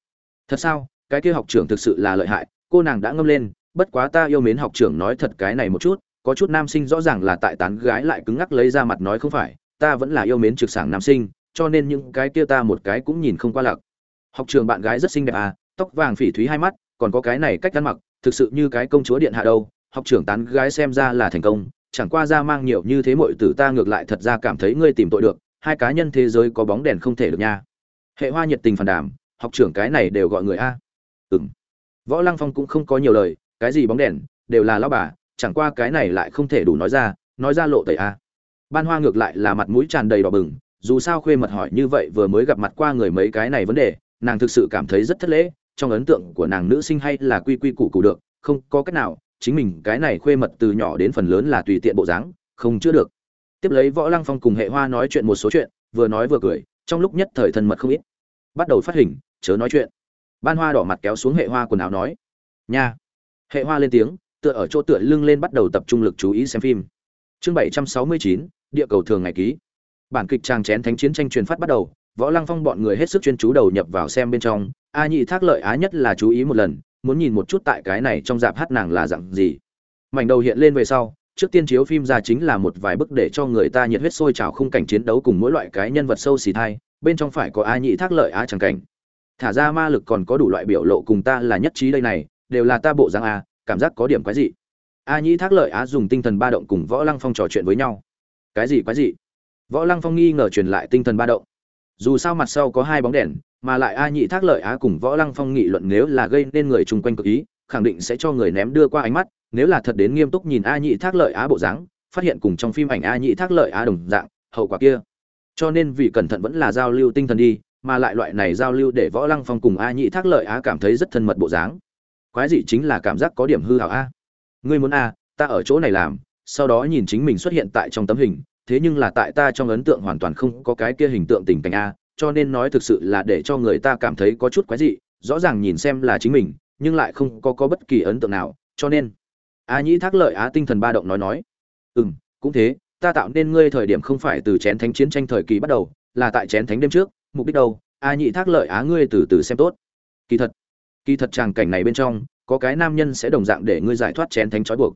Thật sao? Cái kia học trưởng thực sự là lợi hại cô nàng đã ngâm lên bất quá ta yêu mến học trưởng nói thật cái này một chút có chút nam sinh rõ ràng là tại tán gái lại cứng ngắc lấy ra mặt nói không phải ta vẫn là yêu mến trực sảng nam sinh, cho nên những cái kia ta một cái cũng nhìn không qua lạc học trường bạn gái rất xinh đẹp à tóc vàng phỉ thúy hai mắt, còn có cái này cách ăn mặc, thực sự như cái công chúa điện hạ đâu. Học trưởng tán gái xem ra là thành công, chẳng qua ra mang nhiều như thế mọi tử ta ngược lại thật ra cảm thấy ngươi tìm tội được, hai cá nhân thế giới có bóng đèn không thể được nha. Hệ hoa nhiệt tình phản đảm học trưởng cái này đều gọi người a. Ừm. võ lăng phong cũng không có nhiều lời, cái gì bóng đèn, đều là lao bà, chẳng qua cái này lại không thể đủ nói ra nói ra lộ tẩy a ban hoa ngược lại là mặt mũi tràn đầy đỏ bừng, dù sao khuê mật hỏi như vậy vừa mới gặp mặt qua người mấy cái này vấn đề, nàng thực sự cảm thấy rất thất lễ, trong ấn tượng của nàng nữ sinh hay là quy quy củ củ được, không có cách nào, chính mình cái này khuê mật từ nhỏ đến phần lớn là tùy tiện bộ dáng, không chữa được. Tiếp lấy võ lăng phong cùng hệ hoa nói chuyện một số chuyện, vừa nói vừa cười, trong lúc nhất thời thân mật không ít. Bắt đầu phát hình, chớ nói chuyện. Ban hoa đỏ mặt kéo xuống hệ hoa quần áo nói, nha. Hệ hoa lên tiếng, tựa ở chỗ tựa lưng lên bắt đầu tập trung lực chú ý xem phim. Chương bảy trăm sáu mươi chín địa cầu thường ngày ký. Bản kịch tràng chén thánh chiến tranh truyền phát bắt đầu, võ lăng phong bọn người hết sức chuyên chú đầu nhập vào xem bên trong. A nhị thác lợi á nhất là chú ý một lần, muốn nhìn một chút tại cái này trong dạp hát nàng là dạng gì. Mảnh đầu hiện lên về sau, trước tiên chiếu phim ra chính là một vài bức để cho người ta nhiệt huyết sôi trào khung cảnh chiến đấu cùng mỗi loại cái nhân vật sâu xì thai, bên trong phải có a nhị thác lợi á chẳng cảnh. Thả ra ma lực còn có đủ loại biểu lộ cùng ta là nhất trí đây này, đều là ta bộ giang a, cảm giác có điểm quái dị. A nhị thác lợi á dùng tinh thần ba động cùng võ lăng phong trò chuyện với nhau cái gì quái gì? Võ lăng phong nghi ngờ truyền lại tinh thần ba động. Dù sao mặt sau có hai bóng đèn, mà lại a nhị thác lợi á cùng võ lăng phong nghị luận nếu là gây nên người chung quanh cực ý, khẳng định sẽ cho người ném đưa qua ánh mắt, nếu là thật đến nghiêm túc nhìn a nhị thác lợi á bộ dáng, phát hiện cùng trong phim ảnh a nhị thác lợi á đồng dạng, hậu quả kia. Cho nên vì cẩn thận vẫn là giao lưu tinh thần đi, mà lại loại này giao lưu để võ lăng phong cùng a nhị thác lợi á cảm thấy rất thân mật bộ dáng. Quái dị chính là cảm giác có điểm hư hảo a. Ngươi muốn a, ta ở chỗ này làm sau đó nhìn chính mình xuất hiện tại trong tấm hình, thế nhưng là tại ta trong ấn tượng hoàn toàn không có cái kia hình tượng tình cảnh a, cho nên nói thực sự là để cho người ta cảm thấy có chút quái dị, rõ ràng nhìn xem là chính mình, nhưng lại không có có bất kỳ ấn tượng nào, cho nên, a nhĩ thác lợi á tinh thần ba động nói nói ừ m cũng thế, ta tạo nên ngươi thời điểm không phải từ chén thánh chiến tranh thời kỳ bắt đầu, là tại chén thánh đêm trước, mục đích đâu? A nhĩ thác lợi á ngươi từ từ xem tốt. Kỳ thật kỳ thật tràng cảnh này bên trong, có cái nam nhân sẽ đồng dạng để ngươi giải thoát chén thánh trói buộc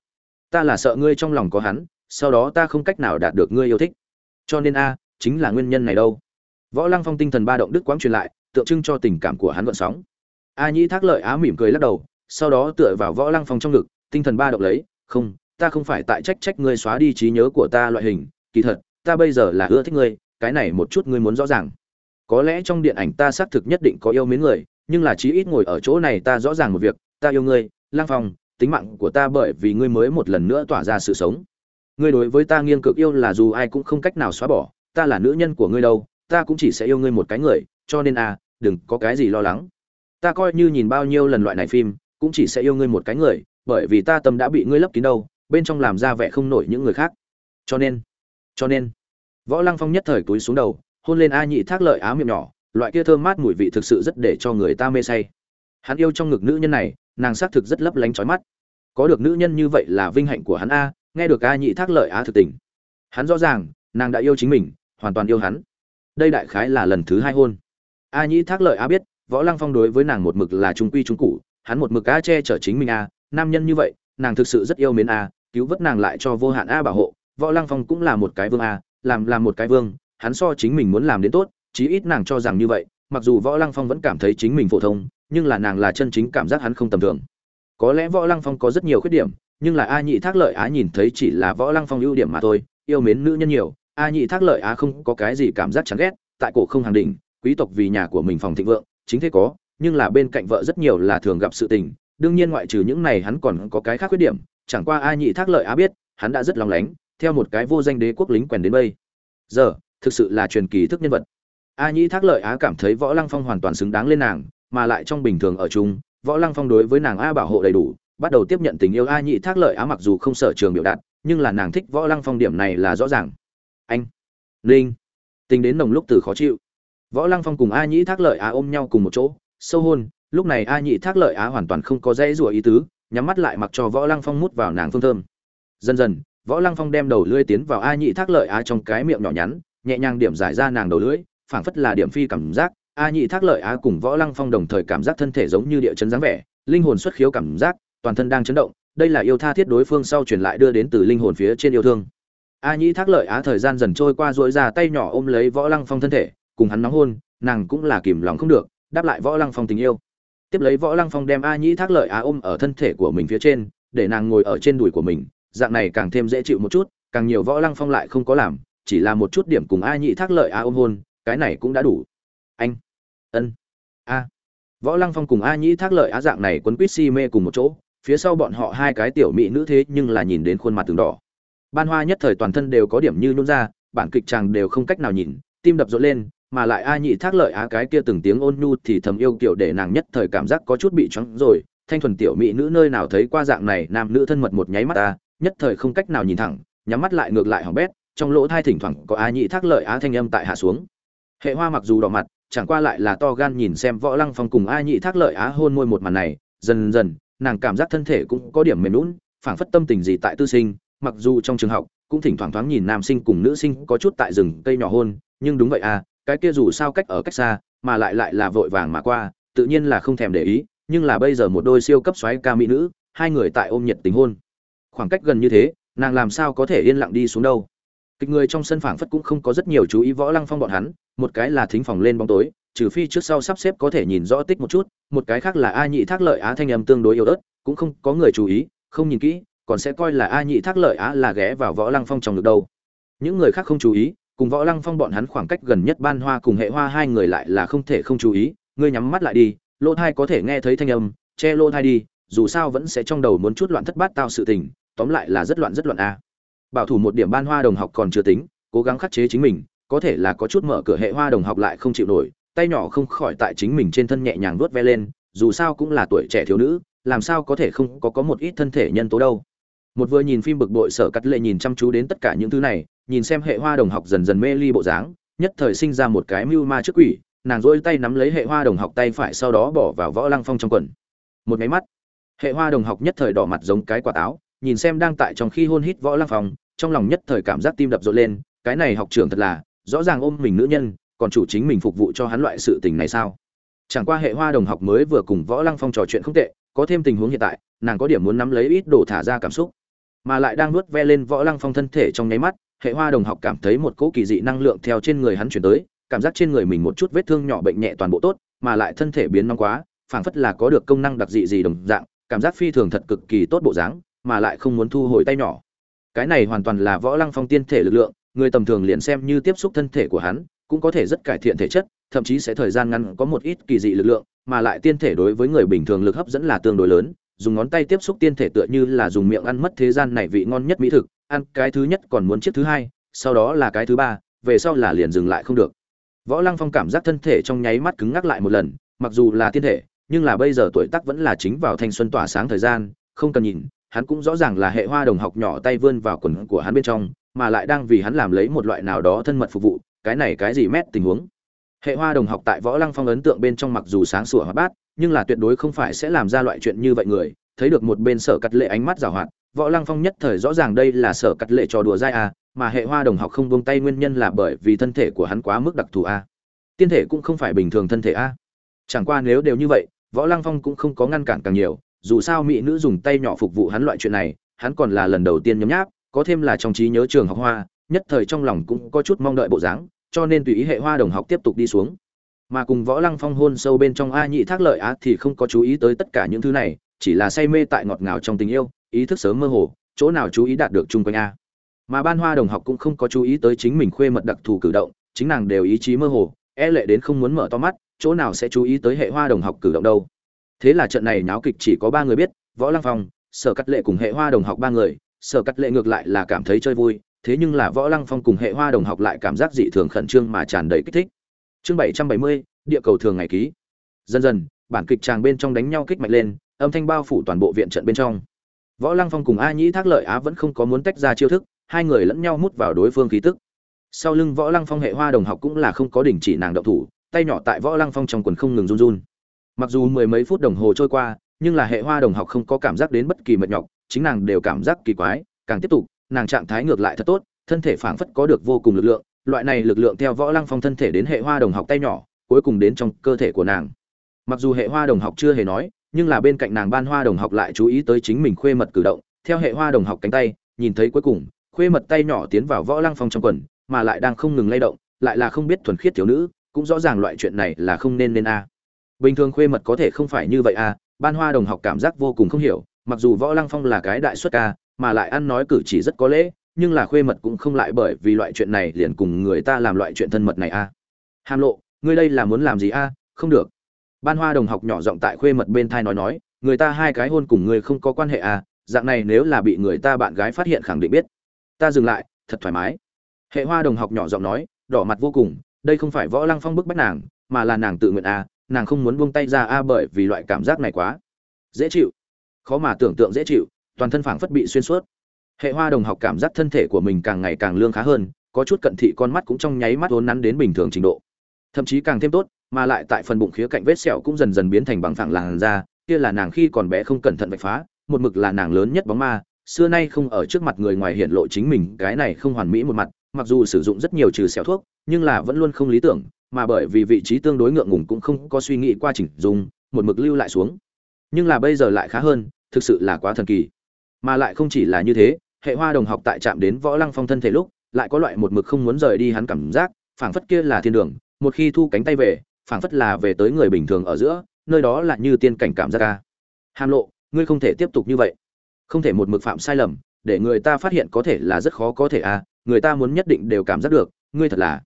ta là sợ ngươi trong lòng có hắn, sau đó ta không cách nào đạt được ngươi yêu thích. Cho nên a, chính là nguyên nhân này đâu. Võ lăng phong tinh thần ba động đức quáng truyền lại, tượng trưng cho tình cảm của hắn gợn sóng. A nhĩ thác lợi á mỉm cười lắc đầu, sau đó tựa vào võ lăng phong trong ngực, tinh thần ba động lấy, không, ta không phải tại trách trách ngươi xóa đi trí nhớ của ta loại hình, kỳ thật, ta bây giờ là ưa thích ngươi, cái này một chút ngươi muốn rõ ràng. Có lẽ trong điện ảnh ta xác thực nhất định có yêu mến người, nhưng là chí ít ngồi ở chỗ này ta rõ ràng một việc, ta yêu ngươi lang phong tính mạng của ta bởi vì ngươi mới một lần nữa tỏa ra sự sống. Ngươi đối với ta nghiêng cực yêu là dù ai cũng không cách nào xóa bỏ, ta là nữ nhân của ngươi đâu, ta cũng chỉ sẽ yêu ngươi một cái người, cho nên à đừng có cái gì lo lắng. Ta coi như nhìn bao nhiêu lần loại này phim, cũng chỉ sẽ yêu ngươi một cái người, bởi vì ta tâm đã bị ngươi lấp kín đâu, bên trong làm ra vẻ không nổi những người khác. Cho nên cho nên, võ lăng phong nhất thời túi xuống đầu, hôn lên a nhị thác lợi á miệng nhỏ, loại kia thơm mát mùi vị thực sự rất để cho người ta mê say. Hắn yêu trong ngực nữ nhân này, nàng xác thực rất lấp lánh trói mắt có được nữ nhân như vậy là vinh hạnh của hắn a, nghe được a nhị thác lợi á thực tình. Hắn rõ ràng, nàng đã yêu chính mình, hoàn toàn yêu hắn. Đây đại khái là lần thứ hai hôn. A nhị thác lợi á biết, võ lăng phong đối với nàng một mực là trung quy trung cụ hắn một mực a che chở chính mình a, nam nhân như vậy, nàng thực sự rất yêu mến a, cứu vớt nàng lại cho vô hạn a bảo hộ. Võ lăng phong cũng là một cái vương a, làm làm một cái vương, hắn so chính mình muốn làm đến tốt, chí ít nàng cho rằng như vậy, mặc dù võ lăng phong vẫn cảm thấy chính mình phổ thông, nhưng là nàng là chân chính cảm giác hắn không tầm thường có lẽ võ lăng phong có rất nhiều khuyết điểm, nhưng là a nhị thác lợi á nhìn thấy chỉ là võ lăng phong ưu điểm mà thôi, yêu mến nữ nhân nhiều, a nhị thác lợi á không có cái gì cảm giác chán ghét, tại cổ không hàng đỉnh, quý tộc vì nhà của mình phòng thịnh vượng, chính thế có, nhưng là bên cạnh vợ rất nhiều là thường gặp sự tình, đương nhiên ngoại trừ những này hắn còn có cái khác khuyết điểm, chẳng qua a nhị thác lợi á biết, hắn đã rất lòng lánh, theo một cái vô danh đế quốc lính quèn đến bây giờ, thực sự là truyền kỳ thức nhân vật. A nhị thác lợi á cảm thấy võ lăng phong hoàn toàn xứng đáng lên nàng, mà lại trong bình thường ở chung võ lăng phong đối với nàng a bảo hộ đầy đủ, bắt đầu tiếp nhận tình yêu a nhị thác lợi á mặc dù không sở trường biểu đạt, nhưng là nàng thích võ lăng phong điểm này là rõ ràng. Anh, linh, tình đến nồng lúc từ khó chịu. Võ lăng phong cùng a nhĩ thác lợi á ôm nhau cùng một chỗ, sâu hôn, lúc này a nhĩ thác lợi á hoàn toàn không có dễ rủa ý tứ, nhắm mắt lại mặc cho võ lăng phong mút vào nàng phương thơm. Dần dần, võ lăng phong đem đầu lưỡi tiến vào a nhĩ thác lợi á trong cái miệng nhỏ nhắn, nhẹ nhàng điểm giải ra nàng đầu lưỡi, phảng phất là điểm phi cảm giác a nhị thác lợi á cùng võ lăng phong đồng thời cảm giác thân thể giống như địa chấn dáng vẻ, linh hồn xuất khiếu cảm giác, toàn thân đang chấn động, đây là yêu tha thiết đối phương sau truyền lại đưa đến từ linh hồn phía trên yêu thương. A nhị thác lợi á thời gian dần trôi qua dội ra tay nhỏ ôm lấy võ lăng phong thân thể, cùng hắn nóng hôn, nàng cũng là kìm lòng không được, đáp lại võ lăng phong tình yêu. Tiếp lấy võ lăng phong đem a nhĩ thác lợi á ôm ở thân thể của mình phía trên, để nàng ngồi ở trên đùi của mình, dạng này càng thêm dễ chịu một chút, càng nhiều võ lăng phong lại không có làm, chỉ là một chút điểm cùng a nhĩ thác lợi á ôm hôn, cái này cũng đã đủ ân. A. Võ lăng phong cùng a nhĩ thác lợi á dạng này quấn quýt si mê cùng một chỗ, phía sau bọn họ hai cái tiểu mỹ nữ thế nhưng là nhìn đến khuôn mặt từng đỏ. Ban hoa nhất thời toàn thân đều có điểm như nhún ra, bản kịch chàng đều không cách nào nhìn, tim đập rộn lên, mà lại a nhị thác lợi á cái kia từng tiếng ôn nhu thì thầm yêu kiểu để nàng nhất thời cảm giác có chút bị choáng rồi. Thanh thuần tiểu mỹ nữ nơi nào thấy qua dạng này, nam nữ thân mật một nháy mắt ta nhất thời không cách nào nhìn thẳng, nhắm mắt lại ngược lại hỏng bét, trong lỗ thai thỉnh thoảng có a nhị thác lợi á thanh âm tại hạ xuống. Hệ hoa mặc dù đỏ mặt chẳng qua lại là to gan nhìn xem võ lăng phong cùng a nhị thác lợi á hôn môi một màn này, dần dần, nàng cảm giác thân thể cũng có điểm mềm lún phảng phất tâm tình gì tại tư sinh, mặc dù trong trường học, cũng thỉnh thoảng thoáng nhìn nam sinh cùng nữ sinh có chút tại rừng cây nhỏ hôn, nhưng đúng vậy à cái kia dù sao cách ở cách xa, mà lại lại là vội vàng mà qua, tự nhiên là không thèm để ý, nhưng là bây giờ một đôi siêu cấp xoáy ca mỹ nữ, hai người tại ôm nhiệt tình hôn. Khoảng cách gần như thế, nàng làm sao có thể yên lặng đi xuống đâu. Kịch người trong sân phảng phất cũng không có rất nhiều chú ý võ lăng phong bọn hắn một cái là thính phòng lên bóng tối, trừ phi trước sau sắp xếp có thể nhìn rõ tích một chút, một cái khác là a nhị thác lợi á thanh âm tương đối yếu ớt, cũng không có người chú ý, không nhìn kỹ, còn sẽ coi là a nhị thác lợi á là ghé vào võ lăng phong trong được đâu. Những người khác không chú ý, cùng võ lăng phong bọn hắn khoảng cách gần nhất ban hoa cùng hệ hoa hai người lại là không thể không chú ý, ngươi nhắm mắt lại đi lỗ thai có thể nghe thấy thanh âm, che lỗ thai đi, dù sao vẫn sẽ trong đầu muốn chút loạn thất bát tao sự tình, tóm lại là rất loạn rất loạn a. Bảo thủ một điểm ban hoa đồng học còn chưa tính, cố gắng khắc chế chính mình có thể là có chút mở cửa hệ hoa đồng học lại không chịu nổi, tay nhỏ không khỏi tại chính mình trên thân nhẹ nhàng vuốt ve lên, dù sao cũng là tuổi trẻ thiếu nữ, làm sao có thể không có có một ít thân thể nhân tố đâu. Một vừa nhìn phim bực bội sở cắt lệ nhìn chăm chú đến tất cả những thứ này, nhìn xem hệ hoa đồng học dần dần mê ly bộ dáng, nhất thời sinh ra một cái mưu ma trước quỷ, nàng dỗi tay nắm lấy hệ hoa đồng học tay phải sau đó bỏ vào võ lăng phong trong quần. Một máy mắt, hệ hoa đồng học nhất thời đỏ mặt giống cái quả táo, nhìn xem đang tại trong khi hôn hít võ lăng phong, trong lòng nhất thời cảm giác tim đập rộn lên, cái này học trưởng thật là rõ ràng ôm mình nữ nhân, còn chủ chính mình phục vụ cho hắn loại sự tình này sao? Chẳng qua hệ hoa đồng học mới vừa cùng võ lăng phong trò chuyện không tệ, có thêm tình huống hiện tại, nàng có điểm muốn nắm lấy ít đồ thả ra cảm xúc. Mà lại đang nuốt ve lên võ lăng phong thân thể trong nháy mắt, hệ hoa đồng học cảm thấy một cỗ kỳ dị năng lượng theo trên người hắn chuyển tới, cảm giác trên người mình một chút vết thương nhỏ bệnh nhẹ toàn bộ tốt, mà lại thân thể biến nóng quá, phảng phất là có được công năng đặc dị gì đồng dạng, cảm giác phi thường thật cực kỳ tốt bộ dáng, mà lại không muốn thu hồi tay nhỏ. Cái này hoàn toàn là võ lăng phong tiên thể lực lượng người tầm thường liền xem như tiếp xúc thân thể của hắn, cũng có thể rất cải thiện thể chất, thậm chí sẽ thời gian ngắn có một ít kỳ dị lực lượng, mà lại tiên thể đối với người bình thường lực hấp dẫn là tương đối lớn, dùng ngón tay tiếp xúc tiên thể tựa như là dùng miệng ăn mất thế gian này vị ngon nhất mỹ thực, ăn cái thứ nhất còn muốn chiếc thứ hai, sau đó là cái thứ ba, về sau là liền dừng lại không được. Võ lăng phong cảm giác thân thể trong nháy mắt cứng ngắc lại một lần, mặc dù là tiên thể, nhưng là bây giờ tuổi tác vẫn là chính vào thanh xuân tỏa sáng thời gian, không cần nhìn, hắn cũng rõ ràng là hệ hoa đồng học nhỏ tay vươn vào quần của hắn bên trong mà lại đang vì hắn làm lấy một loại nào đó thân mật phục vụ, cái này cái gì mét tình huống. Hệ hoa đồng học tại võ lăng phong ấn tượng bên trong mặc dù sáng sủa hoạt bát, nhưng là tuyệt đối không phải sẽ làm ra loại chuyện như vậy người, thấy được một bên sở cắt lệ ánh mắt giảo hoạt, võ lăng phong nhất thời rõ ràng đây là sở cắt lệ trò đùa dai à mà hệ hoa đồng học không buông tay nguyên nhân là bởi vì thân thể của hắn quá mức đặc thù a tiên thể cũng không phải bình thường thân thể a chẳng qua nếu đều như vậy, võ lăng phong cũng không có ngăn cản càng nhiều, dù sao mỹ nữ dùng tay nhỏ phục vụ hắn loại chuyện này, hắn còn là lần đầu tiên nhấm nháp có thêm là trong trí nhớ trường học hoa, nhất thời trong lòng cũng có chút mong đợi bộ dáng, cho nên tùy ý hệ hoa đồng học tiếp tục đi xuống. Mà cùng võ lăng phong hôn sâu bên trong a nhị thác lợi á thì không có chú ý tới tất cả những thứ này, chỉ là say mê tại ngọt ngào trong tình yêu, ý thức sớm mơ hồ, chỗ nào chú ý đạt được chung quanh a. Mà ban hoa đồng học cũng không có chú ý tới chính mình khuê mật đặc thù cử động, chính nàng đều ý chí mơ hồ e lệ đến không muốn mở to mắt, chỗ nào sẽ chú ý tới hệ hoa đồng học cử động đâu. Thế là trận này náo kịch chỉ có ba người biết, võ lăng phong, sở cắt lệ cùng hệ hoa đồng học ba người sở cắt lệ ngược lại là cảm thấy chơi vui, thế nhưng là võ lăng phong cùng hệ hoa đồng học lại cảm giác dị thường khẩn trương mà tràn đầy kích thích. Chương bảy trăm bảy mươi, địa cầu thường ngày ký. Dần dần, bản kịch tràng bên trong đánh nhau kích mạnh lên, âm thanh bao phủ toàn bộ viện trận bên trong. Võ lăng phong cùng a nhĩ thác lợi á vẫn không có muốn tách ra chiêu thức, hai người lẫn nhau mút vào đối phương khí tức. Sau lưng võ lăng phong hệ hoa đồng học cũng là không có đình chỉ nàng động thủ, tay nhỏ tại võ lăng phong trong quần không ngừng run run. Mặc dù mười mấy phút đồng hồ trôi qua, nhưng là hệ hoa đồng học không có cảm giác đến bất kỳ mệt nhọc chính nàng đều cảm giác kỳ quái, càng tiếp tục, nàng trạng thái ngược lại thật tốt, thân thể phảng phất có được vô cùng lực lượng, loại này lực lượng theo võ lăng phong thân thể đến hệ hoa đồng học tay nhỏ, cuối cùng đến trong cơ thể của nàng. Mặc dù hệ hoa đồng học chưa hề nói, nhưng là bên cạnh nàng ban hoa đồng học lại chú ý tới chính mình khuê mật cử động, theo hệ hoa đồng học cánh tay, nhìn thấy cuối cùng, khuê mật tay nhỏ tiến vào võ lăng phong trong quần, mà lại đang không ngừng lay động, lại là không biết thuần khiết thiếu nữ, cũng rõ ràng loại chuyện này là không nên nên a. Bình thường khuê mật có thể không phải như vậy a, ban hoa đồng học cảm giác vô cùng không hiểu mặc dù võ lăng phong là cái đại xuất ca, mà lại ăn nói cử chỉ rất có lễ, nhưng là khuê mật cũng không lại bởi vì loại chuyện này liền cùng người ta làm loại chuyện thân mật này a. Hàm lộ, ngươi đây là muốn làm gì a? Không được. Ban hoa đồng học nhỏ giọng tại khuê mật bên thai nói nói, người ta hai cái hôn cùng người không có quan hệ a, dạng này nếu là bị người ta bạn gái phát hiện khẳng định biết. Ta dừng lại, thật thoải mái. Hệ hoa đồng học nhỏ giọng nói, đỏ mặt vô cùng, đây không phải võ lăng phong bức bách nàng, mà là nàng tự nguyện a, nàng không muốn buông tay ra a bởi vì loại cảm giác này quá dễ chịu khó mà tưởng tượng dễ chịu, toàn thân phảng phất bị xuyên suốt. Hệ hoa đồng học cảm giác thân thể của mình càng ngày càng lương khá hơn, có chút cận thị con mắt cũng trong nháy mắt vốn nắn đến bình thường trình độ. Thậm chí càng thêm tốt, mà lại tại phần bụng khía cạnh vết sẹo cũng dần dần biến thành bằng phẳng làn da, kia là nàng khi còn bé không cẩn thận vạch phá, một mực là nàng lớn nhất bóng ma, xưa nay không ở trước mặt người ngoài hiện lộ chính mình, cái này không hoàn mỹ một mặt, mặc dù sử dụng rất nhiều trừ sẹo thuốc, nhưng là vẫn luôn không lý tưởng, mà bởi vì vị trí tương đối ngượng ngùng cũng không có suy nghĩ qua chỉnh dùng một mực lưu lại xuống nhưng là bây giờ lại khá hơn, thực sự là quá thần kỳ. Mà lại không chỉ là như thế, hệ hoa đồng học tại chạm đến võ lăng phong thân thể lúc, lại có loại một mực không muốn rời đi hắn cảm giác, phảng phất kia là thiên đường, một khi thu cánh tay về, phảng phất là về tới người bình thường ở giữa, nơi đó là như tiên cảnh cảm giác ca. Hàm lộ, ngươi không thể tiếp tục như vậy. Không thể một mực phạm sai lầm, để người ta phát hiện có thể là rất khó có thể à người ta muốn nhất định đều cảm giác được, ngươi thật là.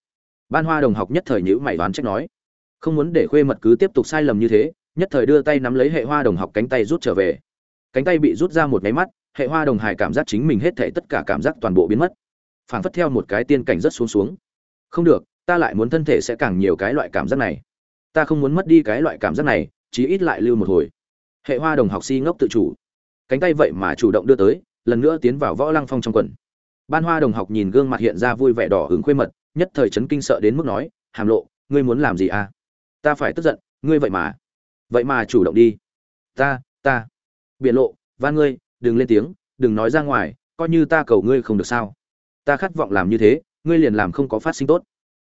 Ban hoa đồng học nhất thời nhữ mày đoán trách nói. Không muốn để khuê mật cứ tiếp tục sai lầm như thế nhất thời đưa tay nắm lấy hệ hoa đồng học cánh tay rút trở về. Cánh tay bị rút ra một máy mắt, hệ hoa đồng hài cảm giác chính mình hết thể tất cả cảm giác toàn bộ biến mất. Phảng phất theo một cái tiên cảnh rất xuống xuống. Không được, ta lại muốn thân thể sẽ càng nhiều cái loại cảm giác này. Ta không muốn mất đi cái loại cảm giác này, chí ít lại lưu một hồi. Hệ hoa đồng học si ngốc tự chủ. Cánh tay vậy mà chủ động đưa tới, lần nữa tiến vào võ lăng phong trong quần. Ban hoa đồng học nhìn gương mặt hiện ra vui vẻ đỏ hứng khuê mật, nhất thời chấn kinh sợ đến mức nói, hàm lộ, ngươi muốn làm gì à? Ta phải tức giận, ngươi vậy mà vậy mà chủ động đi. Ta ta. Biện lộ, van ngươi, đừng lên tiếng, đừng nói ra ngoài, coi như ta cầu ngươi không được sao. Ta khát vọng làm như thế, ngươi liền làm không có phát sinh tốt.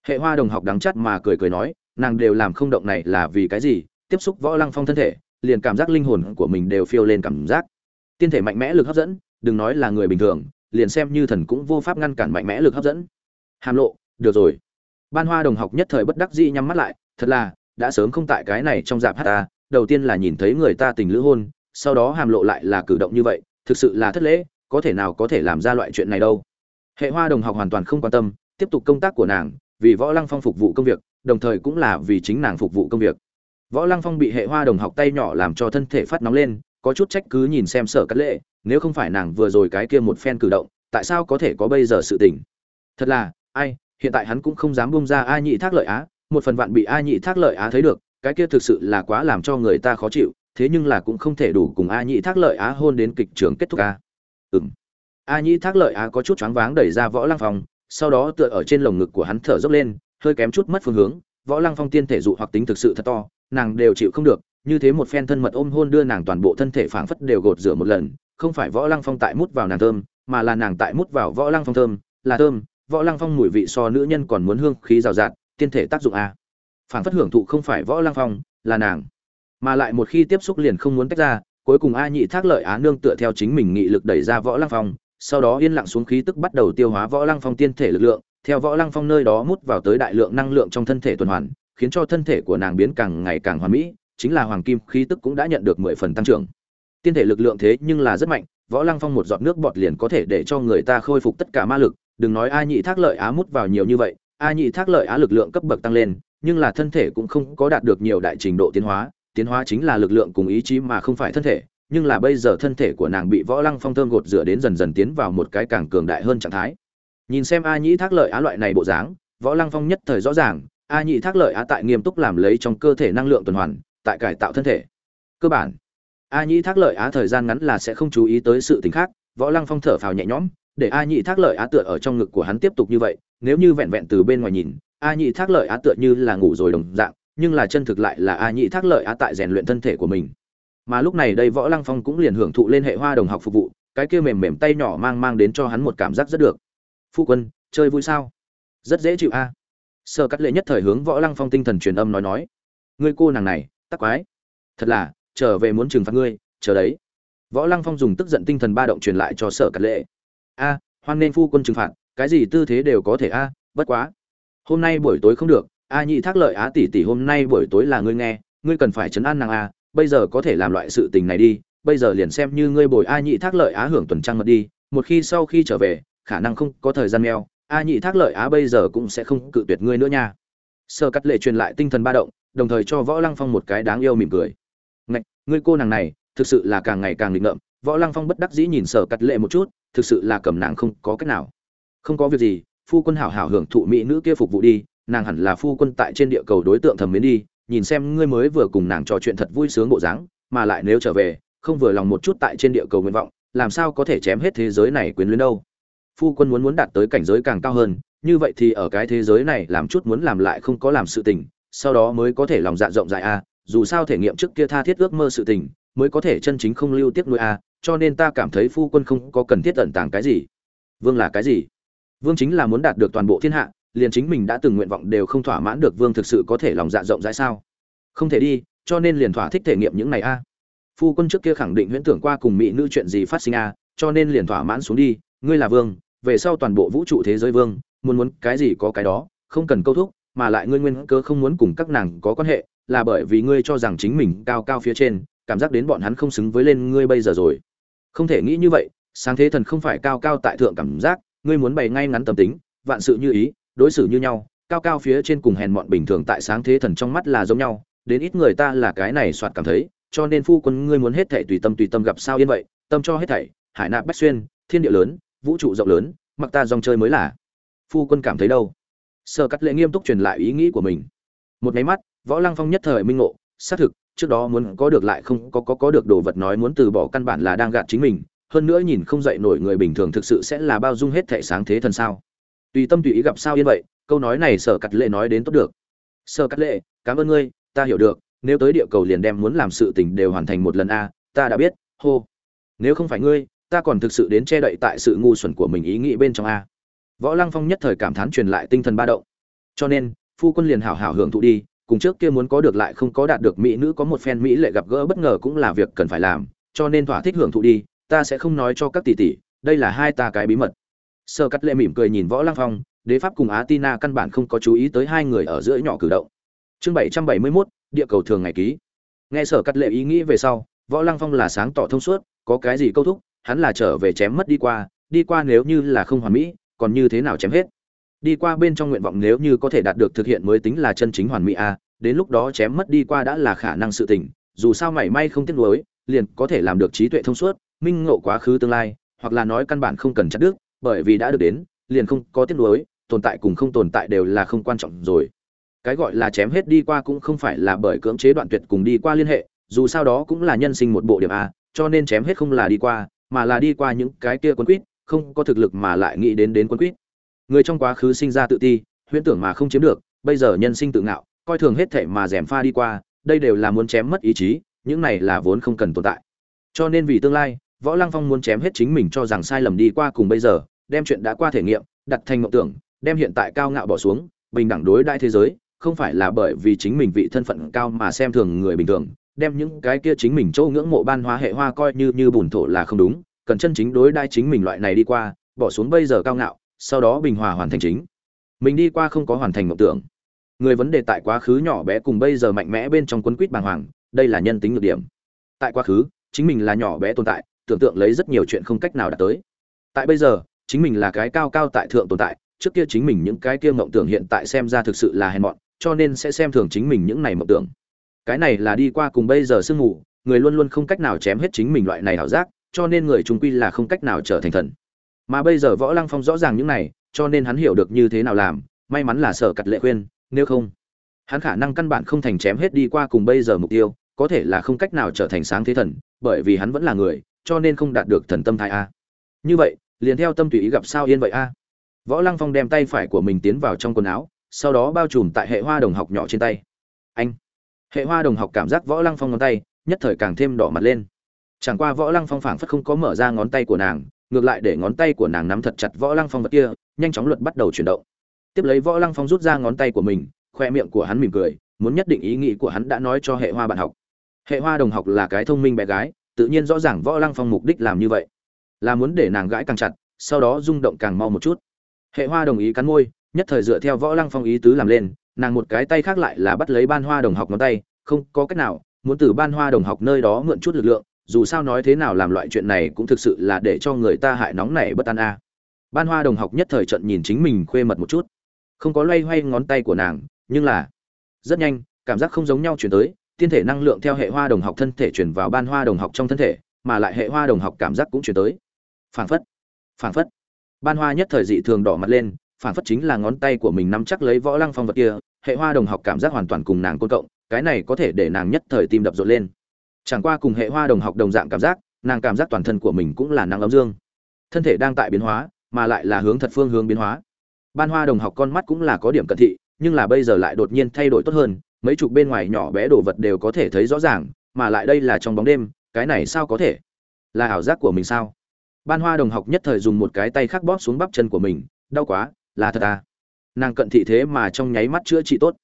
Hệ hoa đồng học đắng chắt mà cười cười nói, nàng đều làm không động này là vì cái gì, tiếp xúc võ lăng phong thân thể, liền cảm giác linh hồn của mình đều phiêu lên cảm giác. Tiên thể mạnh mẽ lực hấp dẫn, đừng nói là người bình thường, liền xem như thần cũng vô pháp ngăn cản mạnh mẽ lực hấp dẫn. Hàm lộ, được rồi. Ban hoa đồng học nhất thời bất đắc dĩ nhắm mắt lại, thật là đã sớm không tại cái này trong dạp hát ta, đầu tiên là nhìn thấy người ta tình lữ hôn, sau đó hàm lộ lại là cử động như vậy, thực sự là thất lễ, có thể nào có thể làm ra loại chuyện này đâu. Hệ hoa đồng học hoàn toàn không quan tâm, tiếp tục công tác của nàng, vì võ lăng phong phục vụ công việc, đồng thời cũng là vì chính nàng phục vụ công việc. Võ lăng phong bị hệ hoa đồng học tay nhỏ làm cho thân thể phát nóng lên, có chút trách cứ nhìn xem sở cắt lệ, nếu không phải nàng vừa rồi cái kia một phen cử động, tại sao có thể có bây giờ sự tình? Thật là, ai, hiện tại hắn cũng không dám bung ra ai nhị thác lợi á một phần vạn bị a nhị thác lợi á thấy được, cái kia thực sự là quá làm cho người ta khó chịu, thế nhưng là cũng không thể đủ cùng a nhị thác lợi á hôn đến kịch trường kết thúc a. Ừng a nhị thác lợi á có chút choáng váng đẩy ra võ lăng phong, sau đó tựa ở trên lồng ngực của hắn thở dốc lên, hơi kém chút mất phương hướng, võ lăng phong tiên thể dụ hoặc tính thực sự thật to, nàng đều chịu không được, như thế một phen thân mật ôm hôn đưa nàng toàn bộ thân thể phảng phất đều gột rửa một lần, không phải võ lăng phong tại mút vào nàng thơm, mà là nàng tại mút vào võ lăng phong thơm, là thơm, võ lăng phong mùi vị so nữ nhân còn muốn hương khí rào rạt tiên thể tác dụng a. Phảng phất hưởng thụ không phải võ lăng phong, là nàng. Mà lại một khi tiếp xúc liền không muốn tách ra, cuối cùng a nhị thác lợi á nương tựa theo chính mình nghị lực đẩy ra võ lăng phong, sau đó yên lặng xuống khí tức bắt đầu tiêu hóa võ lăng phong tiên thể lực lượng, theo võ lăng phong nơi đó mút vào tới đại lượng năng lượng trong thân thể tuần hoàn, khiến cho thân thể của nàng biến càng ngày càng hoàn mỹ, chính là hoàng kim khí tức cũng đã nhận được mười phần tăng trưởng. Tiên thể lực lượng thế nhưng là rất mạnh, võ lăng phong một giọt nước bọt liền có thể để cho người ta khôi phục tất cả ma lực, đừng nói a nhị thác lợi á mút vào nhiều như vậy a nhị thác lợi á lực lượng cấp bậc tăng lên, nhưng là thân thể cũng không có đạt được nhiều đại trình độ tiến hóa. Tiến hóa chính là lực lượng cùng ý chí mà không phải thân thể, nhưng là bây giờ thân thể của nàng bị võ lăng phong thơm gột rửa đến dần dần tiến vào một cái càng cường đại hơn trạng thái. Nhìn xem a nhĩ thác lợi á loại này bộ dáng, võ lăng phong nhất thời rõ ràng, a nhĩ thác lợi á tại nghiêm túc làm lấy trong cơ thể năng lượng tuần hoàn, tại cải tạo thân thể. Cơ bản, a nhĩ thác lợi á thời gian ngắn là sẽ không chú ý tới sự t khác, võ lăng phong thở phào nhẹ nhõm để a Nhị thác lợi á tựa ở trong ngực của hắn tiếp tục như vậy, nếu như vẹn vẹn từ bên ngoài nhìn, a nhị thác lợi á tựa như là ngủ rồi đồng dạng, nhưng là chân thực lại là a nhị thác lợi á tại rèn luyện thân thể của mình. Mà lúc này đây võ lăng phong cũng liền hưởng thụ lên hệ hoa đồng học phục vụ, cái kia mềm mềm tay nhỏ mang mang đến cho hắn một cảm giác rất được. Phu quân, chơi vui sao? Rất dễ chịu a. Sơ cắt lệ nhất thời hướng võ lăng phong tinh thần truyền âm nói nói, ngươi cô nàng này, tắc quái. Thật là, trở về muốn trừng phạt ngươi, chờ đấy. Võ lăng phong dùng tức giận tinh thần ba động truyền lại cho sở cắt lệ a, hoan nên phu quân trừng phạt, cái gì tư thế đều có thể a, bất quá. Hôm nay buổi tối không được, a nhị thác lợi á tỷ tỷ hôm nay buổi tối là ngươi nghe, ngươi cần phải chấn an nàng a, bây giờ có thể làm loại sự tình này đi, bây giờ liền xem như ngươi bồi a nhị thác lợi á hưởng tuần trăng mật đi, một khi sau khi trở về, khả năng không có thời gian meo a nhị thác lợi á bây giờ cũng sẽ không cự tuyệt ngươi nữa nha. Sơ cắt lệ truyền lại tinh thần ba động, đồng thời cho võ lăng phong một cái đáng yêu mỉm cười. Ngạch, ngươi cô nàng này, thực sự là càng ngày càng nghịch ngợm. Võ lăng phong bất đắc dĩ nhìn sở cắt lệ một chút thực sự là cầm nàng không có cách nào. Không có việc gì, phu quân hảo hảo hưởng thụ mỹ nữ kia phục vụ đi, nàng hẳn là phu quân tại trên địa cầu đối tượng thầm mến đi, nhìn xem ngươi mới vừa cùng nàng trò chuyện thật vui sướng bộ dáng, mà lại nếu trở về, không vừa lòng một chút tại trên địa cầu nguyện vọng, làm sao có thể chém hết thế giới này quyến luyến đâu. Phu quân muốn muốn đạt tới cảnh giới càng cao hơn, như vậy thì ở cái thế giới này làm chút muốn làm lại không có làm sự tình, sau đó mới có thể lòng dạ rộng rãi a dù sao thể nghiệm trước kia tha thiết ước mơ sự tình, mới có thể chân chính không lưu tiếc nuôi a cho nên ta cảm thấy phu quân không có cần thiết tận tàng cái gì. Vương là cái gì? Vương chính là muốn đạt được toàn bộ thiên hạ, liền chính mình đã từng nguyện vọng đều không thỏa mãn được vương thực sự có thể lòng dạ rộng rãi sao? Không thể đi, cho nên liền thỏa thích thể nghiệm những này a. Phu quân trước kia khẳng định huyễn tưởng qua cùng mỹ nữ chuyện gì phát sinh a, cho nên liền thỏa mãn xuống đi, ngươi là vương, về sau toàn bộ vũ trụ thế giới vương, muốn muốn cái gì có cái đó, không cần câu thúc, mà lại ngươi nguyên cớ không muốn cùng các nàng có quan hệ, là bởi vì ngươi cho rằng chính mình cao cao phía trên, cảm giác đến bọn hắn không xứng với lên ngươi bây giờ rồi không thể nghĩ như vậy, sáng thế thần không phải cao cao tại thượng cảm giác, ngươi muốn bày ngay ngắn tâm tính, vạn sự như ý, đối xử như nhau, cao cao phía trên cùng hèn mọn bình thường tại sáng thế thần trong mắt là giống nhau, đến ít người ta là cái này soạt cảm thấy, cho nên phu quân ngươi muốn hết thảy tùy tâm tùy tâm gặp sao yên vậy, tâm cho hết thảy, hải nạp bách xuyên, thiên địa lớn, vũ trụ rộng lớn, mặc ta dòng chơi mới là. Phu quân cảm thấy đâu? Sơ cắt lệ nghiêm túc truyền lại ý nghĩ của mình. Một máy mắt, võ lăng phong nhất thời minh ngộ, xác thực trước đó muốn có được lại không có có có được đồ vật nói muốn từ bỏ căn bản là đang gạt chính mình, hơn nữa nhìn không dậy nổi người bình thường thực sự sẽ là bao dung hết thể sáng thế thần sao. Tùy tâm tùy ý gặp sao yên vậy, câu nói này sở cắt lệ nói đến tốt được. Sở cắt lệ, cảm ơn ngươi, ta hiểu được, nếu tới địa cầu liền đem muốn làm sự tình đều hoàn thành một lần a, ta đã biết, hô. Nếu không phải ngươi, ta còn thực sự đến che đậy tại sự ngu xuẩn của mình ý nghĩ bên trong a. Võ lăng phong nhất thời cảm thán truyền lại tinh thần ba động. Cho nên, phu quân liền hảo hảo hưởng thụ đi cùng trước kia muốn có được lại không có đạt được mỹ nữ có một phen mỹ lệ gặp gỡ bất ngờ cũng là việc cần phải làm, cho nên thỏa thích hưởng thụ đi, ta sẽ không nói cho các tỷ tỷ, đây là hai ta cái bí mật. Sơ cắt lệ mỉm cười nhìn võ lăng phong, đế pháp cùng á tina căn bản không có chú ý tới hai người ở giữa nhỏ cử động. Chương bảy trăm bảy mươi mốt, địa cầu thường ngày ký. Nghe sở cắt lệ ý nghĩ về sau, võ lăng phong là sáng tỏ thông suốt, có cái gì câu thúc, hắn là trở về chém mất đi qua đi qua nếu như là không hoàn mỹ, còn như thế nào chém hết? Đi qua bên trong nguyện vọng nếu như có thể đạt được thực hiện mới tính là chân chính hoàn mỹ a đến lúc đó chém mất đi qua đã là khả năng sự tỉnh dù sao mảy may không tiếc nuối, liền có thể làm được trí tuệ thông suốt, minh ngộ quá khứ tương lai, hoặc là nói căn bản không cần chặt đứt, bởi vì đã được đến, liền không có tiếc nuối, tồn tại cùng không tồn tại đều là không quan trọng rồi. Cái gọi là chém hết đi qua cũng không phải là bởi cưỡng chế đoạn tuyệt cùng đi qua liên hệ, dù sao đó cũng là nhân sinh một bộ điểm a cho nên chém hết không là đi qua, mà là đi qua những cái kia quân quýt, không có thực lực mà lại nghĩ đến đến quân quýt người trong quá khứ sinh ra tự ti, huyễn tưởng mà không chiếm được, bây giờ nhân sinh tự ngạo, coi thường hết thể mà dèm pha đi qua, đây đều là muốn chém mất ý chí, những này là vốn không cần tồn tại. Cho nên vì tương lai, võ lăng phong muốn chém hết chính mình cho rằng sai lầm đi qua cùng bây giờ, đem chuyện đã qua thể nghiệm, đặt thành mộng tưởng, đem hiện tại cao ngạo bỏ xuống, bình đẳng đối đại thế giới, không phải là bởi vì chính mình vị thân phận cao mà xem thường người bình thường, đem những cái kia chính mình châu ngưỡng mộ ban hóa hệ hoa coi như như bùn thổ là không đúng, cần chân chính đối đai chính mình loại này đi qua, bỏ xuống bây giờ cao ngạo sau đó bình hòa hoàn thành chính. Mình đi qua không có hoàn thành mộng tưởng. Người vấn đề tại quá khứ nhỏ bé cùng bây giờ mạnh mẽ bên trong quân quýt bàng hoàng, đây là nhân tính nhược điểm. Tại quá khứ, chính mình là nhỏ bé tồn tại, tưởng tượng lấy rất nhiều chuyện không cách nào đạt tới. Tại bây giờ, chính mình là cái cao cao tại thượng tồn tại, trước kia chính mình những cái kia mộng tưởng hiện tại xem ra thực sự là hèn mọn, cho nên sẽ xem thường chính mình những này mộng tưởng. Cái này là đi qua cùng bây giờ sương mù, người luôn luôn không cách nào chém hết chính mình loại này ảo giác, cho nên người trung quy là không cách nào trở thành thần mà bây giờ võ lăng phong rõ ràng những này, cho nên hắn hiểu được như thế nào làm, may mắn là sở cặt lệ khuyên, nếu không, hắn khả năng căn bản không thành chém hết đi qua cùng bây giờ mục tiêu, có thể là không cách nào trở thành sáng thế thần, bởi vì hắn vẫn là người, cho nên không đạt được thần tâm thái a. Như vậy, liền theo tâm tùy ý gặp sao yên vậy a. Võ lăng phong đem tay phải của mình tiến vào trong quần áo, sau đó bao trùm tại hệ hoa đồng học nhỏ trên tay. Anh! Hệ hoa đồng học cảm giác võ lăng phong ngón tay, nhất thời càng thêm đỏ mặt lên. Chẳng qua võ lăng phong phảng phất không có mở ra ngón tay của nàng ngược lại để ngón tay của nàng nắm thật chặt võ lăng phong vật kia, nhanh chóng luật bắt đầu chuyển động. Tiếp lấy võ lăng phong rút ra ngón tay của mình, khoe miệng của hắn mỉm cười, muốn nhất định ý nghĩ của hắn đã nói cho hệ hoa bạn học. Hệ hoa đồng học là cái thông minh bé gái, tự nhiên rõ ràng võ lăng phong mục đích làm như vậy. Là muốn để nàng gãi càng chặt, sau đó rung động càng mau một chút. Hệ hoa đồng ý cắn môi, nhất thời dựa theo võ lăng phong ý tứ làm lên, nàng một cái tay khác lại là bắt lấy ban hoa đồng học ngón tay, không có cách nào, muốn từ ban hoa đồng học nơi đó mượn chút lực lượng dù sao nói thế nào làm loại chuyện này cũng thực sự là để cho người ta hại nóng này bất an a. Ban hoa đồng học nhất thời trận nhìn chính mình khuê mật một chút. Không có loay hoay ngón tay của nàng, nhưng là rất nhanh, cảm giác không giống nhau chuyển tới tiên thể năng lượng theo hệ hoa đồng học thân thể chuyển vào ban hoa đồng học trong thân thể, mà lại hệ hoa đồng học cảm giác cũng chuyển tới. Phảng phất phảng phất. Ban hoa nhất thời dị thường đỏ mặt lên, phảng phất chính là ngón tay của mình nắm chắc lấy võ lăng phong vật kia, hệ hoa đồng học cảm giác hoàn toàn cùng nàng côn cộng, cái này có thể để nàng nhất thời tim đập rộn lên chẳng qua cùng hệ hoa đồng học đồng dạng cảm giác, nàng cảm giác toàn thân của mình cũng là nắng ấm dương. Thân thể đang tại biến hóa, mà lại là hướng thật phương hướng biến hóa. Ban hoa đồng học con mắt cũng là có điểm cận thị, nhưng là bây giờ lại đột nhiên thay đổi tốt hơn, mấy chục bên ngoài nhỏ bé đồ vật đều có thể thấy rõ ràng, mà lại đây là trong bóng đêm, cái này sao có thể? Là ảo giác của mình sao? Ban hoa đồng học nhất thời dùng một cái tay khác bóp xuống bắp chân của mình, đau quá, là thật à? Nàng cận thị thế mà trong nháy mắt chữa trị tốt.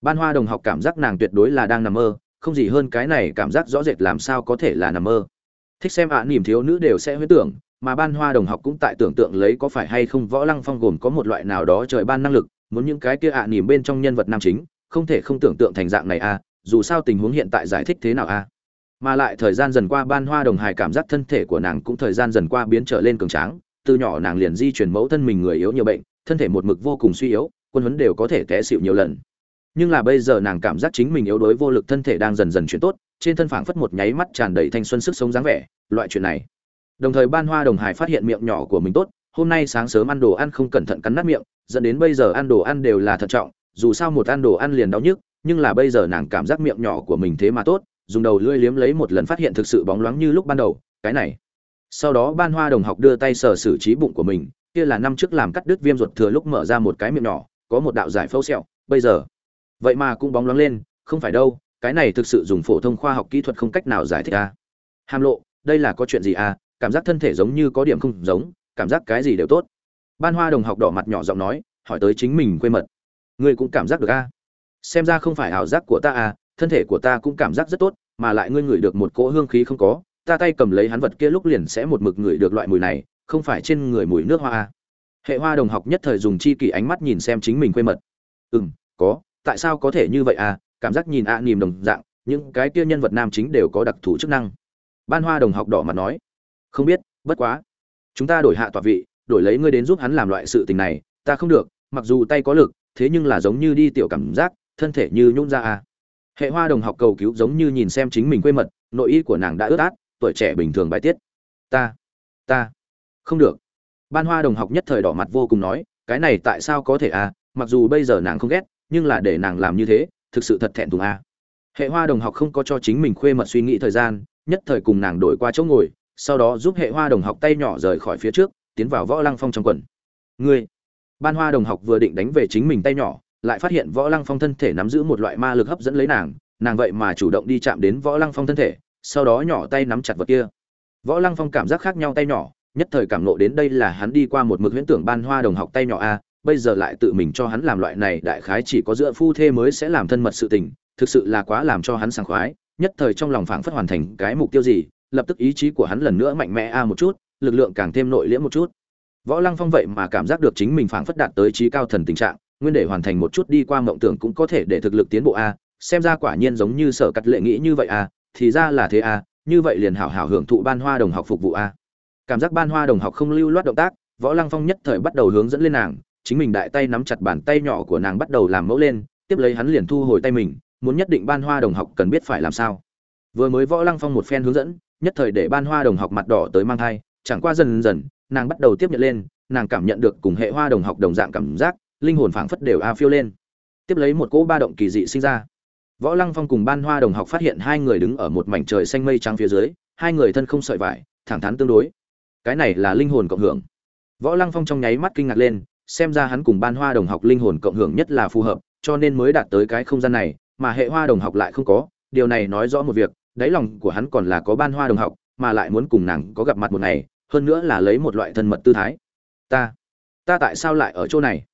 Ban hoa đồng học cảm giác nàng tuyệt đối là đang nằm mơ không gì hơn cái này cảm giác rõ rệt làm sao có thể là nằm mơ. Thích xem ạ à, niềm thiếu nữ đều sẽ huyết tưởng mà ban hoa đồng học cũng tại tưởng tượng lấy có phải hay không võ lăng phong gồm có một loại nào đó trời ban năng lực muốn những cái kia ạ à, niềm bên trong nhân vật nam chính không thể không tưởng tượng thành dạng này a à, dù sao tình huống hiện tại giải thích thế nào a mà lại thời gian dần qua ban hoa đồng hài cảm giác thân thể của nàng cũng thời gian dần qua biến trở lên cường tráng từ nhỏ nàng liền di chuyển mẫu thân mình người yếu nhiều bệnh thân thể một mực vô cùng suy yếu quân huấn đều có thể té xịu nhiều lần nhưng là bây giờ nàng cảm giác chính mình yếu đuối vô lực, thân thể đang dần dần chuyển tốt, trên thân phảng phất một nháy mắt tràn đầy thanh xuân sức sống dáng vẻ, loại chuyện này. Đồng thời ban hoa đồng hải phát hiện miệng nhỏ của mình tốt, hôm nay sáng sớm ăn đồ ăn không cẩn thận cắn nát miệng, dẫn đến bây giờ ăn đồ ăn đều là thận trọng, dù sao một ăn đồ ăn liền đau nhức, nhưng là bây giờ nàng cảm giác miệng nhỏ của mình thế mà tốt, dùng đầu lưỡi liếm lấy một lần phát hiện thực sự bóng loáng như lúc ban đầu, cái này. Sau đó ban hoa đồng học đưa tay sờ xử trí bụng của mình, kia là năm trước làm cắt đứt viêm ruột thừa lúc mở ra một cái miệng nhỏ, có một đạo giải phẫu sẹo, bây giờ vậy mà cũng bóng loáng lên, không phải đâu, cái này thực sự dùng phổ thông khoa học kỹ thuật không cách nào giải thích a à. hàm lộ, đây là có chuyện gì à cảm giác thân thể giống như có điểm không giống, cảm giác cái gì đều tốt ban hoa đồng học đỏ mặt nhỏ giọng nói, hỏi tới chính mình quê mật ngươi cũng cảm giác được a à? xem ra không phải ảo giác của ta à thân thể của ta cũng cảm giác rất tốt, mà lại ngươi ngửi được một cỗ hương khí không có, ta tay cầm lấy hắn vật kia lúc liền sẽ một mực ngửi được loại mùi này, không phải trên người mùi nước hoa à. hệ hoa đồng học nhất thời dùng chi kỷ ánh mắt nhìn xem chính mình quê mật ừ m có tại sao có thể như vậy à? Cảm giác nhìn ạ à, đồng dạng những cái kia nhân vật nam chính đều có đặc thù chức năng. Ban hoa đồng học đỏ mặt nói không biết bất quá. Chúng ta đổi hạ tọa vị đổi lấy ngươi đến giúp hắn làm loại sự tình này ta không được mặc dù tay có lực thế nhưng là giống như đi tiểu cảm giác thân thể như nhún ra à. Hệ hoa đồng học cầu cứu giống như nhìn xem chính mình quê mật nội y của nàng đã ướt át tuổi trẻ bình thường bài tiết. Ta ta không được. Ban hoa đồng học nhất thời đỏ mặt vô cùng nói cái này tại sao có thể à? Mặc dù bây giờ nàng không ghét nhưng là để nàng làm như thế, thực sự thật thẹn thùng a. Hệ hoa đồng học không có cho chính mình khuê mật suy nghĩ thời gian, nhất thời cùng nàng đổi qua chỗ ngồi, sau đó giúp hệ hoa đồng học tay nhỏ rời khỏi phía trước, tiến vào võ lăng phong trong quần. Ngươi. Ban hoa đồng học vừa định đánh về chính mình tay nhỏ, lại phát hiện võ lăng phong thân thể nắm giữ một loại ma lực hấp dẫn lấy nàng nàng vậy mà chủ động đi chạm đến võ lăng phong thân thể, sau đó nhỏ tay nắm chặt vật kia. Võ lăng phong cảm giác khác nhau tay nhỏ, nhất thời cảm nộ đến đây là hắn đi qua một mực huyễn tưởng ban hoa đồng học tay nhỏ a bây giờ lại tự mình cho hắn làm loại này, đại khái chỉ có giữa phu thê mới sẽ làm thân mật sự tình, thực sự là quá làm cho hắn sảng khoái, nhất thời trong lòng phảng phất hoàn thành cái mục tiêu gì, lập tức ý chí của hắn lần nữa mạnh mẽ a một chút, lực lượng càng thêm nội liễm một chút. Võ lăng phong vậy mà cảm giác được chính mình phảng phất đạt tới trí cao thần tình trạng, nguyên để hoàn thành một chút đi qua mộng tưởng cũng có thể để thực lực tiến bộ a, xem ra quả nhiên giống như sở cắt lệ nghĩ như vậy a, thì ra là thế a, như vậy liền hảo hảo hưởng thụ ban hoa đồng học phục vụ a. Cảm giác ban hoa đồng học không lưu loát động tác, võ lăng phong nhất thời bắt đầu hướng dẫn lên nàng chính mình đại tay nắm chặt bàn tay nhỏ của nàng bắt đầu làm mẫu lên, tiếp lấy hắn liền thu hồi tay mình, muốn nhất định ban hoa đồng học cần biết phải làm sao. Vừa mới võ lăng phong một phen hướng dẫn, nhất thời để ban hoa đồng học mặt đỏ tới mang thai, chẳng qua dần dần, nàng bắt đầu tiếp nhận lên, nàng cảm nhận được cùng hệ hoa đồng học đồng dạng cảm giác, linh hồn phảng phất đều a phiêu lên. Tiếp lấy một cỗ ba động kỳ dị sinh ra. Võ lăng phong cùng ban hoa đồng học phát hiện hai người đứng ở một mảnh trời xanh mây trắng phía dưới, hai người thân không sợi vải, thẳng thắn tương đối. Cái này là linh hồn cộng hưởng. Võ lăng phong trong nháy mắt kinh ngạc lên xem ra hắn cùng ban hoa đồng học linh hồn cộng hưởng nhất là phù hợp, cho nên mới đạt tới cái không gian này, mà hệ hoa đồng học lại không có. Điều này nói rõ một việc, đáy lòng của hắn còn là có ban hoa đồng học, mà lại muốn cùng nàng có gặp mặt một ngày, hơn nữa là lấy một loại thân mật tư thái. Ta ta tại sao lại ở chỗ này?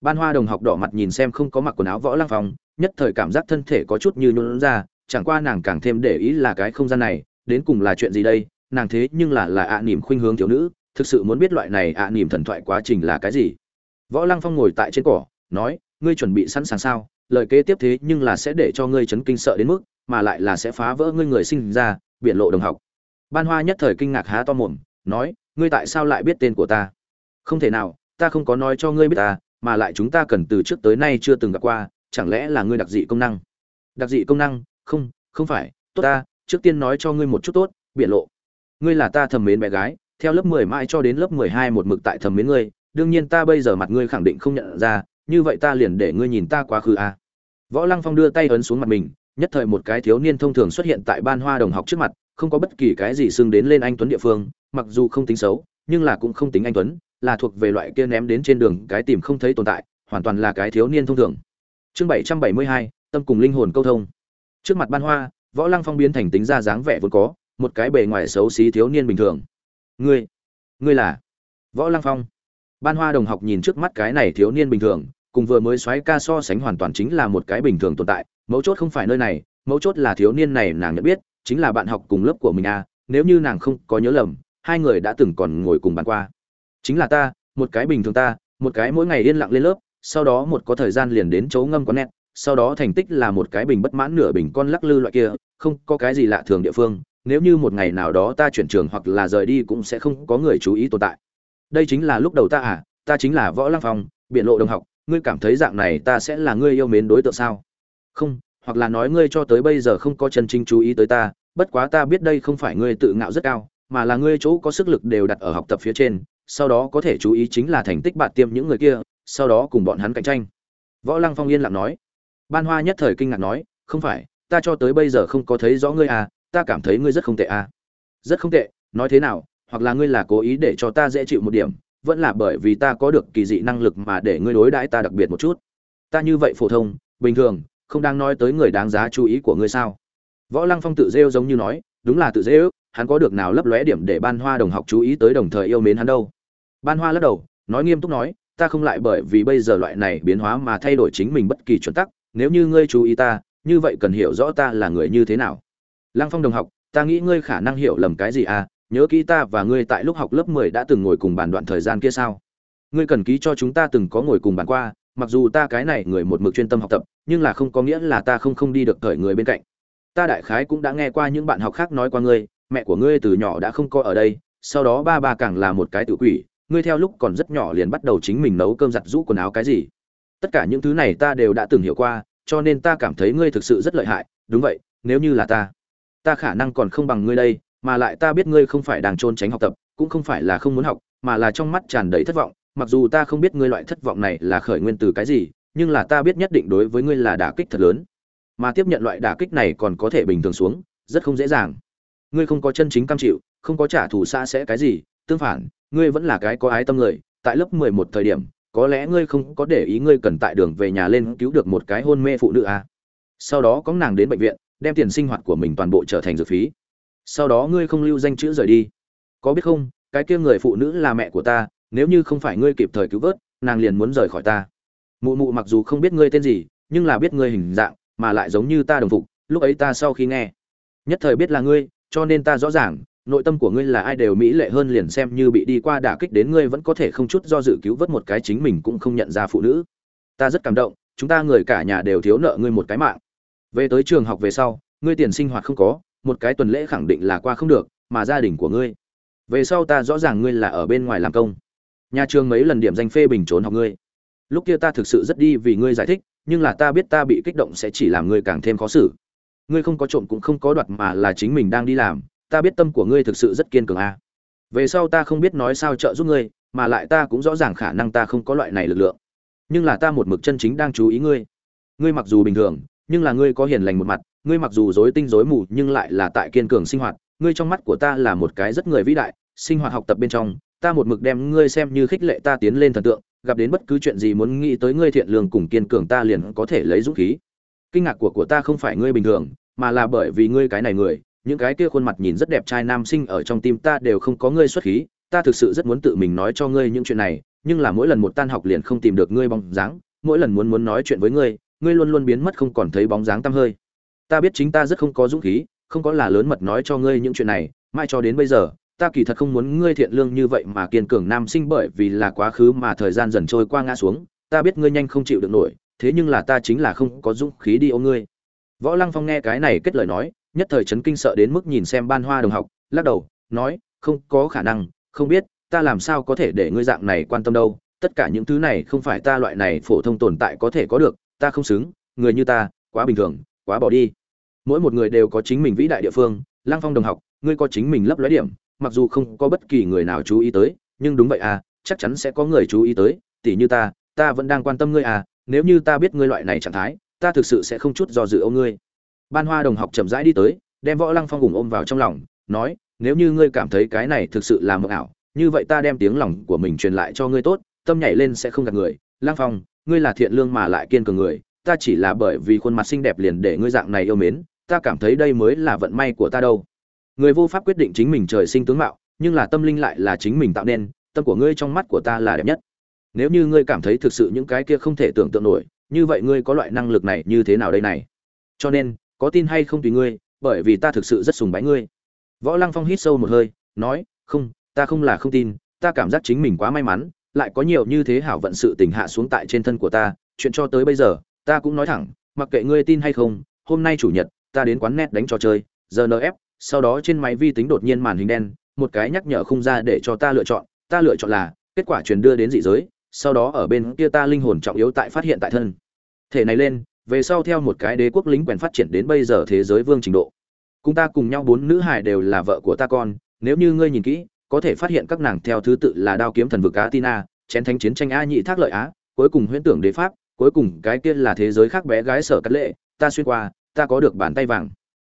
Ban hoa đồng học đỏ mặt nhìn xem không có mặc quần áo võ lăng phòng nhất thời cảm giác thân thể có chút như nhuận ra, chẳng qua nàng càng thêm để ý là cái không gian này, đến cùng là chuyện gì đây? Nàng thế nhưng là là ạ à nỉm khuynh hướng thiếu nữ, thực sự muốn biết loại này ạ à nỉm thần thoại quá trình là cái gì? Võ lăng phong ngồi tại trên cỏ, nói, ngươi chuẩn bị sẵn sàng sao? Lời kế tiếp thế nhưng là sẽ để cho ngươi chấn kinh sợ đến mức, mà lại là sẽ phá vỡ ngươi người sinh ra, biển lộ đồng học. Ban hoa nhất thời kinh ngạc há to mồm, nói, ngươi tại sao lại biết tên của ta? Không thể nào, ta không có nói cho ngươi biết ta, mà lại chúng ta cần từ trước tới nay chưa từng gặp qua, chẳng lẽ là ngươi đặc dị công năng? Đặc dị công năng? Không không phải, tốt ta, trước tiên nói cho ngươi một chút tốt, biển lộ. Ngươi là ta thầm mến bé gái, theo lớp mười mãi cho đến lớp mười hai một mực tại thầm mến ngươi đương nhiên ta bây giờ mặt ngươi khẳng định không nhận ra, như vậy ta liền để ngươi nhìn ta quá khứ à. võ lăng phong đưa tay ấn xuống mặt mình, nhất thời một cái thiếu niên thông thường xuất hiện tại ban hoa đồng học trước mặt, không có bất kỳ cái gì xưng đến lên anh tuấn địa phương, mặc dù không tính xấu, nhưng là cũng không tính anh tuấn, là thuộc về loại kia ném đến trên đường cái tìm không thấy tồn tại, hoàn toàn là cái thiếu niên thông thường. Chương bảy trăm bảy mươi hai, tâm cùng linh hồn câu thông. Trước mặt ban hoa, võ lăng phong biến thành tính ra dáng vẻ vốn có, một cái bề ngoài xấu xí thiếu niên bình thường. Ngươi ngươi là võ lăng phong ban hoa đồng học nhìn trước mắt cái này thiếu niên bình thường, cùng vừa mới xoáy ca so sánh hoàn toàn chính là một cái bình thường tồn tại, mấu chốt không phải nơi này, mấu chốt là thiếu niên này nàng nhận biết, chính là bạn học cùng lớp của mình à nếu như nàng không có nhớ lầm, hai người đã từng còn ngồi cùng bàn qua. Chính là ta, một cái bình thường ta, một cái mỗi ngày yên lặng lên lớp, sau đó một có thời gian liền đến chấu ngâm có nét, sau đó thành tích là một cái bình bất mãn nửa bình con lắc lư loại kia, không có cái gì lạ thường địa phương, nếu như một ngày nào đó ta chuyển trường hoặc là rời đi cũng sẽ không có người chú ý tồn tại đây chính là lúc đầu ta à ta chính là võ lăng phong, biện lộ đồng học, ngươi cảm thấy dạng này ta sẽ là ngươi yêu mến đối tượng sao? Không, hoặc là nói ngươi cho tới bây giờ không có chân chính chú ý tới ta, bất quá ta biết đây không phải ngươi tự ngạo rất cao, mà là ngươi chỗ có sức lực đều đặt ở học tập phía trên, sau đó có thể chú ý chính là thành tích bạn tiêm những người kia, sau đó cùng bọn hắn cạnh tranh. Võ lăng phong yên lặng nói. Ban hoa nhất thời kinh ngạc nói, không phải, ta cho tới bây giờ không có thấy rõ ngươi à ta cảm thấy ngươi rất không tệ à. Rất không tệ, nói thế nào hoặc là ngươi là cố ý để cho ta dễ chịu một điểm, vẫn là bởi vì ta có được kỳ dị năng lực mà để ngươi đối đãi ta đặc biệt một chút. Ta như vậy phổ thông, bình thường, không đang nói tới người đáng giá chú ý của ngươi sao? Võ lăng phong tự rêu giống như nói, đúng là tự rêu, hắn có được nào lấp lóe điểm để ban hoa đồng học chú ý tới đồng thời yêu mến hắn đâu. Ban hoa lắc đầu, nói nghiêm túc nói, ta không lại bởi vì bây giờ loại này biến hóa mà thay đổi chính mình bất kỳ chuẩn tắc, nếu như ngươi chú ý ta, như vậy cần hiểu rõ ta là người như thế nào. Lăng phong đồng học, ta nghĩ ngươi khả năng hiểu lầm cái gì à? Nhớ kỹ ta và ngươi tại lúc học lớp mười đã từng ngồi cùng bàn đoạn thời gian kia sao? Ngươi cần ký cho chúng ta từng có ngồi cùng bàn qua, mặc dù ta cái này người một mực chuyên tâm học tập, nhưng là không có nghĩa là ta không không đi được cởi người bên cạnh. Ta đại khái cũng đã nghe qua những bạn học khác nói qua ngươi, mẹ của ngươi từ nhỏ đã không có ở đây, sau đó ba bà càng là một cái tự quỷ, ngươi theo lúc còn rất nhỏ liền bắt đầu chính mình nấu cơm giặt rũ quần áo cái gì. Tất cả những thứ này ta đều đã từng hiểu qua, cho nên ta cảm thấy ngươi thực sự rất lợi hại, đúng vậy, nếu như là ta ta khả năng còn không bằng ngươi đây mà lại ta biết ngươi không phải đang trôn tránh học tập, cũng không phải là không muốn học, mà là trong mắt tràn đầy thất vọng. Mặc dù ta không biết ngươi loại thất vọng này là khởi nguyên từ cái gì, nhưng là ta biết nhất định đối với ngươi là đả kích thật lớn. Mà tiếp nhận loại đả kích này còn có thể bình thường xuống, rất không dễ dàng. Ngươi không có chân chính cam chịu, không có trả thù xa sẽ cái gì, tương phản, ngươi vẫn là cái có ái tâm người. Tại lớp mười một thời điểm, có lẽ ngươi không có để ý ngươi cần tại đường về nhà lên cứu được một cái hôn mê phụ nữ à. sau đó có nàng đến bệnh viện, đem tiền sinh hoạt của mình toàn bộ trở thành dược phí sau đó ngươi không lưu danh chữ rời đi. Có biết không, cái kia người phụ nữ là mẹ của ta, nếu như không phải ngươi kịp thời cứu vớt, nàng liền muốn rời khỏi ta. Mụ mụ mặc dù không biết ngươi tên gì, nhưng là biết ngươi hình dạng, mà lại giống như ta đồng phục, lúc ấy ta sau khi nghe, nhất thời biết là ngươi, cho nên ta rõ ràng, nội tâm của ngươi là ai đều mỹ lệ hơn liền xem như bị đi qua đả kích đến ngươi vẫn có thể không chút do dự cứu vớt một cái chính mình cũng không nhận ra phụ nữ. Ta rất cảm động, chúng ta người cả nhà đều thiếu nợ ngươi một cái mạng. Về tới trường học về sau, ngươi tiền sinh hoạt không có một cái tuần lễ khẳng định là qua không được, mà gia đình của ngươi. Về sau ta rõ ràng ngươi là ở bên ngoài làm công. Nhà trường mấy lần điểm danh phê bình trốn học ngươi. Lúc kia ta thực sự rất đi vì ngươi giải thích, nhưng là ta biết ta bị kích động sẽ chỉ làm ngươi càng thêm khó xử. Ngươi không có trộm cũng không có đoạt mà là chính mình đang đi làm, ta biết tâm của ngươi thực sự rất kiên cường a. À. về sau ta không biết nói sao trợ giúp ngươi, mà lại ta cũng rõ ràng khả năng ta không có loại này lực lượng. Nhưng là ta một mực chân chính đang chú ý ngươi. Ngươi mặc dù bình thường nhưng là ngươi có hiền lành một mặt, ngươi mặc dù rối tinh rối mù nhưng lại là tại kiên cường sinh hoạt, ngươi trong mắt của ta là một cái rất người vĩ đại, sinh hoạt học tập bên trong, ta một mực đem ngươi xem như khích lệ ta tiến lên thần tượng, gặp đến bất cứ chuyện gì muốn nghĩ tới ngươi thiện lương cùng kiên cường ta liền có thể lấy dũng khí. Kinh ngạc của của ta không phải ngươi bình thường, mà là bởi vì ngươi cái này người, những cái kia khuôn mặt nhìn rất đẹp trai nam sinh ở trong tim ta đều không có ngươi xuất khí, ta thực sự rất muốn tự mình nói cho ngươi những chuyện này, nhưng là mỗi lần một tan học liền không tìm được ngươi bóng dáng, mỗi lần muốn muốn nói chuyện với ngươi ngươi luôn luôn biến mất không còn thấy bóng dáng tăm hơi. Ta biết chính ta rất không có dũng khí, không có là lớn mật nói cho ngươi những chuyện này mai cho đến bây giờ, ta kỳ thật không muốn ngươi thiện lương như vậy mà kiên cường nam sinh bởi vì là quá khứ mà thời gian dần trôi qua ngã xuống. Ta biết ngươi nhanh không chịu được nổi, thế nhưng là ta chính là không có dũng khí đi ôm ngươi. Võ lăng phong nghe cái này kết lời nói, nhất thời chấn kinh sợ đến mức nhìn xem ban hoa đồng học, lắc đầu, nói, không có khả năng, không biết, ta làm sao có thể để ngươi dạng này quan tâm đâu, tất cả những thứ này không phải ta loại này phổ thông tồn tại có thể có được ta không xứng, người như ta, quá bình thường, quá bỏ đi. Mỗi một người đều có chính mình vĩ đại địa phương, lăng phong đồng học, ngươi có chính mình lấp lóe điểm, mặc dù không có bất kỳ người nào chú ý tới, nhưng đúng vậy à chắc chắn sẽ có người chú ý tới, tỉ như ta ta vẫn đang quan tâm ngươi à nếu như ta biết ngươi loại này trạng thái, ta thực sự sẽ không chút do dự ôm ngươi. Ban hoa đồng học chậm rãi đi tới, đem võ lăng phong cùng ôm vào trong lòng, nói, nếu như ngươi cảm thấy cái này thực sự là mộng ảo, như vậy ta đem tiếng lòng của mình truyền lại cho ngươi tốt, tâm nhảy lên sẽ không gạt người. Lăng phong ngươi là thiện lương mà lại kiên cường người, ta chỉ là bởi vì khuôn mặt xinh đẹp liền để ngươi dạng này yêu mến, ta cảm thấy đây mới là vận may của ta đâu. Người vô pháp quyết định chính mình trời sinh tướng mạo, nhưng là tâm linh lại là chính mình tạo nên, tâm của ngươi trong mắt của ta là đẹp nhất. Nếu như ngươi cảm thấy thực sự những cái kia không thể tưởng tượng nổi, như vậy ngươi có loại năng lực này như thế nào đây này? Cho nên, có tin hay không tùy ngươi, bởi vì ta thực sự rất sùng bái ngươi. Võ lăng phong hít sâu một hơi, nói, không, ta không là không tin, ta cảm giác chính mình quá may mắn lại có nhiều như thế hảo vận sự tình hạ xuống tại trên thân của ta chuyện cho tới bây giờ ta cũng nói thẳng mặc kệ ngươi tin hay không hôm nay chủ nhật ta đến quán net đánh trò chơi giờ NF, sau đó trên máy vi tính đột nhiên màn hình đen một cái nhắc nhở không ra để cho ta lựa chọn ta lựa chọn là kết quả truyền đưa đến dị giới sau đó ở bên kia ta linh hồn trọng yếu tại phát hiện tại thân. Thể này lên về sau theo một cái đế quốc lính quèn phát triển đến bây giờ thế giới vương trình độ. Cùng ta cùng nhau bốn nữ hải đều là vợ của ta con nếu như ngươi nhìn kỹ có thể phát hiện các nàng theo thứ tự là đao kiếm thần vực á tina chén thánh chiến tranh a nhị thác lợi á, cuối cùng huyễn tưởng đế pháp, cuối cùng cái kia là thế giới khác bé gái sở cắt lệ, ta xuyên qua, ta có được bàn tay vàng.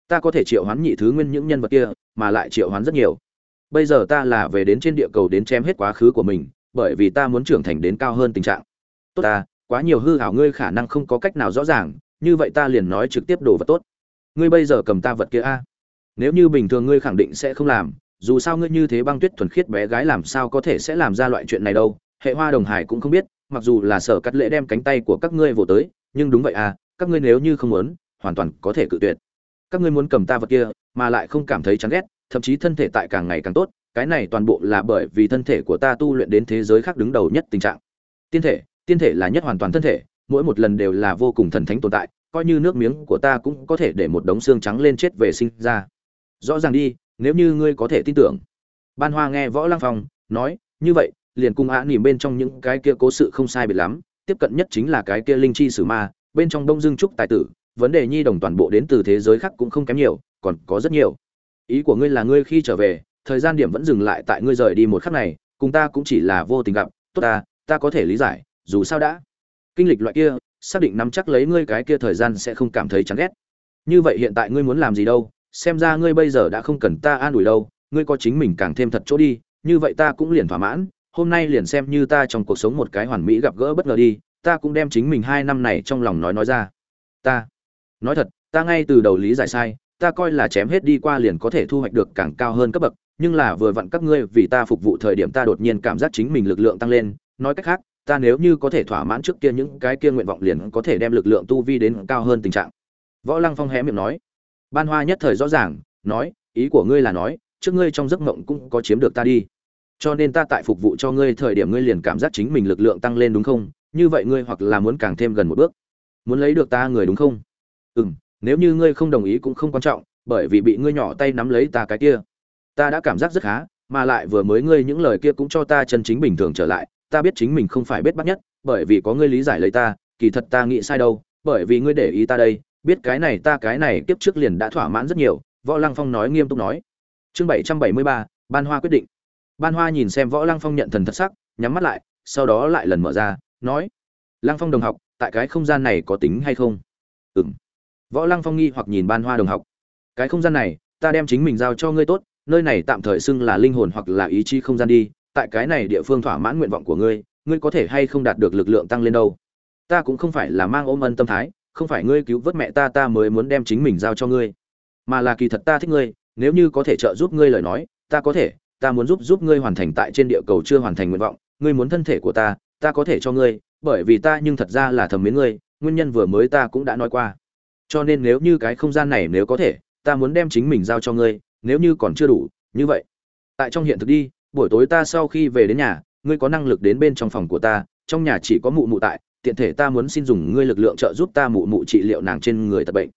Ta có thể triệu hoán nhị thứ nguyên những nhân vật kia, mà lại triệu hoán rất nhiều. Bây giờ ta là về đến trên địa cầu đến chém hết quá khứ của mình, bởi vì ta muốn trưởng thành đến cao hơn tình trạng. Tốt ta, quá nhiều hư hảo ngươi khả năng không có cách nào rõ ràng, như vậy ta liền nói trực tiếp đồ vật tốt. Ngươi bây giờ cầm ta vật kia a. Nếu như bình thường ngươi khẳng định sẽ không làm dù sao ngươi như thế băng tuyết thuần khiết bé gái làm sao có thể sẽ làm ra loại chuyện này đâu, hệ hoa đồng hải cũng không biết, mặc dù là sở cắt lễ đem cánh tay của các ngươi vỗ tới, nhưng đúng vậy à các ngươi nếu như không muốn, hoàn toàn có thể cự tuyệt. Các ngươi muốn cầm ta vật kia, mà lại không cảm thấy chán ghét, thậm chí thân thể tại càng ngày càng tốt, cái này toàn bộ là bởi vì thân thể của ta tu luyện đến thế giới khác đứng đầu nhất tình trạng. Tiên thể tiên thể là nhất hoàn toàn thân thể, mỗi một lần đều là vô cùng thần thánh tồn tại, coi như nước miếng của ta cũng có thể để một đống xương trắng lên chết về sinh ra. Rõ ràng đi nếu như ngươi có thể tin tưởng. Ban hoa nghe võ lăng phong nói, như vậy, liền cung ạ nỉm bên trong những cái kia cố sự không sai biệt lắm, tiếp cận nhất chính là cái kia linh chi sử ma, bên trong đông dương trúc tài tử, vấn đề nhi đồng toàn bộ đến từ thế giới khác cũng không kém nhiều, còn có rất nhiều. Ý của ngươi là ngươi khi trở về, thời gian điểm vẫn dừng lại tại ngươi rời đi một khắc này, cùng ta cũng chỉ là vô tình gặp, tốt ta ta có thể lý giải, dù sao đã. Kinh lịch loại kia, xác định nắm chắc lấy ngươi cái kia thời gian sẽ không cảm thấy chán ghét. Như vậy hiện tại ngươi muốn làm gì đâu? Xem ra ngươi bây giờ đã không cần ta an ủi đâu, ngươi có chính mình càng thêm thật chỗ đi, như vậy ta cũng liền thỏa mãn, hôm nay liền xem như ta trong cuộc sống một cái hoàn mỹ gặp gỡ bất ngờ đi, ta cũng đem chính mình hai năm này trong lòng nói nói ra. Ta, nói thật, ta ngay từ đầu lý giải sai, ta coi là chém hết đi qua liền có thể thu hoạch được càng cao hơn cấp bậc, nhưng là vừa vặn các ngươi vì ta phục vụ thời điểm ta đột nhiên cảm giác chính mình lực lượng tăng lên, nói cách khác, ta nếu như có thể thỏa mãn trước kia những cái kia nguyện vọng liền có thể đem lực lượng tu vi đến cao hơn tình trạng. Võ lăng phong hé miệng nói ban hoa nhất thời rõ ràng, nói, ý của ngươi là nói, trước ngươi trong giấc mộng cũng có chiếm được ta đi. Cho nên ta tại phục vụ cho ngươi thời điểm ngươi liền cảm giác chính mình lực lượng tăng lên đúng không? Như vậy ngươi hoặc là muốn càng thêm gần một bước. Muốn lấy được ta người đúng không? Ừ m nếu như ngươi không đồng ý cũng không quan trọng, bởi vì bị ngươi nhỏ tay nắm lấy ta cái kia. Ta đã cảm giác rất khá, mà lại vừa mới ngươi những lời kia cũng cho ta chân chính bình thường trở lại. Ta biết chính mình không phải biết bắt nhất, bởi vì có ngươi lý giải lấy ta, kỳ thật ta nghĩ sai đâu, bởi vì ngươi để ý ta đây biết cái này ta cái này tiếp trước liền đã thỏa mãn rất nhiều, võ lăng phong nói nghiêm túc nói. Chương bảy trăm bảy mươi ba, ban hoa quyết định. Ban hoa nhìn xem võ lăng phong nhận thần thật sắc, nhắm mắt lại, sau đó lại lần mở ra, nói, lăng phong đồng học, tại cái không gian này có tính hay không? Ừ m võ lăng phong nghi hoặc nhìn ban hoa đồng học. Cái không gian này, ta đem chính mình giao cho ngươi tốt, nơi này tạm thời xưng là linh hồn hoặc là ý chí không gian đi, tại cái này địa phương thỏa mãn nguyện vọng của ngươi ngươi có thể hay không đạt được lực lượng tăng lên đâu? Ta cũng không phải là mang ôm ân tâm thái không phải ngươi cứu vớt mẹ ta ta mới muốn đem chính mình giao cho ngươi. Mà là kỳ thật ta thích ngươi, nếu như có thể trợ giúp ngươi lời nói, ta có thể, ta muốn giúp giúp ngươi hoàn thành tại trên địa cầu chưa hoàn thành nguyện vọng, ngươi muốn thân thể của ta ta có thể cho ngươi, bởi vì ta nhưng thật ra là thầm mến ngươi, nguyên nhân vừa mới ta cũng đã nói qua. Cho nên nếu như cái không gian này nếu có thể, ta muốn đem chính mình giao cho ngươi, nếu như còn chưa đủ, như vậy. Tại trong hiện thực đi, buổi tối ta sau khi về đến nhà, ngươi có năng lực đến bên trong phòng của ta, trong nhà chỉ có mụ mụ tại tiện thể ta muốn xin dùng ngươi lực lượng trợ giúp ta mụ mụ trị liệu nàng trên người tật bệnh.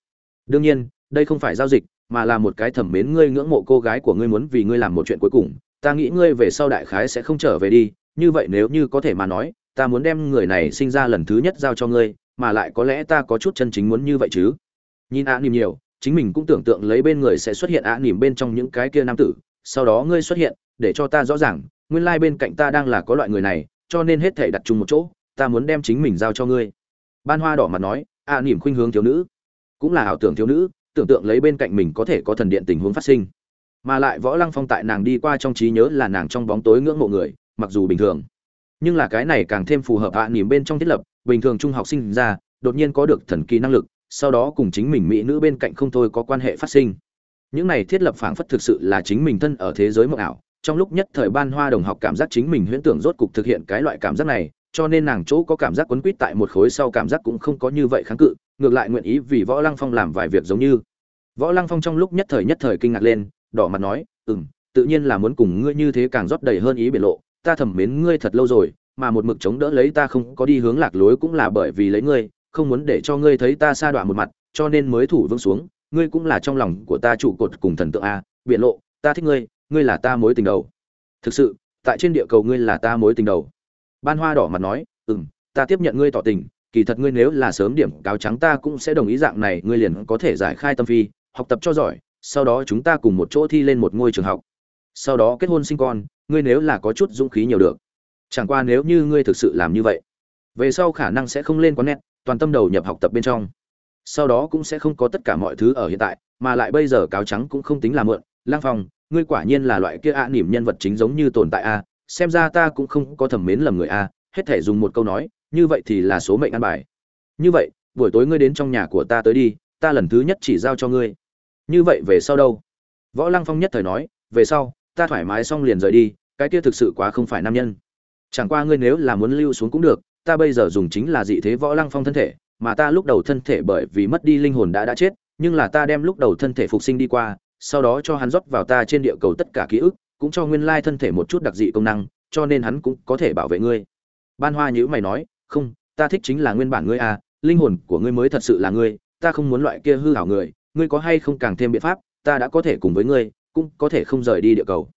Đương nhiên, đây không phải giao dịch, mà là một cái thẩm mến ngươi ngưỡng mộ cô gái của ngươi muốn vì ngươi làm một chuyện cuối cùng. Ta nghĩ ngươi về sau đại khái sẽ không trở về đi. Như vậy nếu như có thể mà nói, ta muốn đem người này sinh ra lần thứ nhất giao cho ngươi, mà lại có lẽ ta có chút chân chính muốn như vậy chứ? Nhìn ạ nỉm nhiều, chính mình cũng tưởng tượng lấy bên người sẽ xuất hiện ạ nỉm bên trong những cái kia nam tử. Sau đó ngươi xuất hiện, để cho ta rõ ràng, nguyên lai bên cạnh ta đang là có loại người này, cho nên hết thể đặt chung một chỗ ta muốn đem chính mình giao cho ngươi. Ban hoa đỏ mặt nói a à, nỉm khuynh hướng thiếu nữ. Cũng là ảo tưởng thiếu nữ tưởng tượng lấy bên cạnh mình có thể có thần điện tình huống phát sinh. Mà lại võ lăng phong tại nàng đi qua trong trí nhớ là nàng trong bóng tối ngưỡng mộ người mặc dù bình thường. Nhưng là cái này càng thêm phù hợp ạ nỉm bên trong thiết lập bình thường trung học sinh ra đột nhiên có được thần kỳ năng lực sau đó cùng chính mình mỹ nữ bên cạnh không thôi có quan hệ phát sinh. Những này thiết lập phảng phất thực sự là chính mình thân ở thế giới mộng ảo trong lúc nhất thời ban hoa đồng học cảm giác chính mình huyễn tưởng rốt cục thực hiện cái loại cảm giác này cho nên nàng chỗ có cảm giác quấn quýt tại một khối sau cảm giác cũng không có như vậy kháng cự, ngược lại nguyện ý vì võ lăng phong làm vài việc giống như. Võ lăng phong trong lúc nhất thời nhất thời kinh ngạc lên, đỏ mặt nói ừ m tự nhiên là muốn cùng ngươi như thế càng rót đầy hơn ý biển lộ, ta thầm mến ngươi thật lâu rồi, mà một mực chống đỡ lấy ta không có đi hướng lạc lối cũng là bởi vì lấy ngươi, không muốn để cho ngươi thấy ta sa đọa một mặt, cho nên mới thủ vương xuống, ngươi cũng là trong lòng của ta trụ cột cùng thần tượng a biện lộ, ta thích ngươi ngươi là ta mối tình đầu. Thực sự, tại trên địa cầu ngươi là ta mối tình đầu ban hoa đỏ mặt nói ừ m ta tiếp nhận ngươi tỏ tình kỳ thật ngươi nếu là sớm điểm cáo trắng ta cũng sẽ đồng ý dạng này ngươi liền có thể giải khai tâm phi học tập cho giỏi sau đó chúng ta cùng một chỗ thi lên một ngôi trường học. Sau đó kết hôn sinh con ngươi nếu là có chút dũng khí nhiều được. Chẳng qua nếu như ngươi thực sự làm như vậy về sau khả năng sẽ không lên quán nét toàn tâm đầu nhập học tập bên trong. Sau đó cũng sẽ không có tất cả mọi thứ ở hiện tại mà lại bây giờ cáo trắng cũng không tính là mượn. Lang phong ngươi quả nhiên là loại kia ạ à, nỉm nhân vật chính giống như tồn tại a xem ra ta cũng không có thẩm mến lầm người a, hết thể dùng một câu nói, như vậy thì là số mệnh ăn bài. Như vậy, buổi tối ngươi đến trong nhà của ta tới đi, ta lần thứ nhất chỉ giao cho ngươi. Như vậy về sau đâu? Võ lăng phong nhất thời nói, về sau, ta thoải mái xong liền rời đi, cái kia thực sự quá không phải nam nhân. Chẳng qua ngươi nếu là muốn lưu xuống cũng được, ta bây giờ dùng chính là dị thế võ lăng phong thân thể, mà ta lúc đầu thân thể bởi vì mất đi linh hồn đã đã chết, nhưng là ta đem lúc đầu thân thể phục sinh đi qua, sau đó cho hắn rót vào ta trên địa cầu tất cả ký ức cũng cho nguyên lai thân thể một chút đặc dị công năng, cho nên hắn cũng có thể bảo vệ ngươi. Ban hoa nhữ mày nói, không, ta thích chính là nguyên bản ngươi à linh hồn của ngươi mới thật sự là ngươi, ta không muốn loại kia hư hảo người, ngươi có hay không càng thêm biện pháp, ta đã có thể cùng với ngươi, cũng có thể không rời đi địa cầu.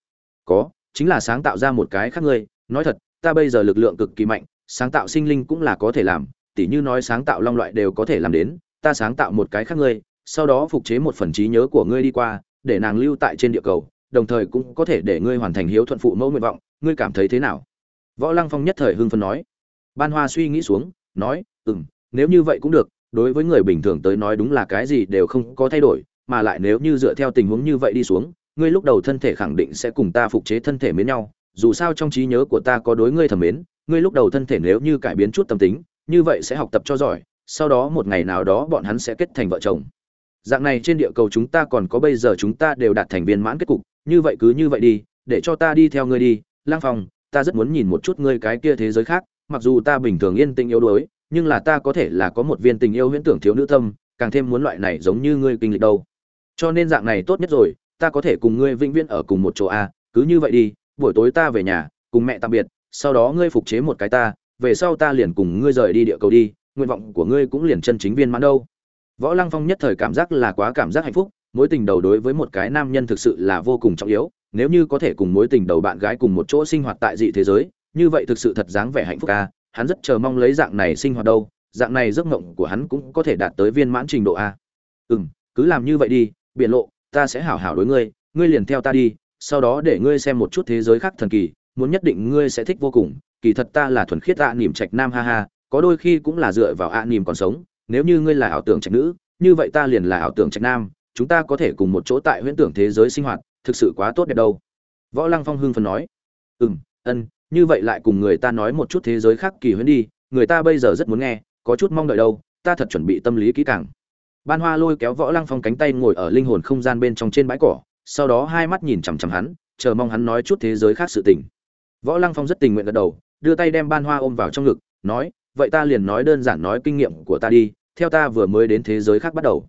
Có, chính là sáng tạo ra một cái khác ngươi, nói thật, ta bây giờ lực lượng cực kỳ mạnh, sáng tạo sinh linh cũng là có thể làm, tỉ như nói sáng tạo long loại đều có thể làm đến, ta sáng tạo một cái khác ngươi, sau đó phục chế một phần trí nhớ của ngươi đi qua, để nàng lưu tại trên địa cầu đồng thời cũng có thể để ngươi hoàn thành hiếu thuận phụ mẫu nguyện vọng, ngươi cảm thấy thế nào? Võ lăng phong nhất thời hưng phân nói. Ban hoa suy nghĩ xuống, nói ừ m nếu như vậy cũng được, đối với người bình thường tới nói đúng là cái gì đều không có thay đổi, mà lại nếu như dựa theo tình huống như vậy đi xuống, ngươi lúc đầu thân thể khẳng định sẽ cùng ta phục chế thân thể mến nhau, dù sao trong trí nhớ của ta có đối ngươi thầm mến, ngươi lúc đầu thân thể nếu như cải biến chút tâm tính, như vậy sẽ học tập cho giỏi, sau đó một ngày nào đó bọn hắn sẽ kết thành vợ chồng. Dạng này trên địa cầu chúng ta còn có bây giờ chúng ta đều đạt thành viên mãn kết cục như vậy cứ như vậy đi, để cho ta đi theo ngươi đi, lang phong, ta rất muốn nhìn một chút ngươi cái kia thế giới khác, mặc dù ta bình thường yên tĩnh yếu đuối, nhưng là ta có thể là có một viên tình yêu huyễn tưởng thiếu nữ tâm, càng thêm muốn loại này giống như ngươi kinh lịch đâu. Cho nên dạng này tốt nhất rồi, ta có thể cùng ngươi vĩnh viễn ở cùng một chỗ a cứ như vậy đi, buổi tối ta về nhà, cùng mẹ tạm biệt, sau đó ngươi phục chế một cái ta, về sau ta liền cùng ngươi rời đi địa cầu đi, nguyện vọng của ngươi cũng liền chân chính viên mãn đâu. Võ lăng phong nhất thời cảm giác là quá cảm giác hạnh phúc mối tình đầu đối với một cái nam nhân thực sự là vô cùng trọng yếu nếu như có thể cùng mối tình đầu bạn gái cùng một chỗ sinh hoạt tại dị thế giới như vậy thực sự thật dáng vẻ hạnh phúc a hắn rất chờ mong lấy dạng này sinh hoạt đâu dạng này giấc mộng của hắn cũng có thể đạt tới viên mãn trình độ a. Ừ m cứ làm như vậy đi biện lộ ta sẽ hảo hảo đối ngươi ngươi liền theo ta đi sau đó để ngươi xem một chút thế giới khác thần kỳ muốn nhất định ngươi sẽ thích vô cùng kỳ thật ta là thuần khiết ạ à, nỉm trạch nam ha ha có đôi khi cũng là dựa vào ạ à, nỉm còn sống nếu như ngươi là ảo tưởng trạch nữ như vậy ta liền là ảo tưởng trạch nam chúng ta có thể cùng một chỗ tại huyễn tưởng thế giới sinh hoạt, thực sự quá tốt đẹp đâu. Võ lăng phong hưng phần nói. Ừ m ân, như vậy lại cùng người ta nói một chút thế giới khác kỳ huyễn đi, người ta bây giờ rất muốn nghe, có chút mong đợi đâu, ta thật chuẩn bị tâm lý kỹ càng. Ban hoa lôi kéo võ lăng phong cánh tay ngồi ở linh hồn không gian bên trong trên bãi cỏ, sau đó hai mắt nhìn chằm chằm hắn, chờ mong hắn nói chút thế giới khác sự tình. Võ lăng phong rất tình nguyện gật đầu, đưa tay đem ban hoa ôm vào trong ngực, nói, vậy ta liền nói đơn giản nói kinh nghiệm của ta đi, theo ta vừa mới đến thế giới khác bắt đầu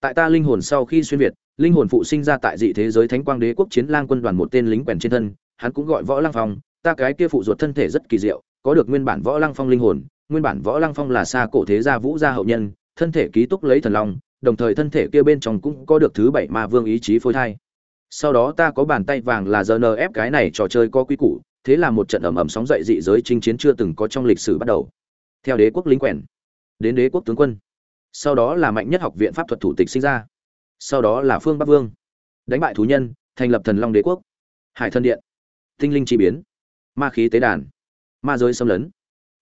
tại ta linh hồn sau khi xuyên việt, linh hồn phụ sinh ra tại dị thế giới thánh quang đế quốc chiến lang quân đoàn một tên lính quèn trên thân, hắn cũng gọi võ lăng phong. Ta cái kia phụ ruột thân thể rất kỳ diệu, có được nguyên bản võ lăng phong linh hồn, nguyên bản võ lăng phong là xa cổ thế gia vũ gia hậu nhân, thân thể ký túc lấy thần long, đồng thời thân thể kia bên trong cũng có được thứ bảy ma vương ý chí phôi thai. Sau đó ta có bàn tay vàng là ép cái này trò chơi có quy củ, thế là một trận ầm ầm sóng dậy dị giới chinh chiến chưa từng có trong lịch sử bắt đầu. Theo đế quốc lính quèn. Đến đế quốc tướng quân sau đó là mạnh nhất học viện pháp thuật thủ tịch sinh ra. Sau đó là phương bắc vương, đánh bại thú nhân, thành lập thần long đế quốc. Hải thân điện, tinh linh chi biến, ma khí tế đàn, ma giới xâm lấn.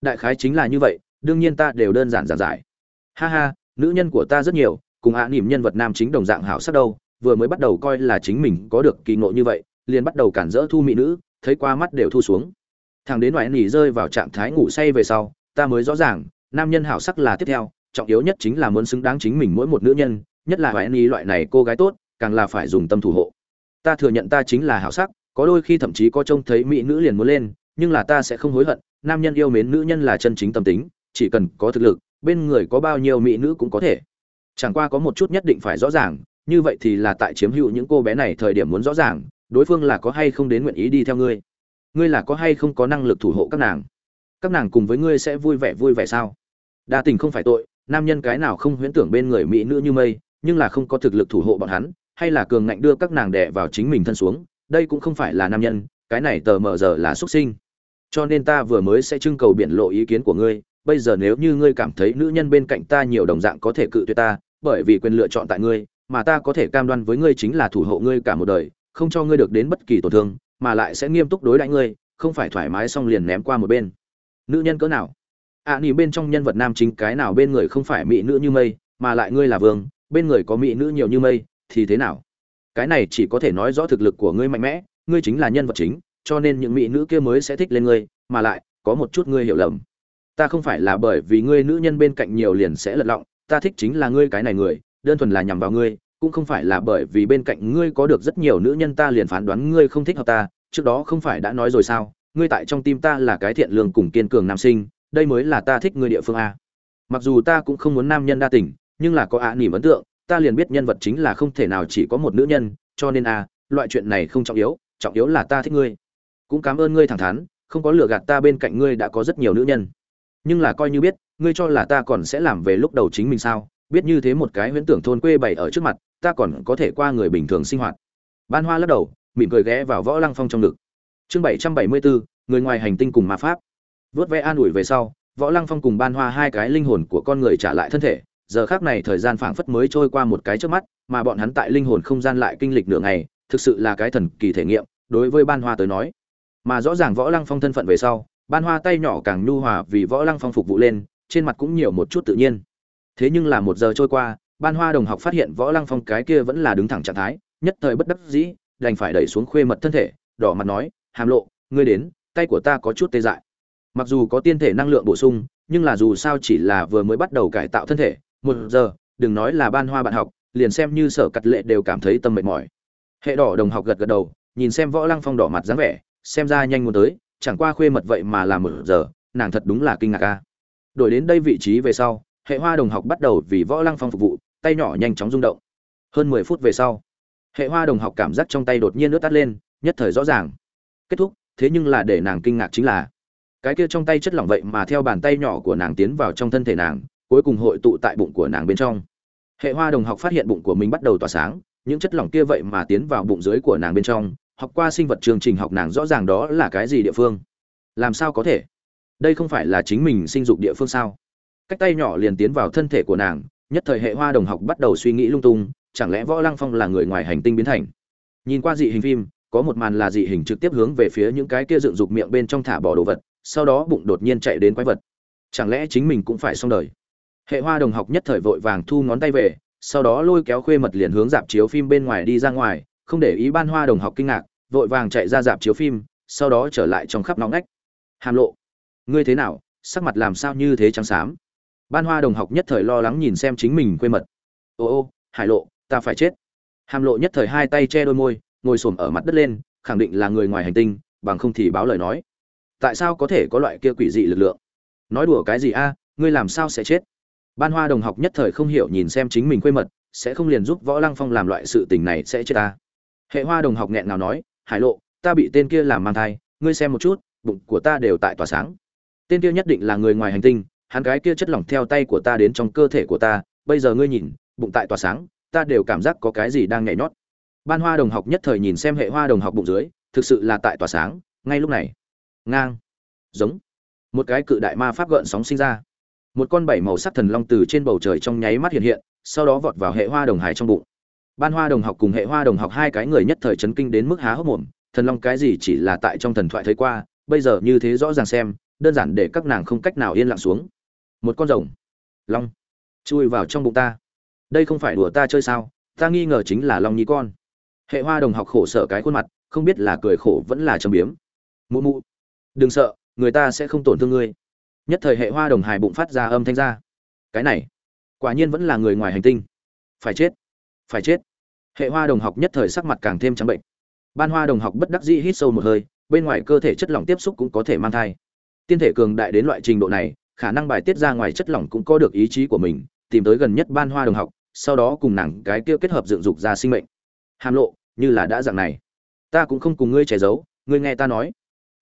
Đại khái chính là như vậy, đương nhiên ta đều đơn giản giản giải. Ha ha, nữ nhân của ta rất nhiều, cùng ạ à nỉm nhân vật nam chính đồng dạng hảo sắc đâu, vừa mới bắt đầu coi là chính mình có được kỳ ngộ như vậy, liền bắt đầu cản rỡ thu mỹ nữ, thấy qua mắt đều thu xuống. Thằng đến ngoại nỉ rơi vào trạng thái ngủ say về sau, ta mới rõ ràng, nam nhân hảo sắc là tiếp theo trọng yếu nhất chính là muốn xứng đáng chính mình mỗi một nữ nhân, nhất là hoài ni loại này cô gái tốt, càng là phải dùng tâm thủ hộ. Ta thừa nhận ta chính là hảo sắc, có đôi khi thậm chí có trông thấy mỹ nữ liền muốn lên, nhưng là ta sẽ không hối hận, nam nhân yêu mến nữ nhân là chân chính tâm tính, chỉ cần có thực lực, bên người có bao nhiêu mỹ nữ cũng có thể. Chẳng qua có một chút nhất định phải rõ ràng, như vậy thì là tại chiếm hữu những cô bé này thời điểm muốn rõ ràng, đối phương là có hay không đến nguyện ý đi theo ngươi. Ngươi là có hay không có năng lực thủ hộ các nàng? Các nàng cùng với ngươi sẽ vui vẻ vui vẻ sao? Đa tình không phải tội nam nhân cái nào không huyễn tưởng bên người mỹ nữ như mây, nhưng là không có thực lực thủ hộ bọn hắn, hay là cường ngạnh đưa các nàng đẻ vào chính mình thân xuống, đây cũng không phải là nam nhân, cái này tờ mờ giờ là xuất sinh. Cho nên ta vừa mới sẽ trưng cầu biện lộ ý kiến của ngươi, bây giờ nếu như ngươi cảm thấy nữ nhân bên cạnh ta nhiều đồng dạng có thể cự tuyệt ta, bởi vì quyền lựa chọn tại ngươi, mà ta có thể cam đoan với ngươi chính là thủ hộ ngươi cả một đời, không cho ngươi được đến bất kỳ tổn thương, mà lại sẽ nghiêm túc đối đãi ngươi, không phải thoải mái xong liền ném qua một bên. Nữ nhân cỡ nào? Ạ à, nỉ bên trong nhân vật nam chính cái nào bên người không phải mỹ nữ như mây mà lại ngươi là vương bên người có mỹ nữ nhiều như mây thì thế nào? Cái này chỉ có thể nói rõ thực lực của ngươi mạnh mẽ ngươi chính là nhân vật chính cho nên những mỹ nữ kia mới sẽ thích lên ngươi mà lại có một chút ngươi hiểu lầm. Ta không phải là bởi vì ngươi nữ nhân bên cạnh nhiều liền sẽ lật lọng ta thích chính là ngươi cái này người đơn thuần là nhằm vào ngươi cũng không phải là bởi vì bên cạnh ngươi có được rất nhiều nữ nhân ta liền phán đoán ngươi không thích hợp ta trước đó không phải đã nói rồi sao ngươi tại trong tim ta là cái thiện lương cùng kiên cường nam sinh đây mới là ta thích người địa phương a. Mặc dù ta cũng không muốn nam nhân đa tình, nhưng là có ạ à nỉm ấn tượng, ta liền biết nhân vật chính là không thể nào chỉ có một nữ nhân, cho nên a, loại chuyện này không trọng yếu trọng yếu là ta thích ngươi. Cũng cảm ơn ngươi thẳng thắn, không có lừa gạt ta bên cạnh ngươi đã có rất nhiều nữ nhân. Nhưng là coi như biết, ngươi cho là ta còn sẽ làm về lúc đầu chính mình sao, biết như thế một cái huyễn tưởng thôn quê bày ở trước mặt, ta còn có thể qua người bình thường sinh hoạt. Ban hoa lắc đầu, mỉm cười ghé vào võ lăng phong trong ngực. Chương bảy trăm bảy mươi bốn người ngoài hành tinh cùng ma pháp vớt vẽ an ủi về sau, võ lăng phong cùng ban hoa hai cái linh hồn của con người trả lại thân thể, giờ khác này thời gian phảng phất mới trôi qua một cái trước mắt, mà bọn hắn tại linh hồn không gian lại kinh lịch nửa ngày, thực sự là cái thần kỳ thể nghiệm, đối với ban hoa tới nói. Mà rõ ràng võ lăng phong thân phận về sau, ban hoa tay nhỏ càng nhu hòa vì võ lăng phong phục vụ lên, trên mặt cũng nhiều một chút tự nhiên. Thế nhưng là một giờ trôi qua, ban hoa đồng học phát hiện võ lăng phong cái kia vẫn là đứng thẳng trạng thái, nhất thời bất đắc dĩ, đành phải đẩy xuống khuê mật thân thể, đỏ mặt nói, hàm lộ, ngươi đến, tay của ta có chút tê dại mặc dù có tiên thể năng lượng bổ sung, nhưng là dù sao chỉ là vừa mới bắt đầu cải tạo thân thể, một giờ, đừng nói là ban hoa bạn học, liền xem như sở cắt lệ đều cảm thấy tâm mệt mỏi. Hệ đỏ đồng học gật gật đầu, nhìn xem võ lăng phong đỏ mặt dáng vẻ, xem ra nhanh muốn tới, chẳng qua khuê mật vậy mà làm một giờ, nàng thật đúng là kinh ngạc ca đổi đến đây vị trí về sau, hệ hoa đồng học bắt đầu vì võ lăng phong phục vụ, tay nhỏ nhanh chóng rung động. Hơn mười phút về sau, hệ hoa đồng học cảm giác trong tay đột nhiên nước tắt lên, nhất thời rõ ràng. Kết thúc, thế nhưng là để nàng kinh ngạc chính là cái kia trong tay chất lỏng vậy mà theo bàn tay nhỏ của nàng tiến vào trong thân thể nàng, cuối cùng hội tụ tại bụng của nàng bên trong. Hệ hoa đồng học phát hiện bụng của mình bắt đầu tỏa sáng, những chất lỏng kia vậy mà tiến vào bụng dưới của nàng bên trong, học qua sinh vật chương trình học nàng rõ ràng đó là cái gì địa phương. Làm sao có thể? Đây không phải là chính mình sinh dục địa phương sao? Cách tay nhỏ liền tiến vào thân thể của nàng, nhất thời hệ hoa đồng học bắt đầu suy nghĩ lung tung, chẳng lẽ võ lăng phong là người ngoài hành tinh biến thành? Nhìn qua dị hình phim, có một màn là dị hình trực tiếp hướng về phía những cái kia dựng dục miệng bên trong thả bỏ đồ vật sau đó bụng đột nhiên chạy đến quái vật. Chẳng lẽ chính mình cũng phải xong đời? Hệ hoa đồng học nhất thời vội vàng thu ngón tay về, sau đó lôi kéo khuê mật liền hướng dạp chiếu phim bên ngoài đi ra ngoài, không để ý ban hoa đồng học kinh ngạc, vội vàng chạy ra dạp chiếu phim, sau đó trở lại trong khắp nóng nách hàm lộ, ngươi thế nào? Sắc mặt làm sao như thế trắng xám? Ban hoa đồng học nhất thời lo lắng nhìn xem chính mình quê mật. Ô ô, hải lộ, ta phải chết. Hàm lộ nhất thời hai tay che đôi môi, ngồi xổm ở mặt đất lên, khẳng định là người ngoài hành tinh, bằng không thì báo lời nói tại sao có thể có loại kia quỷ dị lực lượng? Nói đùa cái gì a, ngươi làm sao sẽ chết? Ban hoa đồng học nhất thời không hiểu nhìn xem chính mình quê mật, sẽ không liền giúp võ lăng phong làm loại sự tình này sẽ chết ta. Hệ hoa đồng học nghẹn nào nói, hải lộ, ta bị tên kia làm mang thai, ngươi xem một chút, bụng của ta đều tại tỏa sáng. Tên kia nhất định là người ngoài hành tinh, hắn cái kia chất lỏng theo tay của ta đến trong cơ thể của ta, bây giờ ngươi nhìn, bụng tại tỏa sáng, ta đều cảm giác có cái gì đang nhảy nhót. Ban hoa đồng học nhất thời nhìn xem hệ hoa đồng học bụng dưới, thực sự là tại tỏa sáng, ngay lúc này ngang. Giống. Một cái cự đại ma pháp gợn sóng sinh ra. Một con bảy màu sắc thần long từ trên bầu trời trong nháy mắt hiện hiện, sau đó vọt vào hệ hoa đồng hải trong bụng. Ban hoa đồng học cùng hệ hoa đồng học hai cái người nhất thời chấn kinh đến mức há hốc mồm, thần long cái gì chỉ là tại trong thần thoại thấy qua, bây giờ như thế rõ ràng xem, đơn giản để các nàng không cách nào yên lặng xuống. Một con rồng. Long. Chui vào trong bụng ta. Đây không phải đùa ta chơi sao, ta nghi ngờ chính là long nhi con. Hệ hoa đồng học khổ sở cái khuôn mặt, không biết là cười khổ vẫn là trầm biếm. Mụ mụ đừng sợ, người ta sẽ không tổn thương ngươi. Nhất thời hệ hoa đồng hài bụng phát ra âm thanh ra. Cái này, quả nhiên vẫn là người ngoài hành tinh. Phải chết phải chết. Hệ hoa đồng học nhất thời sắc mặt càng thêm trắng bệnh. Ban hoa đồng học bất đắc dĩ hít sâu một hơi, bên ngoài cơ thể chất lỏng tiếp xúc cũng có thể mang thai. Tiên thể cường đại đến loại trình độ này, khả năng bài tiết ra ngoài chất lỏng cũng có được ý chí của mình, tìm tới gần nhất ban hoa đồng học, sau đó cùng nàng cái kia kết hợp dựng dục ra sinh mệnh. Hàm lộ, như là đã dạng này. Ta cũng không cùng ngươi che giấu, ngươi nghe ta nói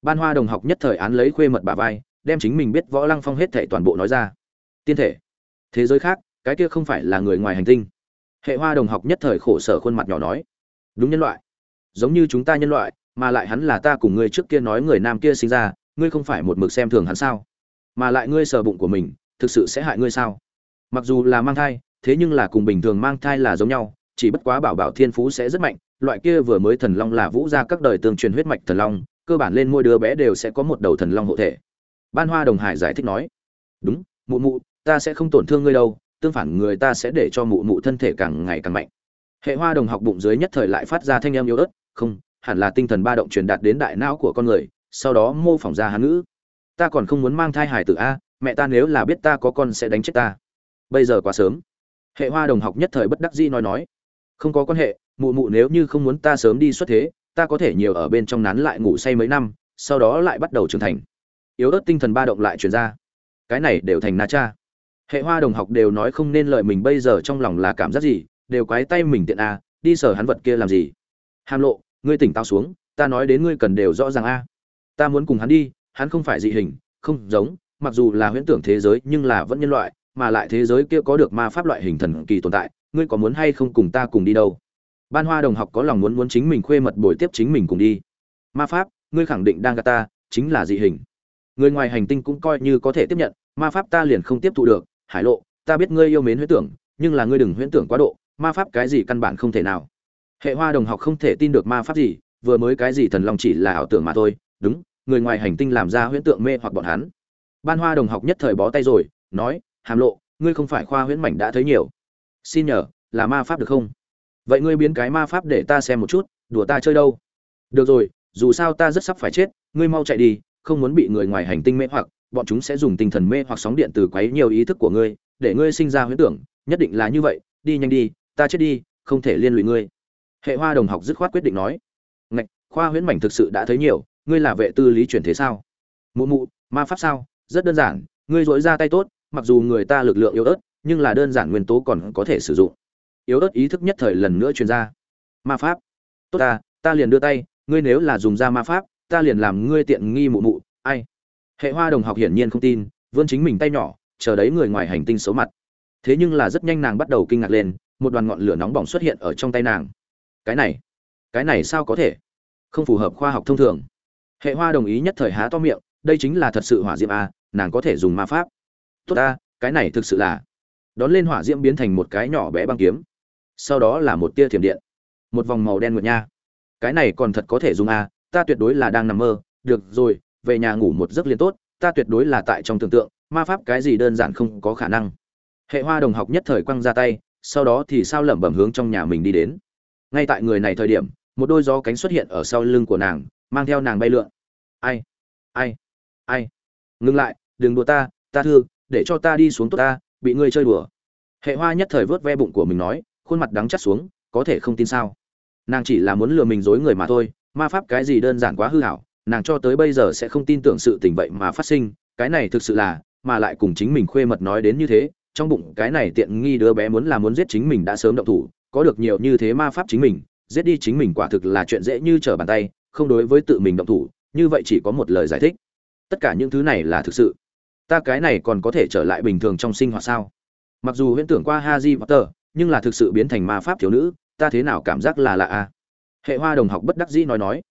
ban hoa đồng học nhất thời án lấy khuê mật bà vai, đem chính mình biết võ lăng phong hết thể toàn bộ nói ra. Tiên thể. Thế giới khác, cái kia không phải là người ngoài hành tinh. Hệ hoa đồng học nhất thời khổ sở khuôn mặt nhỏ nói. Đúng nhân loại. Giống như chúng ta nhân loại, mà lại hắn là ta cùng ngươi trước kia nói người nam kia sinh ra, ngươi không phải một mực xem thường hắn sao? Mà lại ngươi sờ bụng của mình, thực sự sẽ hại ngươi sao? Mặc dù là mang thai, thế nhưng là cùng bình thường mang thai là giống nhau, chỉ bất quá bảo bảo thiên phú sẽ rất mạnh, loại kia vừa mới thần long là vũ ra các đời tương truyền huyết mạch thần long cơ bản lên mỗi đứa bé đều sẽ có một đầu thần long hộ thể. Ban hoa đồng hải giải thích nói, đúng, mụ mụ, ta sẽ không tổn thương ngươi đâu, tương phản người ta sẽ để cho mụ mụ thân thể càng ngày càng mạnh. Hệ hoa đồng học bụng dưới nhất thời lại phát ra thanh âm yếu ớt, không, hẳn là tinh thần ba động truyền đạt đến đại não của con người, sau đó mô phỏng ra hán ngữ. Ta còn không muốn mang thai hải tử a, mẹ ta nếu là biết ta có con sẽ đánh chết ta. Bây giờ quá sớm. Hệ hoa đồng học nhất thời bất đắc dĩ nói nói, không có quan hệ, mụ mụ nếu như không muốn ta sớm đi xuất thế ta có thể nhiều ở bên trong nán lại ngủ say mấy năm, sau đó lại bắt đầu trưởng thành. Yếu ớt tinh thần ba động lại truyền ra. Cái này đều thành na cha. Hệ hoa đồng học đều nói không nên lợi mình bây giờ trong lòng là cảm giác gì, đều quái tay mình tiện a, đi sở hắn vật kia làm gì. Hàm lộ, ngươi tỉnh táo xuống, ta nói đến ngươi cần đều rõ ràng a. Ta muốn cùng hắn đi, hắn không phải dị hình, không giống, mặc dù là huyễn tưởng thế giới nhưng là vẫn nhân loại, mà lại thế giới kia có được ma pháp loại hình thần kỳ tồn tại, ngươi có muốn hay không cùng ta cùng đi đâu? Ban hoa đồng học có lòng muốn muốn chính mình khuê mật bồi tiếp chính mình cùng đi. Ma pháp, ngươi khẳng định đang gà ta, chính là dị hình. Người ngoài hành tinh cũng coi như có thể tiếp nhận, ma pháp ta liền không tiếp thụ được. Hải lộ, ta biết ngươi yêu mến huyễn tưởng, nhưng là ngươi đừng huyễn tưởng quá độ, ma pháp cái gì căn bản không thể nào. Hệ hoa đồng học không thể tin được ma pháp gì, vừa mới cái gì thần long chỉ là ảo tưởng mà thôi. Đúng, người ngoài hành tinh làm ra huyễn tượng mê hoặc bọn hắn. Ban hoa đồng học nhất thời bó tay rồi, nói, hàm lộ, ngươi không phải khoa huyễn mảnh đã thấy nhiều. Xin nhờ, là ma pháp được không? Vậy ngươi biến cái ma pháp để ta xem một chút, đùa ta chơi đâu? Được rồi, dù sao ta rất sắp phải chết, ngươi mau chạy đi, không muốn bị người ngoài hành tinh mê hoặc, bọn chúng sẽ dùng tinh thần mê hoặc sóng điện từ quấy nhiều ý thức của ngươi, để ngươi sinh ra huyễn tưởng, nhất định là như vậy, đi nhanh đi, ta chết đi, không thể liên lụy ngươi. Hệ hoa đồng học dứt khoát quyết định nói. Ngạch, khoa huyễn mảnh thực sự đã thấy nhiều, ngươi là vệ tư lý chuyển thế sao? Mụ mụ, ma pháp sao? Rất đơn giản, ngươi dỗi ra tay tốt, mặc dù người ta lực lượng yếu ớt, nhưng là đơn giản nguyên tố còn có thể sử dụng yếu ớt ý thức nhất thời lần nữa truyền ra. Ma pháp. Tốt ta ta liền đưa tay, ngươi nếu là dùng ra ma pháp, ta liền làm ngươi tiện nghi mụ mụ, ai? Hệ hoa đồng học hiển nhiên không tin, vươn chính mình tay nhỏ, chờ đấy người ngoài hành tinh xấu mặt. Thế nhưng là rất nhanh nàng bắt đầu kinh ngạc lên, một đoàn ngọn lửa nóng bỏng xuất hiện ở trong tay nàng. Cái này cái này sao có thể? Không phù hợp khoa học thông thường. Hệ hoa đồng ý nhất thời há to miệng, đây chính là thật sự hỏa diệm a à, nàng có thể dùng ma pháp. Tốt ta, cái này thực sự là. Đón lên hỏa diễm biến thành một cái nhỏ bé băng kiếm sau đó là một tia thiểm điện. Một vòng màu đen nguyệt nha. Cái này còn thật có thể dùng à? ta tuyệt đối là đang nằm mơ. Được rồi, về nhà ngủ một giấc liền tốt, ta tuyệt đối là tại trong tưởng tượng, ma pháp cái gì đơn giản không có khả năng. Hệ hoa đồng học nhất thời quăng ra tay, sau đó thì sao lẩm bẩm hướng trong nhà mình đi đến. Ngay tại người này thời điểm, một đôi gió cánh xuất hiện ở sau lưng của nàng, mang theo nàng bay lượn. Ai? Ai? Ai? Ngừng lại, đừng đùa ta ta thương để cho ta đi xuống tốt ta, bị ngươi chơi đùa. Hệ hoa nhất thời vớt ve bụng của mình nói khuôn mặt đắng chắt xuống, có thể không tin sao? Nàng chỉ là muốn lừa mình dối người mà thôi, ma pháp cái gì đơn giản quá hư hảo, nàng cho tới bây giờ sẽ không tin tưởng sự tình vậy mà phát sinh, cái này thực sự là, mà lại cùng chính mình khuê mật nói đến như thế, trong bụng cái này tiện nghi đứa bé muốn là muốn giết chính mình đã sớm động thủ, có được nhiều như thế ma pháp chính mình, giết đi chính mình quả thực là chuyện dễ như trở bàn tay, không đối với tự mình động thủ, như vậy chỉ có một lời giải thích. Tất cả những thứ này là thực sự. Ta cái này còn có thể trở lại bình thường trong sinh hoạt sao? Mặc dù huyễn tưởng qua haji potter nhưng là thực sự biến thành ma pháp thiếu nữ, ta thế nào cảm giác là lạ a hệ hoa đồng học bất đắc dĩ nói nói.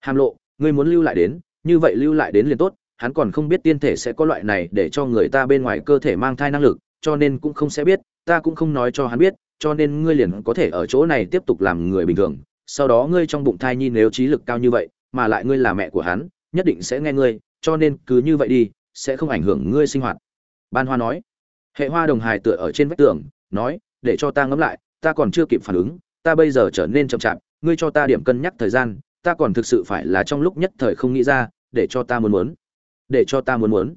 Hàm lộ, ngươi muốn lưu lại đến, như vậy lưu lại đến liền tốt, hắn còn không biết tiên thể sẽ có loại này để cho người ta bên ngoài cơ thể mang thai năng lực, cho nên cũng không sẽ biết, ta cũng không nói cho hắn biết, cho nên ngươi liền có thể ở chỗ này tiếp tục làm người bình thường. Sau đó ngươi trong bụng thai nhi nếu trí lực cao như vậy, mà lại ngươi là mẹ của hắn, nhất định sẽ nghe ngươi, cho nên cứ như vậy đi, sẽ không ảnh hưởng ngươi sinh hoạt. Ban hoa nói. Hệ hoa đồng hài tựa ở trên vách tường, nói để cho ta ngẫm lại, ta còn chưa kịp phản ứng, ta bây giờ trở nên chậm chạp, ngươi cho ta điểm cân nhắc thời gian, ta còn thực sự phải là trong lúc nhất thời không nghĩ ra, để cho ta muốn muốn, để cho ta muốn muốn.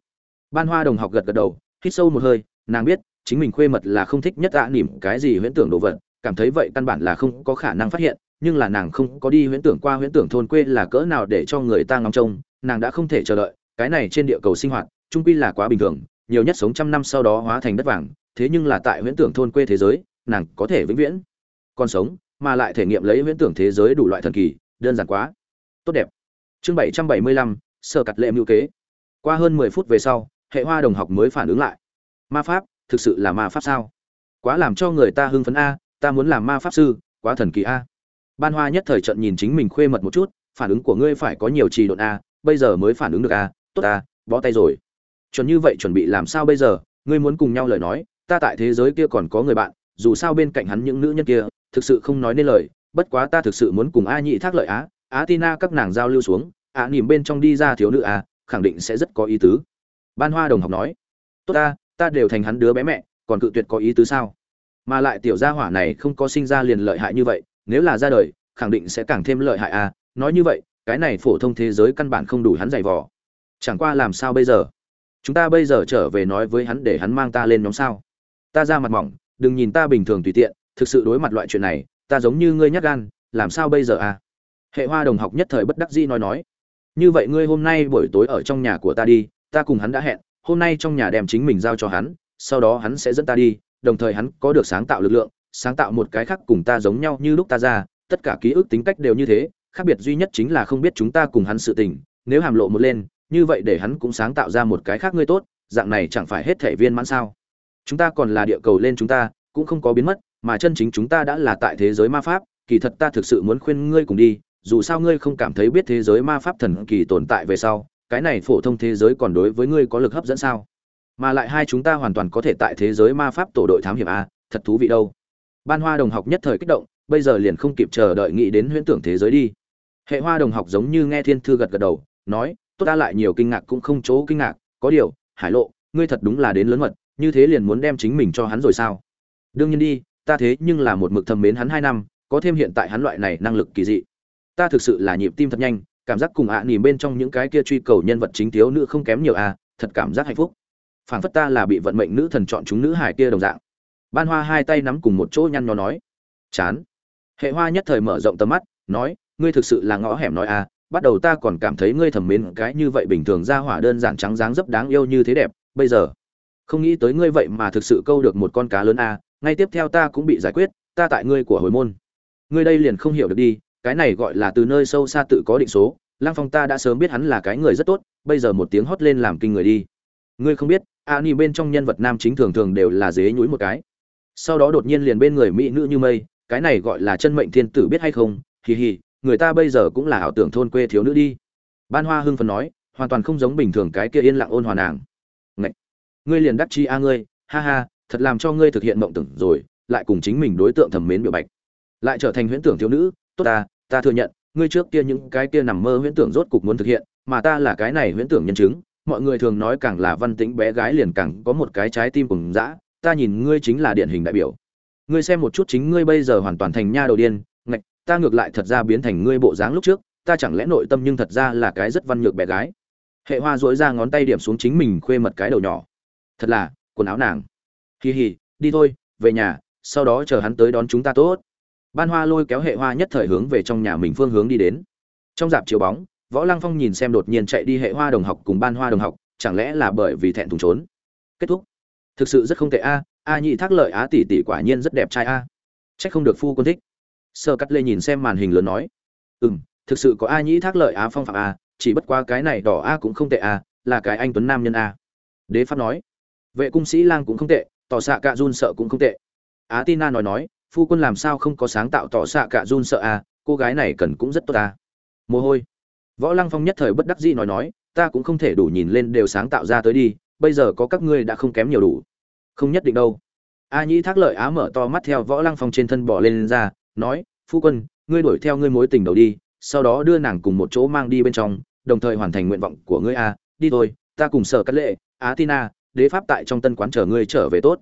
Ban hoa đồng học gật gật đầu, hít sâu một hơi, nàng biết, chính mình khuê mật là không thích nhất ạ nỉm cái gì huyễn tưởng đồ vật, cảm thấy vậy căn bản là không có khả năng phát hiện, nhưng là nàng không có đi huyễn tưởng qua huyễn tưởng thôn quê là cỡ nào để cho người ta ngóng trông, nàng đã không thể chờ đợi, cái này trên địa cầu sinh hoạt trung quy là quá bình thường nhiều nhất sống trăm năm sau đó hóa thành đất vàng, thế nhưng là tại huyễn tưởng thôn quê thế giới, nàng có thể vĩnh viễn còn sống, mà lại thể nghiệm lấy huyễn tưởng thế giới đủ loại thần kỳ, đơn giản quá. Tốt đẹp. Chương bảy trăm bảy mươi lăm, sơ cặt lệ mưu kế. Qua hơn mười phút về sau, hệ hoa đồng học mới phản ứng lại. Ma pháp, thực sự là ma pháp sao? Quá làm cho người ta hưng phấn a, ta muốn làm ma pháp sư, quá thần kỳ a. Ban hoa nhất thời trận nhìn chính mình khuê mật một chút, phản ứng của ngươi phải có nhiều trì độn a, bây giờ mới phản ứng được a. Tốt a, bó tay rồi chuẩn như vậy chuẩn bị làm sao bây giờ? Ngươi muốn cùng nhau lời nói ta tại thế giới kia còn có người bạn dù sao bên cạnh hắn những nữ nhân kia thực sự không nói nên lời bất quá ta thực sự muốn cùng a nhị thác lợi á. Á tina các nàng giao lưu xuống á à, nỉm bên trong đi ra thiếu nữ a khẳng định sẽ rất có ý tứ. Ban hoa đồng học nói tốt ta ta đều thành hắn đứa bé mẹ còn cự tuyệt có ý tứ sao? Mà lại tiểu gia hỏa này không có sinh ra liền lợi hại như vậy nếu là ra đời khẳng định sẽ càng thêm lợi hại a. Nói như vậy cái này phổ thông thế giới căn bản không đủ hắn giày vò. Chẳng qua làm sao bây giờ? Chúng ta bây giờ trở về nói với hắn để hắn mang ta lên nhóm sao? Ta ra mặt mỏng, đừng nhìn ta bình thường tùy tiện, thực sự đối mặt loại chuyện này, ta giống như ngươi nhắc gan, làm sao bây giờ à? Hệ hoa đồng học nhất thời bất đắc dĩ nói nói. Như vậy ngươi hôm nay buổi tối ở trong nhà của ta đi, ta cùng hắn đã hẹn, hôm nay trong nhà đem chính mình giao cho hắn, sau đó hắn sẽ dẫn ta đi, đồng thời hắn có được sáng tạo lực lượng, sáng tạo một cái khác cùng ta giống nhau như lúc ta ra, tất cả ký ức tính cách đều như thế, khác biệt duy nhất chính là không biết chúng ta cùng hắn sự tình, nếu hàm lộ một lên như vậy để hắn cũng sáng tạo ra một cái khác ngươi tốt, dạng này chẳng phải hết thể viên mãn sao? Chúng ta còn là địa cầu lên chúng ta, cũng không có biến mất, mà chân chính chúng ta đã là tại thế giới ma pháp, kỳ thật ta thực sự muốn khuyên ngươi cùng đi, dù sao ngươi không cảm thấy biết thế giới ma pháp thần kỳ tồn tại về sau, cái này phổ thông thế giới còn đối với ngươi có lực hấp dẫn sao? Mà lại hai chúng ta hoàn toàn có thể tại thế giới ma pháp tổ đội thám hiểm a, thật thú vị đâu. Ban hoa đồng học nhất thời kích động, bây giờ liền không kịp chờ đợi nghĩ đến huyễn tưởng thế giới đi. Hệ hoa đồng học giống như nghe thiên thư gật gật đầu, nói tốt ta lại nhiều kinh ngạc cũng không chỗ kinh ngạc, có điều, hải lộ, ngươi thật đúng là đến lớn mật, như thế liền muốn đem chính mình cho hắn rồi sao? Đương nhiên đi, ta thế nhưng là một mực thầm mến hắn hai năm, có thêm hiện tại hắn loại này năng lực kỳ dị. Ta thực sự là nhịp tim thật nhanh, cảm giác cùng ạ à nỉm bên trong những cái kia truy cầu nhân vật chính thiếu nữ không kém nhiều à thật cảm giác hạnh phúc. Phảng phất ta là bị vận mệnh nữ thần chọn chúng nữ hải kia đồng dạng. Ban hoa hai tay nắm cùng một chỗ nhăn nhó nói, chán. Hệ hoa nhất thời mở rộng tầm mắt, nói, ngươi thực sự là ngõ hẻm nói à bắt đầu ta còn cảm thấy ngươi thầm mến cái như vậy bình thường ra hỏa đơn giản trắng dáng dấp đáng yêu như thế đẹp, bây giờ, không nghĩ tới ngươi vậy mà thực sự câu được một con cá lớn à ngay tiếp theo ta cũng bị giải quyết, ta tại ngươi của hồi môn. Ngươi đây liền không hiểu được đi, cái này gọi là từ nơi sâu xa tự có định số lang phong ta đã sớm biết hắn là cái người rất tốt, bây giờ một tiếng hót lên làm kinh người đi. Ngươi không biết, a ni bên trong nhân vật nam chính thường thường đều là dế nhúi một cái. Sau đó đột nhiên liền bên người mỹ nữ như mây, cái này gọi là chân mệnh thiên tử biết hay không, hì hì người ta bây giờ cũng là ảo tưởng thôn quê thiếu nữ đi. Ban hoa hưng phần nói, hoàn toàn không giống bình thường cái kia yên lặng ôn hòa nàng. Ngậy! ngươi liền đắc chi a ngươi, ha ha, thật làm cho ngươi thực hiện mộng tưởng rồi, lại cùng chính mình đối tượng thầm mến biểu bạch. Lại trở thành huyễn tưởng thiếu nữ, tốt ta ta thừa nhận, ngươi trước kia những cái kia nằm mơ huyễn tưởng rốt cục muốn thực hiện, mà ta là cái này huyễn tưởng nhân chứng, mọi người thường nói càng là văn tĩnh bé gái liền càng có một cái trái tim cùng dã, ta nhìn ngươi chính là điển hình đại biểu. Ngươi xem một chút chính ngươi bây giờ hoàn toàn thành nha đầu điên ta ngược lại thật ra biến thành ngươi bộ dáng lúc trước, ta chẳng lẽ nội tâm nhưng thật ra là cái rất văn nhược bé gái. Hệ hoa duỗi ra ngón tay điểm xuống chính mình khuê mật cái đầu nhỏ. Thật là, quần áo nàng. Hì hì đi thôi, về nhà, sau đó chờ hắn tới đón chúng ta tốt. Ban hoa lôi kéo hệ hoa nhất thời hướng về trong nhà mình phương hướng đi đến. Trong dạp chiếu bóng, võ lăng phong nhìn xem đột nhiên chạy đi hệ hoa đồng học cùng ban hoa đồng học, chẳng lẽ là bởi vì thẹn thùng trốn? Kết thúc. Thực sự rất không tệ a a nhị thác lợi á tỷ tỷ quả nhiên rất đẹp trai a. À. trách không được phu quân thích sơ cắt lê nhìn xem màn hình lớn nói ừ m thực sự có a nhĩ thác lợi á phong phạm a chỉ bất qua cái này đỏ a cũng không tệ a là cái anh tuấn nam nhân a. Đế pháp nói vệ cung sĩ lang cũng không tệ tỏ xạ cạ run sợ cũng không tệ. Á tina nói nói phu quân làm sao không có sáng tạo tỏ xạ cạ run sợ a cô gái này cần cũng rất tốt a. Mồ hôi. Võ lăng phong nhất thời bất đắc dĩ nói nói ta cũng không thể đủ nhìn lên đều sáng tạo ra tới đi bây giờ có các ngươi đã không kém nhiều đủ. Không nhất định đâu. A nhĩ thác lợi á mở to mắt theo võ lăng phong trên thân bỏ lên, lên ra nói, phu quân, ngươi đuổi theo ngươi mối tình đầu đi, sau đó đưa nàng cùng một chỗ mang đi bên trong, đồng thời hoàn thành nguyện vọng của ngươi a, đi thôi, ta cùng sở cắt lệ á tina đế pháp tại trong tân quán chờ ngươi trở về tốt.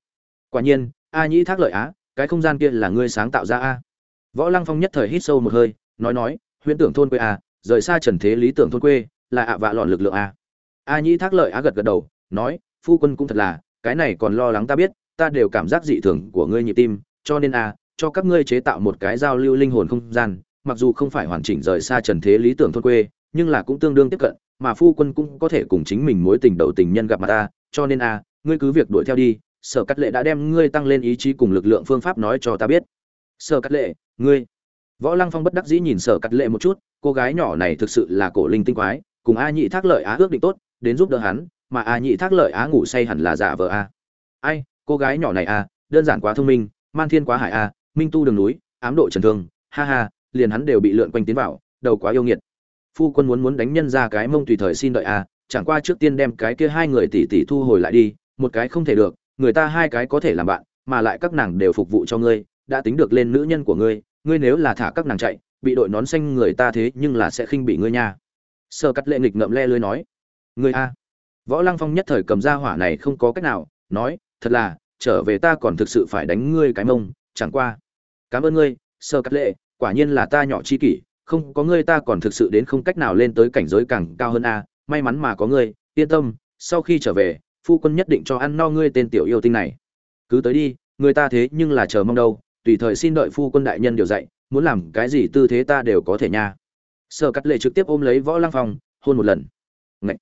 Quả nhiên, a nhĩ thác lợi á, cái không gian kia là ngươi sáng tạo ra a. Võ lăng phong nhất thời hít sâu một hơi, nói nói, huyễn tưởng thôn quê a, rời xa trần thế lý tưởng thôn quê, là ạ vạ lọn lực lượng a. A nhĩ thác lợi á gật gật đầu, nói, phu quân cũng thật là, cái này còn lo lắng ta biết, ta đều cảm giác dị thường của ngươi nhịp tim, cho nên a cho các ngươi chế tạo một cái giao lưu linh hồn không gian, mặc dù không phải hoàn chỉnh rời xa trần thế lý tưởng thôn quê, nhưng là cũng tương đương tiếp cận, mà phu quân cũng có thể cùng chính mình mối tình đầu tình nhân gặp mặt ta, cho nên a, ngươi cứ việc đuổi theo đi, sở cắt lệ đã đem ngươi tăng lên ý chí cùng lực lượng phương pháp nói cho ta biết. Sở cắt lệ, ngươi. Võ lăng phong bất đắc dĩ nhìn sở cắt lệ một chút, cô gái nhỏ này thực sự là cổ linh tinh quái, cùng a nhị thác lợi á ước định tốt, đến giúp đỡ hắn, mà a nhị thác lợi á ngủ say hẳn là giả vờ a. Ai, cô gái nhỏ này a, đơn giản quá thông minh, man thiên quá hải a minh tu đường núi ám độ trần thương ha ha liền hắn đều bị lượn quanh tiến vào đầu quá yêu nghiệt. Phu quân muốn muốn đánh nhân ra cái mông tùy thời xin đợi à, chẳng qua trước tiên đem cái kia hai người tỷ tỷ thu hồi lại đi một cái không thể được người ta hai cái có thể làm bạn mà lại các nàng đều phục vụ cho ngươi đã tính được lên nữ nhân của ngươi ngươi nếu là thả các nàng chạy bị đội nón xanh người ta thế nhưng là sẽ khinh bị ngươi nha. Sơ cắt lệ nghịch ngậm le lưới nói ngươi a. Võ lăng phong nhất thời cầm ra hỏa này không có cách nào nói thật là trở về ta còn thực sự phải đánh ngươi cái mông chẳng qua cảm ơn ngươi, sơ cắt lệ, quả nhiên là ta nhỏ chi kỷ, không có ngươi ta còn thực sự đến không cách nào lên tới cảnh giới càng cao hơn a, may mắn mà có ngươi, yên tâm, sau khi trở về, phu quân nhất định cho ăn no ngươi tên tiểu yêu tinh này. Cứ tới đi, người ta thế nhưng là chờ mong đâu, tùy thời xin đợi phu quân đại nhân điều dạy, muốn làm cái gì tư thế ta đều có thể nha. Sơ cắt lệ trực tiếp ôm lấy võ lăng phong, hôn một lần. Ngậy!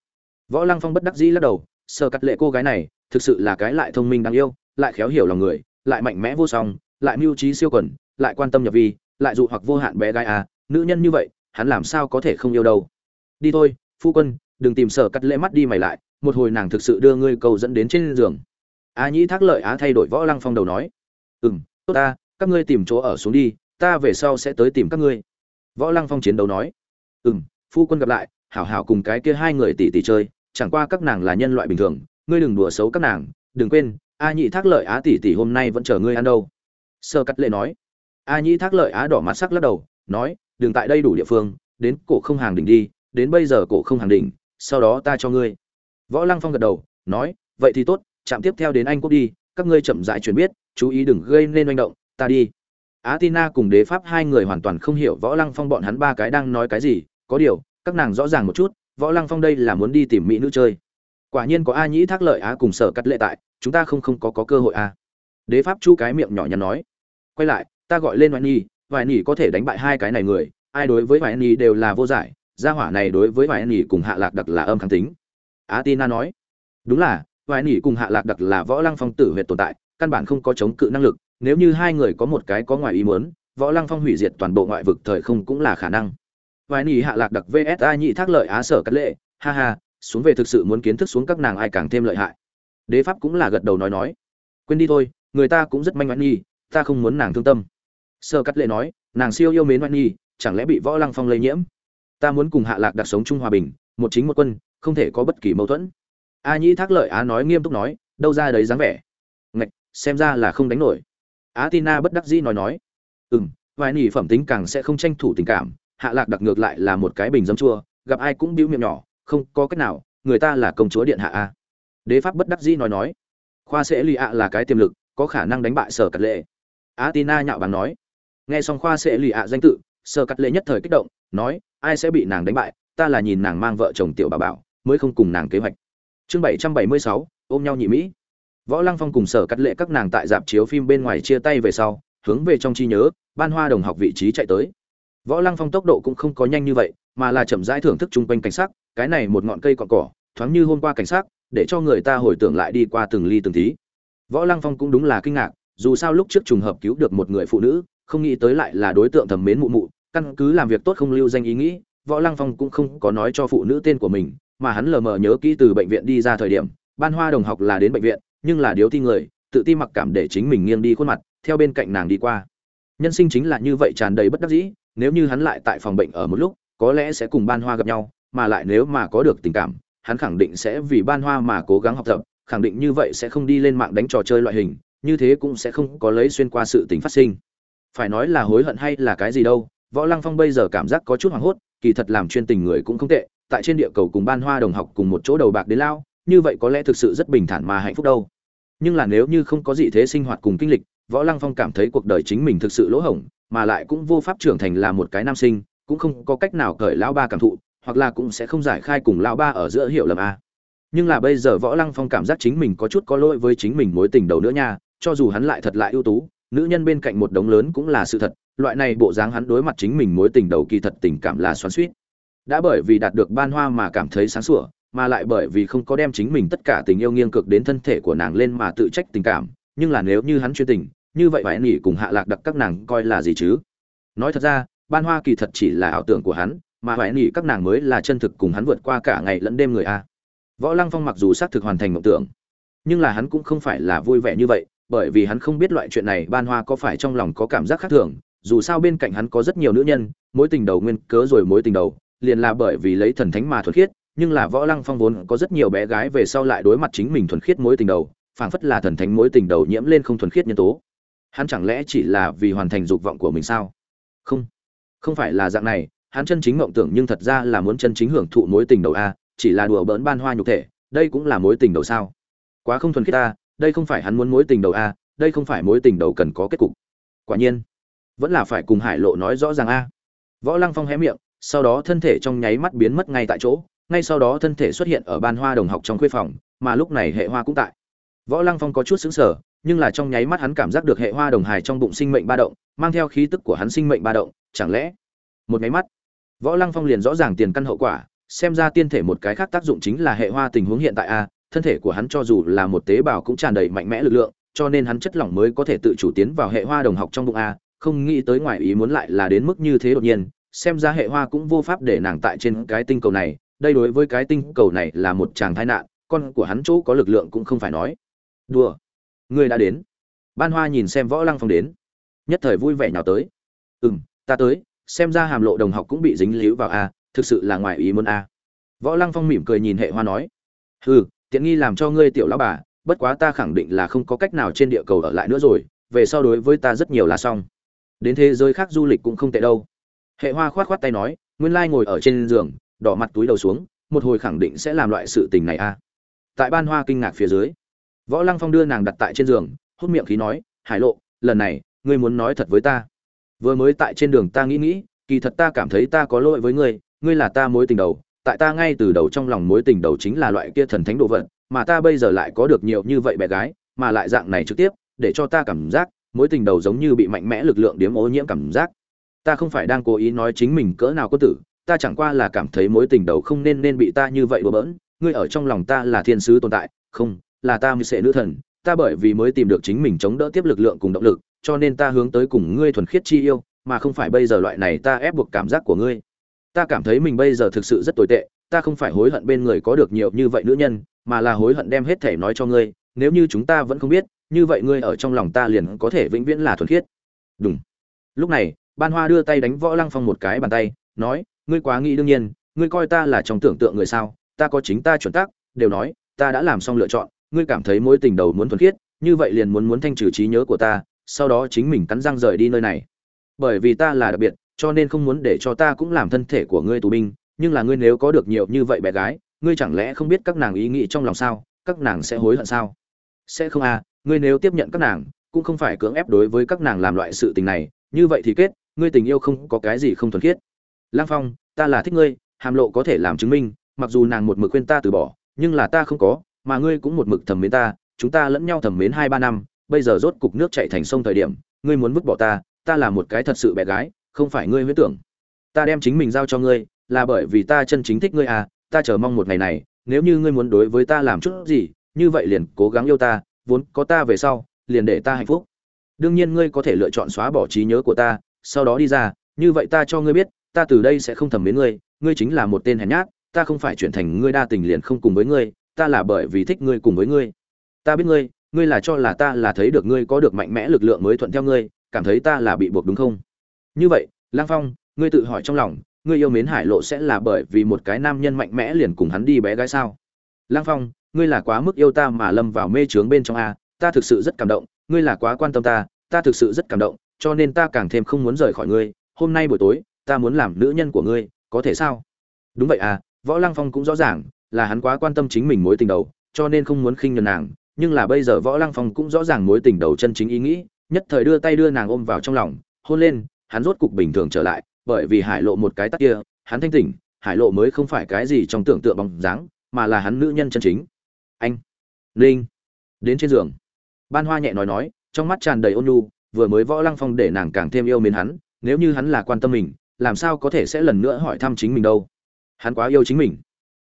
võ lăng phong bất đắc dĩ lắc đầu, sơ cắt lệ cô gái này, thực sự là cái lại thông minh đáng yêu, lại khéo hiểu lòng người, lại mạnh mẽ vô song, lại mưu trí siêu quần lại quan tâm nhập vi, lại dụ hoặc vô hạn bé gái à nữ nhân như vậy, hắn làm sao có thể không yêu đâu. Đi thôi, phu quân, đừng tìm sở cắt lễ mắt đi mày lại, một hồi nàng thực sự đưa ngươi cầu dẫn đến trên giường. A nhĩ thác lợi á thay đổi võ lăng phong đầu nói. Ừ m tốt ta, các ngươi tìm chỗ ở xuống đi, ta về sau sẽ tới tìm các ngươi. Võ lăng phong chiến đấu nói. Ừ m phu quân gặp lại, hảo hảo cùng cái kia hai người tỷ tỷ chơi, chẳng qua các nàng là nhân loại bình thường, ngươi đừng đùa xấu các nàng, đừng quên, a nhị thác lợi á tỷ tỷ hôm nay vẫn chờ ngươi ăn đâu. Sơ cắt lệ nói a nhĩ thác lợi á đỏ mặt sắc lắc đầu nói đừng tại đây đủ địa phương đến cổ không hàng đỉnh đi đến bây giờ cổ không hàng đỉnh sau đó ta cho ngươi. Võ lăng phong gật đầu nói vậy thì tốt chạm tiếp theo đến anh quốc đi các ngươi chậm rãi chuyển biết chú ý đừng gây nên manh động ta đi. Á cùng đế pháp hai người hoàn toàn không hiểu võ lăng phong bọn hắn ba cái đang nói cái gì có điều các nàng rõ ràng một chút võ lăng phong đây là muốn đi tìm mỹ nữ chơi. Quả nhiên có a nhĩ thác lợi á cùng sở cắt lệ tại chúng ta không không có, có cơ hội a đế pháp chu cái miệng nhỏ nhắn nói quay lại ta gọi lên vài nhi vài nhi có thể đánh bại hai cái này người, ai đối với vài nhi đều là vô giải, gia hỏa này đối với vài nhi cùng hạ lạc đặc là âm kháng tính. Á tina nói, đúng là vài nhi cùng hạ lạc đặc là võ lăng phong tử huyệt tồn tại, căn bản không có chống cự năng lực, nếu như hai người có một cái có ngoài ý muốn, võ lăng phong hủy diệt toàn bộ ngoại vực thời không cũng là khả năng. Vài nỉ hạ lạc đặc vsa nhị thác lợi á sở cắt lệ, ha ha, xuống về thực sự muốn kiến thức xuống các nàng ai càng thêm lợi hại. Đế pháp cũng là gật đầu nói nói. Quên đi thôi, người ta cũng rất manh mãn nhi, ta không muốn nàng thương tâm sơ cắt lệ nói, nàng siêu yêu mến oan nhi, chẳng lẽ bị võ lăng phong lây nhiễm? Ta muốn cùng hạ lạc đặc sống chung hòa bình, một chính một quân, không thể có bất kỳ mâu thuẫn. A nhĩ thác lợi á nói nghiêm túc nói, đâu ra đấy dáng vẻ. Ngạch, xem ra là không đánh nổi. Á tina bất đắc dĩ nói nói ừ m vài nỉ phẩm tính càng sẽ không tranh thủ tình cảm, hạ lạc đặc ngược lại là một cái bình dấm chua, gặp ai cũng bĩu miệng nhỏ, không có cách nào, người ta là công chúa điện hạ a. Đế pháp bất đắc dĩ nói nói, khoa sẽ lì ạ là cái tiềm lực, có khả năng đánh bại sở cật lệ. Á tina nhạo bằng nói nghe xong khoa sẽ lì ạ danh tự sở cắt lệ nhất thời kích động, nói, ai sẽ bị nàng đánh bại? Ta là nhìn nàng mang vợ chồng tiểu bà bảo, mới không cùng nàng kế hoạch. Chương bảy trăm bảy mươi sáu, ôm nhau nhị mỹ. Võ lăng phong cùng sở cắt lệ các nàng tại dạp chiếu phim bên ngoài chia tay về sau, hướng về trong chi nhớ, ban hoa đồng học vị trí chạy tới. Võ lăng phong tốc độ cũng không có nhanh như vậy, mà là chậm rãi thưởng thức chung quanh cảnh sắc, cái này một ngọn cây cọn cỏ, thoáng như hôm qua cảnh sắc, để cho người ta hồi tưởng lại đi qua từng ly từng tí. Võ lăng phong cũng đúng là kinh ngạc, dù sao lúc trước trùng hợp cứu được một người phụ nữ không nghĩ tới lại là đối tượng thầm mến mụ mụ, căn cứ làm việc tốt không lưu danh ý nghĩ, võ lăng phong cũng không có nói cho phụ nữ tên của mình, mà hắn lờ mờ nhớ kỹ từ bệnh viện đi ra thời điểm, ban hoa đồng học là đến bệnh viện, nhưng là điếu ti người, tự ti mặc cảm để chính mình nghiêng đi khuôn mặt, theo bên cạnh nàng đi qua. Nhân sinh chính là như vậy tràn đầy bất đắc dĩ, nếu như hắn lại tại phòng bệnh ở một lúc, có lẽ sẽ cùng ban hoa gặp nhau, mà lại nếu mà có được tình cảm, hắn khẳng định sẽ vì ban hoa mà cố gắng học tập, khẳng định như vậy sẽ không đi lên mạng đánh trò chơi loại hình, như thế cũng sẽ không có lấy xuyên qua sự tình phát sinh phải nói là hối hận hay là cái gì đâu, võ lăng phong bây giờ cảm giác có chút hoảng hốt, kỳ thật làm chuyên tình người cũng không tệ, tại trên địa cầu cùng ban hoa đồng học cùng một chỗ đầu bạc đến lao, như vậy có lẽ thực sự rất bình thản mà hạnh phúc đâu. Nhưng là nếu như không có gì thế sinh hoạt cùng kinh lịch, võ lăng phong cảm thấy cuộc đời chính mình thực sự lỗ hổng, mà lại cũng vô pháp trưởng thành là một cái nam sinh, cũng không có cách nào cởi lão ba cảm thụ, hoặc là cũng sẽ không giải khai cùng lão ba ở giữa hiểu lầm a. Nhưng là bây giờ võ lăng phong cảm giác chính mình có chút có lỗi với chính mình mối tình đầu nữa nha, cho dù hắn lại thật lại ưu tú nữ nhân bên cạnh một đống lớn cũng là sự thật, loại này bộ dáng hắn đối mặt chính mình mối tình đầu kỳ thật tình cảm là xoắn suýt đã bởi vì đạt được ban hoa mà cảm thấy sáng sủa, mà lại bởi vì không có đem chính mình tất cả tình yêu nghiêng cực đến thân thể của nàng lên mà tự trách tình cảm, nhưng là nếu như hắn chuyên tình, như vậy phải nỉ cùng hạ lạc đặc các nàng coi là gì chứ? Nói thật ra, ban hoa kỳ thật chỉ là ảo tưởng của hắn, mà phải nỉ các nàng mới là chân thực cùng hắn vượt qua cả ngày lẫn đêm người a. Võ lăng phong mặc dù xác thực hoàn thành mộng tưởng, nhưng là hắn cũng không phải là vui vẻ như vậy bởi vì hắn không biết loại chuyện này, ban hoa có phải trong lòng có cảm giác khác thường, dù sao bên cạnh hắn có rất nhiều nữ nhân, mối tình đầu nguyên cớ rồi mối tình đầu, liền là bởi vì lấy thần thánh mà thuật khiết, nhưng là võ lăng phong vốn có rất nhiều bé gái về sau lại đối mặt chính mình thuần khiết mối tình đầu, phảng phất là thần thánh mối tình đầu nhiễm lên không thuần khiết nhân tố. Hắn chẳng lẽ chỉ là vì hoàn thành dục vọng của mình sao? Không không phải là dạng này, hắn chân chính mộng tưởng nhưng thật ra là muốn chân chính hưởng thụ mối tình đầu a, chỉ là đùa bỡn ban hoa nhục thể, đây cũng là mối tình đầu sao? Quá không thuần khiết ta đây không phải hắn muốn mối tình đầu a, đây không phải mối tình đầu cần có kết cục. Quả nhiên, vẫn là phải cùng hải lộ nói rõ ràng a. Võ lăng phong hé miệng, sau đó thân thể trong nháy mắt biến mất ngay tại chỗ, ngay sau đó thân thể xuất hiện ở ban hoa đồng học trong khuê phòng, mà lúc này hệ hoa cũng tại. Võ lăng phong có chút xứng sở nhưng là trong nháy mắt hắn cảm giác được hệ hoa đồng hài trong bụng sinh mệnh ba động, mang theo khí tức của hắn sinh mệnh ba động, chẳng lẽ? Một nháy mắt, võ lăng phong liền rõ ràng tiền căn hậu quả, xem ra tiên thể một cái khác tác dụng chính là hệ hoa tình huống hiện tại a thân thể của hắn cho dù là một tế bào cũng tràn đầy mạnh mẽ lực lượng, cho nên hắn chất lỏng mới có thể tự chủ tiến vào hệ hoa đồng học trong bụng a, không nghĩ tới ngoài ý muốn lại là đến mức như thế đột nhiên, xem ra hệ hoa cũng vô pháp để nàng tại trên cái tinh cầu này, đây đối với cái tinh cầu này là một chàng tai nạn, con của hắn chỗ có lực lượng cũng không phải nói. Đùa. Người đã đến. Ban hoa nhìn xem võ lăng phong đến. Nhất thời vui vẻ nhào tới. Ừ m ta tới, xem ra hàm lộ đồng học cũng bị dính líu vào a, thực sự là ngoài ý muốn a. Võ lăng phong mỉm cười nhìn hệ hoa nói. Hừ tiện nghi làm cho ngươi tiểu lão bà, bất quá ta khẳng định là không có cách nào trên địa cầu ở lại nữa rồi, về so đối với ta rất nhiều là xong. Đến thế giới khác du lịch cũng không tệ đâu. Hệ hoa khoát khoát tay nói, nguyên lai ngồi ở trên giường, đỏ mặt túi đầu xuống, một hồi khẳng định sẽ làm loại sự tình này a tại ban hoa kinh ngạc phía dưới, võ lăng phong đưa nàng đặt tại trên giường, hút miệng khí nói, hải lộ, lần này, ngươi muốn nói thật với ta. Vừa mới tại trên đường ta nghĩ nghĩ, kỳ thật ta cảm thấy ta có lỗi với ngươi ngươi là ta mối tình đầu tại ta ngay từ đầu trong lòng mối tình đầu chính là loại kia thần thánh đồ vật, mà ta bây giờ lại có được nhiều như vậy bé gái, mà lại dạng này trực tiếp, để cho ta cảm giác mối tình đầu giống như bị mạnh mẽ lực lượng điếm ô nhiễm cảm giác. Ta không phải đang cố ý nói chính mình cỡ nào có tử, ta chẳng qua là cảm thấy mối tình đầu không nên nên bị ta như vậy bừa bỡn. Ngươi ở trong lòng ta là thiên sứ tồn tại, không, là ta mới sẽ nữ thần. Ta bởi vì mới tìm được chính mình chống đỡ tiếp lực lượng cùng động lực, cho nên ta hướng tới cùng ngươi thuần khiết chi yêu, mà không phải bây giờ loại này ta ép buộc cảm giác của ngươi ta cảm thấy mình bây giờ thực sự rất tồi tệ, ta không phải hối hận bên người có được nhiều như vậy nữ nhân, mà là hối hận đem hết thể nói cho ngươi, nếu như chúng ta vẫn không biết, như vậy ngươi ở trong lòng ta liền có thể vĩnh viễn là thuần khiết. Đúng lúc này, ban hoa đưa tay đánh võ lăng phong một cái bàn tay, nói, ngươi quá nghĩ đương nhiên, ngươi coi ta là trong tưởng tượng người sao? Ta có chính ta chuẩn tắc, đều nói, ta đã làm xong lựa chọn, ngươi cảm thấy mối tình đầu muốn thuần khiết, như vậy liền muốn muốn thanh trừ trí nhớ của ta, sau đó chính mình cắn răng rời đi nơi này. Bởi vì ta là đặc biệt cho nên không muốn để cho ta cũng làm thân thể của ngươi tù binh, nhưng là ngươi nếu có được nhiều như vậy bé gái, ngươi chẳng lẽ không biết các nàng ý nghĩ trong lòng sao? Các nàng sẽ hối hận sao? Sẽ không à ngươi nếu tiếp nhận các nàng, cũng không phải cưỡng ép đối với các nàng làm loại sự tình này, như vậy thì kết, ngươi tình yêu không có cái gì không thuần khiết. Lang phong, ta là thích ngươi, hàm lộ có thể làm chứng minh, mặc dù nàng một mực khuyên ta từ bỏ, nhưng là ta không có, mà ngươi cũng một mực thầm mến ta, chúng ta lẫn nhau thầm mến hai ba năm, bây giờ rốt cục nước chạy thành sông thời điểm, ngươi muốn vứt bỏ ta ta là một cái thật sự bé gái không phải ngươi huyễn tưởng. Ta đem chính mình giao cho ngươi, là bởi vì ta chân chính thích ngươi à ta chờ mong một ngày này, nếu như ngươi muốn đối với ta làm chút gì, như vậy liền cố gắng yêu ta, vốn có ta về sau, liền để ta hạnh phúc. Đương nhiên ngươi có thể lựa chọn xóa bỏ trí nhớ của ta, sau đó đi ra, như vậy ta cho ngươi biết, ta từ đây sẽ không thầm mến ngươi ngươi chính là một tên hèn nhát, ta không phải chuyển thành ngươi đa tình liền không cùng với ngươi, ta là bởi vì thích ngươi cùng với ngươi. Ta biết ngươi ngươi là cho là ta là thấy được ngươi có được mạnh mẽ lực lượng mới thuận theo ngươi, cảm thấy ta là bị buộc đúng không? Như vậy, lang phong, ngươi tự hỏi trong lòng, ngươi yêu mến hải lộ sẽ là bởi vì một cái nam nhân mạnh mẽ liền cùng hắn đi bé gái sao? Lang phong, ngươi là quá mức yêu ta mà lâm vào mê trướng bên trong a, ta thực sự rất cảm động, ngươi là quá quan tâm ta ta thực sự rất cảm động, cho nên ta càng thêm không muốn rời khỏi ngươi. Hôm nay buổi tối, ta muốn làm nữ nhân của ngươi, có thể sao? Đúng vậy à võ lăng phong cũng rõ ràng là hắn quá quan tâm chính mình mối tình đầu, cho nên không muốn khinh nhường nàng. Nhưng là bây giờ võ lăng phong cũng rõ ràng mối tình đầu chân chính ý nghĩ, nhất thời đưa tay đưa nàng ôm vào trong lòng, hôn lên hắn rốt cục bình thường trở lại bởi vì hải lộ một cái tắt kia hắn thanh tỉnh hải lộ mới không phải cái gì trong tưởng tượng bóng dáng mà là hắn nữ nhân chân chính. Anh linh đến trên giường. Ban hoa nhẹ nói nói trong mắt tràn đầy ôn nhu vừa mới võ lăng phong để nàng càng thêm yêu mến hắn nếu như hắn là quan tâm mình làm sao có thể sẽ lần nữa hỏi thăm chính mình đâu? Hắn quá yêu chính mình.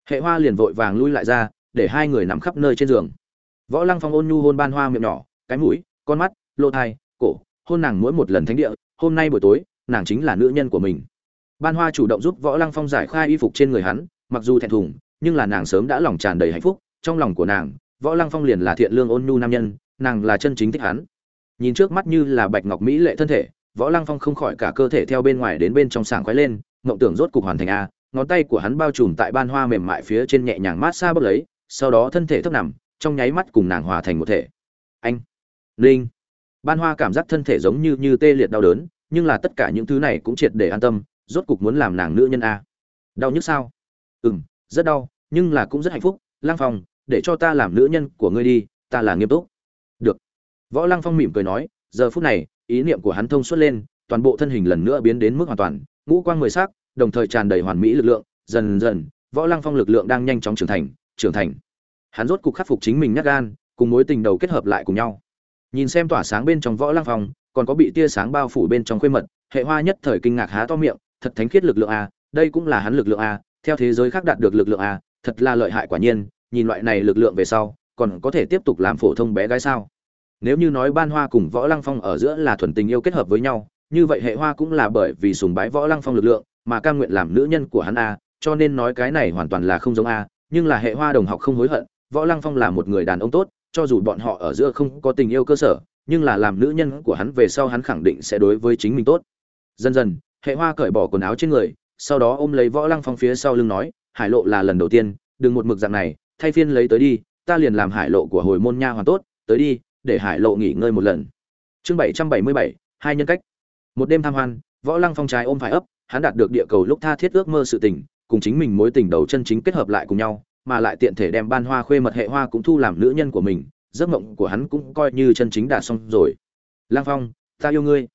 Hệ hoa liền vội vàng lui lại ra để hai người nằm khắp nơi trên giường. Võ lăng phong ôn nhu hôn ban hoa miệng nhỏ cái mũi con mắt lỗ tai, cổ hôn nàng mỗi một lần thánh địa hôm nay buổi tối, nàng chính là nữ nhân của mình. Ban hoa chủ động giúp võ lăng phong giải khai y phục trên người hắn, mặc dù thẹn thùng, nhưng là nàng sớm đã lòng tràn đầy hạnh phúc. Trong lòng của nàng, võ lăng phong liền là thiện lương ôn nhu nam nhân, nàng là chân chính thích hắn. Nhìn trước mắt như là bạch ngọc mỹ lệ thân thể, võ lăng phong không khỏi cả cơ thể theo bên ngoài đến bên trong sảng khoái lên, mộng tưởng rốt cục hoàn thành a, ngón tay của hắn bao trùm tại ban hoa mềm mại phía trên nhẹ nhàng mát xa bốc lấy, sau đó thân thể thấp nằm, trong nháy mắt cùng nàng hòa thành một thể. Anh, linh ban hoa cảm giác thân thể giống như như tê liệt đau đớn, nhưng là tất cả những thứ này cũng triệt để an tâm, rốt cục muốn làm nàng nữ nhân a. Đau nhức sao? Ừ m rất đau, nhưng là cũng rất hạnh phúc. Lang phong, để cho ta làm nữ nhân của ngươi đi, ta là nghiêm túc. Được. Võ lăng phong mỉm cười nói, giờ phút này, ý niệm của hắn thông suốt lên, toàn bộ thân hình lần nữa biến đến mức hoàn toàn, ngũ quang mười sắc, đồng thời tràn đầy hoàn mỹ lực lượng, dần dần, võ lăng phong lực lượng đang nhanh chóng trưởng thành trưởng thành. Hắn rốt cục khắc phục chính mình nhắc gan, cùng mối tình đầu kết hợp lại cùng nhau nhìn xem tỏa sáng bên trong võ lăng phong, còn có bị tia sáng bao phủ bên trong khuê mật, hệ hoa nhất thời kinh ngạc há to miệng, thật thánh khiết lực lượng a, đây cũng là hắn lực lượng a, theo thế giới khác đạt được lực lượng a, thật là lợi hại quả nhiên, nhìn loại này lực lượng về sau, còn có thể tiếp tục làm phổ thông bé gái sao? Nếu như nói ban hoa cùng võ lăng phong ở giữa là thuần tình yêu kết hợp với nhau, như vậy hệ hoa cũng là bởi vì sùng bái võ lăng phong lực lượng mà cam nguyện làm nữ nhân của hắn a, cho nên nói cái này hoàn toàn là không giống a, nhưng là hệ hoa đồng học không hối hận, võ lăng phong là một người đàn ông tốt cho dù bọn họ ở giữa không có tình yêu cơ sở, nhưng là làm nữ nhân của hắn về sau hắn khẳng định sẽ đối với chính mình tốt. Dần dần, hệ hoa cởi bỏ quần áo trên người, sau đó ôm lấy võ lăng phong phía sau lưng nói, hải lộ là lần đầu tiên, đừng một mực dạng này, thay phiên lấy tới đi, ta liền làm hải lộ của hồi môn nha hoàn tốt, tới đi, để hải lộ nghỉ ngơi một lần. Chương bảy trăm bảy mươi bảy, hai nhân cách. Một đêm tham hoan, võ lăng phong trái ôm phải ấp, hắn đạt được địa cầu lúc tha thiết ước mơ sự tình, cùng chính mình mối tình đầu chân chính kết hợp lại cùng nhau mà lại tiện thể đem ban hoa khuê mật hệ hoa cũng thu làm nữ nhân của mình, giấc mộng của hắn cũng coi như chân chính đạt xong rồi. Lăng phong, ta yêu ngươi.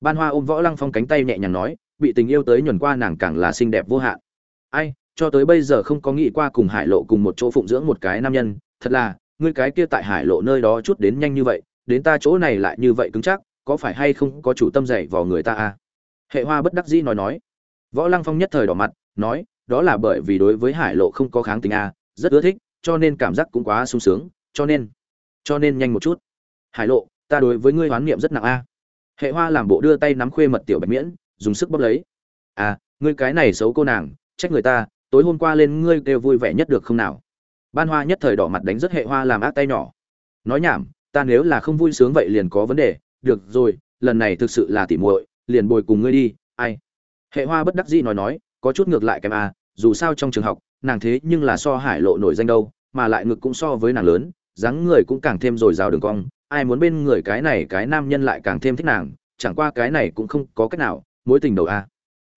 Ban hoa ôm võ lăng phong cánh tay nhẹ nhàng nói, bị tình yêu tới nhuần qua nàng càng là xinh đẹp vô hạn. Ai, cho tới bây giờ không có nghĩ qua cùng hải lộ cùng một chỗ phụng dưỡng một cái nam nhân, thật là, ngươi cái kia tại hải lộ nơi đó chút đến nhanh như vậy, đến ta chỗ này lại như vậy cứng chắc, có phải hay không có chủ tâm dạy vào người ta à? Hệ hoa bất đắc dĩ nói nói. Võ lăng phong nhất thời đỏ mặt, nói đó là bởi vì đối với hải lộ không có kháng tính a, rất ưa thích, cho nên cảm giác cũng quá sung sướng, cho nên cho nên nhanh một chút. Hải lộ, ta đối với ngươi hoán niệm rất nặng a. Hệ hoa làm bộ đưa tay nắm khuê mật tiểu bạch miễn, dùng sức bóp lấy. À ngươi cái này xấu cô nàng, trách người ta, tối hôm qua lên ngươi đều vui vẻ nhất được không nào? Ban hoa nhất thời đỏ mặt đánh rất hệ hoa làm ác tay nhỏ. Nói nhảm, ta nếu là không vui sướng vậy liền có vấn đề, được rồi, lần này thực sự là tỉ muội, liền bồi cùng ngươi đi, ai? Hệ hoa bất đắc dĩ nói nói có chút ngược lại kèm a à, dù sao trong trường học, nàng thế nhưng là so hải lộ nổi danh đâu, mà lại ngực cũng so với nàng lớn, dáng người cũng càng thêm dồi dào đường cong, ai muốn bên người cái này cái nam nhân lại càng thêm thích nàng, chẳng qua cái này cũng không có cách nào, mối tình đầu a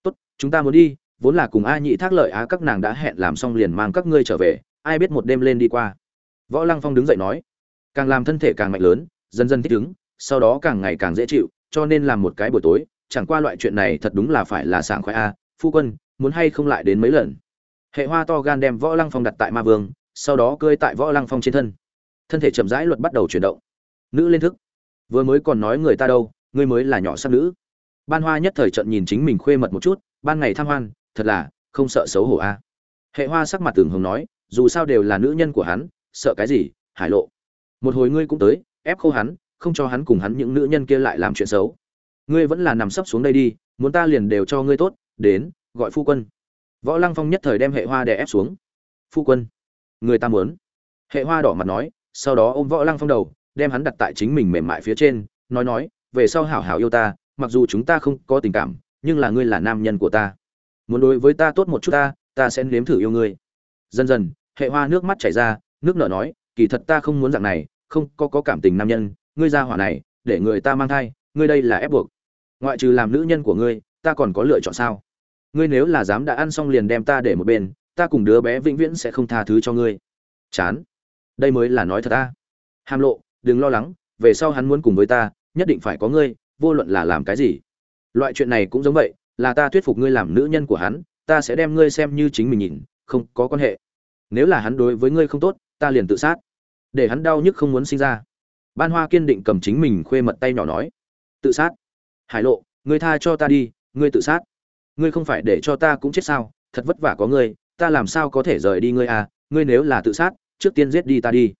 tốt, chúng ta muốn đi, vốn là cùng a nhị thác lợi á, các nàng đã hẹn làm xong liền mang các ngươi trở về, ai biết một đêm lên đi qua. Võ lăng phong đứng dậy nói, càng làm thân thể càng mạnh lớn, dần dần thích ứng, sau đó càng ngày càng dễ chịu, cho nên làm một cái buổi tối, chẳng qua loại chuyện này thật đúng là phải là sảng khoái a. Phu quân muốn hay không lại đến mấy lần. Hệ hoa to gan đem võ lăng phong đặt tại ma vương, sau đó cơi tại võ lăng phong trên thân. Thân thể chậm rãi luật bắt đầu chuyển động. Nữ lên thức. Vừa mới còn nói người ta đâu, ngươi mới là nhỏ sắc nữ. Ban hoa nhất thời trận nhìn chính mình khuê mật một chút, ban ngày tham hoan, thật là, không sợ xấu hổ a. Hệ hoa sắc mặt tưởng hồng nói, dù sao đều là nữ nhân của hắn, sợ cái gì hải lộ. Một hồi ngươi cũng tới, ép khô hắn, không cho hắn cùng hắn những nữ nhân kia lại làm chuyện xấu. Ngươi vẫn là nằm sấp xuống đây đi, muốn ta liền đều cho ngươi tốt, đến gọi phu quân. Võ lăng phong nhất thời đem hệ hoa đè ép xuống. Phu quân, người ta muốn. Hệ hoa đỏ mặt nói, sau đó ôm võ lăng phong đầu, đem hắn đặt tại chính mình mềm mại phía trên, nói nói, về sau hảo hảo yêu ta, mặc dù chúng ta không có tình cảm, nhưng là ngươi là nam nhân của ta. Muốn đối với ta tốt một chút ta ta sẽ nếm thử yêu ngươi. Dần dần, hệ hoa nước mắt chảy ra, nước nở nói, kỳ thật ta không muốn dạng này, không có có cảm tình nam nhân, ngươi ra hỏa này, để người ta mang thai, ngươi đây là ép buộc. Ngoại trừ làm nữ nhân của ngươi, ta còn có lựa chọn sao? Ngươi nếu là dám đã ăn xong liền đem ta để một bên, ta cùng đứa bé vĩnh viễn sẽ không tha thứ cho ngươi. Chán. Đây mới là nói thật ta. Hàm lộ, đừng lo lắng, về sau hắn muốn cùng với ta, nhất định phải có ngươi, vô luận là làm cái gì. Loại chuyện này cũng giống vậy, là ta thuyết phục ngươi làm nữ nhân của hắn, ta sẽ đem ngươi xem như chính mình nhìn, không có quan hệ. Nếu là hắn đối với ngươi không tốt, ta liền tự sát. Để hắn đau nhức không muốn sinh ra. Ban hoa kiên định cầm chính mình khuê mật tay nhỏ nói. Tự sát. Hải lộ, ngươi tha cho ta đi, ngươi tự sát ngươi không phải để cho ta cũng chết sao? Thật vất vả có ngươi, ta làm sao có thể rời đi ngươi à? Ngươi nếu là tự sát, trước tiên giết đi ta đi.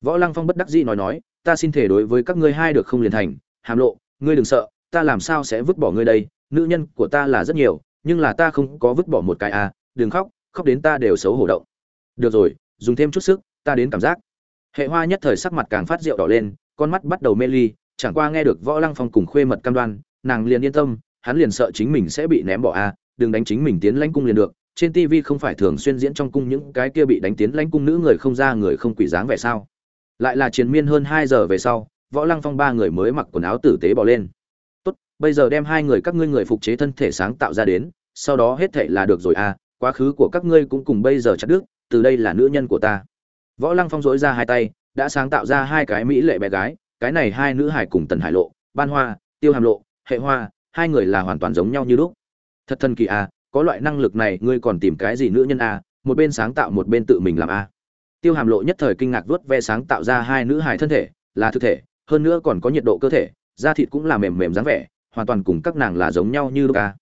Võ lăng phong bất đắc dĩ nói nói, ta xin thể đối với các ngươi hai được không liền thành. Hàm lộ, ngươi đừng sợ, ta làm sao sẽ vứt bỏ ngươi đây? Nữ nhân của ta là rất nhiều, nhưng là ta không có vứt bỏ một cái à? Đừng khóc khóc đến ta đều xấu hổ động. Được rồi, dùng thêm chút sức, ta đến cảm giác. Hệ hoa nhất thời sắc mặt càng phát rượu đỏ lên, con mắt bắt đầu mê ly, chẳng qua nghe được võ lăng phong cùng khuê mật cam đoan, nàng liền yên tâm hắn liền sợ chính mình sẽ bị ném bỏ a à, đừng đánh chính mình tiến lãnh cung liền được trên tv không phải thường xuyên diễn trong cung những cái kia bị đánh tiến lãnh cung nữ người không ra người không quỷ dáng vẻ sao? Lại là chiến miên hơn hai giờ về sau võ lăng phong ba người mới mặc quần áo tử tế bỏ lên. Tốt bây giờ đem hai người các ngươi người phục chế thân thể sáng tạo ra đến sau đó hết thệ là được rồi à quá khứ của các ngươi cũng cùng bây giờ chặt đứt, từ đây là nữ nhân của ta. Võ lăng phong dỗi ra hai tay đã sáng tạo ra hai cái mỹ lệ bé gái cái này hai nữ hải cùng tần hải lộ ban hoa tiêu hàm lộ hệ hoa hai người là hoàn toàn giống nhau như lúc. Thật thần kỳ à có loại năng lực này, ngươi còn tìm cái gì nữ nhân à một bên sáng tạo một bên tự mình làm à. Tiêu hàm lộ nhất thời kinh ngạc vuốt ve sáng tạo ra hai nữ hài thân thể, là thực thể, hơn nữa còn có nhiệt độ cơ thể, da thịt cũng là mềm mềm dáng vẻ, hoàn toàn cùng các nàng là giống nhau như lúc à.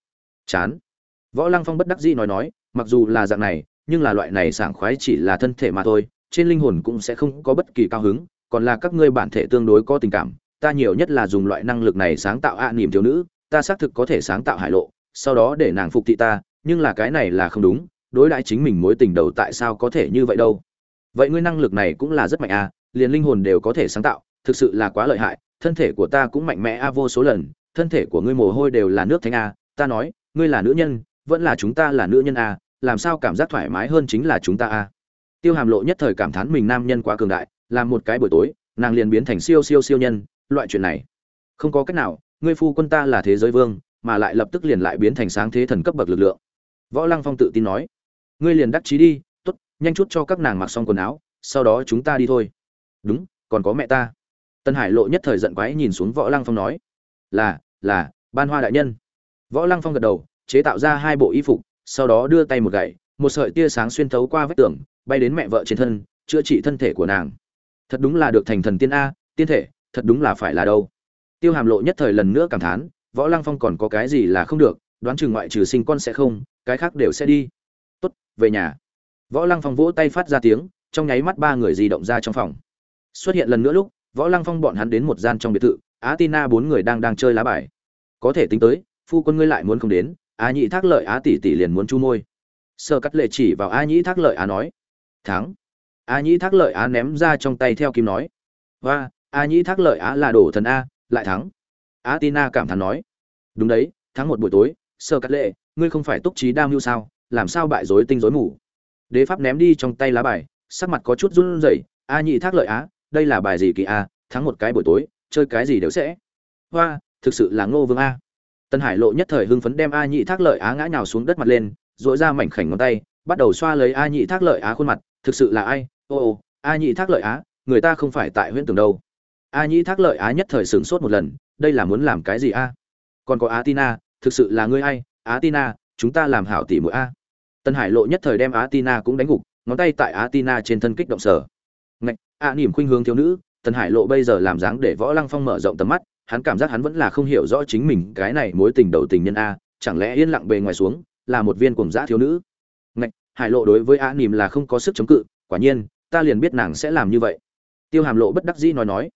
Chán. Võ lăng phong bất đắc dĩ nói nói, mặc dù là dạng này, nhưng là loại này sảng khoái chỉ là thân thể mà thôi, trên linh hồn cũng sẽ không có bất kỳ cao hứng, còn là các ngươi bản thể tương đối có tình cảm, ta nhiều nhất là dùng loại năng lực này sáng tạo ạ niềm thiếu nữ ta xác thực có thể sáng tạo hải lộ, sau đó để nàng phục thị ta, nhưng là cái này là không đúng, đối đãi chính mình mối tình đầu tại sao có thể như vậy đâu? Vậy ngươi năng lực này cũng là rất mạnh a liền linh hồn đều có thể sáng tạo, thực sự là quá lợi hại, thân thể của ta cũng mạnh mẽ a vô số lần, thân thể của ngươi mồ hôi đều là nước thánh a, ta nói, ngươi là nữ nhân, vẫn là chúng ta là nữ nhân a, làm sao cảm giác thoải mái hơn chính là chúng ta a? Tiêu hàm lộ nhất thời cảm thán mình nam nhân quá cường đại, làm một cái buổi tối, nàng liền biến thành siêu siêu siêu nhân, loại chuyện này, không có cách nào ngươi phu quân ta là thế giới vương, mà lại lập tức liền lại biến thành sáng thế thần cấp bậc lực lượng. Võ lăng phong tự tin nói, ngươi liền đắc chí đi, tốt, nhanh chút cho các nàng mặc xong quần áo, sau đó chúng ta đi thôi. Đúng, còn có mẹ ta. Tân hải lộ nhất thời giận quái nhìn xuống võ lăng phong nói, là là, ban hoa đại nhân. Võ lăng phong gật đầu, chế tạo ra hai bộ y phục, sau đó đưa tay một gậy, một sợi tia sáng xuyên thấu qua vách tường, bay đến mẹ vợ trên thân, chữa trị thân thể của nàng. Thật đúng là được thành thần tiên a, tiên thể, thật đúng là phải là đâu tiêu hàm lộ nhất thời lần nữa cảm thán, võ lăng phong còn có cái gì là không được, đoán chừng ngoại trừ sinh con sẽ không, cái khác đều sẽ đi. Tốt, về nhà. Võ lăng phong vỗ tay phát ra tiếng, trong nháy mắt ba người di động ra trong phòng. Xuất hiện lần nữa lúc, võ lăng phong bọn hắn đến một gian trong biệt thự á tina bốn người đang đang chơi lá bài. Có thể tính tới, phu quân ngươi lại muốn không đến á nhị thác lợi á tỷ tỷ liền muốn chu môi. Sơ cắt lệ chỉ vào a nhĩ thác lợi á nói, thắng. A nhĩ thác lợi á ném ra trong tay theo kim nói và a nhĩ thác lợi á là đồ thần a lại thắng. Atina cảm thán nói, đúng đấy, thắng một buổi tối, sơ cắt lệ, ngươi không phải túc trí đam mưu sao? Làm sao bại rối tinh rối mù? Đế pháp ném đi trong tay lá bài, sắc mặt có chút run rẩy, a nhị thác lợi á, đây là bài gì kỳ a? Thắng một cái buổi tối, chơi cái gì đều sẽ. Hoa, thực sự là ngô vương a. Tân hải lộ nhất thời hưng phấn đem a nhị thác lợi á ngã nhào xuống đất mặt lên dội ra mảnh khảnh ngón tay, bắt đầu xoa lấy a nhị thác lợi á khuôn mặt, thực sự là ai? Ô ô, a nhị thác lợi á, người ta không phải tại huyện tường đâu a nhĩ thác lợi á nhất thời sửng sốt một lần, đây là muốn làm cái gì a? Còn có á tina thực sự là ngươi ai? Á tina chúng ta làm hảo tỷ mũi a. Tân hải lộ nhất thời đem á tina cũng đánh gục, ngón tay tại á tina trên thân kích động sở ngạch, a niềm khuynh hướng thiếu nữ, tân hải lộ bây giờ làm dáng để võ lăng phong mở rộng tầm mắt, hắn cảm giác hắn vẫn là không hiểu rõ chính mình cái này mối tình đầu tình nhân a, chẳng lẽ yên lặng bề ngoài xuống, là một viên cuồng dã thiếu nữ? Ngạch, hải lộ đối với a niềm là không có sức chống cự, quả nhiên, ta liền biết nàng sẽ làm như vậy. Tiêu hàm lộ bất đắc dĩ nói nói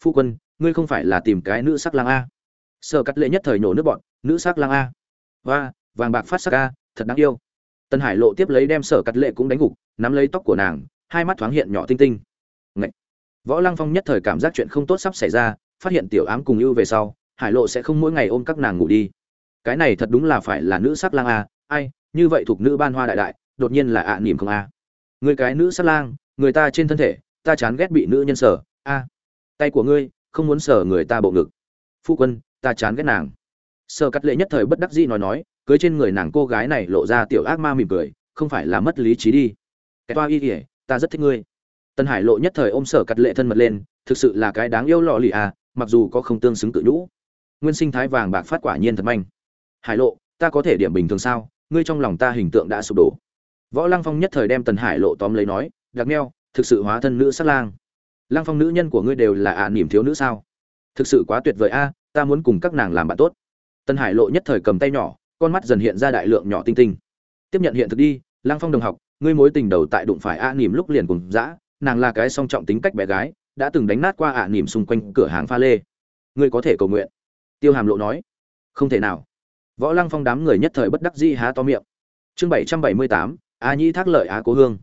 phu quân, ngươi không phải là tìm cái nữ sắc lang a. Sợ cắt lệ nhất thời nổ nước bọn, nữ sắc lang a. Và vàng bạc phát sắc a, thật đáng yêu. Tân hải lộ tiếp lấy đem sở cắt lệ cũng đánh gục, nắm lấy tóc của nàng, hai mắt thoáng hiện nhỏ tinh tinh. Ngậy! võ lăng phong nhất thời cảm giác chuyện không tốt sắp xảy ra, phát hiện tiểu ám cùng ưu về sau, hải lộ sẽ không mỗi ngày ôm các nàng ngủ đi. Cái này thật đúng là phải là nữ sắc lang a, ai, như vậy thuộc nữ ban hoa đại đại, đột nhiên là ạ niềm không a. Người cái nữ sắc lang, người ta trên thân thể, ta chán ghét bị nữ nhân sở, a tay của ngươi, không muốn sở người ta bộ ngực. Phu quân, ta chán ghét nàng. Sơ cắt lệ nhất thời bất đắc dĩ nói nói, cưới trên người nàng cô gái này lộ ra tiểu ác ma mỉm cười, không phải là mất lý trí đi. Cái toa y ỉa ta rất thích ngươi. Tân hải lộ nhất thời ôm sở cắt lệ thân mật lên, thực sự là cái đáng yêu lọ lì à mặc dù có không tương xứng tự nhũ. Nguyên sinh thái vàng bạc phát quả nhiên thật manh. Hải lộ, ta có thể điểm bình thường sao? Ngươi trong lòng ta hình tượng đã sụp đổ. Võ lăng phong nhất thời đem tần hải lộ tóm lấy nói, đặc neo thực sự hóa thân nữ sát lang lăng phong nữ nhân của ngươi đều là ạ niềm thiếu nữ sao? Thực sự quá tuyệt vời a, ta muốn cùng các nàng làm bạn tốt. Tân hải lộ nhất thời cầm tay nhỏ, con mắt dần hiện ra đại lượng nhỏ tinh tinh. Tiếp nhận hiện thực đi, lăng phong đồng học, ngươi mối tình đầu tại đụng phải a niềm lúc liền cùng dã, nàng là cái song trọng tính cách bé gái, đã từng đánh nát qua ạ niềm xung quanh cửa hàng pha lê. Ngươi có thể cầu nguyện. Tiêu hàm lộ nói. Không thể nào. Võ lăng phong đám người nhất thời bất đắc dĩ há to miệng. Chương bảy trăm bảy mươi tám, a nhĩ thác lợi á cố hương.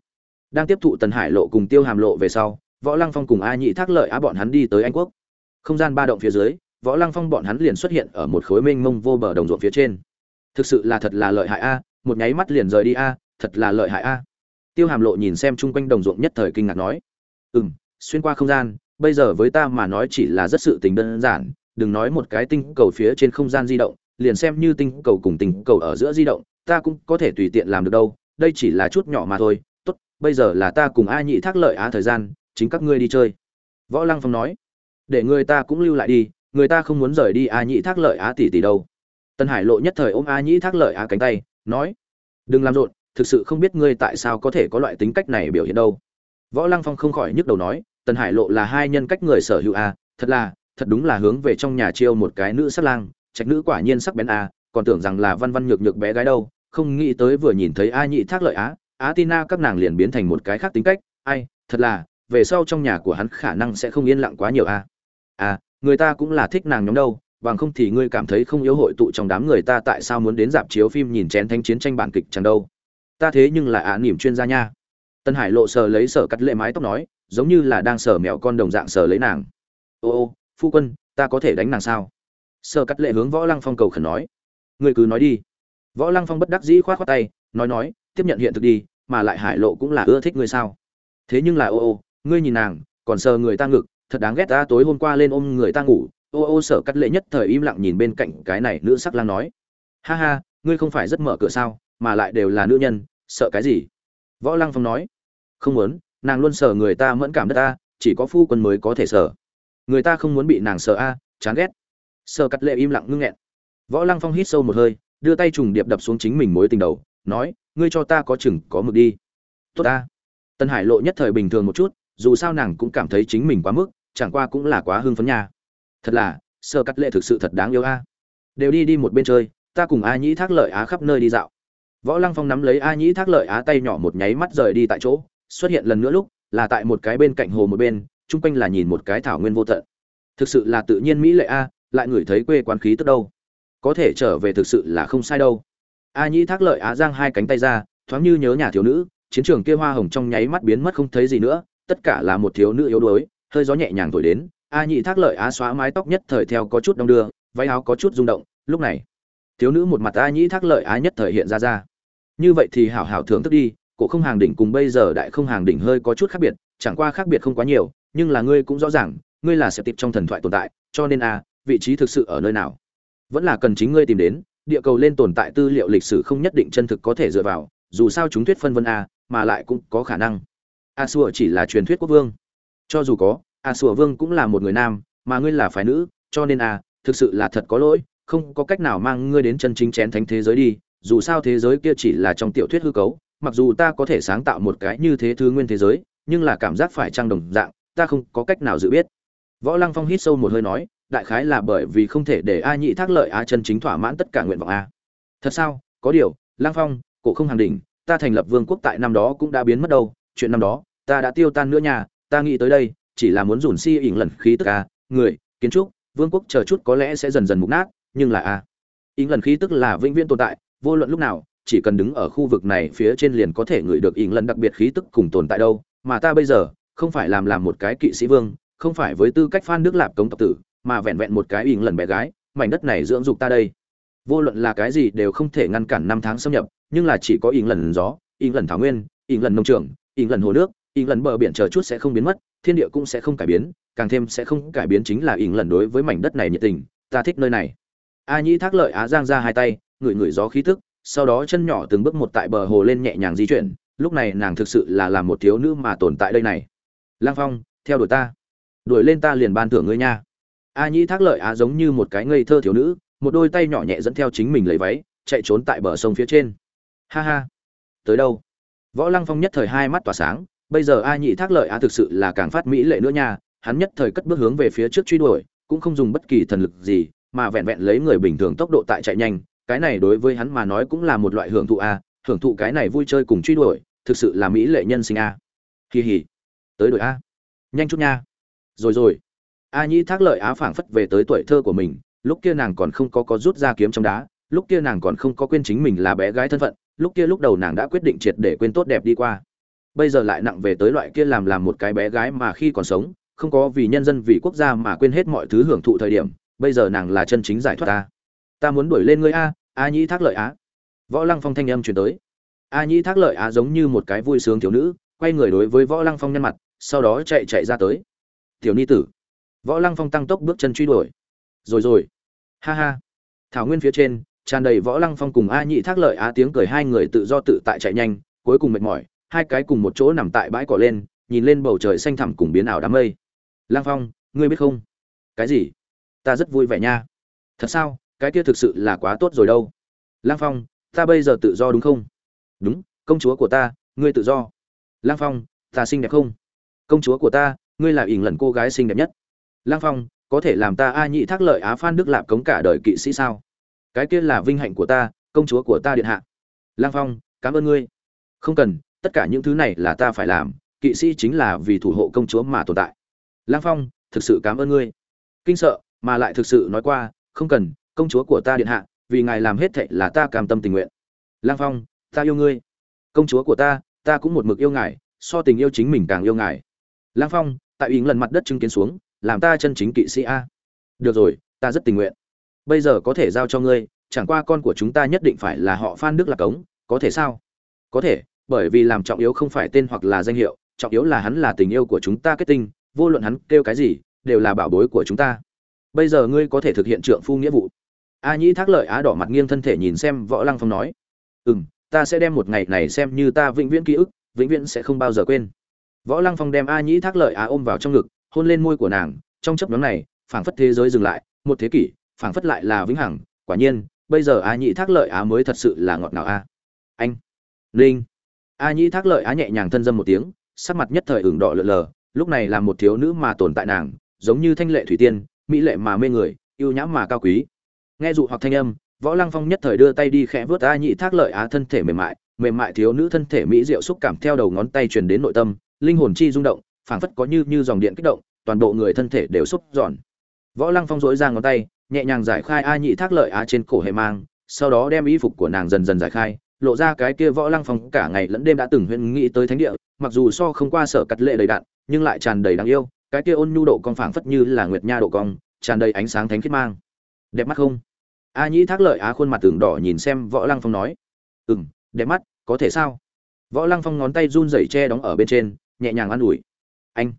Đang tiếp thụ tần hải lộ cùng tiêu hàm lộ về sau võ lăng phong cùng a Nhị thác lợi á bọn hắn đi tới anh quốc. Không gian ba động phía dưới, võ lăng phong bọn hắn liền xuất hiện ở một khối mênh mông vô bờ đồng ruộng phía trên. Thực sự là thật là lợi hại a, một nháy mắt liền rời đi a, thật là lợi hại a. Tiêu hàm lộ nhìn xem chung quanh đồng ruộng nhất thời kinh ngạc nói ừ m xuyên qua không gian, bây giờ với ta mà nói chỉ là rất sự tình đơn giản, đừng nói một cái tinh cầu phía trên không gian di động, liền xem như tinh cầu cùng tinh cầu ở giữa di động, ta cũng có thể tùy tiện làm được đâu, đây chỉ là chút nhỏ mà thôi, tốt, bây giờ là ta cùng a nhị thác lợi á thời gian chính các ngươi đi chơi. Võ lăng phong nói, để người ta cũng lưu lại đi, người ta không muốn rời đi a nhị thác lợi á tỷ tỷ đâu. Tân hải lộ nhất thời ôm a nhị thác lợi á cánh tay, nói, đừng làm rộn, thực sự không biết ngươi tại sao có thể có loại tính cách này biểu hiện đâu. Võ lăng phong không khỏi nhức đầu nói, Tân hải lộ là hai nhân cách người sở hữu a, thật là, thật đúng là hướng về trong nhà chiêu một cái nữ sắc lang, trạch nữ quả nhiên sắc bén a, còn tưởng rằng là văn văn nhược nhược bé gái đâu, không nghĩ tới vừa nhìn thấy a nhị thác lợi á á tina các nàng liền biến thành một cái khác tính cách, ai, thật là về sau trong nhà của hắn khả năng sẽ không yên lặng quá nhiều a à người ta cũng là thích nàng nhóm đâu, bằng không thì ngươi cảm thấy không yếu hội tụ trong đám người ta tại sao muốn đến dạp chiếu phim nhìn chén thanh chiến tranh bản kịch chẳng đâu? Ta thế nhưng là à niềm chuyên gia nha. Tân hải lộ sờ lấy sờ cắt lệ mái tóc nói, giống như là đang sờ mèo con đồng dạng sờ lấy nàng. Ô ô, phu quân, ta có thể đánh nàng sao? Sờ cắt lệ hướng võ lăng phong cầu khẩn nói. Ngươi cứ nói đi. Võ lăng phong bất đắc dĩ khoát khoát tay, nói nói, tiếp nhận hiện thực đi, mà lại hải lộ cũng là ưa thích ngươi sao? Thế nhưng là ô ô ngươi nhìn nàng, còn sờ người ta ngực, thật đáng ghét ta, tối hôm qua lên ôm người ta ngủ, ô ô sở cắt lệ nhất thời im lặng nhìn bên cạnh cái này nữ sắc lang nói. Ha ha, ngươi không phải rất mở cửa sao, mà lại đều là nữ nhân, sợ cái gì? Võ lăng phong nói. Không muốn, nàng luôn sợ người ta mẫn cảm đất ta, chỉ có phu quân mới có thể sợ người ta không muốn bị nàng sợ a, chán ghét. Sợ cắt lệ im lặng ngưng nghẹn. Võ lăng phong hít sâu một hơi, đưa tay trùng điệp đập xuống chính mình mối tình đầu, nói, ngươi cho ta có chừng có mực đi. Tốt ta. Tân hải lộ nhất thời bình thường một chút dù sao nàng cũng cảm thấy chính mình quá mức, chẳng qua cũng là quá hưng phấn nha. Thật là, sơ cắt lệ thực sự thật đáng yêu a. Đều đi đi một bên chơi, ta cùng a nhĩ thác lợi á khắp nơi đi dạo. Võ lăng phong nắm lấy a nhĩ thác lợi á tay nhỏ một nháy mắt rời đi tại chỗ, xuất hiện lần nữa lúc, là tại một cái bên cạnh hồ một bên, chung quanh là nhìn một cái thảo nguyên vô tận. Thực sự là tự nhiên mỹ lệ a, lại ngửi thấy quê quán khí tức đâu. Có thể trở về thực sự là không sai đâu. A nhĩ thác lợi á giang hai cánh tay ra, thoáng như nhớ nhà thiếu nữ, chiến trường kia hoa hồng trong nháy mắt biến mất không thấy gì nữa tất cả là một thiếu nữ yếu đuối, hơi gió nhẹ nhàng thổi đến, a nhị thác lợi á xóa mái tóc nhất thời theo có chút đông đưa, váy áo có chút rung động, lúc này, thiếu nữ một mặt a nhị thác lợi á nhất thời hiện ra ra. Như vậy thì hảo hảo thưởng thức đi, cổ không hàng đỉnh cùng bây giờ đại không hàng đỉnh hơi có chút khác biệt, chẳng qua khác biệt không quá nhiều, nhưng là ngươi cũng rõ ràng, ngươi là sẽ tịp trong thần thoại tồn tại, cho nên a, vị trí thực sự ở nơi nào? Vẫn là cần chính ngươi tìm đến, địa cầu lên tồn tại tư liệu lịch sử không nhất định chân thực có thể dựa vào, dù sao chúng thuyết phân vân a, mà lại cũng có khả năng a xua chỉ là truyền thuyết quốc vương. Cho dù có, a xua vương cũng là một người nam, mà ngươi là phái nữ, cho nên a, thực sự là thật có lỗi, không có cách nào mang ngươi đến chân chính chén thánh thế giới đi, dù sao thế giới kia chỉ là trong tiểu thuyết hư cấu, mặc dù ta có thể sáng tạo một cái như thế thứ nguyên thế giới, nhưng là cảm giác phải trang đồng dạng, ta không có cách nào dự biết. Võ lăng phong hít sâu một hơi nói, đại khái là bởi vì không thể để a nhị thác lợi a chân chính thỏa mãn tất cả nguyện vọng a. Thật sao? Có điều, lăng phong, cổ không hàng đỉnh, ta thành lập vương quốc tại năm đó cũng đã biến mất đâu chuyện năm đó, ta đã tiêu tan nữa nhà ta nghĩ tới đây, chỉ là muốn dùn si ỉn lần khí tức a người, kiến trúc, vương quốc chờ chút có lẽ sẽ dần dần mục nát, nhưng là a ỉn lần khí tức là vĩnh viễn tồn tại, vô luận lúc nào, chỉ cần đứng ở khu vực này phía trên liền có thể ngửi được ỉn lần đặc biệt khí tức cùng tồn tại đâu, mà ta bây giờ, không phải làm làm một cái kỵ sĩ vương, không phải với tư cách phan đức lạp cống tộc tử, mà vẹn vẹn một cái ỉn lần bé gái, mảnh đất này dưỡng dục ta đây. Vô luận là cái gì đều không thể ngăn cản năm tháng xâm nhập, nhưng là chỉ có ỉn lần gió, ỉn lần thảo nguyên, ỉn lần nông trường ỉn lần hồ nước ỉn lần bờ biển chờ chút sẽ không biến mất, thiên địa cũng sẽ không cải biến, càng thêm sẽ không cải biến chính là ỉn lần đối với mảnh đất này nhiệt tình, ta thích nơi này. A nhĩ thác lợi á giang ra hai tay, ngửi ngửi gió khí tức, sau đó chân nhỏ từng bước một tại bờ hồ lên nhẹ nhàng di chuyển, lúc này nàng thực sự là làm một thiếu nữ mà tồn tại đây này. Lang phong, theo đuổi ta. Đuổi lên ta liền ban thưởng ngươi nha. A nhĩ thác lợi á giống như một cái ngây thơ thiếu nữ, một đôi tay nhỏ nhẹ dẫn theo chính mình lấy váy, chạy trốn tại bờ sông phía trên. Ha ha. Tới đâu? Võ lăng phong nhất thời hai mắt tỏa sáng, bây giờ a nhị thác lợi á thực sự là càng phát mỹ lệ nữa nha, hắn nhất thời cất bước hướng về phía trước truy đuổi, cũng không dùng bất kỳ thần lực gì, mà vẹn vẹn lấy người bình thường tốc độ tại chạy nhanh, cái này đối với hắn mà nói cũng là một loại hưởng thụ a, hưởng thụ cái này vui chơi cùng truy đuổi, thực sự là mỹ lệ nhân sinh a. Kỳ hỉ tới đuổi a. Nhanh chút nha. Rồi rồi. A nhĩ thác lợi á phảng phất về tới tuổi thơ của mình, lúc kia nàng còn không có có rút ra kiếm trong đá, lúc kia nàng còn không có quên chính mình là bé gái thân phận lúc kia lúc đầu nàng đã quyết định triệt để quên tốt đẹp đi qua. Bây giờ lại nặng về tới loại kia làm làm một cái bé gái mà khi còn sống, không có vì nhân dân vì quốc gia mà quên hết mọi thứ hưởng thụ thời điểm, bây giờ nàng là chân chính giải thoát ta. Ta muốn đuổi lên ngươi a a nhĩ thác lợi á. Võ lăng phong thanh âm truyền tới. A nhĩ thác lợi á giống như một cái vui sướng thiếu nữ, quay người đối với võ lăng phong nhân mặt, sau đó chạy chạy ra tới. Tiểu ni tử. Võ lăng phong tăng tốc bước chân truy đuổi. Rồi rồi. Ha ha. Thảo nguyên phía trên tràn đầy võ lăng phong cùng a nhị thác lợi á tiếng cười, hai người tự do tự tại chạy nhanh, cuối cùng mệt mỏi, hai cái cùng một chỗ nằm tại bãi cỏ lên, nhìn lên bầu trời xanh thẳm cùng biến ảo đám mây. Lăng phong, ngươi biết không? Cái gì? Ta rất vui vẻ nha. Thật sao? Cái kia thực sự là quá tốt rồi đâu. Lăng phong, ta bây giờ tự do đúng không? Đúng, công chúa của ta, ngươi tự do. Lăng phong, ta xinh đẹp không? Công chúa của ta, ngươi là ỉn lần cô gái xinh đẹp nhất. Lăng phong, có thể làm ta a nhị thác lợi á phan đức lạp cống cả đời kỵ sĩ sao? Cái kia là vinh hạnh của ta, công chúa của ta điện hạ. Lang phong, cảm ơn ngươi. Không cần, tất cả những thứ này là ta phải làm, kỵ sĩ chính là vì thủ hộ công chúa mà tồn tại. Lang phong, thực sự cảm ơn ngươi. Kinh sợ, mà lại thực sự nói qua, không cần, công chúa của ta điện hạ, vì ngài làm hết thệ là ta cam tâm tình nguyện. Lang phong, ta yêu ngươi. Công chúa của ta ta cũng một mực yêu ngài, so tình yêu chính mình càng yêu ngài. Lang phong, tại ý lần mặt đất chứng kiến xuống, làm ta chân chính kỵ sĩ a. Được rồi, ta rất tình nguyện bây giờ có thể giao cho ngươi, chẳng qua con của chúng ta nhất định phải là họ phan đức lạc cống, có thể sao? Có thể, bởi vì làm trọng yếu không phải tên hoặc là danh hiệu, trọng yếu là hắn là tình yêu của chúng ta kết tinh, vô luận hắn kêu cái gì, đều là bảo bối của chúng ta. Bây giờ ngươi có thể thực hiện trượng phu nghĩa vụ. A nhĩ thác lợi á đỏ mặt nghiêng thân thể nhìn xem võ lăng phong nói. Ừ m ta sẽ đem một ngày này xem như ta vĩnh viễn ký ức, vĩnh viễn sẽ không bao giờ quên. Võ lăng phong đem a nhĩ thác lợi á ôm vào trong ngực, hôn lên môi của nàng. Trong chấp nhóm này, phảng phất thế giới dừng lại, một thế kỷ phảng phất lại là vĩnh hằng, quả nhiên, bây giờ a nhị thác lợi á mới thật sự là ngọt nào a. Anh, linh. A nhị thác lợi á nhẹ nhàng thân dâm một tiếng, sắc mặt nhất thời ửng đỏ lợn lờ, lúc này là một thiếu nữ mà tồn tại nàng, giống như thanh lệ thủy tiên, mỹ lệ mà mê người, yêu nhãm mà cao quý. Nghe dụ hoặc thanh âm, võ lăng phong nhất thời đưa tay đi khẽ vớt a nhị thác lợi á thân thể mềm mại mềm mại thiếu nữ thân thể mỹ diệu xúc cảm theo đầu ngón tay truyền đến nội tâm, linh hồn chi rung động, phảng phất có như như dòng điện kích động, toàn bộ người thân thể đều xúc giòn võ lăng phong dỗi ra ngón tay nhẹ nhàng giải khai a nhị thác lợi á trên cổ hệ mang, sau đó đem y phục của nàng dần dần giải khai, lộ ra cái kia võ lăng phong cả ngày lẫn đêm đã từng huyễn nghĩ tới thánh địa, mặc dù so không qua sở cắt lệ đầy đạn nhưng lại tràn đầy đáng yêu, cái kia ôn nhu độ con phảng phất như là nguyệt nha độ cong, tràn đầy ánh sáng thánh khiết mang. Đẹp mắt không? A nhĩ thác lợi á khuôn mặt tưởng đỏ nhìn xem võ lăng phong nói. Ừ m đẹp mắt, có thể sao? Võ lăng phong ngón tay run rẩy che đóng ở bên trên, nhẹ nhàng an ủi. Anh.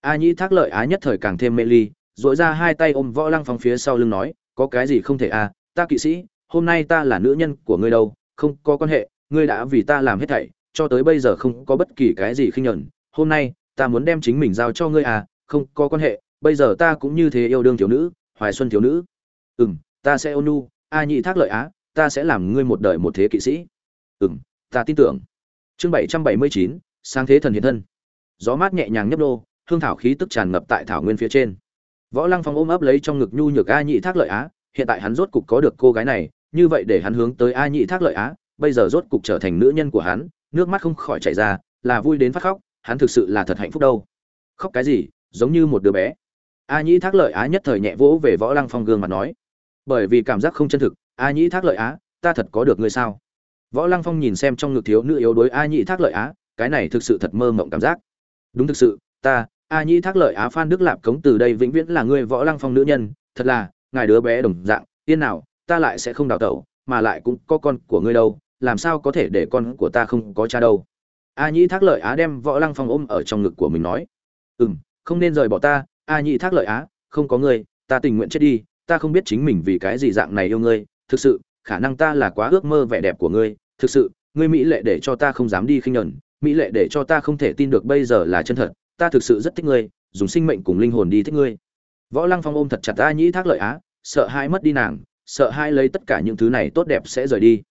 A nhĩ thác lợi á nhất thời càng thêm mê ly dội ra hai tay ôm võ lăng phong phía sau lưng nói, có cái gì không thể à ta kỵ sĩ, hôm nay ta là nữ nhân của ngươi đâu, không có quan hệ, ngươi đã vì ta làm hết thảy, cho tới bây giờ không có bất kỳ cái gì khinh nhẫn hôm nay ta muốn đem chính mình giao cho ngươi à không có quan hệ, bây giờ ta cũng như thế yêu đương thiếu nữ, hoài xuân thiếu nữ. Ừ m ta sẽ ôn nu a nhị thác lợi á, ta sẽ làm ngươi một đời một thế kỵ sĩ. Ừ m ta tin tưởng. Chương bảy trăm bảy mươi chín, sáng thế thần hiện thân. Gió mát nhẹ nhàng nhấp đô hương thảo khí tức tràn ngập tại thảo nguyên phía trên võ lăng phong ôm ấp lấy trong ngực nhu nhược a nhị thác lợi á, hiện tại hắn rốt cục có được cô gái này, như vậy để hắn hướng tới a nhị thác lợi á, bây giờ rốt cục trở thành nữ nhân của hắn, nước mắt không khỏi chảy ra, là vui đến phát khóc, hắn thực sự là thật hạnh phúc đâu. Khóc cái gì, giống như một đứa bé. A nhĩ thác lợi á nhất thời nhẹ vỗ về võ lăng phong gương mặt nói, bởi vì cảm giác không chân thực, a nhĩ thác lợi á, ta thật có được ngươi sao? Võ lăng phong nhìn xem trong ngực thiếu nữ yếu đuối a nhĩ thác lợi á, cái này thực sự thật mơ mộng cảm giác. Đúng thực sự, ta a nhĩ thác lợi á phan đức lạp cống từ đây vĩnh viễn là ngươi võ lăng phong nữ nhân, thật là, ngài đứa bé đồng dạng, yên nào, ta lại sẽ không đào tẩu, mà lại cũng có con của ngươi đâu, làm sao có thể để con của ta không có cha đâu. A nhĩ thác lợi á đem võ lăng phong ôm ở trong ngực của mình nói ừ m không nên rời bỏ ta, a nhĩ thác lợi á, không có ngươi, ta tình nguyện chết đi, ta không biết chính mình vì cái gì dạng này yêu ngươi, thực sự, khả năng ta là quá ước mơ vẻ đẹp của ngươi, thực sự, ngươi mỹ lệ để cho ta không dám đi khinh nhẫn mỹ lệ để cho ta không thể tin được bây giờ là chân thật ta thực sự rất thích ngươi, dùng sinh mệnh cùng linh hồn đi thích ngươi võ lăng phong ôm thật chặt a nhĩ thác lợi á, sợ hai mất đi nàng, sợ hai lấy tất cả những thứ này tốt đẹp sẽ rời đi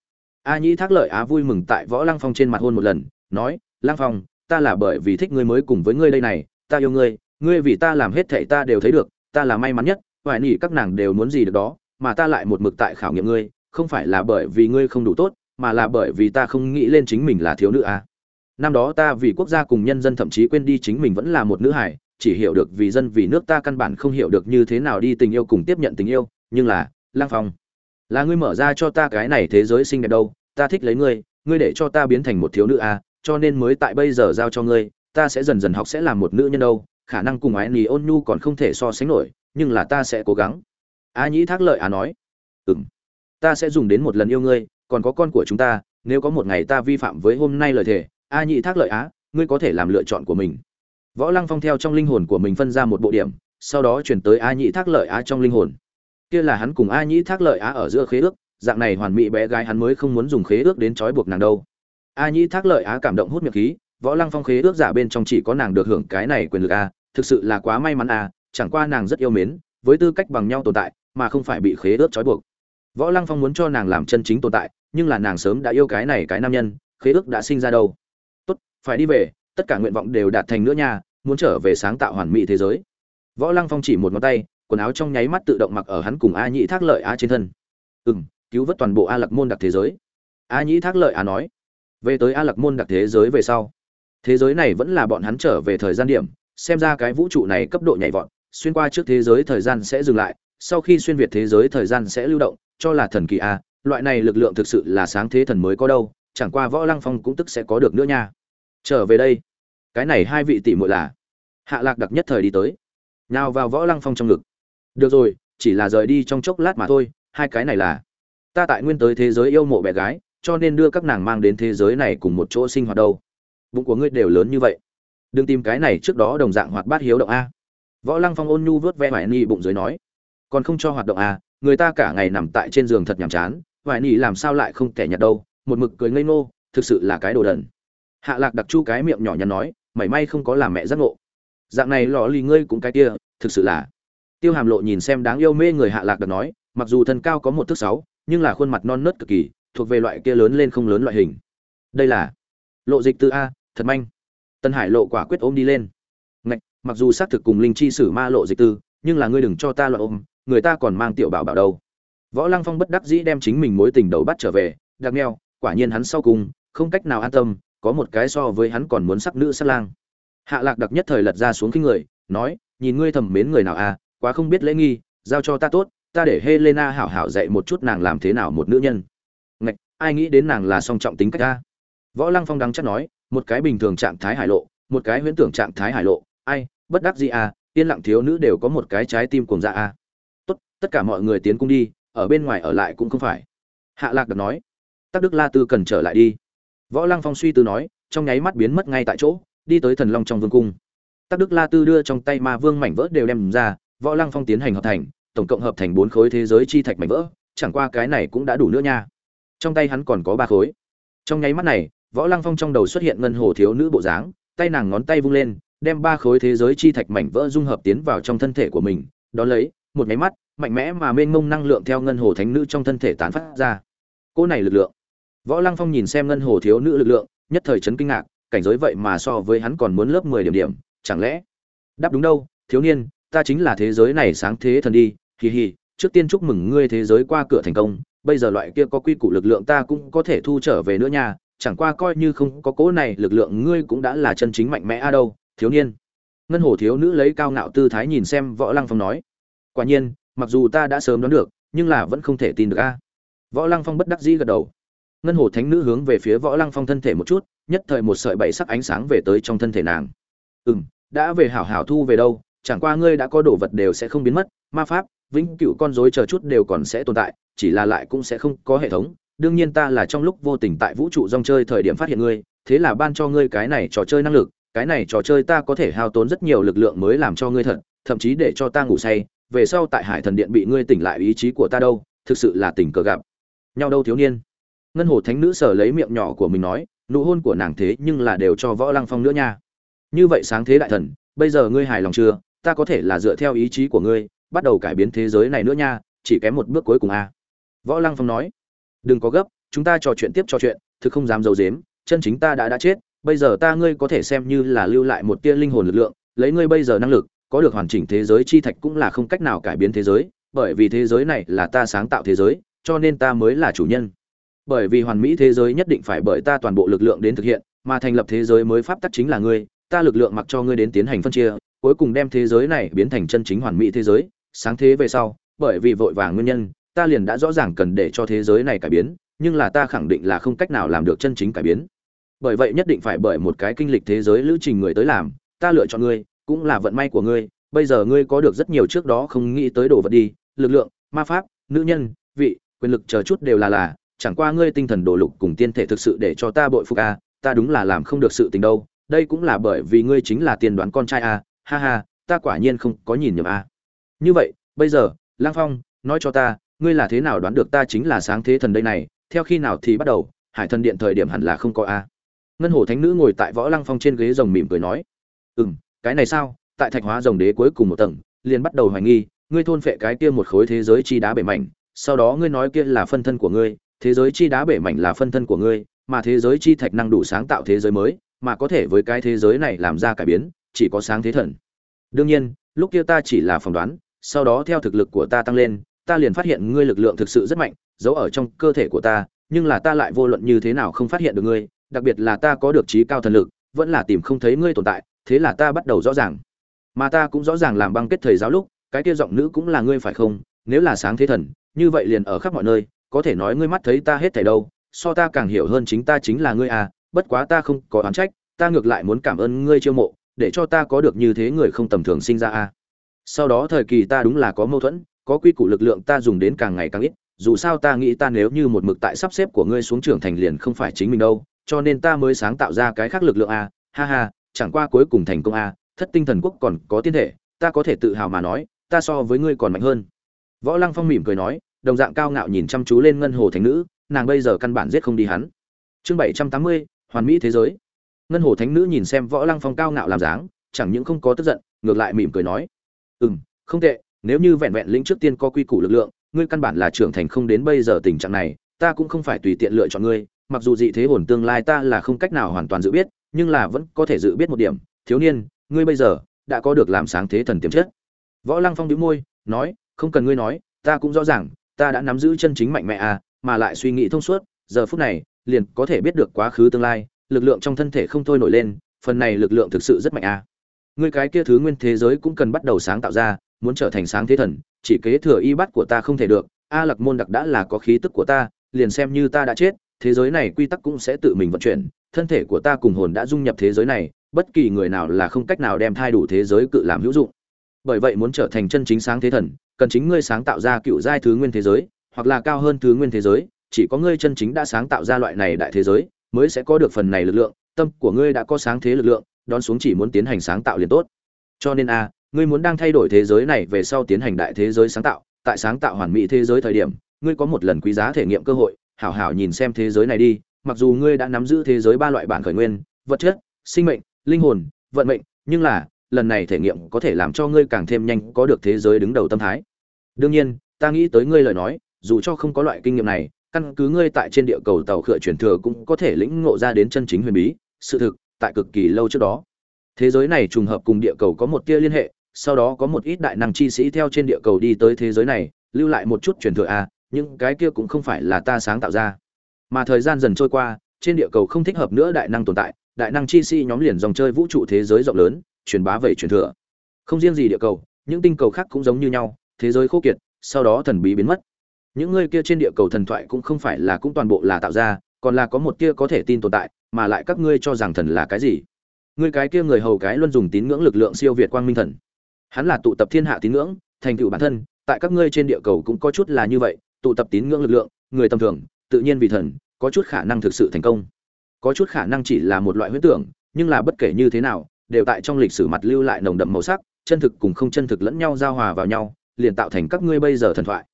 a nhĩ thác lợi á vui mừng tại võ lăng phong trên mặt hôn một lần, nói, lăng phong, ta là bởi vì thích ngươi mới cùng với ngươi đây này, ta yêu ngươi ngươi vì ta làm hết thảy ta đều thấy được, ta là may mắn nhất, hoài nỉ các nàng đều muốn gì được đó, mà ta lại một mực tại khảo nghiệm ngươi, không phải là bởi vì ngươi không đủ tốt, mà là bởi vì ta không nghĩ lên chính mình là thiếu nữ à năm đó ta vì quốc gia cùng nhân dân thậm chí quên đi chính mình vẫn là một nữ hải chỉ hiểu được vì dân vì nước ta căn bản không hiểu được như thế nào đi tình yêu cùng tiếp nhận tình yêu nhưng là lang phong là ngươi mở ra cho ta cái này thế giới xinh đẹp đâu ta thích lấy ngươi ngươi để cho ta biến thành một thiếu nữ à, cho nên mới tại bây giờ giao cho ngươi ta sẽ dần dần học sẽ làm một nữ nhân đâu khả năng cùng ái nì ôn nhu còn không thể so sánh nổi nhưng là ta sẽ cố gắng. A nhĩ thác lợi à nói ừ m ta sẽ dùng đến một lần yêu ngươi còn có con của chúng ta nếu có một ngày ta vi phạm với hôm nay lời thề a nhị thác lợi á, ngươi có thể làm lựa chọn của mình. Võ lăng phong theo trong linh hồn của mình phân ra một bộ điểm, sau đó chuyển tới a nhị thác lợi á trong linh hồn. Kia là hắn cùng a nhị thác lợi á ở giữa khế ước, dạng này hoàn mỹ bé gái hắn mới không muốn dùng khế ước đến trói buộc nàng đâu. A nhị thác lợi á cảm động hút miệng khí, võ lăng phong khế ước giả bên trong chỉ có nàng được hưởng cái này quyền lực a, thực sự là quá may mắn a, chẳng qua nàng rất yêu mến, với tư cách bằng nhau tồn tại, mà không phải bị khế ước trói buộc. Võ lăng phong muốn cho nàng làm chân chính tồn tại, nhưng là nàng sớm đã yêu cái này cái nam nhân, khế ước đã sinh ra đâu? Phải đi về, tất cả nguyện vọng đều đạt thành nữa nha, muốn trở về sáng tạo hoàn mỹ thế giới. Võ lăng phong chỉ một ngón tay, quần áo trong nháy mắt tự động mặc ở hắn cùng a nhĩ thác lợi a trên thân. Ừ m cứu vớt toàn bộ a lạc môn đặc thế giới. A nhĩ thác lợi a nói, về tới a lạc môn đặc thế giới về sau. Thế giới này vẫn là bọn hắn trở về thời gian điểm, xem ra cái vũ trụ này cấp độ nhảy vọt, xuyên qua trước thế giới thời gian sẽ dừng lại, sau khi xuyên việt thế giới thời gian sẽ lưu động, cho là thần kỳ a, loại này lực lượng thực sự là sáng thế thần mới có đâu, chẳng qua võ lăng phong cũng tức sẽ có được nữa nha trở về đây. Cái này hai vị tỷ muội là hạ lạc đặc nhất thời đi tới. Nào vào võ lăng phong trong ngực. Được rồi, chỉ là rời đi trong chốc lát mà thôi, hai cái này là ta tại nguyên tới thế giới yêu mộ bé gái, cho nên đưa các nàng mang đến thế giới này cùng một chỗ sinh hoạt đâu. Bụng của ngươi đều lớn như vậy. Đừng tìm cái này trước đó đồng dạng hoạt bát hiếu động a. Võ lăng phong ôn nhu vớt ve hoài ni bụng dưới nói. Còn không cho hoạt động a người ta cả ngày nằm tại trên giường thật nhàm chán, hoài ni làm sao lại không kẻ nhặt đâu, một mực cười ngây ngô, thực sự là cái đồ đần hạ lạc đặc chu cái miệng nhỏ nhắn nói mảy may không có làm mẹ giác ngộ. Dạng này lò lì ngươi cũng cái kia thực sự là. Tiêu hàm lộ nhìn xem đáng yêu mê người hạ lạc đặc nói mặc dù thân cao có một thước sáu nhưng là khuôn mặt non nớt cực kỳ thuộc về loại kia lớn lên không lớn loại hình. Đây là lộ dịch tư a thật manh. Tân hải lộ quả quyết ôm đi lên. Ngạch, mặc dù xác thực cùng linh chi sử ma lộ dịch tư nhưng là ngươi đừng cho ta loại ôm người ta còn mang tiểu bảo bảo đâu. Võ lăng phong bất đắc dĩ đem chính mình mối tình đầu bắt trở về đặc neo quả nhiên hắn sau cùng không cách nào an tâm có một cái so với hắn còn muốn sắc nữ sắc lang. Hạ lạc đặc nhất thời lật ra xuống khinh người, nói, nhìn ngươi thầm mến người nào à quá không biết lễ nghi, giao cho ta tốt, ta để helena hảo hảo dạy một chút nàng làm thế nào một nữ nhân. Ngạch, ai nghĩ đến nàng là song trọng tính cách ta. Võ lăng phong đắng chắc nói, một cái bình thường trạng thái hải lộ, một cái huyễn tưởng trạng thái hải lộ, ai, bất đắc gì à yên lặng thiếu nữ đều có một cái trái tim cùng dạ à. Tốt, tất cả mọi người tiến cung đi, ở bên ngoài ở lại cũng không phải. Hạ lạc đặc nói, tắc đức la tư cần trở lại đi võ lăng phong suy tư nói, trong nháy mắt biến mất ngay tại chỗ, đi tới thần long trong vương cung. Tắc đức la tư đưa trong tay ma vương mảnh vỡ đều đem ra, võ lăng phong tiến hành hợp thành, tổng cộng hợp thành bốn khối thế giới chi thạch mảnh vỡ, chẳng qua cái này cũng đã đủ nữa nha. Trong tay hắn còn có ba khối. Trong nháy mắt này, võ lăng phong trong đầu xuất hiện ngân hồ thiếu nữ bộ dáng, tay nàng ngón tay vung lên, đem ba khối thế giới chi thạch mảnh vỡ dung hợp tiến vào trong thân thể của mình, đón lấy, một cái mắt, mạnh mẽ mà mênh mông năng lượng theo ngân hồ thánh nữ trong thân thể tán phát ra. Cô này lực lượng võ lăng phong nhìn xem ngân hồ thiếu nữ lực lượng, nhất thời chấn kinh ngạc, cảnh giới vậy mà so với hắn còn muốn lớp mười điểm điểm, chẳng lẽ? Đáp đúng đâu, thiếu niên, ta chính là thế giới này sáng thế thần đi, hì hì, trước tiên chúc mừng ngươi thế giới qua cửa thành công, bây giờ loại kia có quy củ lực lượng ta cũng có thể thu trở về nữa nha, chẳng qua coi như không có cố này, lực lượng ngươi cũng đã là chân chính mạnh mẽ a đâu, thiếu niên. Ngân hồ thiếu nữ lấy cao ngạo tư thái nhìn xem võ lăng phong nói, quả nhiên, mặc dù ta đã sớm đoán được, nhưng là vẫn không thể tin được a. Võ lăng phong bất đắc dĩ gật đầu ngân hồ thánh nữ hướng về phía võ lăng phong thân thể một chút, nhất thời một sợi bảy sắc ánh sáng về tới trong thân thể nàng. Ừ m đã về hảo hảo thu về đâu, chẳng qua ngươi đã có đồ vật đều sẽ không biến mất, ma pháp, vĩnh cựu con dối chờ chút đều còn sẽ tồn tại, chỉ là lại cũng sẽ không có hệ thống. Đương nhiên ta là trong lúc vô tình tại vũ trụ rong chơi thời điểm phát hiện ngươi, thế là ban cho ngươi cái này trò chơi năng lực, cái này trò chơi ta có thể hao tốn rất nhiều lực lượng mới làm cho ngươi thật, thậm chí để cho ta ngủ say, về sau tại hải thần điện bị ngươi tỉnh lại ý chí của ta đâu, thực sự là tình cờ gặp. Nhau đâu thiếu niên ngân hồ thánh nữ sở lấy miệng nhỏ của mình nói, nụ hôn của nàng thế nhưng là đều cho võ lăng phong nữa nha. Như vậy sáng thế đại thần, bây giờ ngươi hài lòng chưa? Ta có thể là dựa theo ý chí của ngươi, bắt đầu cải biến thế giới này nữa nha, chỉ kém một bước cuối cùng a à. võ lăng phong nói, đừng có gấp, chúng ta trò chuyện tiếp trò chuyện, thực không dám d i ấ u dếm chân chính ta đã đã chết, bây giờ ta ngươi có thể xem như là lưu lại một tia linh hồn lực lượng, lấy ngươi bây giờ năng lực, có được hoàn chỉnh thế giới chi thạch cũng là không cách nào cải biến thế giới, bởi vì thế giới này là ta sáng tạo thế giới, cho nên ta mới là chủ nhân bởi vì hoàn mỹ thế giới nhất định phải bởi ta toàn bộ lực lượng đến thực hiện, mà thành lập thế giới mới pháp tắc chính là ngươi, ta lực lượng mặc cho ngươi đến tiến hành phân chia, cuối cùng đem thế giới này biến thành chân chính hoàn mỹ thế giới. Sáng thế về sau, bởi vì vội vàng nguyên nhân, ta liền đã rõ ràng cần để cho thế giới này cải biến, nhưng là ta khẳng định là không cách nào làm được chân chính cải biến. Bởi vậy nhất định phải bởi một cái kinh lịch thế giới lữ trình người tới làm, ta lựa chọn ngươi, cũng là vận may của ngươi. Bây giờ ngươi có được rất nhiều trước đó không nghĩ tới đồ vật đi, lực lượng, ma pháp, nữ nhân, vị, quyền lực chờ chút đều là là chẳng qua ngươi tinh thần đồ lục cùng tiên thể thực sự để cho ta bội phục a ta đúng là làm không được sự tình đâu, đây cũng là bởi vì ngươi chính là tiên đoán con trai a ha ha, ta quả nhiên không có nhìn nhầm a như vậy, bây giờ, lang phong, nói cho ta, ngươi là thế nào đoán được ta chính là sáng thế thần đây này, theo khi nào thì bắt đầu, hải thần điện thời điểm hẳn là không có a ngân hồ thánh nữ ngồi tại võ lăng phong trên ghế rồng mỉm cười nói ừ cái này sao, tại thạch hóa rồng đế cuối cùng một tầng, liền bắt đầu hoài nghi, ngươi thôn phệ cái kia một khối thế giới chi đá bể mảnh, sau đó ngươi nói kia là phân thân của ngươi thế giới chi đá bể mảnh là phân thân của ngươi, mà thế giới chi thạch năng đủ sáng tạo thế giới mới, mà có thể với cái thế giới này làm ra cải biến, chỉ có sáng thế thần. Đương nhiên, lúc kia ta chỉ là phỏng đoán, sau đó theo thực lực của ta tăng lên, ta liền phát hiện ngươi lực lượng thực sự rất mạnh, giấu ở trong cơ thể của ta, nhưng là ta lại vô luận như thế nào không phát hiện được ngươi, đặc biệt là ta có được trí cao thần lực, vẫn là tìm không thấy ngươi tồn tại, thế là ta bắt đầu rõ ràng. Mà ta cũng rõ ràng làm băng kết thời giáo lúc, cái kia giọng nữ cũng là ngươi phải không? Nếu là sáng thế thần, như vậy liền ở khắp mọi nơi có thể nói ngươi mắt thấy ta hết thảy đâu, so ta càng hiểu hơn chính ta chính là ngươi à bất quá ta không có oán trách, ta ngược lại muốn cảm ơn ngươi chiêu mộ, để cho ta có được như thế người không tầm thường sinh ra à. Sau đó thời kỳ ta đúng là có mâu thuẫn, có quy củ lực lượng ta dùng đến càng ngày càng ít, dù sao ta nghĩ ta nếu như một mực tại sắp xếp của ngươi xuống trưởng thành liền không phải chính mình đâu, cho nên ta mới sáng tạo ra cái khác lực lượng a ha ha, chẳng qua cuối cùng thành công a thất tinh thần quốc còn có tiên thể, ta có thể tự hào mà nói, ta so với ngươi còn mạnh hơn. Võ lăng phong mỉm cười nói đồng dạng cao ngạo nhìn chăm chú lên ngân hồ thánh nữ, nàng bây giờ căn bản giết không đi hắn. Chương bảy trăm tám mươi, hoàn mỹ thế giới. Ngân hồ thánh nữ nhìn xem võ lăng phong cao ngạo làm dáng, chẳng những không có tức giận, ngược lại mỉm cười nói ừ m không tệ, nếu như vẹn vẹn lĩnh trước tiên có quy củ lực lượng, ngươi căn bản là trưởng thành không đến bây giờ tình trạng này, ta cũng không phải tùy tiện lựa chọn ngươi, mặc dù dị thế hồn tương lai ta là không cách nào hoàn toàn dự biết, nhưng là vẫn có thể dự biết một điểm, thiếu niên, ngươi bây giờ đã có được làm sáng thế thần tiềm chất. Võ lăng phong đĩu môi, nói, không cần ngươi nói, ta cũng rõ ràng ta đã nắm giữ chân chính mạnh mẽ à, mà lại suy nghĩ thông suốt, giờ phút này, liền có thể biết được quá khứ tương lai, lực lượng trong thân thể không thôi nổi lên, phần này lực lượng thực sự rất mạnh à. Ngươi cái kia thứ nguyên thế giới cũng cần bắt đầu sáng tạo ra, muốn trở thành sáng thế thần, chỉ kế thừa y bắt của ta không thể được, A Lạc môn đặc đã là có khí tức của ta, liền xem như ta đã chết, thế giới này quy tắc cũng sẽ tự mình vận chuyển, thân thể của ta cùng hồn đã dung nhập thế giới này, bất kỳ người nào là không cách nào đem thay đủ thế giới cự làm hữu dụng. Bởi vậy muốn trở thành chân chính sáng thế thần, cần chính ngươi sáng tạo ra cựu giai thứ nguyên thế giới, hoặc là cao hơn thứ nguyên thế giới, chỉ có ngươi chân chính đã sáng tạo ra loại này đại thế giới, mới sẽ có được phần này lực lượng, tâm của ngươi đã có sáng thế lực lượng, đón xuống chỉ muốn tiến hành sáng tạo liền tốt. Cho nên a, ngươi muốn đang thay đổi thế giới này về sau tiến hành đại thế giới sáng tạo, tại sáng tạo hoàn mỹ thế giới thời điểm, ngươi có một lần quý giá thể nghiệm cơ hội, hảo hảo nhìn xem thế giới này đi, mặc dù ngươi đã nắm giữ thế giới ba loại bản khởi nguyên, vật chất, sinh mệnh, linh hồn, vận mệnh, nhưng là, lần này thể nghiệm có thể làm cho ngươi càng thêm nhanh có được thế giới đứng đầu tâm thái. Đương nhiên ta nghĩ tới ngươi lời nói dù cho không có loại kinh nghiệm này căn cứ ngươi tại trên địa cầu tàu khựa truyền thừa cũng có thể lĩnh ngộ ra đến chân chính huyền bí sự thực tại cực kỳ lâu trước đó. Thế giới này trùng hợp cùng địa cầu có một tia liên hệ sau đó có một ít đại năng chi sĩ theo trên địa cầu đi tới thế giới này lưu lại một chút truyền thừa a à, nhưng cái kia cũng không phải là ta sáng tạo ra. Mà thời gian dần trôi qua trên địa cầu không thích hợp nữa đại năng tồn tại đại năng chi sĩ nhóm liền dòng chơi vũ trụ thế giới rộng lớn truyền bá về truyền thừa. Không riêng gì địa cầu, những tinh cầu khác cũng giống như nhau, thế giới khô kiệt, sau đó thần bí biến mất. Những người kia trên địa cầu thần thoại cũng không phải là cũng toàn bộ là tạo ra, còn là có một kia có thể tin tồn tại, mà lại các ngươi cho rằng thần là cái gì? Ngươi cái kia người hầu cái luôn dùng tín ngưỡng lực lượng siêu việt quang minh thần. Hắn là tụ tập thiên hạ tín ngưỡng, thành tựu bản thân, tại các ngươi trên địa cầu cũng có chút là như vậy, tụ tập tín ngưỡng lực lượng, người tầm thường, tự nhiên vì thần, có chút khả năng thực sự thành công. Có chút khả năng chỉ là một loại huyễn tưởng, nhưng là bất kể như thế nào đều tại trong lịch sử mặt lưu lại nồng đậm màu sắc, chân thực cùng không chân thực lẫn nhau giao hòa vào nhau, liền tạo thành các ngươi bây giờ thần thoại.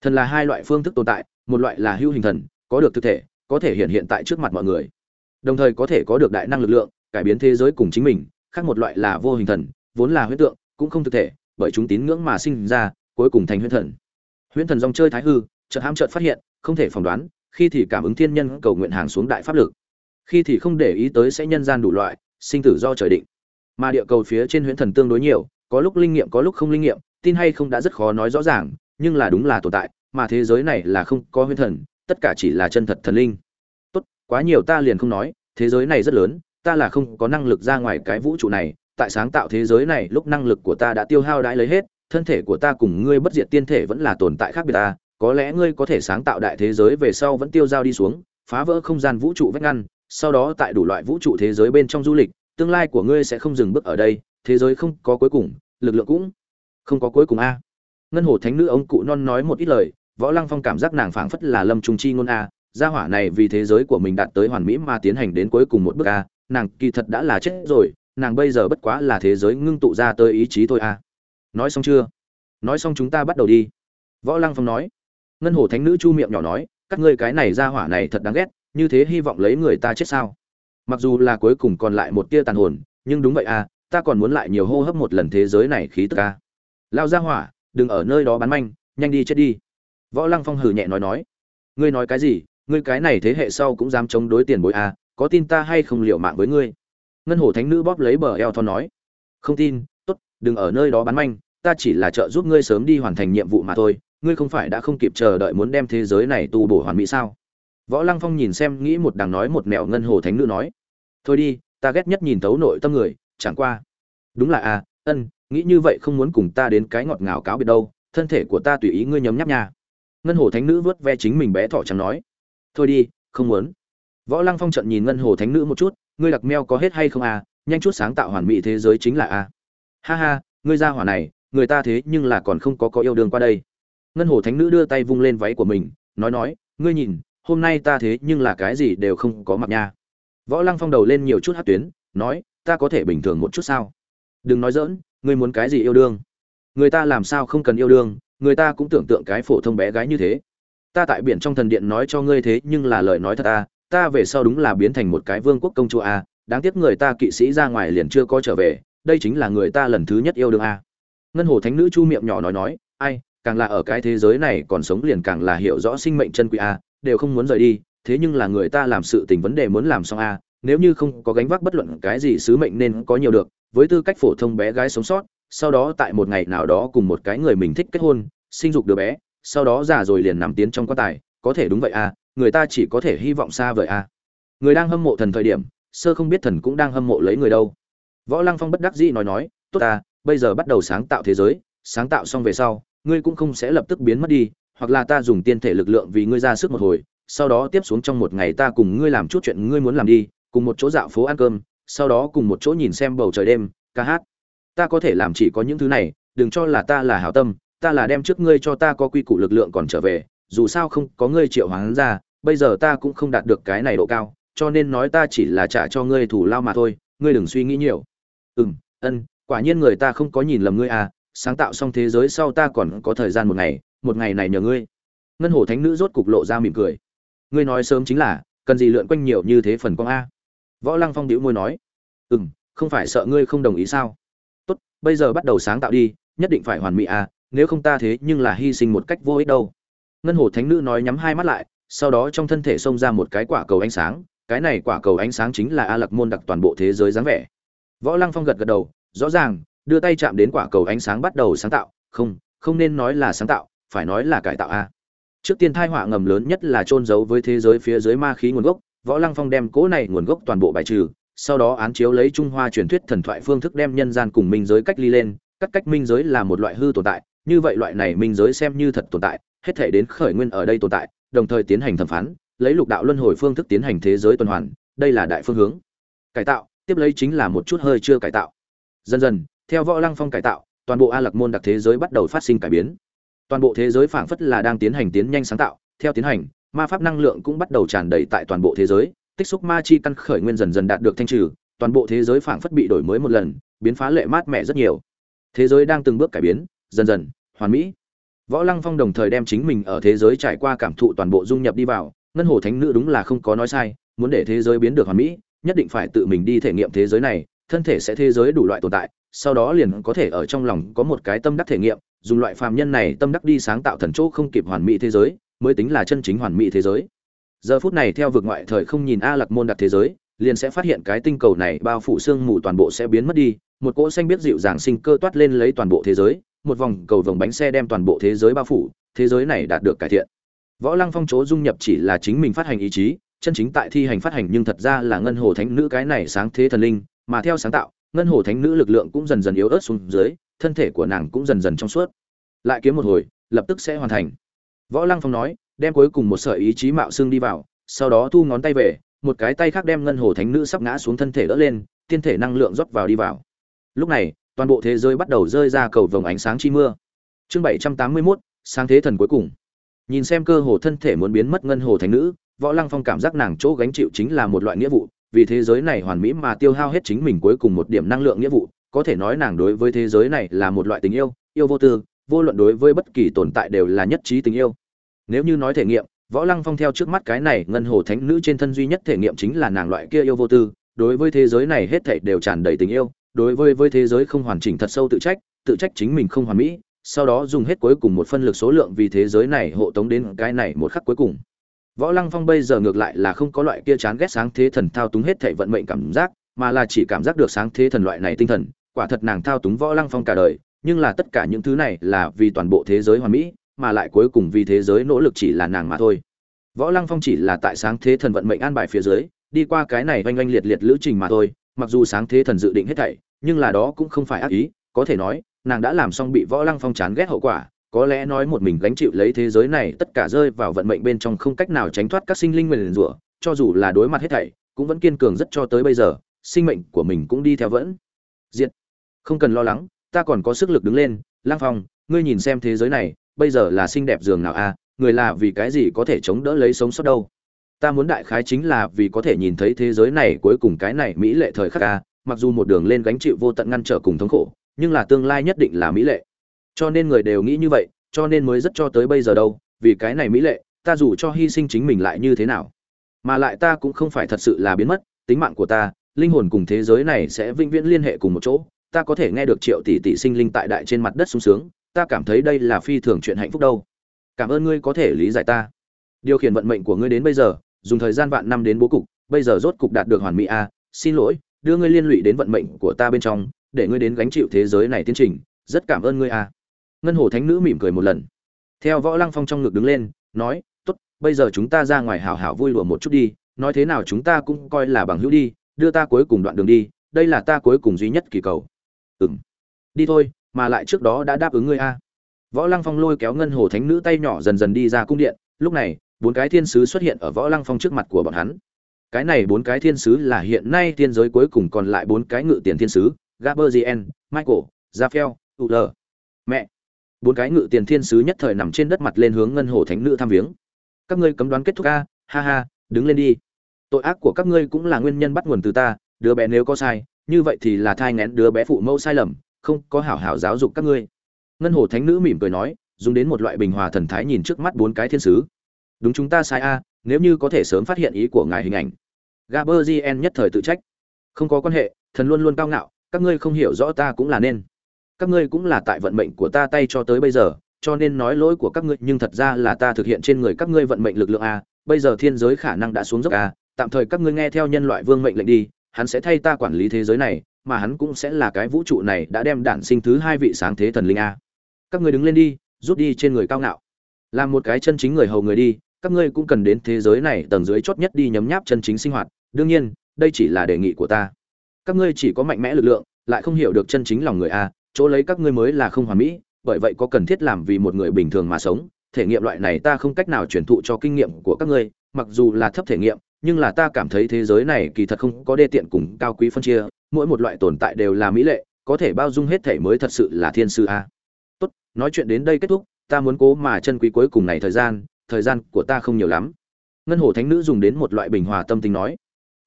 Thần là hai loại phương thức tồn tại, một loại là hữu hình thần, có được thực thể, có thể hiện hiện tại trước mặt mọi người. Đồng thời có thể có được đại năng lực lượng, cải biến thế giới cùng chính mình, khác một loại là vô hình thần, vốn là huyễn tượng, cũng không thực thể, bởi chúng tín ngưỡng mà sinh ra, cuối cùng thành huyễn thần. Huyễn thần dòng chơi thái hư, chợt ham chợt phát hiện, không thể phỏng đoán, khi thì cảm ứng thiên nhân cầu nguyện hàng xuống đại pháp lực. Khi thì không để ý tới sẽ nhân gian đủ loại, sinh tử do trời định mà địa cầu phía trên huyễn thần tương đối nhiều, có lúc linh nghiệm, có lúc không linh nghiệm, tin hay không đã rất khó nói rõ ràng, nhưng là đúng là tồn tại, mà thế giới này là không có huyễn thần, tất cả chỉ là chân thật thần linh. Tốt, quá nhiều ta liền không nói, thế giới này rất lớn, ta là không có năng lực ra ngoài cái vũ trụ này, tại sáng tạo thế giới này, lúc năng lực của ta đã tiêu hao đãi lấy hết, thân thể của ta cùng ngươi bất diệt tiên thể vẫn là tồn tại khác biệt ta, có lẽ ngươi có thể sáng tạo đại thế giới về sau vẫn tiêu dao đi xuống, phá vỡ không gian vũ trụ vách ngăn, sau đó tại đủ loại vũ trụ thế giới bên trong du lịch tương lai của ngươi sẽ không dừng bước ở đây, thế giới không có cuối cùng, lực lượng cũng không có cuối cùng a. Ngân hồ thánh nữ ông cụ non nói một ít lời, võ lăng phong cảm giác nàng phảng phất là lâm trung chi ngôn a, gia hỏa này vì thế giới của mình đạt tới hoàn mỹ mà tiến hành đến cuối cùng một bước a, nàng kỳ thật đã là chết rồi, nàng bây giờ bất quá là thế giới ngưng tụ ra tới ý chí thôi a. Nói xong chưa? Nói xong chúng ta bắt đầu đi. Võ lăng phong nói. Ngân hồ thánh nữ chu miệng nhỏ nói, các ngươi cái này gia hỏa này thật đáng ghét, như thế hy vọng lấy người ta chết sao? Mặc dù là cuối cùng còn lại một tia tàn hồn nhưng đúng vậy à? ta còn muốn lại nhiều hô hấp một lần thế giới này khí tức ca lao ra hỏa đừng ở nơi đó bắn manh nhanh đi chết đi. Võ lăng phong hừ nhẹ nói nói. Ngươi nói cái gì ngươi cái này thế hệ sau cũng dám chống đối tiền bối à, có tin ta hay không liệu mạng với ngươi? Ngân hồ thánh nữ bóp lấy bờ eo thon nói. Không tin tốt đừng ở nơi đó bắn manh ta chỉ là trợ giúp ngươi sớm đi hoàn thành nhiệm vụ mà thôi ngươi không phải đã không kịp chờ đợi muốn đem thế giới này tu bổ hoàn mỹ sao? Võ lăng phong nhìn xem nghĩ một đằng nói một nẻo ngân hồ thánh nữ nói. Thôi đi, ta ghét nhất nhìn thấu nội tâm người, chẳng qua. Đúng là à ân, nghĩ như vậy không muốn cùng ta đến cái ngọt ngào cáo biệt đâu, thân thể của ta tùy ý ngươi nhấm nháp nha. Ngân hồ thánh nữ vớt ve chính mình bé thỏ chẳng nói. Thôi đi, không muốn. Võ lăng phong trận nhìn ngân hồ thánh nữ một chút, ngươi đặc meo có hết hay không à nhanh chút sáng tạo hoàn mỹ thế giới chính là a à. ha ha, ngươi ra hỏa này, người ta thế nhưng là còn không có có yêu đương qua đây. Ngân hồ thánh nữ đưa tay vung lên váy của mình, nói nói, ngươi nhìn hôm nay ta thế nhưng là cái gì đều không có mặc nha. Võ lăng phong đầu lên nhiều chút hát tuyến, nói, ta có thể bình thường một chút sao? Đừng nói dỡn ngươi muốn cái gì yêu đương? Người ta làm sao không cần yêu đương, người ta cũng tưởng tượng cái phổ thông bé gái như thế. Ta tại biển trong thần điện nói cho ngươi thế nhưng là lời nói thật ta ta về sau đúng là biến thành một cái vương quốc công chúa a đáng tiếc người ta kỵ sĩ ra ngoài liền chưa có trở về, đây chính là người ta lần thứ nhất yêu đương a ngân hồ thánh nữ chu miệng nhỏ nói nói, ai, càng là ở cái thế giới này còn sống liền càng là hiểu rõ sinh mệnh chân quý a đều không muốn rời đi, thế nhưng là người ta làm sự tình vấn đề muốn làm xong a nếu như không có gánh vác bất luận cái gì sứ mệnh nên có nhiều được. Với tư cách phổ thông bé gái sống sót, sau đó tại một ngày nào đó cùng một cái người mình thích kết hôn, sinh dục đứa bé, sau đó già rồi liền nằm tiến trong quan tài, có thể đúng vậy à người ta chỉ có thể hy vọng xa vời à. Người đang hâm mộ thần thời điểm, sơ không biết thần cũng đang hâm mộ lấy người đâu. Võ lăng phong bất đắc dĩ nói nói, tốt à bây giờ bắt đầu sáng tạo thế giới, sáng tạo xong về sau, ngươi cũng không sẽ lập tức biến mất đi hoặc là ta dùng tiên thể lực lượng vì ngươi ra sức một hồi, sau đó tiếp xuống trong một ngày ta cùng ngươi làm chút chuyện ngươi muốn làm đi, cùng một chỗ dạo phố ăn cơm, sau đó cùng một chỗ nhìn xem bầu trời đêm, ca hát. Ta có thể làm chỉ có những thứ này, đừng cho là ta là hảo tâm, ta là đem trước ngươi cho ta có quy củ lực lượng còn trở về, dù sao không có ngươi triệu hoán ra, bây giờ ta cũng không đạt được cái này độ cao, cho nên nói ta chỉ là trả cho ngươi thủ lao mà thôi, ngươi đừng suy nghĩ nhiều. Ừ m ân, quả nhiên người ta không có nhìn lầm ngươi à sáng tạo xong thế giới sau ta còn có thời gian một ngày một ngày này nhờ ngươi. Ngân hồ thánh nữ rốt cục lộ ra mỉm cười. Ngươi nói sớm chính là, cần gì lượn quanh nhiều như thế phần quang a. Võ lăng phong đĩu môi nói ừ m không phải sợ ngươi không đồng ý sao? Tốt, bây giờ bắt đầu sáng tạo đi, nhất định phải hoàn mỹ a. nếu không ta thế nhưng là hy sinh một cách vô ích đâu. Ngân hồ thánh nữ nói nhắm hai mắt lại, sau đó trong thân thể xông ra một cái quả cầu ánh sáng, cái này quả cầu ánh sáng chính là a lạc môn đặc toàn bộ thế giới dáng vẻ. Võ lăng phong gật gật đầu, rõ ràng, đưa tay chạm đến quả cầu ánh sáng bắt đầu sáng tạo, không không nên nói là sáng tạo phải nói là cải tạo a. Trước tiên thai họa ngầm lớn nhất là trôn giấu với thế giới phía dưới ma khí nguồn gốc, võ lăng phong đem cỗ này nguồn gốc toàn bộ bài trừ, sau đó án chiếu lấy trung hoa truyền thuyết thần thoại phương thức đem nhân gian cùng minh giới cách ly lên, cắt cách minh giới là một loại hư tồn tại, như vậy loại này minh giới xem như thật tồn tại, hết thể đến khởi nguyên ở đây tồn tại, đồng thời tiến hành thẩm phán, lấy lục đạo luân hồi phương thức tiến hành thế giới tuần hoàn, đây là đại phương hướng. Cải tạo, tiếp lấy chính là một chút hơi chưa cải tạo. Dần dần, theo võ lăng phong cải tạo, toàn bộ a lạc môn đặc thế giới bắt đầu phát sinh cải biến toàn bộ thế giới phảng phất là đang tiến hành tiến nhanh sáng tạo, theo tiến hành, ma pháp năng lượng cũng bắt đầu tràn đầy tại toàn bộ thế giới, tích xúc ma chi căn khởi nguyên dần dần đạt được thanh trừ, toàn bộ thế giới phảng phất bị đổi mới một lần, biến phá lệ mát mẻ rất nhiều. Thế giới đang từng bước cải biến, dần dần, hoàn mỹ. Võ lăng phong đồng thời đem chính mình ở thế giới trải qua cảm thụ toàn bộ dung nhập đi vào, ngân hồ thánh nữ đúng là không có nói sai, muốn để thế giới biến được hoàn mỹ, nhất định phải tự mình đi thể nghiệm thế giới này, thân thể sẽ thế giới đủ loại tồn tại sau đó liền có thể ở trong lòng có một cái tâm đắc thể nghiệm, dùng loại phàm nhân này tâm đắc đi sáng tạo thần chỗ không kịp hoàn mỹ thế giới, mới tính là chân chính hoàn mỹ thế giới. Giờ phút này theo vực ngoại thời không nhìn a lạc môn đặt thế giới, liền sẽ phát hiện cái tinh cầu này bao phủ xương mù toàn bộ sẽ biến mất đi, một cỗ xanh biết dịu dàng sinh cơ toát lên lấy toàn bộ thế giới, một vòng cầu vòng bánh xe đem toàn bộ thế giới bao phủ, thế giới này đạt được cải thiện. Võ lăng phong chỗ dung nhập chỉ là chính mình phát hành ý chí, chân chính tại thi hành phát hành nhưng thật ra là ngân hồ thánh nữ cái này sáng thế thần linh, mà theo sáng tạo ngân hồ thánh nữ lực lượng cũng dần dần yếu ớt xuống dưới, thân thể của nàng cũng dần dần trong suốt. Lại kiếm một hồi, lập tức sẽ hoàn thành. Võ lăng phong nói, đem cuối cùng một sợi ý chí mạo xương đi vào, sau đó thu ngón tay về, một cái tay khác đem ngân hồ thánh nữ sắp ngã xuống thân thể đỡ lên, tiên thể năng lượng rót vào đi vào. Lúc này, toàn bộ thế giới bắt đầu rơi ra cầu vồng ánh sáng chi mưa. Chương bảy trăm tám mươi mốt, sáng thế thần cuối cùng. Nhìn xem cơ hồ thân thể muốn biến mất ngân hồ thánh nữ, võ lăng phong cảm giác nàng chỗ gánh chịu chính là một loại nghĩa vụ vì thế giới này hoàn mỹ mà tiêu hao hết chính mình cuối cùng một điểm năng lượng nghĩa vụ, có thể nói nàng đối với thế giới này là một loại tình yêu yêu vô tư, vô luận đối với bất kỳ tồn tại đều là nhất trí tình yêu. Nếu như nói thể nghiệm, võ lăng phong theo trước mắt cái này ngân hồ thánh nữ trên thân duy nhất thể nghiệm chính là nàng loại kia yêu vô tư, đối với thế giới này hết thảy đều tràn đầy tình yêu, đối với với thế giới không hoàn chỉnh thật sâu tự trách tự trách chính mình không hoàn mỹ, sau đó dùng hết cuối cùng một phân lực số lượng vì thế giới này hộ tống đến cái này một khắc cuối cùng võ lăng phong bây giờ ngược lại là không có loại kia chán ghét sáng thế thần thao túng hết thảy vận mệnh cảm giác, mà là chỉ cảm giác được sáng thế thần loại này tinh thần, quả thật nàng thao túng võ lăng phong cả đời, nhưng là tất cả những thứ này là vì toàn bộ thế giới hoàn mỹ, mà lại cuối cùng vì thế giới nỗ lực chỉ là nàng mà thôi. Võ lăng phong chỉ là tại sáng thế thần vận mệnh an bài phía dưới, đi qua cái này oanh oanh liệt liệt lữ trình mà thôi, mặc dù sáng thế thần dự định hết thảy, nhưng là đó cũng không phải ác ý, có thể nói, nàng đã làm xong bị võ lăng phong chán ghét hậu quả có lẽ nói một mình gánh chịu lấy thế giới này, tất cả rơi vào vận mệnh bên trong không cách nào tránh thoát các sinh linh nguyền rủa, cho dù là đối mặt hết thảy, cũng vẫn kiên cường rất cho tới bây giờ, sinh mệnh của mình cũng đi theo vẫn. Diện không cần lo lắng, ta còn có sức lực đứng lên, lang phong, ngươi nhìn xem thế giới này, bây giờ là xinh đẹp giường nào a người là vì cái gì có thể chống đỡ lấy sống sót đâu? Ta muốn đại khái chính là vì có thể nhìn thấy thế giới này cuối cùng cái này mỹ lệ thời khắc a mặc dù một đường lên gánh chịu vô tận ngăn trở cùng thống khổ, nhưng là tương lai nhất định là mỹ lệ cho nên người đều nghĩ như vậy cho nên mới rất cho tới bây giờ đâu vì cái này mỹ lệ ta dù cho hy sinh chính mình lại như thế nào. Mà lại ta cũng không phải thật sự là biến mất tính mạng của ta linh hồn cùng thế giới này sẽ vĩnh viễn liên hệ cùng một chỗ. Ta có thể nghe được triệu tỷ tỷ sinh linh tại đại trên mặt đất sung sướng ta cảm thấy đây là phi thường chuyện hạnh phúc đâu. Cảm ơn ngươi có thể lý giải ta. Điều khiển vận mệnh của ngươi đến bây giờ dùng thời gian vạn năm đến bố cục bây giờ rốt cục đạt được hoàn mỹ a à, xin lỗi đưa ngươi liên lụy đến vận mệnh của ta bên trong để ngươi đến gánh chịu thế giới này tiến trình. Rất cảm ơn ngươi a. à ngân hồ thánh nữ mỉm cười một lần. Theo võ lăng phong trong ngực đứng lên, nói, tốt, bây giờ chúng ta ra ngoài hảo hảo vui lụa một chút đi, nói thế nào chúng ta cũng coi là bằng hữu đi, đưa ta cuối cùng đoạn đường đi, đây là ta cuối cùng duy nhất kỳ cầu. Ừm, đi thôi, mà lại trước đó đã đáp ứng ngươi a. Võ lăng phong lôi kéo ngân hồ thánh nữ tay nhỏ dần dần đi ra cung điện, lúc này, bốn cái thiên sứ xuất hiện ở võ lăng phong trước mặt của bọn hắn. Cái này bốn cái thiên sứ là hiện nay thiên giới cuối cùng còn lại bốn cái ngự tiền thiên sứ gaberzien michael, raphael u mẹ bốn cái ngự tiền thiên sứ nhất thời nằm trên đất mặt lên hướng ngân hồ thánh nữ tham viếng. Các ngươi cấm đoán kết thúc a, ha ha, đứng lên đi. Tội ác của các ngươi cũng là nguyên nhân bắt nguồn từ ta, đứa bé nếu có sai, như vậy thì là thai ngén đứa bé phụ mẫu sai lầm, không có hảo hảo giáo dục các ngươi. Ngân hồ thánh nữ mỉm cười nói, dùng đến một loại bình hòa thần thái nhìn trước mắt bốn cái thiên sứ. Đúng chúng ta sai a, nếu như có thể sớm phát hiện ý của ngài hình ảnh. Gaberzien nhất thời tự trách. Không có quan hệ, thần luôn luôn cao ngạo, các ngươi không hiểu rõ ta cũng là nên các ngươi cũng là tại vận mệnh của ta tay cho tới bây giờ cho nên nói lỗi của các ngươi nhưng thật ra là ta thực hiện trên người các ngươi vận mệnh lực lượng a bây giờ thiên giới khả năng đã xuống dốc a, tạm thời các ngươi nghe theo nhân loại vương mệnh lệnh đi hắn sẽ thay ta quản lý thế giới này mà hắn cũng sẽ là cái vũ trụ này đã đem đản sinh thứ hai vị sáng thế thần linh a. Các ngươi đứng lên đi rút đi trên người cao ngạo. Làm một cái chân chính người hầu người đi các ngươi cũng cần đến thế giới này tầng dưới chót nhất đi nhấm nháp chân chính sinh hoạt. Đương nhiên đây chỉ là đề nghị của ta. Các ngươi chỉ có mạnh mẽ lực lượng lại không hiểu được chân chính lòng người a chỗ lấy các ngươi mới là không hoàn mỹ bởi vậy có cần thiết làm vì một người bình thường mà sống. Thể nghiệm loại này ta không cách nào truyền thụ cho kinh nghiệm của các ngươi mặc dù là thấp thể nghiệm nhưng là ta cảm thấy thế giới này kỳ thật không có đê tiện cùng cao quý phân chia mỗi một loại tồn tại đều là mỹ lệ có thể bao dung hết thể mới thật sự là thiên sư a. Tốt nói chuyện đến đây kết thúc ta muốn cố mà chân quý cuối cùng này thời gian thời gian của ta không nhiều lắm. Ngân hồ thánh nữ dùng đến một loại bình hòa tâm tình nói.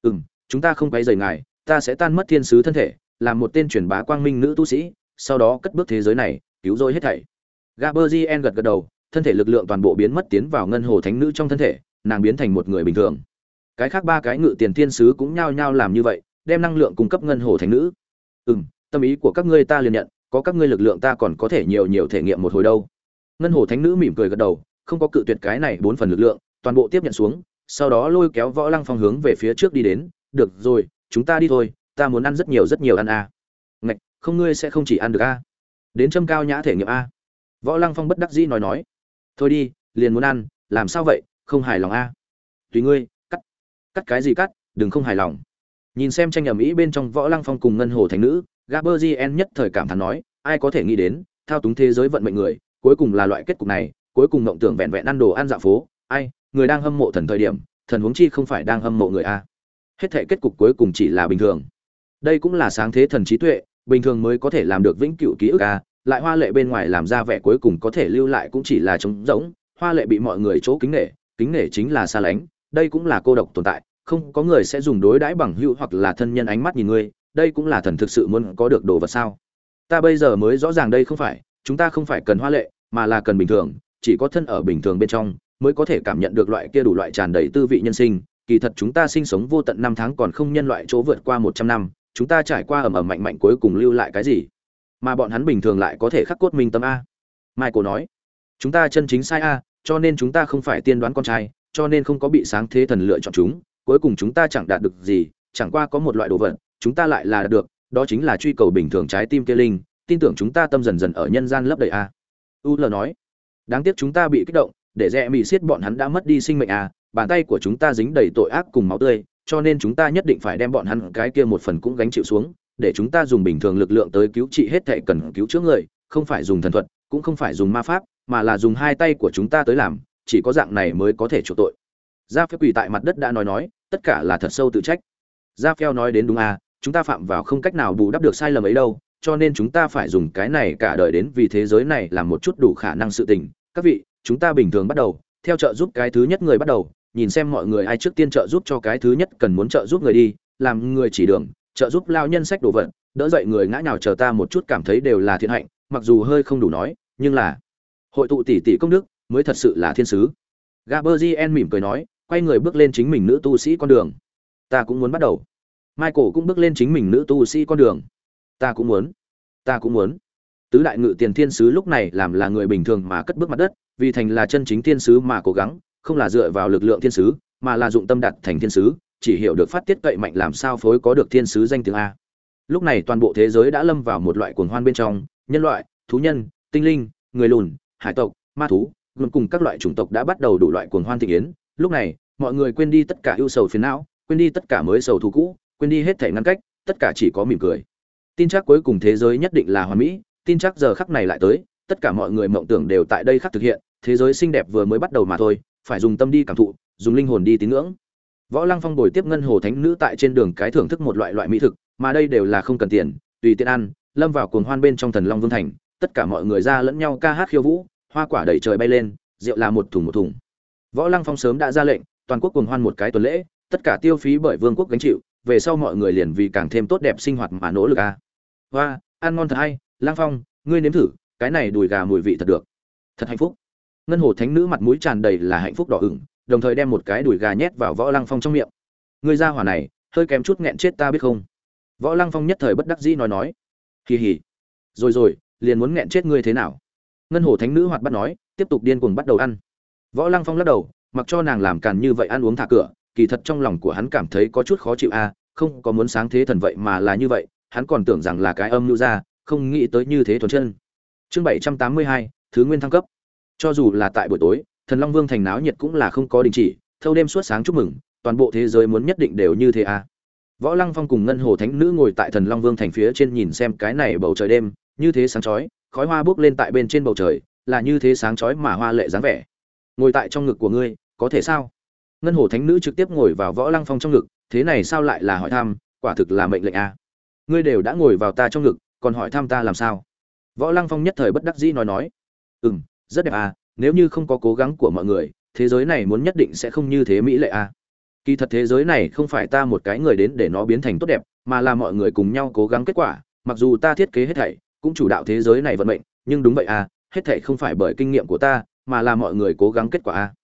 Ừm, chúng ta không quấy rời ngài ta sẽ tan mất thiên sứ thân thể làm một tên truyền bá quang minh nữ tu sĩ sau đó cất bước thế giới này, cứu rỗi hết thảy. Gaberzien gật gật đầu, thân thể lực lượng toàn bộ biến mất tiến vào ngân hồ thánh nữ trong thân thể, nàng biến thành một người bình thường. Cái khác ba cái ngự tiền thiên sứ cũng nhao nhao làm như vậy, đem năng lượng cung cấp ngân hồ thánh nữ. Ừ m tâm ý của các ngươi ta liền nhận, có các ngươi lực lượng ta còn có thể nhiều nhiều thể nghiệm một hồi đâu. Ngân hồ thánh nữ mỉm cười gật đầu, không có cự tuyệt cái này bốn phần lực lượng, toàn bộ tiếp nhận xuống, sau đó lôi kéo võ lăng phong hướng về phía trước đi đến. Được rồi, chúng ta đi thôi, ta muốn ăn rất nhiều rất nhiều ăn a à không ngươi sẽ không chỉ ăn được a. Đến châm cao nhã thể nghiệm a. Võ lăng phong bất đắc dĩ nói nói. Thôi đi, liền muốn ăn, làm sao vậy, không hài lòng a. Tùy ngươi, cắt. Cắt cái gì cắt, đừng không hài lòng. Nhìn xem tranh ẩm ý bên trong võ lăng phong cùng ngân hồ thành nữ gaberzien nhất thời cảm thán nói, ai có thể nghĩ đến, thao túng thế giới vận mệnh người, cuối cùng là loại kết cục này, cuối cùng mộng tưởng vẹn vẹn ăn đồ ăn dạ phố. Ai, người đang hâm mộ thần thời điểm, thần huống chi không phải đang hâm mộ người a. Hết thể kết cục cuối cùng chỉ là bình thường. Đây cũng là sáng thế thần trí tuệ bình thường mới có thể làm được vĩnh cửu ký ức a lại hoa lệ bên ngoài làm ra vẻ cuối cùng có thể lưu lại cũng chỉ là trống rỗng, hoa lệ bị mọi người chỗ kính nể kính nể chính là xa lánh, đây cũng là cô độc tồn tại, không có người sẽ dùng đối đãi bằng hữu hoặc là thân nhân ánh mắt nhìn ngươi, đây cũng là thần thực sự muốn có được đồ vật sao. Ta bây giờ mới rõ ràng đây không phải, chúng ta không phải cần hoa lệ, mà là cần bình thường, chỉ có thân ở bình thường bên trong mới có thể cảm nhận được loại kia đủ loại tràn đầy tư vị nhân sinh, kỳ thật chúng ta sinh sống vô tận năm tháng còn không nhân loại chỗ vượt qua một trăm năm chúng ta trải qua ẩm ẩm mạnh mạnh cuối cùng lưu lại cái gì? Mà bọn hắn bình thường lại có thể khắc cốt minh tâm a. Michael nói, chúng ta chân chính sai a, cho nên chúng ta không phải tiên đoán con trai, cho nên không có bị sáng thế thần lựa chọn chúng, cuối cùng chúng ta chẳng đạt được gì, chẳng qua có một loại đồ vật, chúng ta lại là đạt được, đó chính là truy cầu bình thường trái tim kia linh, tin tưởng chúng ta tâm dần dần ở nhân gian lấp đầy a. U l nói, đáng tiếc chúng ta bị kích động, để rẽ mị xiết bọn hắn đã mất đi sinh mệnh à bàn tay của chúng ta dính đầy tội ác cùng máu tươi cho nên chúng ta nhất định phải đem bọn hắn cái kia một phần cũng gánh chịu xuống, để chúng ta dùng bình thường lực lượng tới cứu trị hết thệ cần cứu chữa người, không phải dùng thần thuật, cũng không phải dùng ma pháp, mà là dùng hai tay của chúng ta tới làm, chỉ có dạng này mới có thể chuộc tội. Gia phép quỳ tại mặt đất đã nói nói, tất cả là thật sâu tự trách. Gia phèo nói đến đúng à chúng ta phạm vào không cách nào bù đắp được sai lầm ấy đâu, cho nên chúng ta phải dùng cái này cả đời đến vì thế giới này làm một chút đủ khả năng sự tình. Các vị, chúng ta bình thường bắt đầu, theo trợ giúp cái thứ nhất người bắt đầu nhìn xem mọi người ai trước tiên trợ giúp cho cái thứ nhất cần muốn trợ giúp người đi, làm người chỉ đường, trợ giúp lao nhân sách đồ vật, đỡ dậy người ngã nào chờ ta một chút cảm thấy đều là thiện hạnh, mặc dù hơi không đủ nói, nhưng là, hội tụ tỷ tỷ công đức, mới thật sự là thiên sứ. Gaberzien mỉm cười nói, quay người bước lên chính mình nữ tu sĩ con đường. Ta cũng muốn bắt đầu. Michael cũng bước lên chính mình nữ tu sĩ con đường. Ta cũng muốn. Ta cũng muốn. Tứ đại ngự tiền thiên sứ lúc này làm là người bình thường mà cất bước mặt đất, vì thành là chân chính thiên sứ mà cố gắng không là dựa vào lực lượng thiên sứ, mà là dụng tâm đặt thành thiên sứ, chỉ hiểu được phát tiết cậy mạnh làm sao phối có được thiên sứ danh tiếng a. Lúc này toàn bộ thế giới đã lâm vào một loại cuồng hoan bên trong, nhân loại, thú nhân, tinh linh, người lùn, hải tộc, ma thú, gồm cùng các loại chủng tộc đã bắt đầu đủ loại cuồng hoan thị yến lúc này, mọi người quên đi tất cả ưu sầu phiền não, quên đi tất cả mới sầu thú cũ, quên đi hết thể ngăn cách, tất cả chỉ có mỉm cười. Tin chắc cuối cùng thế giới nhất định là hoàn mỹ, tin chắc giờ khắc này lại tới, tất cả mọi người mộng tưởng đều tại đây khắc thực hiện, thế giới xinh đẹp vừa mới bắt đầu mà thôi phải dùng tâm đi cảm thụ, dùng linh hồn đi tín ngưỡng. Võ lăng phong bồi tiếp ngân hồ thánh nữ tại trên đường cái thưởng thức một loại loại mỹ thực, mà đây đều là không cần tiền, tùy tiện ăn, lâm vào cuồng hoan bên trong thần long vương thành, tất cả mọi người ra lẫn nhau ca hát khiêu vũ, hoa quả đầy trời bay lên, rượu là một thùng một thùng. Võ lăng phong sớm đã ra lệnh, toàn quốc cuồng hoan một cái tuần lễ, tất cả tiêu phí bởi vương quốc gánh chịu, về sau mọi người liền vì càng thêm tốt đẹp sinh hoạt mà nỗ lực a. Hoa, ăn ngon thật hay lang phong, ngươi nếm thử, cái này đùi gà mùi vị thật được. Thật hạnh phúc ngân hồ thánh nữ mặt mũi tràn đầy là hạnh phúc đỏ ửng, đồng thời đem một cái đùi gà nhét vào võ lăng phong trong miệng. Ngươi ra hỏa này, hơi kém chút nghẹn chết ta biết không? Võ lăng phong nhất thời bất đắc dĩ nói nói. Kỳ hỉ rồi rồi, liền muốn nghẹn chết ngươi thế nào? Ngân hồ thánh nữ hoạt bắt nói, tiếp tục điên cuồng bắt đầu ăn. Võ lăng phong lắc đầu, mặc cho nàng làm càn như vậy ăn uống thả cửa, kỳ thật trong lòng của hắn cảm thấy có chút khó chịu a, không có muốn sáng thế thần vậy mà là như vậy, hắn còn tưởng rằng là cái âm lưu ra không nghĩ tới như thế thuần chân. Chương bảy trăm tám mươi hai, thứ nguyên thăng cấp cho dù là tại buổi tối, thần long vương thành náo nhiệt cũng là không có đình chỉ, thâu đêm suốt sáng chúc mừng, toàn bộ thế giới muốn nhất định đều như thế à. Võ lăng phong cùng ngân hồ thánh nữ ngồi tại thần long vương thành phía trên nhìn xem cái này bầu trời đêm, như thế sáng chói, khói hoa bốc lên tại bên trên bầu trời, là như thế sáng chói mà hoa lệ dáng vẻ. Ngồi tại trong ngực của ngươi, có thể sao? Ngân hồ thánh nữ trực tiếp ngồi vào võ lăng phong trong ngực, thế này sao lại là hỏi thăm, quả thực là mệnh lệnh à. ngươi đều đã ngồi vào ta trong ngực, còn hỏi thăm ta làm sao? Võ lăng phong nhất thời bất đắc dĩ nói nói. Ừ m rất đẹp à nếu như không có cố gắng của mọi người, thế giới này muốn nhất định sẽ không như thế mỹ lệ à. Kỳ thật thế giới này không phải ta một cái người đến để nó biến thành tốt đẹp, mà là mọi người cùng nhau cố gắng kết quả, mặc dù ta thiết kế hết thảy, cũng chủ đạo thế giới này vận mệnh, nhưng đúng vậy à hết thảy không phải bởi kinh nghiệm của ta, mà là mọi người cố gắng kết quả à.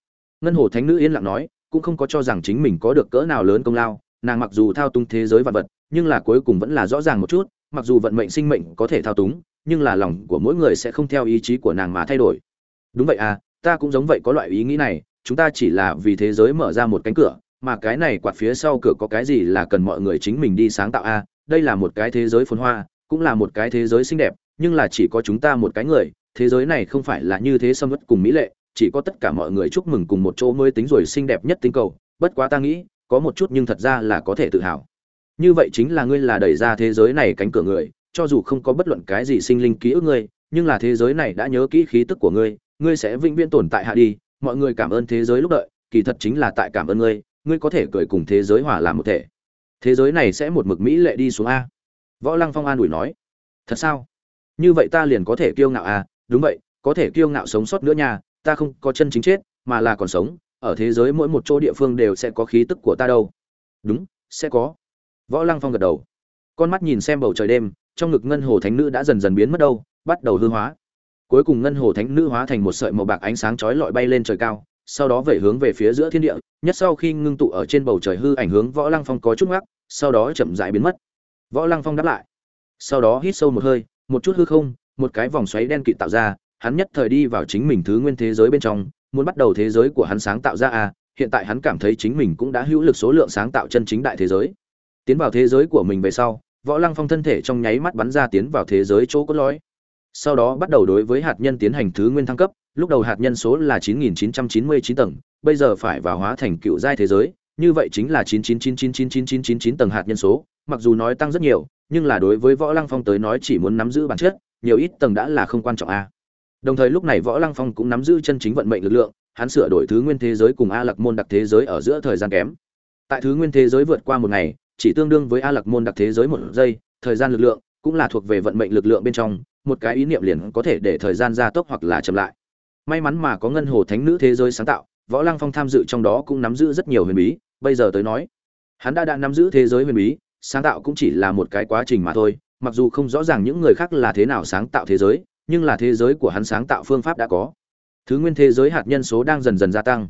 Ngân hồ thánh nữ yên lặng nói, cũng không có cho rằng chính mình có được cỡ nào lớn công lao, nàng mặc dù thao túng thế giới vật vật, nhưng là cuối cùng vẫn là rõ ràng một chút, mặc dù vận mệnh sinh mệnh có thể thao túng, nhưng là lòng của mỗi người sẽ không theo ý chí của nàng mà thay đổi đúng vậy à ta cũng giống vậy có loại ý nghĩ này, chúng ta chỉ là vì thế giới mở ra một cánh cửa, mà cái này quạt phía sau cửa có cái gì là cần mọi người chính mình đi sáng tạo a à? đây là một cái thế giới phồn hoa, cũng là một cái thế giới xinh đẹp, nhưng là chỉ có chúng ta một cái người, thế giới này không phải là như thế xâm ất cùng mỹ lệ, chỉ có tất cả mọi người chúc mừng cùng một chỗ mới tính rồi xinh đẹp nhất tinh cầu, bất quá ta nghĩ, có một chút nhưng thật ra là có thể tự hào như vậy chính là ngươi là đẩy ra thế giới này cánh cửa người, cho dù không có bất luận cái gì sinh linh ký ức ngươi, nhưng là thế giới này đã nhớ kỹ khí tức của ngươi ngươi sẽ vĩnh viễn tồn tại hạ đi, mọi người cảm ơn thế giới lúc đợi, kỳ thật chính là tại cảm ơn ngươi ngươi có thể cười cùng thế giới hòa làm một thể. Thế giới này sẽ một mực mỹ lệ đi xuống a. Võ lăng phong an ủi nói. Thật sao? Như vậy ta liền có thể kiêu ngạo a, đúng vậy, có thể kiêu ngạo sống sót nữa nha, ta không có chân chính chết, mà là còn sống, ở thế giới mỗi một chỗ địa phương đều sẽ có khí tức của ta đâu. Đúng, sẽ có. Võ lăng phong gật đầu. Con mắt nhìn xem bầu trời đêm, trong ngực ngân hồ thánh nữ đã dần dần biến mất đâu, bắt đầu hư hóa cuối cùng ngân hồ thánh nữ hóa thành một sợi màu bạc ánh sáng chói lọi bay lên trời cao, sau đó vẩy hướng về phía giữa thiên địa, nhất sau khi ngưng tụ ở trên bầu trời hư ảnh hướng võ lăng phong có chút ngắc sau đó chậm rãi biến mất. Võ lăng phong đáp lại. Sau đó hít sâu một hơi, một chút hư không, một cái vòng xoáy đen kịt tạo ra, hắn nhất thời đi vào chính mình thứ nguyên thế giới bên trong, muốn bắt đầu thế giới của hắn sáng tạo ra à hiện tại hắn cảm thấy chính mình cũng đã hữu lực số lượng sáng tạo chân chính đại thế giới. Tiến vào thế giới của mình về sau, võ lăng phong thân thể trong nháy mắt bắn ra tiến vào thế giới chỗ cốt lõi sau đó bắt đầu đối với hạt nhân tiến hành thứ nguyên thăng cấp, lúc đầu hạt nhân số là 9.999 tầng, bây giờ phải vào hóa thành cựu giai thế giới, như vậy chính là 999999999 tầng hạt nhân số, mặc dù nói tăng rất nhiều, nhưng là đối với võ lăng phong tới nói chỉ muốn nắm giữ bản chất, nhiều ít tầng đã là không quan trọng a. Đồng thời lúc này võ lăng phong cũng nắm giữ chân chính vận mệnh lực lượng, hắn sửa đổi thứ nguyên thế giới cùng a lạc môn đặc thế giới ở giữa thời gian kém. Tại thứ nguyên thế giới vượt qua một ngày, chỉ tương đương với a lạc môn đặc thế giới một giây, thời gian lực lượng cũng là thuộc về vận mệnh lực lượng bên trong một cái ý niệm liền có thể để thời gian gia tốc hoặc là chậm lại. May mắn mà có ngân hồ thánh nữ thế giới sáng tạo, võ lăng phong tham dự trong đó cũng nắm giữ rất nhiều huyền bí, bây giờ tới nói, hắn đã đã nắm giữ thế giới huyền bí, sáng tạo cũng chỉ là một cái quá trình mà thôi, mặc dù không rõ ràng những người khác là thế nào sáng tạo thế giới, nhưng là thế giới của hắn sáng tạo phương pháp đã có. Thứ nguyên thế giới hạt nhân số đang dần dần gia tăng.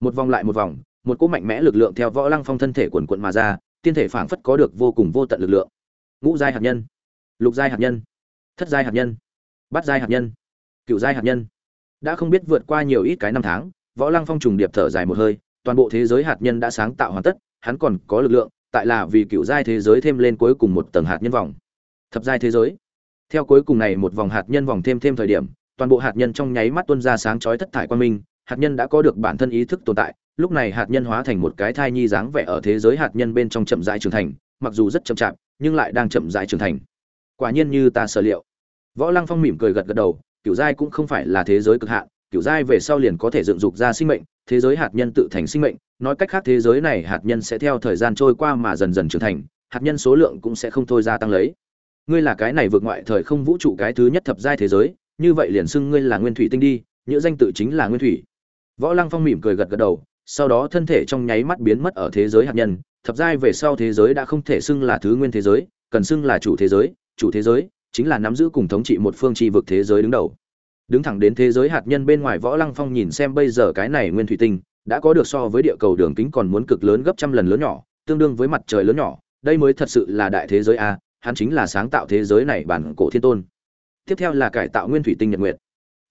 Một vòng lại một vòng, một cỗ mạnh mẽ lực lượng theo võ lăng phong thân thể quần quận mà ra, tiên thể phảng phất có được vô cùng vô tận lực lượng. Ngũ giai hạt nhân. Lục giai hạt nhân thất giai hạt nhân, bát giai hạt nhân, cựu giai hạt nhân. Đã không biết vượt qua nhiều ít cái năm tháng, võ lăng phong trùng điệp thở dài một hơi, toàn bộ thế giới hạt nhân đã sáng tạo hoàn tất, hắn còn có lực lượng, tại là vì cựu giai thế giới thêm lên cuối cùng một tầng hạt nhân vòng. Thập giai thế giới. Theo cuối cùng này một vòng hạt nhân vòng thêm thêm thời điểm, toàn bộ hạt nhân trong nháy mắt tuôn ra sáng chói thất thải quan minh, hạt nhân đã có được bản thân ý thức tồn tại, lúc này hạt nhân hóa thành một cái thai nhi dáng vẻ ở thế giới hạt nhân bên trong chậm rãi trưởng thành, mặc dù rất chậm chạp, nhưng lại đang chậm rãi trưởng thành quả nhiên như ta sở liệu. Võ lăng phong mỉm cười gật gật đầu, kiểu giai cũng không phải là thế giới cực hạn, kiểu giai về sau liền có thể dựng dục ra sinh mệnh, thế giới hạt nhân tự thành sinh mệnh, nói cách khác thế giới này hạt nhân sẽ theo thời gian trôi qua mà dần dần trưởng thành, hạt nhân số lượng cũng sẽ không thôi gia tăng lấy. Ngươi là cái này vượt ngoại thời không vũ trụ cái thứ nhất thập giai thế giới, như vậy liền xưng ngươi là nguyên thủy tinh đi, nhữ danh tự chính là nguyên thủy. Võ lăng phong mỉm cười gật gật đầu, sau đó thân thể trong nháy mắt biến mất ở thế giới hạt nhân, thập giai về sau thế giới đã không thể xưng là thứ nguyên thế giới, cần xưng là chủ thế giới chủ thế giới, chính là nắm giữ cùng thống trị một phương tri vực thế giới đứng đầu. Đứng thẳng đến thế giới hạt nhân bên ngoài võ lăng phong nhìn xem bây giờ cái này nguyên thủy tinh, đã có được so với địa cầu đường kính còn muốn cực lớn gấp trăm lần lớn nhỏ, tương đương với mặt trời lớn nhỏ. Đây mới thật sự là đại thế giới a, hắn chính là sáng tạo thế giới này bản cổ thiên tôn. Tiếp theo là cải tạo nguyên thủy tinh nhật nguyệt.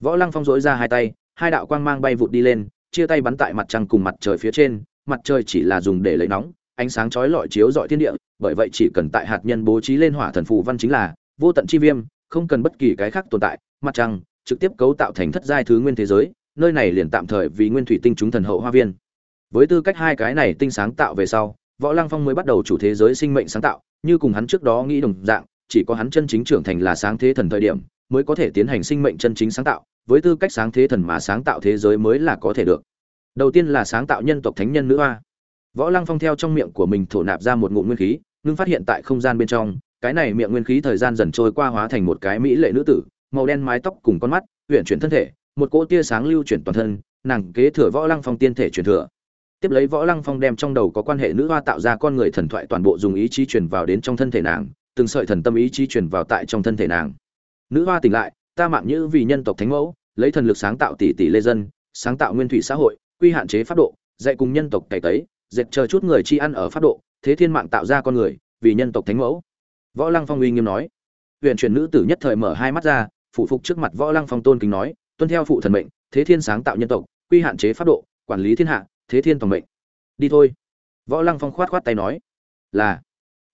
Võ lăng phong dối ra hai tay, hai đạo quang mang bay vụt đi lên, chia tay bắn tại mặt trăng cùng mặt trời phía trên. Mặt trời chỉ là dùng để lấy nóng, ánh sáng chói lọi chiếu dọi thiên địa bởi vậy chỉ cần tại hạt nhân bố trí lên hỏa thần phù văn chính là vô tận chi viêm, không cần bất kỳ cái khác tồn tại. Mặt trăng trực tiếp cấu tạo thành thất giai thứ nguyên thế giới, nơi này liền tạm thời vì nguyên thủy tinh chúng thần hậu hoa viên. Với tư cách hai cái này tinh sáng tạo về sau, võ lăng phong mới bắt đầu chủ thế giới sinh mệnh sáng tạo, như cùng hắn trước đó nghĩ đồng dạng, chỉ có hắn chân chính trưởng thành là sáng thế thần thời điểm mới có thể tiến hành sinh mệnh chân chính sáng tạo, với tư cách sáng thế thần mà sáng tạo thế giới mới là có thể được. Đầu tiên là sáng tạo nhân tộc thánh nhân nữ hoa. Võ lăng phong theo trong miệng của mình thổ nạp ra một ngụm nguyên khí ngưng phát hiện tại không gian bên trong, cái này miệng nguyên khí thời gian dần trôi qua hóa thành một cái mỹ lệ nữ tử, màu đen mái tóc cùng con mắt huyện chuyển thân thể, một cỗ tia sáng lưu chuyển toàn thân, nàng kế thừa võ lăng phong tiên thể truyền thừa. Tiếp lấy võ lăng phong đem trong đầu có quan hệ nữ hoa tạo ra con người thần thoại toàn bộ dùng ý chí truyền vào đến trong thân thể nàng, từng sợi thần tâm ý chí truyền vào tại trong thân thể nàng. Nữ hoa tỉnh lại, ta mạng như vì nhân tộc thánh mẫu, lấy thần lực sáng tạo tỷ tỷ lê dân, sáng tạo nguyên thủy xã hội, quy hạn chế pháp độ, dạy cùng nhân tộc cày tấy, dệt chờ chút người chi ăn ở pháp độ thế thiên mạng tạo ra con người, vì nhân tộc thánh mẫu. Võ lăng phong uy nghiêm nói. Huyện truyền nữ tử nhất thời mở hai mắt ra phụ phục trước mặt võ lăng phong tôn kính nói, tuân theo phụ thần mệnh, thế thiên sáng tạo nhân tộc, quy hạn chế pháp độ, quản lý thiên hạ, thế thiên tổng mệnh. Đi thôi. Võ lăng phong khoát khoát tay nói. Là.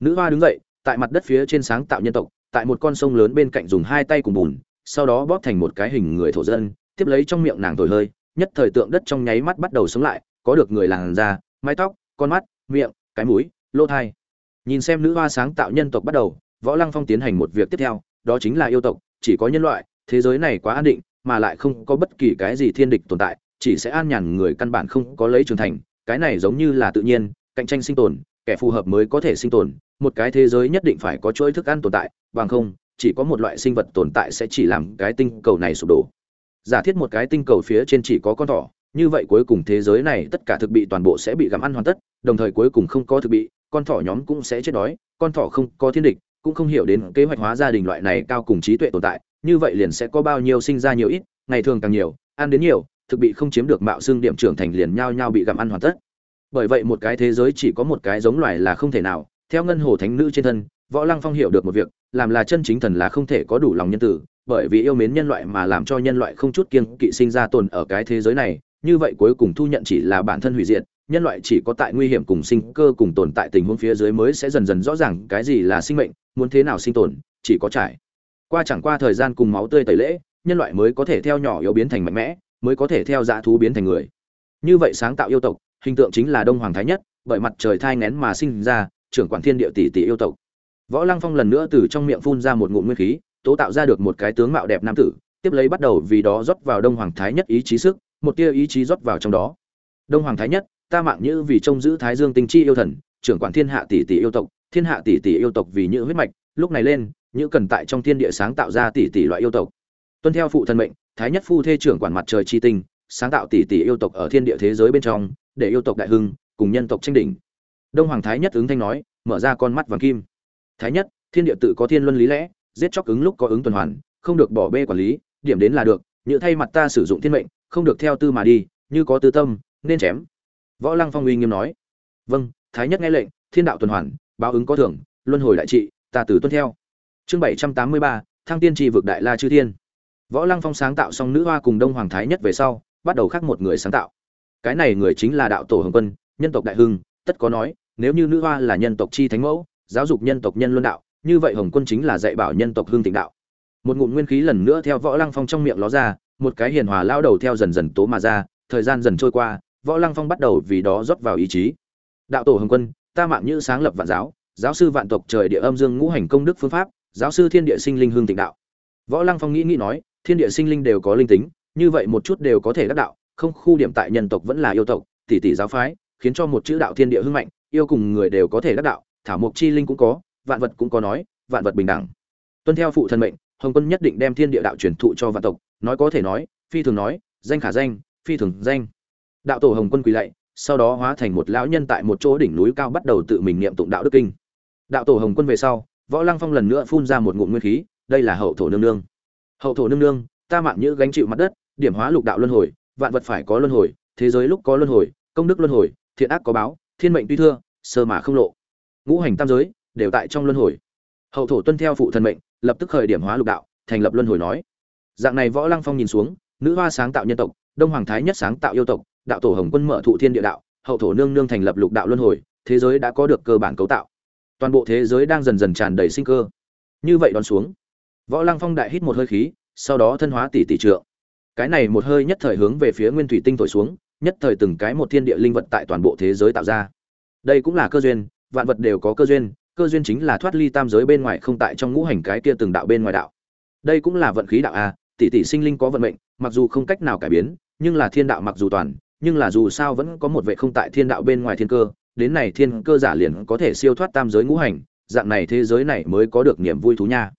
Nữ hoa đứng dậy, tại mặt đất phía trên sáng tạo nhân tộc, tại một con sông lớn bên cạnh dùng hai tay cùng bùn, sau đó bóp thành một cái hình người thổ dân, tiếp lấy trong miệng nàng thổi hơi, nhất thời tượng đất trong nháy mắt bắt đầu sống lại, có được người làn da, mái tóc, con mắt, miệng, cái mũi lỗ thai. Nhìn xem nữ hoa sáng tạo nhân tộc bắt đầu, võ lăng phong tiến hành một việc tiếp theo, đó chính là yêu tộc. Chỉ có nhân loại, thế giới này quá an định, mà lại không có bất kỳ cái gì thiên địch tồn tại, chỉ sẽ an nhàn người căn bản không có lấy trưởng thành. Cái này giống như là tự nhiên, cạnh tranh sinh tồn, kẻ phù hợp mới có thể sinh tồn. Một cái thế giới nhất định phải có chuỗi thức ăn tồn tại, bằng không, chỉ có một loại sinh vật tồn tại sẽ chỉ làm cái tinh cầu này sụp đổ. Giả thiết một cái tinh cầu phía trên chỉ có con thỏ, như vậy cuối cùng thế giới này tất cả thực bị toàn bộ sẽ bị gặm ăn hoàn tất, đồng thời cuối cùng không có thực bị con thỏ nhóm cũng sẽ chết đói, con thỏ không có thiên địch, cũng không hiểu đến kế hoạch hóa gia đình loại này cao cùng trí tuệ tồn tại, như vậy liền sẽ có bao nhiêu sinh ra nhiều ít, ngày thường càng nhiều, ăn đến nhiều, thực bị không chiếm được mạo xương điểm trưởng thành liền nhao nhao bị gặm ăn hoàn tất. Bởi vậy một cái thế giới chỉ có một cái giống loài là không thể nào, theo ngân hồ thánh nữ trên thân, võ lăng phong hiểu được một việc, làm là chân chính thần là không thể có đủ lòng nhân tử, bởi vì yêu mến nhân loại mà làm cho nhân loại không chút kiên kỵ sinh ra tồn ở cái thế giới này, như vậy cuối cùng thu nhận chỉ là bản thân hủy diệt nhân loại chỉ có tại nguy hiểm cùng sinh cơ cùng tồn tại tình huống phía dưới mới sẽ dần dần rõ ràng cái gì là sinh mệnh, muốn thế nào sinh tồn, chỉ có trải. Qua chẳng qua thời gian cùng máu tươi tẩy lễ, nhân loại mới có thể theo nhỏ yếu biến thành mạnh mẽ, mới có thể theo dã thú biến thành người. Như vậy sáng tạo yêu tộc, hình tượng chính là đông hoàng thái nhất, bởi mặt trời thai nén mà sinh ra, trưởng quản thiên địa tỷ tỷ yêu tộc. Võ lăng phong lần nữa từ trong miệng phun ra một ngụm nguyên khí, tố tạo ra được một cái tướng mạo đẹp nam tử, tiếp lấy bắt đầu vì đó rót vào đông hoàng thái nhất ý chí sức, một tia ý chí rót vào trong đó. Đông hoàng thái nhất ta mạng như vì trông giữ thái dương tinh chi yêu thần, trưởng quản thiên hạ tỷ tỷ yêu tộc, thiên hạ tỷ tỷ yêu tộc vì như huyết mạch, lúc này lên như cần tại trong thiên địa sáng tạo ra tỷ tỷ loại yêu tộc. Tuân theo phụ thần mệnh, thái nhất phu thê trưởng quản mặt trời chi tinh, sáng tạo tỷ tỷ yêu tộc ở thiên địa thế giới bên trong, để yêu tộc đại hưng, cùng nhân tộc tranh đỉnh. Đông hoàng thái nhất ứng thanh nói, mở ra con mắt vàng kim. Thái nhất, thiên địa tự có thiên luân lý lẽ, giết chóc ứng lúc có ứng tuần hoàn, không được bỏ bê quản lý, điểm đến là được như thay mặt ta sử dụng thiên mệnh, không được theo tư mà đi, như có tư tâm, nên chém võ lăng phong uy nghiêm nói. Vâng thái nhất nghe lệnh, thiên đạo tuần hoàn, báo ứng có thưởng, luân hồi đại trị, ta tử tuân theo. Chương bảy trăm tám mươi ba, thăng tiên tri vực đại la chư thiên. Võ lăng phong sáng tạo xong nữ hoa cùng đông hoàng thái nhất về sau, bắt đầu khác một người sáng tạo. Cái này người chính là đạo tổ hồng quân, nhân tộc đại hưng, tất có nói, nếu như nữ hoa là nhân tộc chi thánh mẫu, giáo dục nhân tộc nhân luân đạo, như vậy hồng quân chính là dạy bảo nhân tộc Hương tịnh đạo. Một ngụm nguyên khí lần nữa theo võ lăng phong trong miệng ló ra, một cái hiền hòa lao đầu theo dần dần tố mà ra, thời gian dần trôi qua võ lăng phong bắt đầu vì đó rót vào ý chí. Đạo tổ hồng quân, ta mạng như sáng lập vạn giáo giáo sư vạn tộc trời địa âm dương ngũ hành công đức phương pháp, giáo sư thiên địa sinh linh hương tịnh đạo. Võ lăng phong nghĩ nghĩ nói, thiên địa sinh linh đều có linh tính, như vậy một chút đều có thể đắc đạo, không khu điểm tại nhân tộc vẫn là yêu tộc, tỷ tỷ giáo phái, khiến cho một chữ đạo thiên địa hưng mạnh, yêu cùng người đều có thể đắc đạo, thảo mộc chi linh cũng có, vạn vật cũng có nói, vạn vật bình đẳng. Tuân theo phụ thân mệnh, hồng quân nhất định đem thiên địa đạo truyền thụ cho vạn tộc, nói có thể nói, phi thường nói, danh khả danh, phi thường danh đạo tổ hồng quân quỳ lạy, sau đó hóa thành một lão nhân tại một chỗ đỉnh núi cao bắt đầu tự mình niệm tụng đạo đức kinh. Đạo tổ hồng quân về sau, võ lăng phong lần nữa phun ra một ngụm nguyên khí, đây là hậu thổ nương nương. Hậu thổ nương nương, ta mạng như gánh chịu mặt đất, điểm hóa lục đạo luân hồi, vạn vật phải có luân hồi, thế giới lúc có luân hồi, công đức luân hồi, thiện ác có báo, thiên mệnh tuy thưa, sơ mà không lộ. Ngũ hành tam giới, đều tại trong luân hồi. Hậu thổ tuân theo phụ thần mệnh, lập tức khởi điểm hóa lục đạo, thành lập luân hồi nói. Dạng này võ lăng phong nhìn xuống, nữ hoa sáng tạo nhân tộc, đông hoàng thái nhất sáng tạo yêu tộc đạo tổ hồng quân mở thụ thiên địa đạo, hậu thổ nương nương thành lập lục đạo luân hồi, thế giới đã có được cơ bản cấu tạo. Toàn bộ thế giới đang dần dần tràn đầy sinh cơ. Như vậy đón xuống, võ lăng phong đại hít một hơi khí, sau đó thân hóa tỷ tỷ trượng. Cái này một hơi nhất thời hướng về phía nguyên thủy tinh thổi xuống, nhất thời từng cái một thiên địa linh vật tại toàn bộ thế giới tạo ra. Đây cũng là cơ duyên, vạn vật đều có cơ duyên cơ duyên chính là thoát ly tam giới bên ngoài không tại trong ngũ hành cái kia từng đạo bên ngoài đạo. Đây cũng là vận khí đạo a, tỷ tỷ sinh linh có vận mệnh, mặc dù không cách nào cải biến, nhưng là thiên đạo mặc dù toàn nhưng là dù sao vẫn có một vệ không tại thiên đạo bên ngoài thiên cơ, đến này thiên cơ giả liền có thể siêu thoát tam giới ngũ hành, dạng này thế giới này mới có được niềm vui thú nha.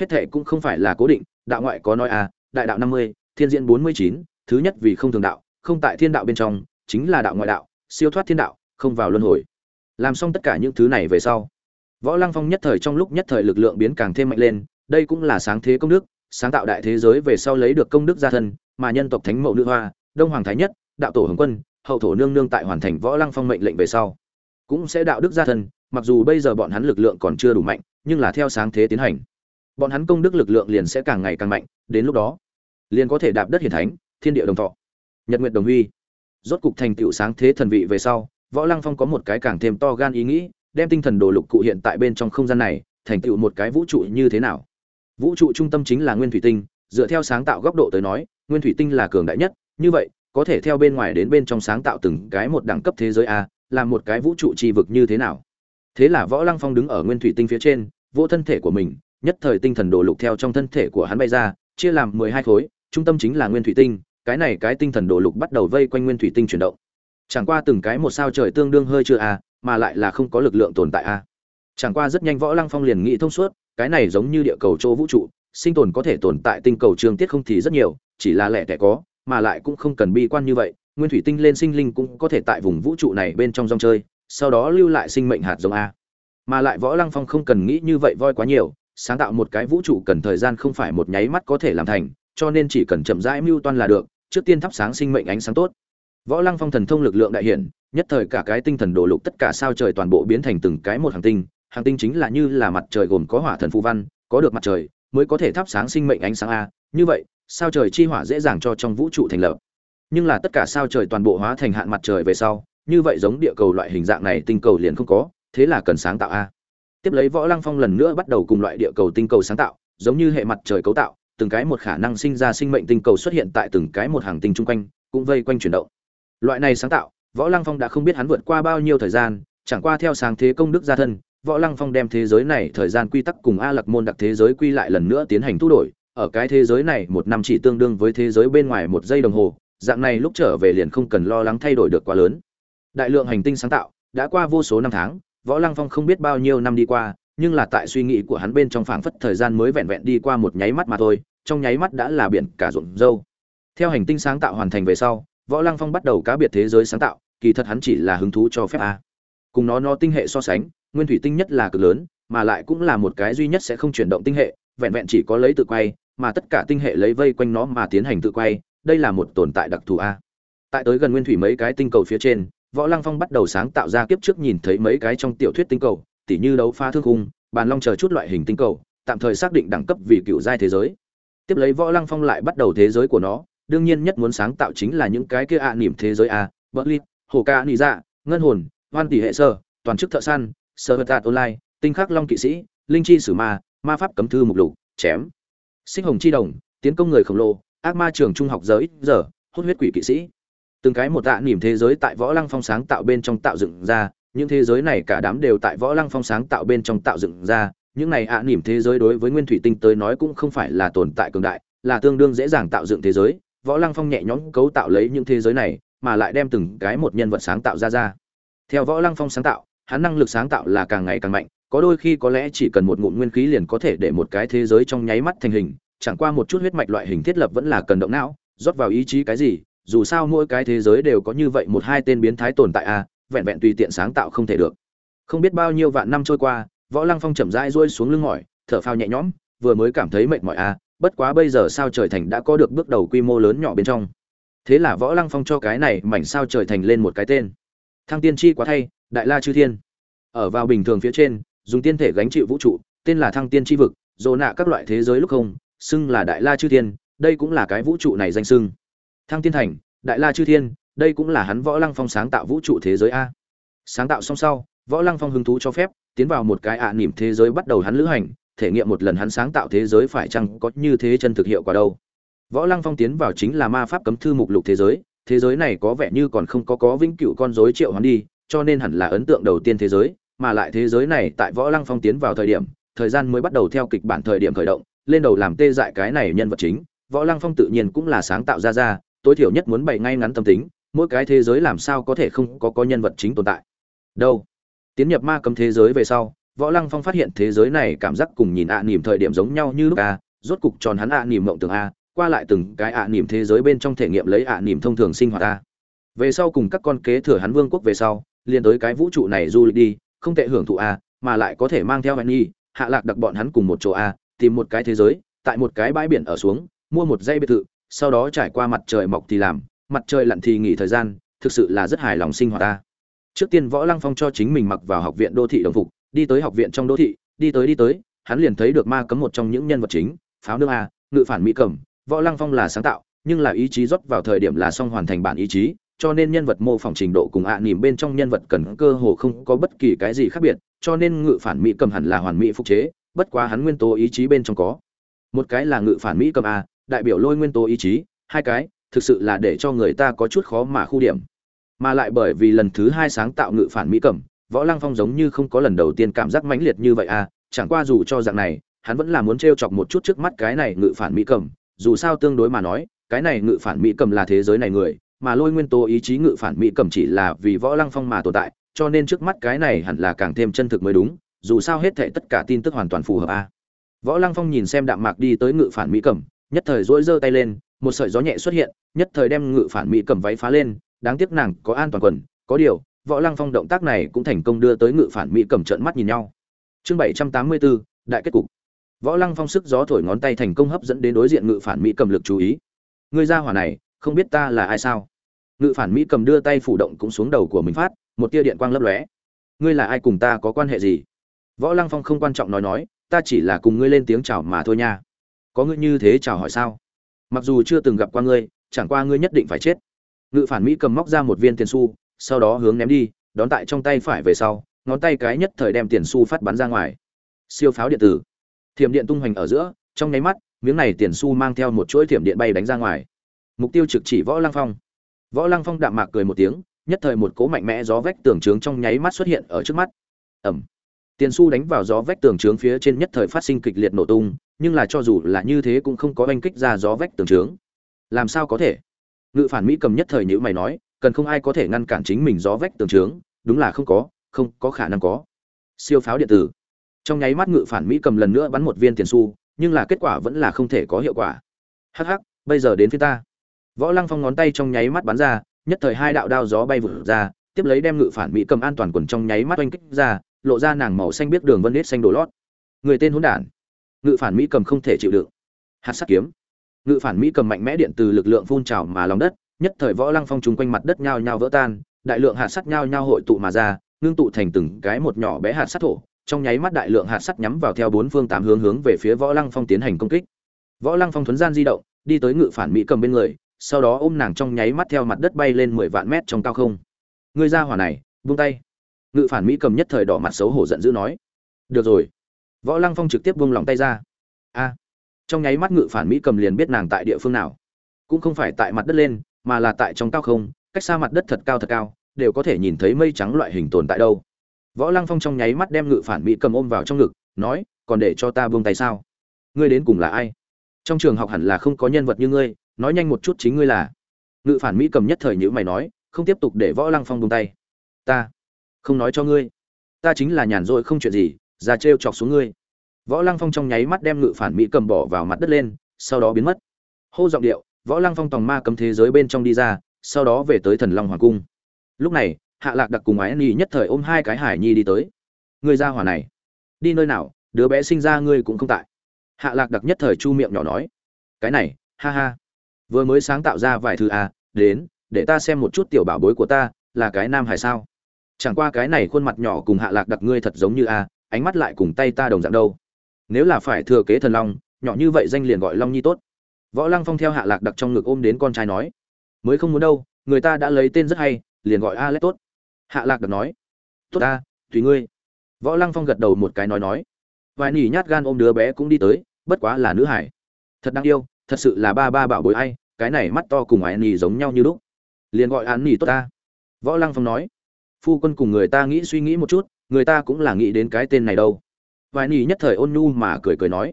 Hết thệ cũng không phải là cố định, đạo ngoại có nói à đại đạo năm mươi, thiên diễn bốn mươi chín, thứ nhất vì không thường đạo, không tại thiên đạo bên trong, chính là đạo ngoại đạo, siêu thoát thiên đạo, không vào luân hồi. Làm xong tất cả những thứ này về sau, võ lăng phong nhất thời trong lúc nhất thời lực lượng biến càng thêm mạnh lên, đây cũng là sáng thế công đức, sáng tạo đại thế giới về sau lấy được công đức gia thân, mà nhân tộc thánh mẫu nữ hoa, đông hoàng thái nhất đạo tổ hồng quân, hậu thổ nương nương tại hoàn thành võ lăng phong mệnh lệnh về sau, cũng sẽ đạo đức gia thân, mặc dù bây giờ bọn hắn lực lượng còn chưa đủ mạnh, nhưng là theo sáng thế tiến hành. Bọn hắn công đức lực lượng liền sẽ càng ngày càng mạnh, đến lúc đó, liền có thể đạp đất hiển thánh, thiên địa đồng thọ. Nhật nguyệt đồng huy. Rốt cục thành tựu sáng thế thần vị về sau, võ lăng phong có một cái càng thêm to gan ý nghĩ, đem tinh thần đồ lục cụ hiện tại bên trong không gian này, thành tựu một cái vũ trụ như thế nào? Vũ trụ trung tâm chính là nguyên thủy tinh, dựa theo sáng tạo góc độ tới nói, nguyên thủy tinh là cường đại nhất, như vậy có thể theo bên ngoài đến bên trong sáng tạo từng cái một đẳng cấp thế giới a làm một cái vũ trụ tri vực như thế nào? Thế là võ lăng phong đứng ở nguyên thủy tinh phía trên, vô thân thể của mình, nhất thời tinh thần đồ lục theo trong thân thể của hắn bay ra, chia làm mười hai khối, trung tâm chính là nguyên thủy tinh, cái này cái tinh thần đồ lục bắt đầu vây quanh nguyên thủy tinh chuyển động. Chẳng qua từng cái một sao trời tương đương hơi chưa a, mà lại là không có lực lượng tồn tại a. Chẳng qua rất nhanh võ lăng phong liền nghĩ thông suốt, cái này giống như địa cầu chỗ vũ trụ, sinh tồn có thể tồn tại tinh cầu trường tiết không thì rất nhiều, chỉ là lẻ tẻ có mà lại cũng không cần bi quan như vậy, nguyên thủy tinh lên sinh linh cũng có thể tại vùng vũ trụ này bên trong rong chơi, sau đó lưu lại sinh mệnh hạt giống a. Mà lại võ lăng phong không cần nghĩ như vậy voi quá nhiều, sáng tạo một cái vũ trụ cần thời gian không phải một nháy mắt có thể làm thành, cho nên chỉ cần chậm rãi mưu toan là được, trước tiên thắp sáng sinh mệnh ánh sáng tốt. Võ lăng phong thần thông lực lượng đại hiển, nhất thời cả cái tinh thần đổ lục tất cả sao trời toàn bộ biến thành từng cái một hàng tinh hàng tinh chính là như là mặt trời gồm có hỏa thần phù văn, có được mặt trời, mới có thể thắp sáng sinh mệnh ánh sáng a. Như vậy sao trời chi hỏa dễ dàng cho trong vũ trụ thành lập. Nhưng là tất cả sao trời toàn bộ hóa thành hạn mặt trời về sau, như vậy giống địa cầu loại hình dạng này tinh cầu liền không có, thế là cần sáng tạo a. Tiếp lấy võ lăng phong lần nữa bắt đầu cùng loại địa cầu tinh cầu sáng tạo, giống như hệ mặt trời cấu tạo, từng cái một khả năng sinh ra sinh mệnh tinh cầu xuất hiện tại từng cái một hàng tinh chung quanh, cũng vây quanh chuyển động. Loại này sáng tạo, võ lăng phong đã không biết hắn vượt qua bao nhiêu thời gian, chẳng qua theo sáng thế công đức gia thân, võ lăng phong đem thế giới này thời gian quy tắc cùng a lạc môn đặc thế giới quy lại lần nữa tiến hành thu đổi ở cái thế giới này một năm chỉ tương đương với thế giới bên ngoài một giây đồng hồ, dạng này lúc trở về liền không cần lo lắng thay đổi được quá lớn. Đại lượng hành tinh sáng tạo, đã qua vô số năm tháng, võ lăng phong không biết bao nhiêu năm đi qua, nhưng là tại suy nghĩ của hắn bên trong phảng phất thời gian mới vẹn vẹn đi qua một nháy mắt mà thôi, trong nháy mắt đã là biển cả ruộng râu. Theo hành tinh sáng tạo hoàn thành về sau, võ lăng phong bắt đầu cá biệt thế giới sáng tạo, kỳ thật hắn chỉ là hứng thú cho phép a. Cùng nó nó tinh hệ so sánh, nguyên thủy tinh nhất là cực lớn, mà lại cũng là một cái duy nhất sẽ không chuyển động tinh hệ, vẹn vẹn chỉ có lấy tự quay mà tất cả tinh hệ lấy vây quanh nó mà tiến hành tự quay, đây là một tồn tại đặc thù a. Tại tới gần nguyên thủy mấy cái tinh cầu phía trên, võ lăng phong bắt đầu sáng tạo ra kiếp trước nhìn thấy mấy cái trong tiểu thuyết tinh cầu, tỉ như đấu pha thương khung, bàn long chờ chút loại hình tinh cầu, tạm thời xác định đẳng cấp vì cựu giai thế giới. Tiếp lấy võ lăng phong lại bắt đầu thế giới của nó, đương nhiên nhất muốn sáng tạo chính là những cái kia ạ à niềm thế giới a bỡ lit hồ ca, nị dạ ngân hồn, hoan tỷ hệ sơ, toàn chức thợ săn sơ vật online, tinh khắc long kỵ sĩ, linh chi sử ma ma pháp cấm thư mục lục, chém sinh hồng chi đồng tiến công người khổng lồ ác ma trường trung học giới, giờ hút huyết quỷ kỵ sĩ. Từng cái một tạ niềm thế giới tại võ lăng phong sáng tạo bên trong tạo dựng ra những thế giới này cả đám đều tại võ lăng phong sáng tạo bên trong tạo dựng ra những này ạ à, niềm thế giới đối với nguyên thủy tinh tới nói cũng không phải là tồn tại cường đại là tương đương dễ dàng tạo dựng thế giới. Võ lăng phong nhẹ nhõm cấu tạo lấy những thế giới này mà lại đem từng cái một nhân vật sáng tạo ra ra. Theo võ lăng phong sáng tạo hắn năng lực sáng tạo là càng ngày càng mạnh có đôi khi có lẽ chỉ cần một ngụm nguyên khí liền có thể để một cái thế giới trong nháy mắt thành hình, chẳng qua một chút huyết mạch loại hình thiết lập vẫn là cần động não, rót vào ý chí cái gì, dù sao mỗi cái thế giới đều có như vậy một hai tên biến thái tồn tại a, vẹn vẹn tùy tiện sáng tạo không thể được. Không biết bao nhiêu vạn năm trôi qua, võ lăng phong chậm rãi rôi xuống lưng mỏi, thở phao nhẹ nhõm, vừa mới cảm thấy mệt mỏi a, bất quá bây giờ sao trời thành đã có được bước đầu quy mô lớn nhỏ bên trong. Thế là võ lăng phong cho cái này mảnh sao trời thành lên một cái tên. Thăng tiên chi quá thay, đại la chư thiên. Ở vào bình thường phía trên dùng tiên thể gánh chịu vũ trụ, tên là thăng tiên chi vực, dồ nạ các loại thế giới lúc không, xưng là đại la chư thiên, đây cũng là cái vũ trụ này danh xưng. Thăng tiên thành, đại la chư thiên, đây cũng là hắn võ lăng phong sáng tạo vũ trụ thế giới a. Sáng tạo xong sau, võ lăng phong hứng thú cho phép, tiến vào một cái ạ à thế giới bắt đầu hắn lữ hành, thể nghiệm một lần hắn sáng tạo thế giới phải chăng có như thế chân thực hiệu quả đâu. Võ lăng phong tiến vào chính là ma pháp cấm thư mục lục thế giới thế giới này có vẻ như còn không có có vĩnh cửu con rối triệu hắn đi, cho nên hẳn là ấn tượng đầu tiên thế giới mà lại thế giới này tại võ lăng phong tiến vào thời điểm, thời gian mới bắt đầu theo kịch bản thời điểm khởi động, lên đầu làm tê dại cái này nhân vật chính, võ lăng phong tự nhiên cũng là sáng tạo ra ra, tối thiểu nhất muốn bày ngay ngắn tâm tính, mỗi cái thế giới làm sao có thể không có có nhân vật chính tồn tại. Đâu? Tiến nhập ma cấm thế giới về sau, võ lăng phong phát hiện thế giới này cảm giác cùng nhìn ạ à nỉm thời điểm giống nhau như lúc a, rốt cục tròn hắn ạ à nỉm mộng tường a, qua lại từng cái ạ à nỉm thế giới bên trong thể nghiệm lấy ạ nỉm thông thường sinh hoạt a. Về sau cùng các con kế thừa hắn vương quốc về sau, liền tới cái vũ trụ này du lịch đi không tệ hưởng thụ à, mà lại có thể mang theo anh nhi hạ lạc đặc bọn hắn cùng một chỗ à, tìm một cái thế giới tại một cái bãi biển ở xuống mua một dây biệt thự sau đó trải qua mặt trời mọc thì làm mặt trời lặn thì nghỉ thời gian thực sự là rất hài lòng sinh hoạt ta. Trước tiên võ lăng phong cho chính mình mặc vào học viện đô thị đồng phục đi tới học viện trong đô thị đi tới đi tới hắn liền thấy được ma cấm một trong những nhân vật chính pháo nước a à, ngự phản mỹ cẩm võ lăng phong là sáng tạo nhưng là ý chí rót vào thời điểm là xong hoàn thành bản ý chí cho nên nhân vật mô phỏng trình độ cùng ạ à nỉm bên trong nhân vật cần cơ hồ không có bất kỳ cái gì khác biệt, cho nên ngự phản mỹ cầm hẳn là hoàn mỹ phục chế, bất quá hắn nguyên tố ý chí bên trong có. Một cái là ngự phản mỹ cầm a, đại biểu lôi nguyên tố ý chí, hai cái, thực sự là để cho người ta có chút khó mà khu điểm. Mà lại bởi vì lần thứ hai sáng tạo ngự phản mỹ cầm, võ lăng phong giống như không có lần đầu tiên cảm giác mãnh liệt như vậy à chẳng qua dù cho dạng này, hắn vẫn là muốn t r e o chọc một chút trước mắt cái này ngự phản mỹ cầm, dù sao tương đối mà nói, cái này ngự phản mỹ cầm là thế giới này người mà lôi nguyên tố ý chí ngự phản mỹ cầm chỉ là vì võ lăng phong mà tồn tại, cho nên trước mắt cái này hẳn là càng thêm chân thực mới đúng, dù sao hết thệ tất cả tin tức hoàn toàn phù hợp a. À. võ lăng phong nhìn xem đạm mạc đi tới ngự phản mỹ cầm, nhất thời dỗi giơ tay lên, một sợi gió nhẹ xuất hiện, nhất thời đem ngự phản mỹ cầm váy phá lên, đáng tiếc nàng có an toàn quần, có điều, võ lăng phong động tác này cũng thành công đưa tới ngự phản mỹ cầm trợn mắt nhìn nhau. Chương bảy trăm tám mươi bốn, đại kết cục. Võ lăng phong sức gió thổi ngón tay thành công hấp dẫn đến đối diện ngự phản mỹ cầm lực chú ý. Người ra hỏa này không biết ta là ai sao? Ngự phản mỹ cầm đưa tay phủ động cũng xuống đầu của mình phát, một tia điện quang lấp lóe. Ngươi là ai cùng ta có quan hệ gì? Võ lăng phong không quan trọng nói nói, ta chỉ là cùng ngươi lên tiếng chào mà thôi nha. Có ngươi như thế chào hỏi sao? Mặc dù chưa từng gặp qua ngươi, chẳng qua ngươi nhất định phải chết. Ngự phản mỹ cầm móc ra một viên tiền xu, sau đó hướng ném đi, đón tại trong tay phải về sau, ngón tay cái nhất thời đem tiền xu phát bắn ra ngoài. Siêu pháo điện tử. Thiểm điện tung hoành ở giữa, trong nháy mắt, miếng này tiền xu mang theo một chuỗi thiểm điện bay đánh ra ngoài mục tiêu trực chỉ võ lăng phong. Võ lăng phong đạm mạc cười một tiếng, nhất thời một cố mạnh mẽ gió vách tường trướng trong nháy mắt xuất hiện ở trước mắt. Ẩm tiền xu đánh vào gió vách tường trướng phía trên nhất thời phát sinh kịch liệt nổ tung, nhưng là cho dù là như thế cũng không có oanh kích ra gió vách tường trướng. Làm sao có thể? Ngự phản mỹ cầm nhất thời nhữ mày nói, cần không ai có thể ngăn cản chính mình gió vách tường trướng, đúng là không có không có khả năng có. Siêu pháo điện tử. Trong nháy mắt ngự phản mỹ cầm lần nữa bắn một viên tiền xu, nhưng là kết quả vẫn là không thể có hiệu quả. Hắc hắc, bây giờ đến phía ta võ lăng phong ngón tay trong nháy mắt bắn ra, nhất thời hai đạo đao gió bay vụt ra, tiếp lấy đem ngự phản mỹ cầm an toàn quần trong nháy mắt oanh kích ra, lộ ra nàng màu xanh biết đường vân nết xanh đổ lót. Người tên hỗn đản. Ngự phản mỹ cầm không thể chịu đựng. Hạt sắt kiếm. Ngự phản mỹ cầm mạnh mẽ điện từ lực lượng phun trào mà lòng đất, nhất thời võ lăng phong trùng quanh mặt đất nhao nhao vỡ tan, đại lượng hạt sắt nhao nhao hội tụ mà ra, ngưng tụ thành từng cái một nhỏ bé hạt sắt thổ, trong nháy mắt đại lượng hạt sắt nhắm vào theo bốn phương tám hướng hướng về phía võ lăng phong tiến hành công kích. Võ lăng phong thuần gian di động, đi tới ngự phản mỹ cầm bên người sau đó ôm nàng trong nháy mắt theo mặt đất bay lên mười vạn mét trong cao không. Ngươi ra hỏa này, buông tay. Ngự phản mỹ cầm nhất thời đỏ mặt xấu hổ giận dữ nói. Được rồi. Võ lăng phong trực tiếp buông lòng tay ra. A. Trong nháy mắt ngự phản mỹ cầm liền biết nàng tại địa phương nào. Cũng không phải tại mặt đất lên, mà là tại trong cao không, cách xa mặt đất thật cao thật cao, đều có thể nhìn thấy mây trắng loại hình tồn tại đâu. Võ lăng phong trong nháy mắt đem ngự phản mỹ cầm ôm vào trong ngực, nói, còn để cho ta buông tay sao? Ngươi đến cùng là ai? Trong trường học hẳn là không có nhân vật như ngươi nói nhanh một chút chính ngươi là. Ngự phản mỹ cầm nhất thời nhữ mày nói, không tiếp tục để võ lăng phong buông tay. Ta không nói cho ngươi. Ta chính là nhàn rỗi không chuyện gì, ra trêu chọc xuống ngươi. Võ lăng phong trong nháy mắt đem ngự phản mỹ cầm bỏ vào mặt đất lên, sau đó biến mất. Hô giọng điệu, võ lăng phong tòng ma cấm thế giới bên trong đi ra, sau đó về tới thần long hoàng cung. Lúc này, hạ lạc đặc cùng ái nhi nhất thời ôm hai cái hải nhi đi tới. Người ra hỏa này, đi nơi nào, đứa bé sinh ra ngươi cũng không tại. Hạ lạc đặc nhất thời chu miệng nhỏ nói. Cái này, ha ha vừa mới sáng tạo ra vài thứ à đến, để ta xem một chút tiểu bảo bối của ta, là cái nam hải sao? Chẳng qua cái này khuôn mặt nhỏ cùng hạ lạc đặc ngươi thật giống như a ánh mắt lại cùng tay ta đồng dạng đâu. Nếu là phải thừa kế thần long, nhỏ như vậy danh liền gọi long nhi tốt. Võ lăng phong theo hạ lạc đặc trong ngực ôm đến con trai nói, mới không muốn đâu, người ta đã lấy tên rất hay, liền gọi a lét tốt. Hạ lạc đặc nói, tốt ta, tùy ngươi. Võ lăng phong gật đầu một cái nói nói, vài nỉ nhát gan ôm đứa bé cũng đi tới, bất quá là nữ hải. Thật đáng yêu thật sự là ba ba bảo bối ai, cái này mắt to cùng ái nỉ giống nhau như lúc. Liền gọi án nỉ tốt ta. Võ lăng phong nói. Phu quân cùng người ta nghĩ suy nghĩ một chút, người ta cũng là nghĩ đến cái tên này đâu. Vài nỉ nhất thời ôn nhu mà cười cười nói.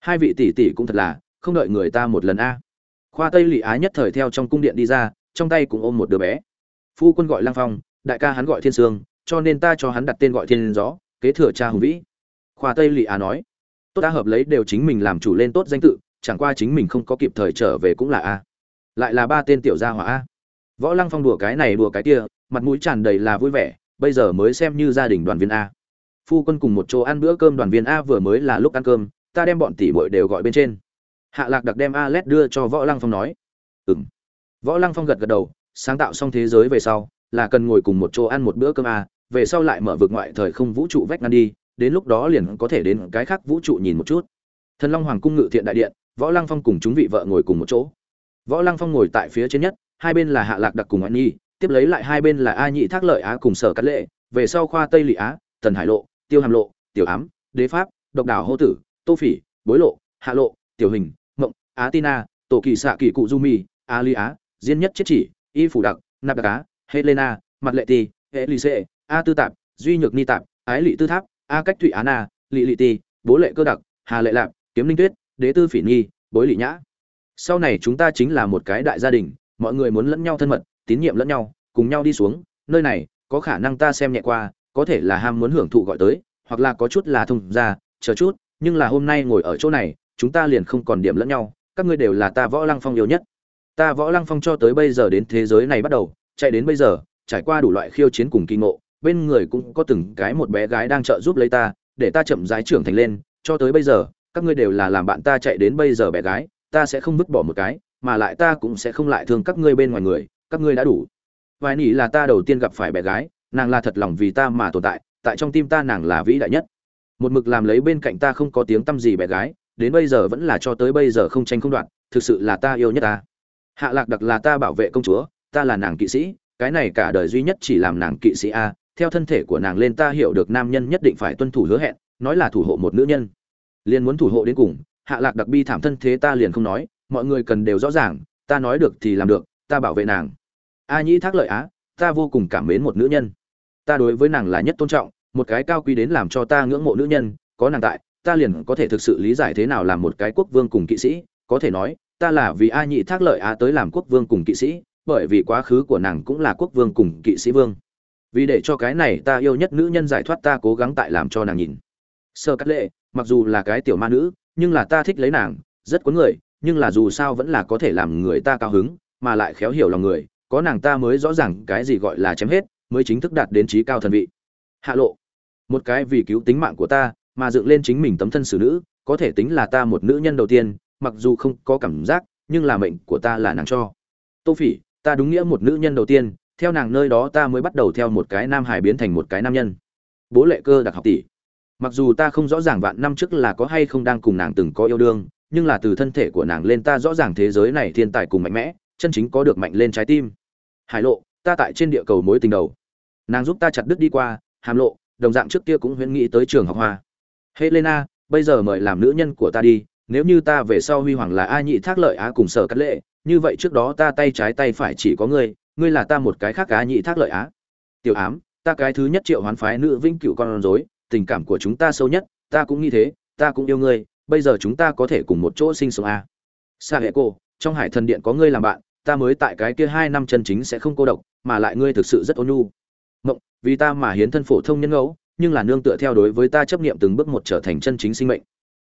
Hai vị tỷ tỷ cũng thật là, không đợi người ta một lần a. Khoa tây lỵ á nhất thời theo trong cung điện đi ra, trong tay cũng ôm một đứa bé. Phu quân gọi lang phong, đại ca hắn gọi thiên sương, cho nên ta cho hắn đặt tên gọi thiên gió, kế thừa cha hùng vĩ. Khoa tây lỵ á nói. Tốt ta hợp lấy đều chính mình làm chủ lên tốt danh tự chẳng qua chính mình không có kịp thời trở về cũng là a. Lại là ba tên tiểu gia hỏa a. Võ lăng phong đùa cái này đùa cái kia, mặt mũi tràn đầy là vui vẻ, bây giờ mới xem như gia đình đoàn viên a. Phu quân cùng một chỗ ăn bữa cơm đoàn viên a vừa mới là lúc ăn cơm, ta đem bọn tỷ muội đều gọi bên trên. Hạ lạc đặc đem a led đưa cho võ lăng phong nói. Ừm. Võ lăng phong gật gật đầu, sáng tạo xong thế giới về sau, là cần ngồi cùng một chỗ ăn một bữa cơm a, về sau lại mở vực ngoại thời không vũ trụ vách ngăn đi, đến lúc đó liền có thể đến cái khác vũ trụ nhìn một chút. Thần long hoàng cung ngự thiện đại điện võ lăng phong cùng chúng vị vợ ngồi cùng một chỗ. Võ lăng phong ngồi tại phía trên nhất, hai bên là hạ lạc đặc cùng ngoại nhi, tiếp lấy lại hai bên là a nhị thác lợi á cùng sở cát lệ, về sau khoa tây lị á, tần hải lộ, tiêu hàm lộ, tiểu ám, đế pháp, độc đảo hô tử, tô phỉ, bối lộ, hạ lộ, tiểu hình, mộng, á tina tổ kỳ xạ kỳ cụ du mi, a li á, diên nhất chết chỉ, y phủ đặc, nạp đặc á, helena, mặt lệ ti hệ e lì xệ a tư tạp, duy nhược ni tạp, ái lị tư tháp, a cách thụy á na, lị lị ti bố lệ cơ đặc, hà lệ lạp, kiếm linh tuyết đế tư phỉ nhi bối lị nhã. Sau này chúng ta chính là một cái đại gia đình, mọi người muốn lẫn nhau thân mật, tín nhiệm lẫn nhau, cùng nhau đi xuống, nơi này, có khả năng ta xem nhẹ qua, có thể là ham muốn hưởng thụ gọi tới, hoặc là có chút là thông ra chờ chút, nhưng là hôm nay ngồi ở chỗ này, chúng ta liền không còn điểm lẫn nhau, các ngươi đều là ta võ lăng phong yêu nhất. Ta võ lăng phong cho tới bây giờ đến thế giới này bắt đầu, chạy đến bây giờ, trải qua đủ loại khiêu chiến cùng kinh ngộ, bên người cũng có từng cái một bé gái đang trợ giúp lấy ta, để ta chậm rãi trưởng thành lên, cho tới bây giờ các ngươi đều là làm bạn ta chạy đến bây giờ bé gái, ta sẽ không vứt bỏ một cái, mà lại ta cũng sẽ không lại thương các ngươi bên ngoài người, các ngươi đã đủ. Vài nỉ là ta đầu tiên gặp phải bé gái, nàng là thật lòng vì ta mà tồn tại tại trong tim ta nàng là vĩ đại nhất. Một mực làm lấy bên cạnh ta không có tiếng tăm gì bé gái, đến bây giờ vẫn là cho tới bây giờ không tranh không đoạn thực sự là ta yêu nhất ta. Hạ lạc đặc là ta bảo vệ công chúa, ta là nàng kỵ sĩ, cái này cả đời duy nhất chỉ làm nàng kỵ sĩ a, theo thân thể của nàng lên ta hiểu được nam nhân nhất định phải tuân thủ hứa hẹn, nói là thủ hộ một nữ nhân liền muốn thủ hộ đến cùng, hạ lạc đặc bi thảm thân thế ta liền không nói, mọi người cần đều rõ ràng, ta nói được thì làm được, ta bảo vệ nàng. A nhĩ thác lợi á, ta vô cùng cảm mến một nữ nhân. Ta đối với nàng là nhất tôn trọng, một cái cao quý đến làm cho ta ngưỡng mộ nữ nhân, có nàng tại, ta liền có thể thực sự lý giải thế nào làm một cái quốc vương cùng kỵ sĩ. Có thể nói, ta là vì a nhị thác lợi á tới làm quốc vương cùng kỵ sĩ, bởi vì quá khứ của nàng cũng là quốc vương cùng kỵ sĩ vương. Vì để cho cái này ta yêu nhất nữ nhân giải thoát ta cố gắng tại làm cho nàng nhìn. Sơ cắt lệ mặc dù là cái tiểu ma nữ, nhưng là ta thích lấy nàng, rất cuốn người, nhưng là dù sao vẫn là có thể làm người ta cao hứng, mà lại khéo hiểu lòng người, có nàng ta mới rõ ràng cái gì gọi là chém hết, mới chính thức đạt đến trí cao thần vị. Hạ lộ, một cái vì cứu tính mạng của ta, mà dựng lên chính mình tấm thân xử nữ, có thể tính là ta một nữ nhân đầu tiên, mặc dù không có cảm giác, nhưng là mệnh của ta là nàng cho. Tô phỉ, ta đúng nghĩa một nữ nhân đầu tiên, theo nàng nơi đó ta mới bắt đầu theo một cái nam hải biến thành một cái nam nhân. Bố lệ cơ đặc học tỷ mặc dù ta không rõ ràng vạn năm trước là có hay không đang cùng nàng từng có yêu đương, nhưng là từ thân thể của nàng lên ta rõ ràng thế giới này thiên tài cùng mạnh mẽ, chân chính có được mạnh lên trái tim. Hải lộ, ta tại trên địa cầu mối tình đầu. Nàng giúp ta chặt đứt đi qua, hàm lộ, đồng dạng trước kia cũng huyễn nghĩ tới trường học hoa. Helena, bây giờ mời làm nữ nhân của ta đi, nếu như ta về sau huy hoàng là a nhị thác lợi á cùng sở cắt lệ, như vậy trước đó ta tay trái tay phải chỉ có ngươi ngươi là ta một cái khác a nhị thác lợi á. Tiểu ám, ta cái thứ nhất triệu hoán phái nữ vinh cựu con rối tình cảm của chúng ta sâu nhất, ta cũng nghĩ thế, ta cũng yêu ngươi, bây giờ chúng ta có thể cùng một chỗ sinh sống a sa hệ cô, trong hải thần điện có ngươi làm bạn, ta mới tại cái kia hai năm chân chính sẽ không cô độc, mà lại ngươi thực sự rất ôn nhu. Mộng, vì ta mà hiến thân phổ thông nhân ngẫu, nhưng là nương tựa theo đối với ta chấp niệm từng bước một trở thành chân chính sinh mệnh.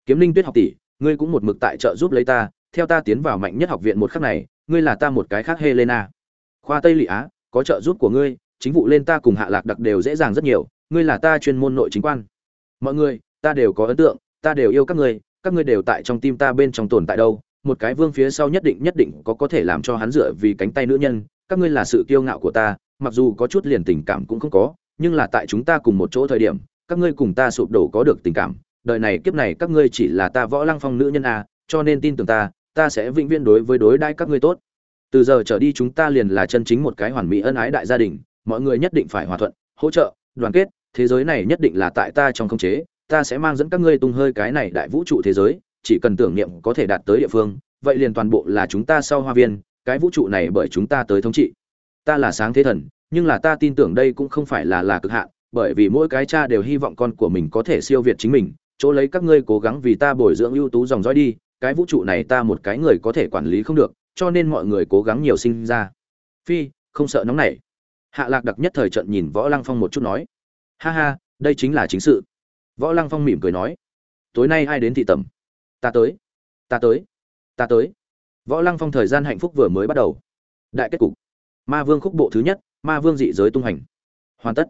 Kiếm linh tuyết học tỷ, ngươi cũng một mực tại trợ giúp lấy ta, theo ta tiến vào mạnh nhất học viện một khắc này, ngươi là ta một cái khác helena. Khoa tây lị á, có trợ giúp của ngươi, chính vụ lên ta cùng hạ lạc đặc đều dễ dàng rất nhiều ngươi là ta chuyên môn nội chính quan. Mọi người ta đều có ấn tượng ta đều yêu các ngươi các ngươi đều tại trong tim ta bên trong tồn tại đâu. Một cái vương phía sau nhất định nhất định có có thể làm cho hắn dựa vì cánh tay nữ nhân. Các ngươi là sự kiêu ngạo của ta mặc dù có chút liền tình cảm cũng không có nhưng là tại chúng ta cùng một chỗ thời điểm các ngươi cùng ta sụp đổ có được tình cảm. Đời này kiếp này các ngươi chỉ là ta võ lăng phong nữ nhân à, cho nên tin tưởng ta ta sẽ vĩnh viễn đối với đối đãi các ngươi tốt. Từ giờ trở đi chúng ta liền là chân chính một cái hoàn mỹ ân ái đại gia đình mọi người nhất định phải hòa thuận hỗ trợ đoàn kết, thế giới này nhất định là tại ta trong khống chế, ta sẽ mang dẫn các ngươi tung hơi cái này đại vũ trụ thế giới, chỉ cần tưởng niệm có thể đạt tới địa phương, vậy liền toàn bộ là chúng ta sau hoa viên, cái vũ trụ này bởi chúng ta tới thống trị. Ta là sáng thế thần, nhưng là ta tin tưởng đây cũng không phải là là cực hạn, bởi vì mỗi cái cha đều hy vọng con của mình có thể siêu việt chính mình, chỗ lấy các ngươi cố gắng vì ta bồi dưỡng ưu tú dòng dõi đi, cái vũ trụ này ta một cái người có thể quản lý không được, cho nên mọi người cố gắng nhiều sinh ra. Phi, không sợ nóng này hạ lạc đặc nhất thời trận nhìn võ lăng phong một chút nói, ha ha, đây chính là chính sự. Võ lăng phong mỉm cười nói, tối nay ai đến thị tẩm? Ta tới ta tới ta tới. Võ lăng phong thời gian hạnh phúc vừa mới bắt đầu. Đại kết cục. Ma vương khúc bộ thứ nhất, ma vương dị giới tung hành. Hoàn tất.